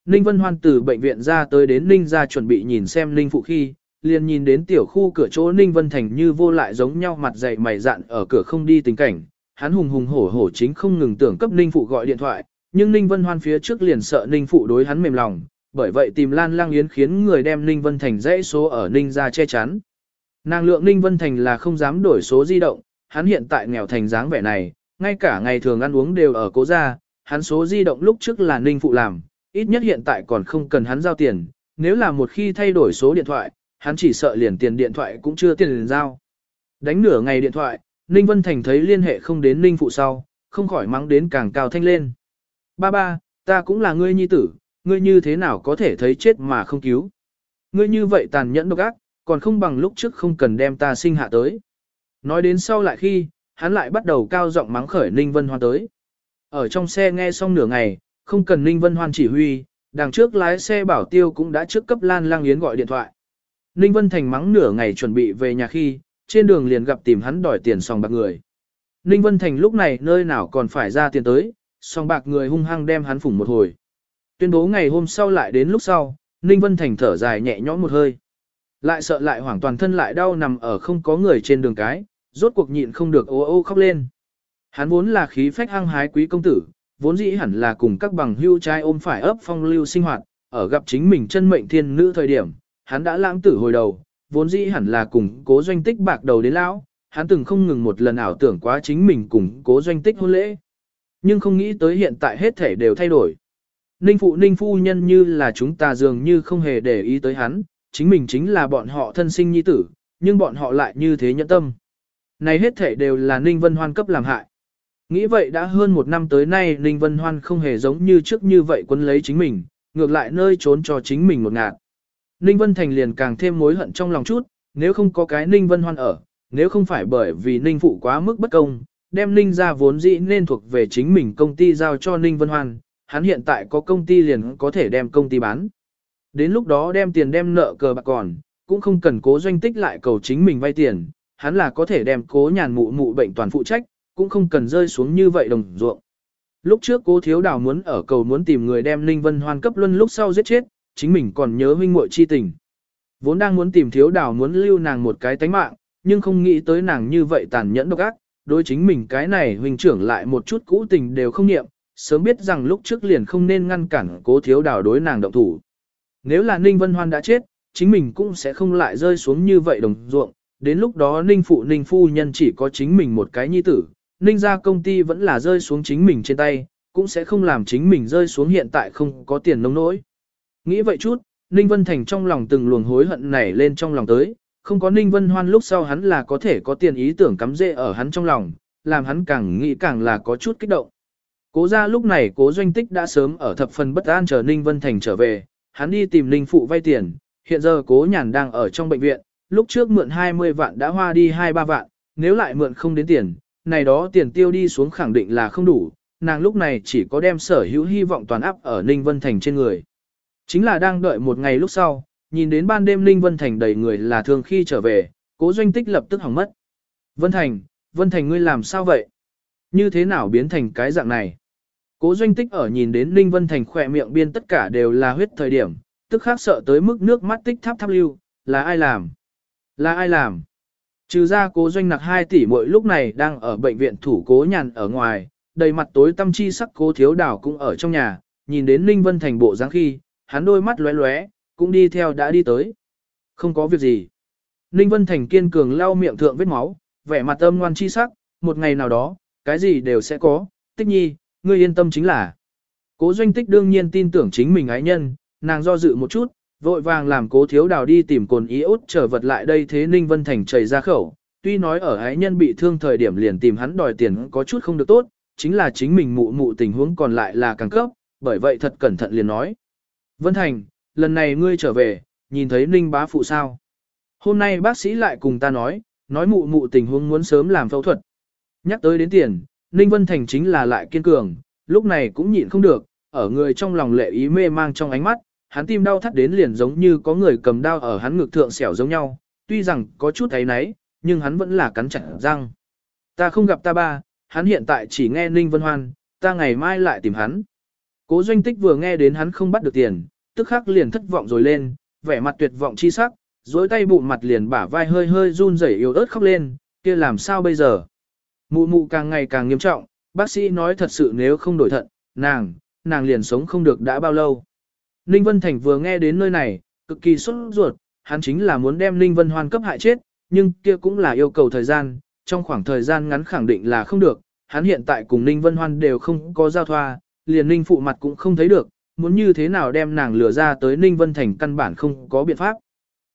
Ninh Vân Hoan từ bệnh viện ra tới đến Ninh ra chuẩn bị nhìn xem Ninh Phụ khi, liền nhìn đến tiểu khu cửa chỗ Ninh Vân Thành như vô lại giống nhau mặt dày mày dạn ở cửa không đi tình cảnh, hắn hùng hùng hổ hổ chính không ngừng tưởng cấp Ninh Phụ gọi điện thoại, nhưng Ninh Vân Hoan phía trước liền sợ Ninh Phụ đối hắn mềm lòng, bởi vậy tìm Lan Lang Yến khiến người đem Ninh Vân Thành dãy số ở Ninh ra che chắn. Nàng lượng Ninh Vân Thành là không dám đổi số di động, hắn hiện tại nghèo thành dáng vẻ này, ngay cả ngày thường ăn uống đều ở cố gia, hắn số di động lúc trước là Ninh Phụ làm, ít nhất hiện tại còn không cần hắn giao tiền, nếu là một khi thay đổi số điện thoại, hắn chỉ sợ liền tiền điện thoại cũng chưa tiền liền giao. Đánh nửa ngày điện thoại, Ninh Vân Thành thấy liên hệ không đến Ninh Phụ sau, không khỏi mắng đến càng cao thanh lên. Ba ba, ta cũng là ngươi nhi tử, ngươi như thế nào có thể thấy chết mà không cứu. Ngươi như vậy tàn nhẫn độc ác, còn không bằng lúc trước không cần đem ta sinh hạ tới. Nói đến sau lại khi, hắn lại bắt đầu cao giọng mắng khởi Ninh Vân Hoan tới. Ở trong xe nghe xong nửa ngày, không cần Ninh Vân Hoan chỉ huy, đằng trước lái xe bảo tiêu cũng đã trước cấp Lan Lang Yến gọi điện thoại. Ninh Vân Thành mắng nửa ngày chuẩn bị về nhà khi, trên đường liền gặp tìm hắn đòi tiền sòng bạc người. Ninh Vân Thành lúc này nơi nào còn phải ra tiền tới, sòng bạc người hung hăng đem hắn phủng một hồi. Tuyên bố ngày hôm sau lại đến lúc sau, Ninh Vân Thành thở dài nhẹ nhõm một hơi. Lại sợ lại hoảng toàn thân lại đau nằm ở không có người trên đường cái, rốt cuộc nhịn không được ô ô khóc lên. Hắn vốn là khí phách hăng hái quý công tử, vốn dĩ hẳn là cùng các bằng hưu trai ôm phải ấp phong lưu sinh hoạt, ở gặp chính mình chân mệnh thiên nữ thời điểm, hắn đã lãng tử hồi đầu, vốn dĩ hẳn là cùng cố doanh tích bạc đầu đến lão, hắn từng không ngừng một lần ảo tưởng quá chính mình cùng cố doanh tích hôn lễ. Nhưng không nghĩ tới hiện tại hết thể đều thay đổi. Ninh phụ ninh phu nhân như là chúng ta dường như không hề để ý tới hắn, chính mình chính là bọn họ thân sinh nhi tử, nhưng bọn họ lại như thế nhẫn tâm. Này hết thể đều là Ninh Vân Hoan cấp làm hại. Nghĩ vậy đã hơn một năm tới nay Ninh Vân Hoan không hề giống như trước như vậy quân lấy chính mình, ngược lại nơi trốn cho chính mình một ngạt. Ninh Vân Thành liền càng thêm mối hận trong lòng chút, nếu không có cái Ninh Vân Hoan ở, nếu không phải bởi vì Ninh Phụ quá mức bất công, đem Ninh ra vốn dĩ nên thuộc về chính mình công ty giao cho Ninh Vân Hoan, hắn hiện tại có công ty liền có thể đem công ty bán. Đến lúc đó đem tiền đem nợ cờ bạc còn, cũng không cần cố doanh tích lại cầu chính mình vay tiền, hắn là có thể đem cố nhàn mụ mụ bệnh toàn phụ trách, cũng không cần rơi xuống như vậy đồng ruộng. Lúc trước cố thiếu đào muốn ở cầu muốn tìm người đem Ninh Vân Hoan cấp luân lúc sau giết chết, chính mình còn nhớ huynh muội chi tình. Vốn đang muốn tìm thiếu đào muốn lưu nàng một cái tánh mạng, nhưng không nghĩ tới nàng như vậy tàn nhẫn độc ác, đối chính mình cái này huynh trưởng lại một chút cũ tình đều không niệm, sớm biết rằng lúc trước liền không nên ngăn cản cố thiếu đào đối nàng động thủ. Nếu là Ninh Vân Hoan đã chết, chính mình cũng sẽ không lại rơi xuống như vậy đồng ruộng, đến lúc đó Ninh Phụ Ninh Phu Nhân chỉ có chính mình một cái nhi tử, Ninh ra công ty vẫn là rơi xuống chính mình trên tay, cũng sẽ không làm chính mình rơi xuống hiện tại không có tiền nông nỗi. Nghĩ vậy chút, Ninh Vân Thành trong lòng từng luồng hối hận nảy lên trong lòng tới, không có Ninh Vân Hoan lúc sau hắn là có thể có tiền ý tưởng cắm rễ ở hắn trong lòng, làm hắn càng nghĩ càng là có chút kích động. Cố ra lúc này cố doanh tích đã sớm ở thập phần bất an chờ Ninh Vân Thành trở về, hắn đi tìm Ninh Phụ vay tiền, hiện giờ cố nhàn đang ở trong bệnh viện, lúc trước mượn 20 vạn đã hoa đi 2-3 vạn, nếu lại mượn không đến tiền, này đó tiền tiêu đi xuống khẳng định là không đủ, nàng lúc này chỉ có đem sở hữu hy vọng toàn áp ở Ninh Vân Thành trên người. Chính là đang đợi một ngày lúc sau, nhìn đến ban đêm Ninh Vân Thành đầy người là thường khi trở về, cố doanh tích lập tức hỏng mất. Vân Thành, Vân Thành ngươi làm sao vậy? Như thế nào biến thành cái dạng này? Cố doanh tích ở nhìn đến Ninh Vân Thành khỏe miệng biên tất cả đều là huyết thời điểm, tức khác sợ tới mức nước mắt tích tháp tháp lưu, là ai làm? Là ai làm? Trừ ra cố doanh nặc 2 tỷ mỗi lúc này đang ở bệnh viện thủ cố nhàn ở ngoài, đầy mặt tối tâm chi sắc cố thiếu đảo cũng ở trong nhà, nhìn đến Ninh Vân Thành bộ dáng khi, hắn đôi mắt lóe lóe, cũng đi theo đã đi tới. Không có việc gì. Ninh Vân Thành kiên cường lau miệng thượng vết máu, vẻ mặt âm ngoan chi sắc, một ngày nào đó, cái gì đều sẽ có, tích nhi, ngươi yên tâm chính là. Cố doanh tích đương nhiên tin tưởng chính mình ái nhân, nàng do dự một chút, vội vàng làm cố thiếu đào đi tìm cồn ý út trở vật lại đây thế Ninh Vân Thành chảy ra khẩu. Tuy nói ở ái nhân bị thương thời điểm liền tìm hắn đòi tiền có chút không được tốt, chính là chính mình mụ mụ tình huống còn lại là càng cấp, bởi vậy thật cẩn thận liền nói. Vân Thành, lần này ngươi trở về, nhìn thấy Ninh bá phụ sao? Hôm nay bác sĩ lại cùng ta nói, nói mụ mụ tình huống muốn sớm làm phẫu thuật. Nhắc tới đến tiền, Ninh Vân Thành chính là lại kiên cường, lúc này cũng nhịn không được, ở người trong lòng lệ ý mê mang trong ánh mắt, hắn tim đau thắt đến liền giống như có người cầm đao ở hắn ngực thượng xẻo giống nhau, tuy rằng có chút thấy náy, nhưng hắn vẫn là cắn chặt răng. Ta không gặp ta ba, hắn hiện tại chỉ nghe Ninh Vân Hoan, ta ngày mai lại tìm hắn. Cố doanh tích vừa nghe đến hắn không bắt được tiền, tức khắc liền thất vọng rồi lên, vẻ mặt tuyệt vọng chi sắc, dối tay bụng mặt liền bả vai hơi hơi run rẩy yếu ớt khóc lên, kia làm sao bây giờ? Mụ mụ càng ngày càng nghiêm trọng, bác sĩ nói thật sự nếu không đổi thận, nàng, nàng liền sống không được đã bao lâu. Ninh Vân Thành vừa nghe đến nơi này, cực kỳ sốt ruột, hắn chính là muốn đem Ninh Vân Hoan cấp hại chết, nhưng kia cũng là yêu cầu thời gian, trong khoảng thời gian ngắn khẳng định là không được, hắn hiện tại cùng Ninh Vân Hoan đều không có giao thoa, liền Ninh phụ mặt cũng không thấy được, muốn như thế nào đem nàng lừa ra tới Ninh Vân Thành căn bản không có biện pháp.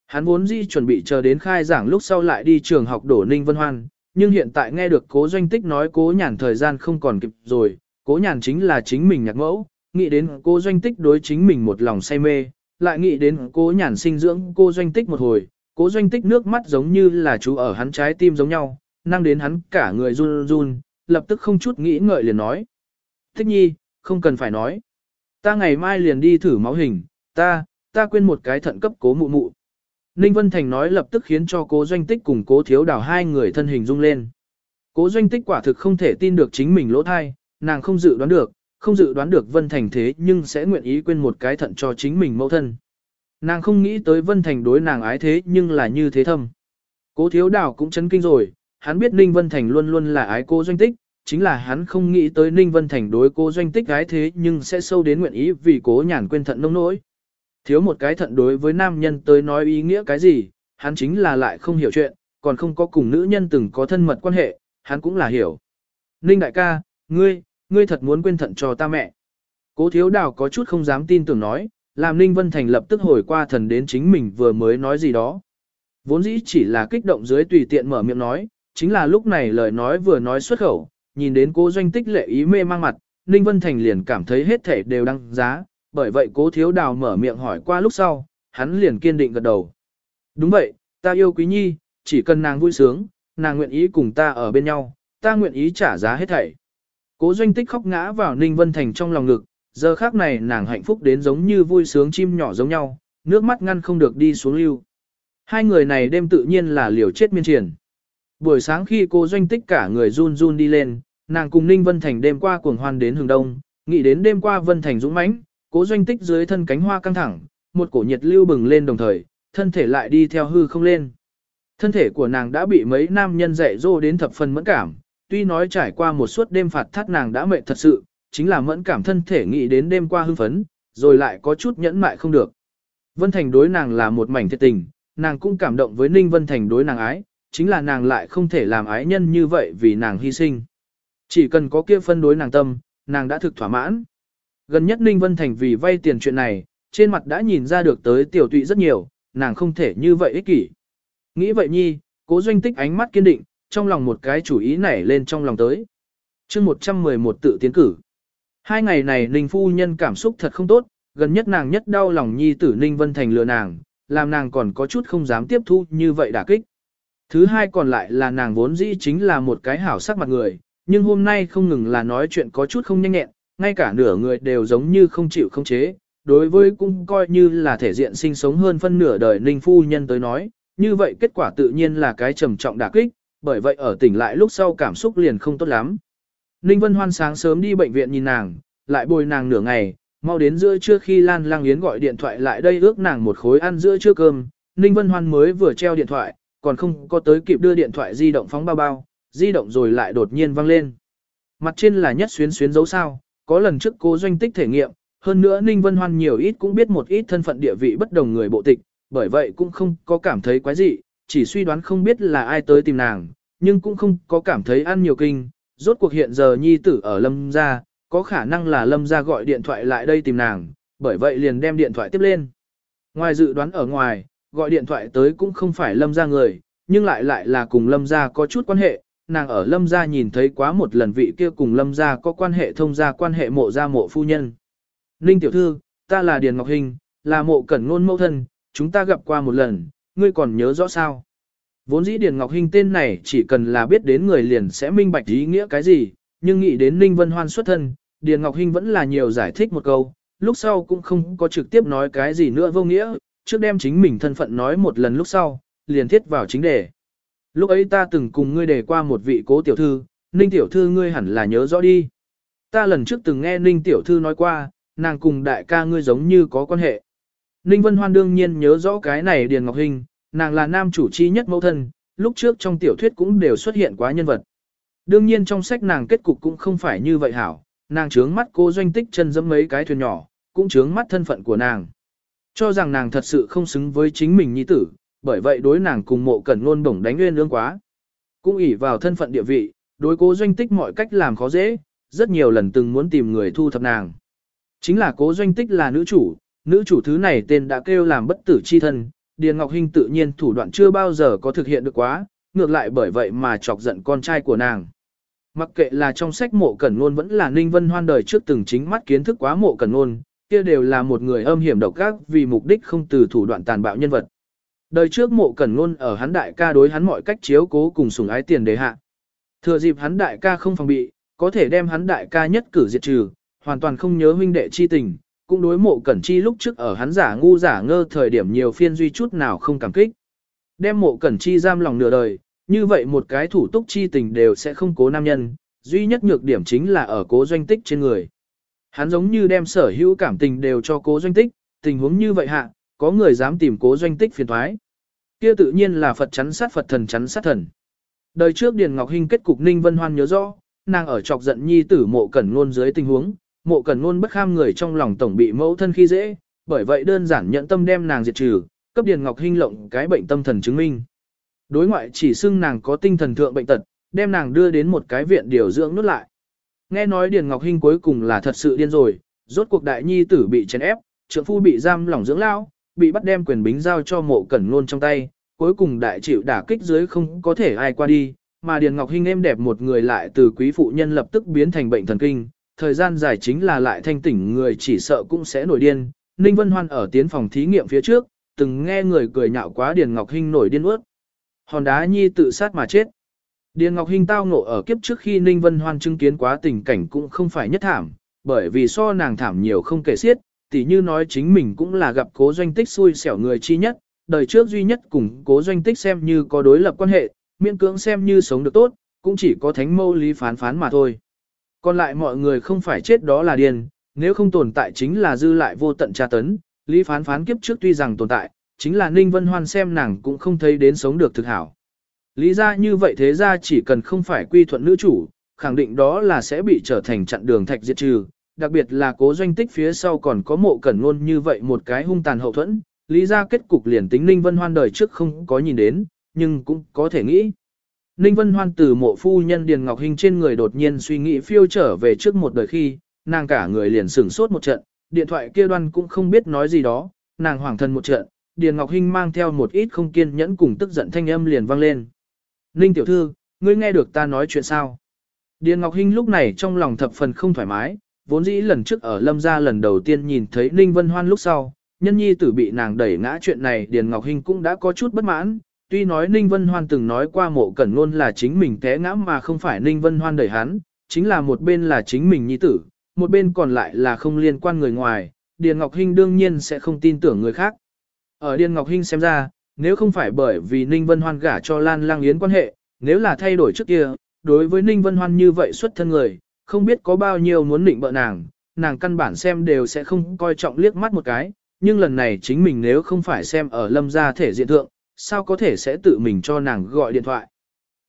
Hắn vốn dĩ chuẩn bị chờ đến khai giảng lúc sau lại đi trường học đổ Ninh Vân Hoan, nhưng hiện tại nghe được cố doanh tích nói cố nhàn thời gian không còn kịp rồi, cố nhàn chính là chính mình nhạc mẫu, nghĩ đến cố doanh tích đối chính mình một lòng say mê, lại nghĩ đến cố nhàn sinh dưỡng cô doanh tích một hồi, cố doanh tích nước mắt giống như là chú ở hắn trái tim giống nhau, năng đến hắn cả người run run, lập tức không chút nghĩ ngợi liền nói. Tích nhi, không cần phải nói. Ta ngày mai liền đi thử máu hình, ta, ta quên một cái thận cấp cố mụ mụ. Ninh Vân Thành nói lập tức khiến cho cố doanh tích cùng cố thiếu đảo hai người thân hình rung lên. Cố doanh tích quả thực không thể tin được chính mình lỗ thai, nàng không dự đoán được, không dự đoán được Vân Thành thế nhưng sẽ nguyện ý quên một cái thận cho chính mình mẫu thân. Nàng không nghĩ tới Vân Thành đối nàng ái thế nhưng là như thế thâm. Cố thiếu đảo cũng chấn kinh rồi, hắn biết Ninh Vân Thành luôn luôn là ái cô doanh tích, chính là hắn không nghĩ tới Ninh Vân Thành đối cố doanh tích gái thế nhưng sẽ sâu đến nguyện ý vì cố nhàn quên thận nông nỗi. Thiếu một cái thận đối với nam nhân tới nói ý nghĩa cái gì, hắn chính là lại không hiểu chuyện, còn không có cùng nữ nhân từng có thân mật quan hệ, hắn cũng là hiểu. Ninh đại ca, ngươi, ngươi thật muốn quên thận cho ta mẹ. Cố thiếu đào có chút không dám tin tưởng nói, làm Ninh Vân Thành lập tức hồi qua thần đến chính mình vừa mới nói gì đó. Vốn dĩ chỉ là kích động dưới tùy tiện mở miệng nói, chính là lúc này lời nói vừa nói xuất khẩu, nhìn đến cố doanh tích lệ ý mê mang mặt, Ninh Vân Thành liền cảm thấy hết thể đều đăng giá, bởi vậy cố thiếu đào mở miệng hỏi qua lúc sau, hắn liền kiên định gật đầu. Đúng vậy, ta yêu quý nhi, chỉ cần nàng vui sướng, nàng nguyện ý cùng ta ở bên nhau, ta nguyện ý trả giá hết thảy. Cố doanh tích khóc ngã vào Ninh Vân Thành trong lòng ngực, giờ khác này nàng hạnh phúc đến giống như vui sướng chim nhỏ giống nhau, nước mắt ngăn không được đi xuống lưu. Hai người này đêm tự nhiên là liều chết miên triển. Buổi sáng khi cô doanh tích cả người run run đi lên, nàng cùng Ninh Vân Thành đêm qua cuồng hoan đến hừng đông, nghĩ đến đêm qua Vân Thành dũng mãnh, cố doanh tích dưới thân cánh hoa căng thẳng, một cổ nhiệt lưu bừng lên đồng thời, thân thể lại đi theo hư không lên. Thân thể của nàng đã bị mấy nam nhân dạy dỗ đến thập phần mẫn cảm, tuy nói trải qua một suốt đêm phạt thắt nàng đã mệt thật sự, chính là mẫn cảm thân thể nghĩ đến đêm qua hưng phấn, rồi lại có chút nhẫn mại không được. Vân Thành đối nàng là một mảnh thiệt tình, nàng cũng cảm động với Ninh Vân Thành đối nàng ái, chính là nàng lại không thể làm ái nhân như vậy vì nàng hy sinh. Chỉ cần có kia phân đối nàng tâm, nàng đã thực thỏa mãn. Gần nhất Ninh Vân Thành vì vay tiền chuyện này, trên mặt đã nhìn ra được tới tiểu tụy rất nhiều, nàng không thể như vậy ích kỷ. Nghĩ vậy nhi, cố doanh tích ánh mắt kiên định, trong lòng một cái chủ ý nảy lên trong lòng tới. chương 111 tự tiến cử. Hai ngày này Ninh Phu Nhân cảm xúc thật không tốt, gần nhất nàng nhất đau lòng nhi tử Ninh Vân Thành lừa nàng, làm nàng còn có chút không dám tiếp thu như vậy đả kích. Thứ hai còn lại là nàng vốn dĩ chính là một cái hảo sắc mặt người, nhưng hôm nay không ngừng là nói chuyện có chút không nhanh nhẹn, ngay cả nửa người đều giống như không chịu không chế, đối với cũng coi như là thể diện sinh sống hơn phân nửa đời Ninh Phu Nhân tới nói, như vậy kết quả tự nhiên là cái trầm trọng đả kích, bởi vậy ở tỉnh lại lúc sau cảm xúc liền không tốt lắm. Ninh Vân Hoan sáng sớm đi bệnh viện nhìn nàng, lại bồi nàng nửa ngày, mau đến giữa trưa khi Lan Lang Yến gọi điện thoại lại đây ước nàng một khối ăn giữa trưa cơm, Ninh Vân Hoan mới vừa treo điện thoại, còn không có tới kịp đưa điện thoại di động phóng bao bao, di động rồi lại đột nhiên vang lên. Mặt trên là nhất xuyến xuyến dấu sao, có lần trước cô doanh tích thể nghiệm, hơn nữa Ninh Vân Hoan nhiều ít cũng biết một ít thân phận địa vị bất đồng người bộ tịch, bởi vậy cũng không có cảm thấy quái gì, chỉ suy đoán không biết là ai tới tìm nàng, nhưng cũng không có cảm thấy ăn nhiều kinh, rốt cuộc hiện giờ nhi tử ở lâm gia, có khả năng là lâm gia gọi điện thoại lại đây tìm nàng, bởi vậy liền đem điện thoại tiếp lên. Ngoài dự đoán ở ngoài, gọi điện thoại tới cũng không phải lâm gia người, nhưng lại lại là cùng lâm gia có chút quan hệ, nàng ở lâm gia nhìn thấy quá một lần vị kia cùng lâm gia có quan hệ thông gia quan hệ mộ gia mộ phu nhân. Ninh tiểu thư, ta là Điền Ngọc Hình, là mộ cẩn ngôn mẫu thân, chúng ta gặp qua một lần, ngươi còn nhớ rõ sao? Vốn dĩ Điền Ngọc Hinh tên này chỉ cần là biết đến người liền sẽ minh bạch ý nghĩa cái gì, nhưng nghĩ đến Ninh Vân Hoan xuất thân, Điền Ngọc Hinh vẫn là nhiều giải thích một câu, lúc sau cũng không có trực tiếp nói cái gì nữa vô nghĩa, trước đem chính mình thân phận nói một lần lúc sau, liền thiết vào chính đề. Lúc ấy ta từng cùng ngươi đề qua một vị cố tiểu thư, Ninh tiểu thư ngươi hẳn là nhớ rõ đi. Ta lần trước từng nghe Ninh tiểu thư nói qua, nàng cùng đại ca ngươi giống như có quan hệ. Ninh Vân Hoan đương nhiên nhớ rõ cái này Điền Ngọc Hinh, nàng là nam chủ chi nhất mẫu thân, lúc trước trong tiểu thuyết cũng đều xuất hiện quá nhân vật. Đương nhiên trong sách nàng kết cục cũng không phải như vậy hảo, nàng trướng mắt cô doanh tích chân dẫm mấy cái thuyền nhỏ, cũng trướng mắt thân phận của nàng. Cho rằng nàng thật sự không xứng với chính mình nhi tử, bởi vậy đối nàng cùng mộ cẩn luôn bổng đánh nguyên lương quá. Cũng ỷ vào thân phận địa vị, đối cố doanh tích mọi cách làm khó dễ, rất nhiều lần từng muốn tìm người thu thập nàng. Chính là cố doanh tích là nữ chủ, nữ chủ thứ này tên đã kêu làm bất tử chi thân, Điền Ngọc Hinh tự nhiên thủ đoạn chưa bao giờ có thực hiện được quá, ngược lại bởi vậy mà chọc giận con trai của nàng. Mặc kệ là trong sách mộ cẩn ngôn vẫn là Ninh Vân Hoan đời trước từng chính mắt kiến thức quá mộ cẩn ngôn, kia đều là một người âm hiểm độc ác vì mục đích không từ thủ đoạn tàn bạo nhân vật. Đời trước mộ cẩn ngôn ở hắn đại ca đối hắn mọi cách chiếu cố cùng sủng ái tiền đề hạ. Thừa dịp hắn đại ca không phòng bị, có thể đem hắn đại ca nhất cử diệt trừ, hoàn toàn không nhớ huynh đệ chi tình, cũng đối mộ cẩn chi lúc trước ở hắn giả ngu giả ngơ thời điểm nhiều phiên duy chút nào không cảm kích. Đem mộ cẩn chi giam lòng nửa đời, như vậy một cái thủ túc chi tình đều sẽ không cố nam nhân, duy nhất nhược điểm chính là ở cố doanh tích trên người. Hắn giống như đem sở hữu cảm tình đều cho cố doanh tích, tình huống như vậy hạ, có người dám tìm cố doanh tích phiền thoái. Kia tự nhiên là Phật chắn sát Phật thần chắn sát thần. Đời trước Điền Ngọc Hinh kết cục Ninh Vân Hoan nhớ rõ, nàng ở chọc giận nhi tử mộ cẩn ngôn dưới tình huống, mộ cẩn ngôn bất kham người trong lòng tổng bị mẫu thân khi dễ, bởi vậy đơn giản nhận tâm đem nàng diệt trừ, cấp Điền Ngọc Hinh lộng cái bệnh tâm thần chứng minh. Đối ngoại chỉ xưng nàng có tinh thần thượng bệnh tật, đem nàng đưa đến một cái viện điều dưỡng nút lại. Nghe nói Điền Ngọc Hinh cuối cùng là thật sự điên rồi, rốt cuộc đại nhi tử bị chèn ép, Trưởng phu bị giam lỏng dưỡng lao, bị bắt đem quyền bính giao cho mộ cẩn luôn trong tay, cuối cùng đại chịu đả kích dưới không có thể ai qua đi, mà Điền Ngọc Hinh êm đẹp một người lại từ quý phụ nhân lập tức biến thành bệnh thần kinh, thời gian dài chính là lại thanh tỉnh người chỉ sợ cũng sẽ nổi điên. Ninh Vân Hoan ở tiến phòng thí nghiệm phía trước, từng nghe người cười nhạo quá Điền Ngọc Hinh nổi điên ướt. Hòn đá nhi tự sát mà chết. Điền Ngọc Hinh tao ngộ ở kiếp trước khi Ninh Vân Hoan chứng kiến quá tình cảnh cũng không phải nhất thảm, bởi vì so nàng thảm nhiều không kể xiết, tỉ như nói chính mình cũng là gặp cố doanh tích xui xẻo người chi nhất, đời trước duy nhất cùng cố doanh tích xem như có đối lập quan hệ, miễn cưỡng xem như sống được tốt, cũng chỉ có thánh mâu lý phán phán mà thôi. Còn lại mọi người không phải chết đó là điên, nếu không tồn tại chính là dư lại vô tận tra tấn, Lý phán phán kiếp trước tuy rằng tồn tại, chính là Ninh Vân Hoan xem nàng cũng không thấy đến sống được thực hảo. Lý ra như vậy thế ra chỉ cần không phải quy thuận nữ chủ, khẳng định đó là sẽ bị trở thành chặn đường thạch diệt trừ, đặc biệt là cố doanh tích phía sau còn có mộ cẩn ngôn như vậy một cái hung tàn hậu thuẫn, lý ra kết cục liền tính Ninh Vân Hoan đời trước không có nhìn đến, nhưng cũng có thể nghĩ. Ninh Vân Hoan từ mộ phu nhân Điền Ngọc Hinh trên người đột nhiên suy nghĩ phiêu trở về trước một đời khi, nàng cả người liền sửng sốt một trận, điện thoại kia đoan cũng không biết nói gì đó, nàng hoảng thân một trận, Điền Ngọc Hinh mang theo một ít không kiên nhẫn cùng tức giận thanh âm liền vang lên. Ninh tiểu thư, ngươi nghe được ta nói chuyện sao? Điền Ngọc Hinh lúc này trong lòng thập phần không thoải mái, vốn dĩ lần trước ở lâm gia lần đầu tiên nhìn thấy Ninh Vân Hoan lúc sau, nhân nhi tử bị nàng đẩy ngã chuyện này Điền Ngọc Hinh cũng đã có chút bất mãn, tuy nói Ninh Vân Hoan từng nói qua mộ cẩn luôn là chính mình té ngã mà không phải Ninh Vân Hoan đẩy hắn, chính là một bên là chính mình nhi tử, một bên còn lại là không liên quan người ngoài, Điền Ngọc Hinh đương nhiên sẽ không tin tưởng người khác. Ở Điền Ngọc Hinh xem ra, nếu không phải bởi vì Ninh Vân Hoan gả cho Lan Lang Yến quan hệ, nếu là thay đổi trước kia, đối với Ninh Vân Hoan như vậy xuất thân người, không biết có bao nhiêu muốn định bợ nàng, nàng căn bản xem đều sẽ không coi trọng liếc mắt một cái, nhưng lần này chính mình nếu không phải xem ở lâm gia thể diện thượng, sao có thể sẽ tự mình cho nàng gọi điện thoại.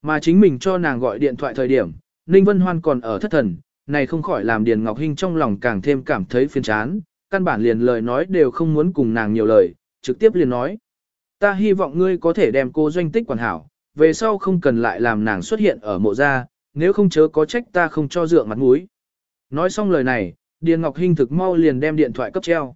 Mà chính mình cho nàng gọi điện thoại thời điểm, Ninh Vân Hoan còn ở thất thần, này không khỏi làm Điền Ngọc Hinh trong lòng càng thêm cảm thấy phiền chán, căn bản liền lời nói đều không muốn cùng nàng nhiều lời, trực tiếp liền nói. Ta hy vọng ngươi có thể đem cô doanh tích quản hảo, về sau không cần lại làm nàng xuất hiện ở mộ gia, nếu không chớ có trách ta không cho dựa mặt mũi. Nói xong lời này, Điền Ngọc Hinh thực mau liền đem điện thoại cấp treo.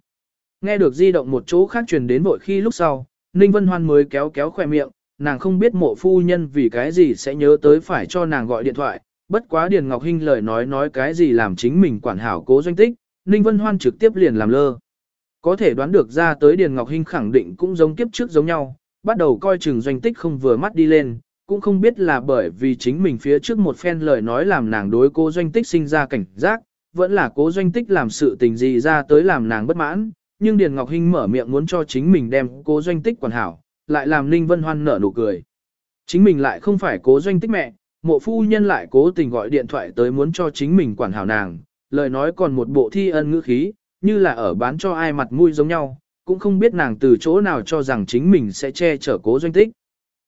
Nghe được di động một chỗ khác truyền đến vội khi lúc sau, Ninh Vân Hoan mới kéo kéo khỏe miệng, nàng không biết mộ phu nhân vì cái gì sẽ nhớ tới phải cho nàng gọi điện thoại, bất quá Điền Ngọc Hinh lời nói nói cái gì làm chính mình quản hảo cố doanh tích, Ninh Vân Hoan trực tiếp liền làm lơ. Có thể đoán được ra tới Điền Ngọc Hinh khẳng định cũng giống kiếp trước giống nhau, bắt đầu coi chừng doanh tích không vừa mắt đi lên, cũng không biết là bởi vì chính mình phía trước một phen lời nói làm nàng đối cố doanh tích sinh ra cảnh giác, vẫn là cố doanh tích làm sự tình gì ra tới làm nàng bất mãn, nhưng Điền Ngọc Hinh mở miệng muốn cho chính mình đem cố doanh tích quản hảo, lại làm Ninh Vân Hoan nở nụ cười. Chính mình lại không phải cố doanh tích mẹ, mộ phu nhân lại cố tình gọi điện thoại tới muốn cho chính mình quản hảo nàng, lời nói còn một bộ thi ân ngữ khí, như là ở bán cho ai mặt mũi giống nhau, cũng không biết nàng từ chỗ nào cho rằng chính mình sẽ che chở cố doanh tích.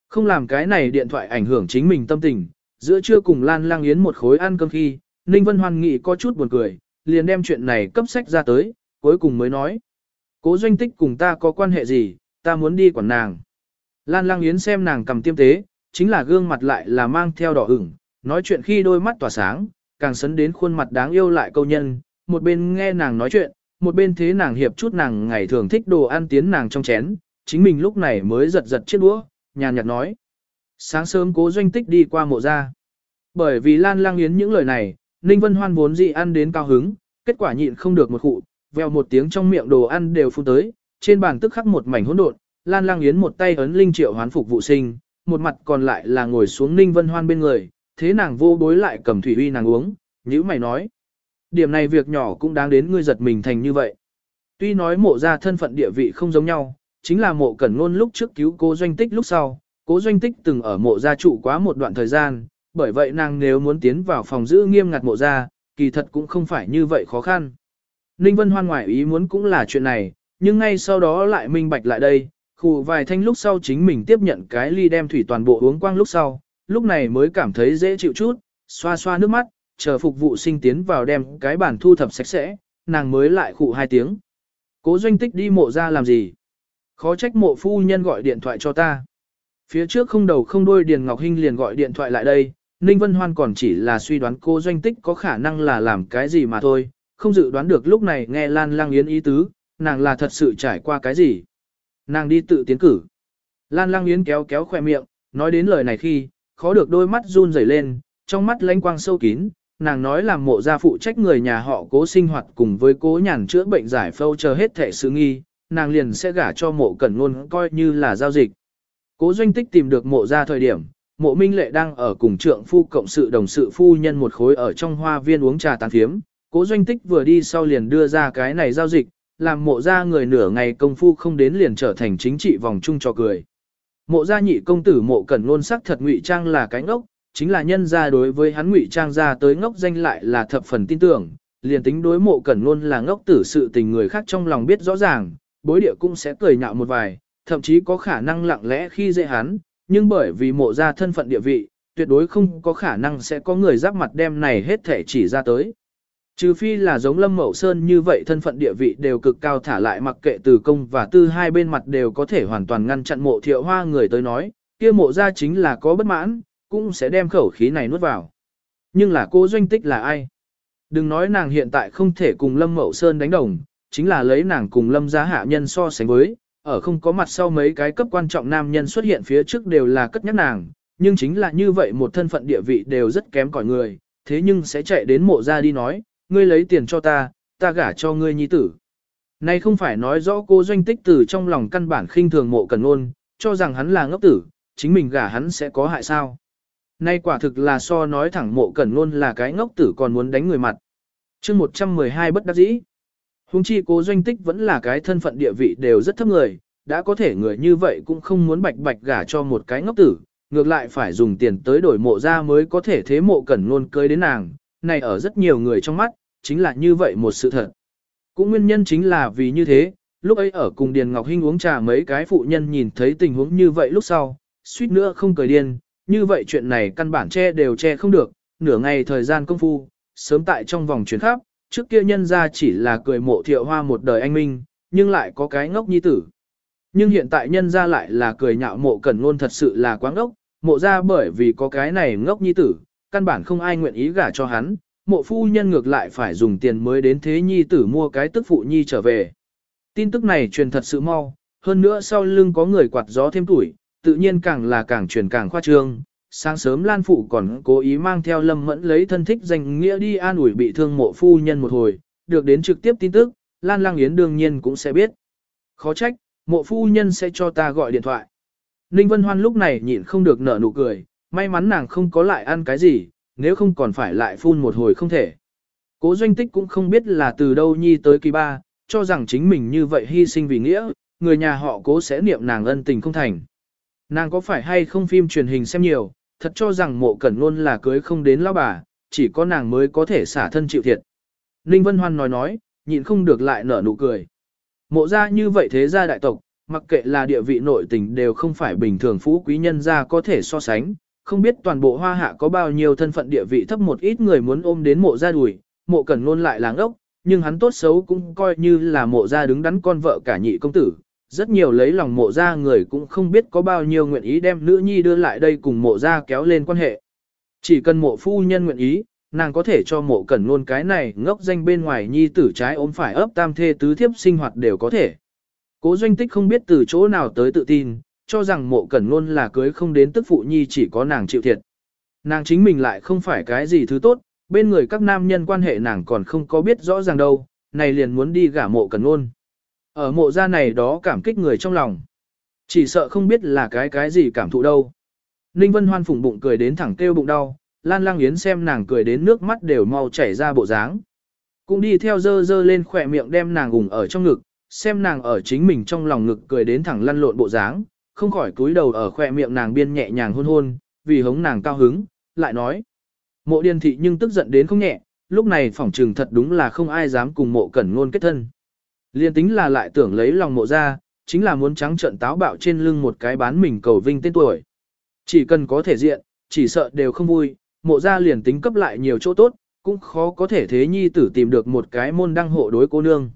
Không làm cái này điện thoại ảnh hưởng chính mình tâm tình, giữa trưa cùng Lan Lang Yến một khối ăn cơm khi, Ninh Vân Hoan nghị có chút buồn cười, liền đem chuyện này cấp sách ra tới, cuối cùng mới nói. Cố doanh tích cùng ta có quan hệ gì, ta muốn đi quản nàng. Lan Lang Yến xem nàng cầm tiêm tế, chính là gương mặt lại là mang theo đỏ ửng, nói chuyện khi đôi mắt tỏa sáng, càng sấn đến khuôn mặt đáng yêu lại câu nhân, một bên nghe nàng nói chuyện, một bên thế nàng hiệp chút nàng ngày thường thích đồ ăn tiến nàng trong chén, chính mình lúc này mới giật giật chiếc đũa, nhàn nhạt nói. Sáng sớm cố doanh tích đi qua mộ ra. Bởi vì Lan Lang Yến những lời này, Ninh Vân Hoan vốn dị ăn đến cao hứng, kết quả nhịn không được một khụ, vèo một tiếng trong miệng đồ ăn đều phun tới, trên bàn tức khắc một mảnh hỗn độn, Lan Lang Yến một tay ấn linh triệu hoán phục vụ sinh, một mặt còn lại là ngồi xuống Ninh Vân Hoan bên người, thế nàng vô bối lại cầm thủy uy nàng uống, nhữ mày nói. Điểm này việc nhỏ cũng đáng đến ngươi giật mình thành như vậy. Tuy nói mộ ra thân phận địa vị không giống nhau, chính là mộ cẩn ngôn lúc trước cứu cố doanh tích lúc sau, cố doanh tích từng ở mộ gia trụ quá một đoạn thời gian, bởi vậy nàng nếu muốn tiến vào phòng giữ nghiêm ngặt mộ gia, kỳ thật cũng không phải như vậy khó khăn. Ninh Vân Hoan ngoại ý muốn cũng là chuyện này, nhưng ngay sau đó lại minh bạch lại đây, khụ vài thanh lúc sau chính mình tiếp nhận cái ly đem thủy toàn bộ uống quang lúc sau, lúc này mới cảm thấy dễ chịu chút, xoa xoa nước mắt, chờ phục vụ sinh tiến vào đem cái bàn thu thập sạch sẽ, nàng mới lại khụ hai tiếng. Cố doanh tích đi mộ ra làm gì? Khó trách mộ phu nhân gọi điện thoại cho ta. Phía trước không đầu không đuôi Điền Ngọc Hinh liền gọi điện thoại lại đây, Ninh Vân Hoan còn chỉ là suy đoán cô doanh tích có khả năng là làm cái gì mà thôi, không dự đoán được lúc này nghe Lan Lang Yến ý tứ, nàng là thật sự trải qua cái gì. Nàng đi tự tiến cử. Lan Lang Yến kéo kéo khoe miệng, nói đến lời này khi, khó được đôi mắt run rẩy lên, trong mắt lánh quang sâu kín, nàng nói làm mộ gia phụ trách người nhà họ cố sinh hoạt cùng với cố nhàn chữa bệnh giải phâu chờ hết thể sự nghi, nàng liền sẽ gả cho mộ cẩn ngôn coi như là giao dịch. Cố doanh tích tìm được mộ ra thời điểm, mộ minh lệ đang ở cùng trượng phu cộng sự đồng sự phu nhân một khối ở trong hoa viên uống trà tán thiếm. Cố doanh tích vừa đi sau liền đưa ra cái này giao dịch, làm mộ ra người nửa ngày công phu không đến liền trở thành chính trị vòng chung cho cười. Mộ gia nhị công tử mộ cẩn ngôn sắc thật ngụy trang là cái ngốc, chính là nhân ra đối với hắn ngụy trang ra tới ngốc danh lại là thập phần tin tưởng, liền tính đối mộ cẩn ngôn là ngốc tử sự tình người khác trong lòng biết rõ ràng, bối địa cũng sẽ cười nhạo một vài, thậm chí có khả năng lặng lẽ khi dễ hắn, nhưng bởi vì mộ ra thân phận địa vị, tuyệt đối không có khả năng sẽ có người giáp mặt đem này hết thể chỉ ra tới. Trừ phi là giống Lâm Mậu Sơn như vậy thân phận địa vị đều cực cao thả lại mặc kệ từ công và tư hai bên mặt đều có thể hoàn toàn ngăn chặn mộ thiệu hoa người tới nói, kia mộ ra chính là có bất mãn, cũng sẽ đem khẩu khí này nuốt vào. Nhưng là cô doanh tích là ai? Đừng nói nàng hiện tại không thể cùng Lâm Mậu Sơn đánh đồng, chính là lấy nàng cùng Lâm gia hạ nhân so sánh với, ở không có mặt sau mấy cái cấp quan trọng nam nhân xuất hiện phía trước đều là cất nhắc nàng, nhưng chính là như vậy một thân phận địa vị đều rất kém cỏi người, thế nhưng sẽ chạy đến mộ ra đi nói, ngươi lấy tiền cho ta, ta gả cho ngươi nhi tử. Này không phải nói rõ cô doanh tích tử trong lòng căn bản khinh thường mộ cần ôn, cho rằng hắn là ngốc tử, chính mình gả hắn sẽ có hại sao. Nay quả thực là so nói thẳng mộ cẩn luôn là cái ngốc tử còn muốn đánh người mặt. chương 112 bất đắc dĩ. Hùng chi cố doanh tích vẫn là cái thân phận địa vị đều rất thấp người, đã có thể người như vậy cũng không muốn bạch bạch gả cho một cái ngốc tử, ngược lại phải dùng tiền tới đổi mộ ra mới có thể thế mộ cẩn luôn cưới đến nàng, này ở rất nhiều người trong mắt, chính là như vậy một sự thật. Cũng nguyên nhân chính là vì như thế, lúc ấy ở cùng Điền Ngọc Hinh uống trà mấy cái phụ nhân nhìn thấy tình huống như vậy lúc sau, suýt nữa không cười điên, như vậy chuyện này căn bản che đều che không được, nửa ngày thời gian công phu, sớm tại trong vòng chuyến khắp, trước kia nhân ra chỉ là cười mộ thiệu hoa một đời anh minh, nhưng lại có cái ngốc nhi tử. Nhưng hiện tại nhân ra lại là cười nhạo mộ cẩn luôn thật sự là quá ngốc, mộ ra bởi vì có cái này ngốc nhi tử, căn bản không ai nguyện ý gả cho hắn, mộ phu nhân ngược lại phải dùng tiền mới đến thế nhi tử mua cái tức phụ nhi trở về. Tin tức này truyền thật sự mau, hơn nữa sau lưng có người quạt gió thêm tuổi, tự nhiên càng là càng truyền càng khoa trương. Sáng sớm Lan Phụ còn cố ý mang theo Lâm Mẫn lấy thân thích danh nghĩa đi an ủi bị thương mộ phu nhân một hồi, được đến trực tiếp tin tức, Lan Lang Yến đương nhiên cũng sẽ biết. Khó trách, mộ phu nhân sẽ cho ta gọi điện thoại. Ninh Vân Hoan lúc này nhịn không được nở nụ cười, may mắn nàng không có lại ăn cái gì, nếu không còn phải lại phun một hồi không thể. Cố doanh tích cũng không biết là từ đâu nhi tới kỳ ba, cho rằng chính mình như vậy hy sinh vì nghĩa, người nhà họ cố sẽ niệm nàng ân tình không thành. Nàng có phải hay không phim truyền hình xem nhiều, thật cho rằng mộ cẩn luôn là cưới không đến lão bà, chỉ có nàng mới có thể xả thân chịu thiệt. Ninh Vân Hoan nói nói, nhịn không được lại nở nụ cười. Mộ ra như vậy thế gia đại tộc, mặc kệ là địa vị nội tình đều không phải bình thường phú quý nhân gia có thể so sánh, không biết toàn bộ hoa hạ có bao nhiêu thân phận địa vị thấp một ít người muốn ôm đến mộ ra đùi, mộ cẩn luôn lại láng ốc, nhưng hắn tốt xấu cũng coi như là mộ ra đứng đắn con vợ cả nhị công tử, rất nhiều lấy lòng mộ ra người cũng không biết có bao nhiêu nguyện ý đem nữ nhi đưa lại đây cùng mộ ra kéo lên quan hệ. Chỉ cần mộ phu nhân nguyện ý, nàng có thể cho mộ cẩn luôn cái này ngốc danh bên ngoài nhi tử trái ốm phải ấp tam thê tứ thiếp sinh hoạt đều có thể. Cố doanh tích không biết từ chỗ nào tới tự tin, cho rằng mộ cẩn luôn là cưới không đến tức phụ nhi chỉ có nàng chịu thiệt. Nàng chính mình lại không phải cái gì thứ tốt, bên người các nam nhân quan hệ nàng còn không có biết rõ ràng đâu, này liền muốn đi gả mộ cẩn luôn. Ở mộ gia này đó cảm kích người trong lòng. Chỉ sợ không biết là cái cái gì cảm thụ đâu. Ninh Vân Hoan phùng bụng cười đến thẳng kêu bụng đau, Lan Lang Yến xem nàng cười đến nước mắt đều mau chảy ra bộ dáng. Cũng đi theo dơ dơ lên khỏe miệng đem nàng gùng ở trong ngực, xem nàng ở chính mình trong lòng ngực cười đến thẳng lăn lộn bộ dáng, không khỏi cúi đầu ở khỏe miệng nàng biên nhẹ nhàng hôn hôn, vì hống nàng cao hứng, lại nói. Mộ điên thị nhưng tức giận đến không nhẹ, lúc này phỏng trừng thật đúng là không ai dám cùng mộ cẩn ngôn kết thân. Liên tính là lại tưởng lấy lòng mộ ra, chính là muốn trắng trận táo bạo trên lưng một cái bán mình cầu vinh tên tuổi. Chỉ cần có thể diện, chỉ sợ đều không vui, mộ ra liền tính cấp lại nhiều chỗ tốt, cũng khó có thể thế nhi tử tìm được một cái môn đăng hộ đối cô nương.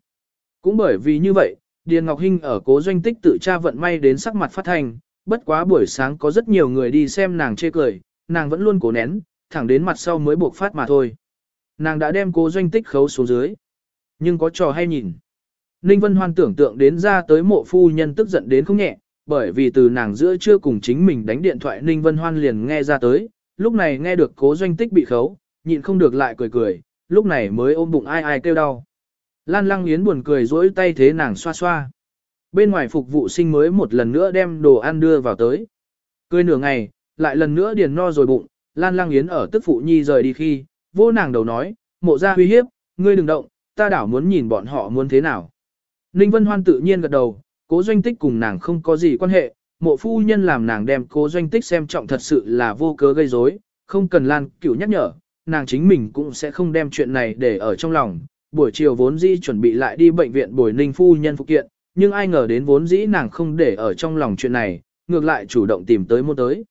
Cũng bởi vì như vậy, Điền Ngọc Hinh ở cố doanh tích tự tra vận may đến sắc mặt phát thành, bất quá buổi sáng có rất nhiều người đi xem nàng chê cười, nàng vẫn luôn cố nén, thẳng đến mặt sau mới buộc phát mà thôi. Nàng đã đem cố doanh tích khấu xuống dưới. Nhưng có trò hay nhìn. Ninh Vân Hoan tưởng tượng đến ra tới mộ phu nhân tức giận đến không nhẹ, bởi vì từ nàng giữa chưa cùng chính mình đánh điện thoại Ninh Vân Hoan liền nghe ra tới, lúc này nghe được cố doanh tích bị khấu, nhịn không được lại cười cười, lúc này mới ôm bụng ai ai kêu đau. Lan Lăng Yến buồn cười rỗi tay thế nàng xoa xoa. Bên ngoài phục vụ sinh mới một lần nữa đem đồ ăn đưa vào tới. Cười nửa ngày, lại lần nữa điền no rồi bụng, Lan Lăng Yến ở tức phụ nhi rời đi khi, vô nàng đầu nói, mộ ra huy hiếp, ngươi đừng động, ta đảo muốn nhìn bọn họ muốn thế nào. Ninh Vân Hoan tự nhiên gật đầu, cố doanh tích cùng nàng không có gì quan hệ, mộ phu nhân làm nàng đem cố doanh tích xem trọng thật sự là vô cớ gây rối, không cần Lan cửu nhắc nhở, nàng chính mình cũng sẽ không đem chuyện này để ở trong lòng. Buổi chiều vốn dĩ chuẩn bị lại đi bệnh viện bồi ninh phu nhân phục kiện, nhưng ai ngờ đến vốn dĩ nàng không để ở trong lòng chuyện này, ngược lại chủ động tìm tới mua tới.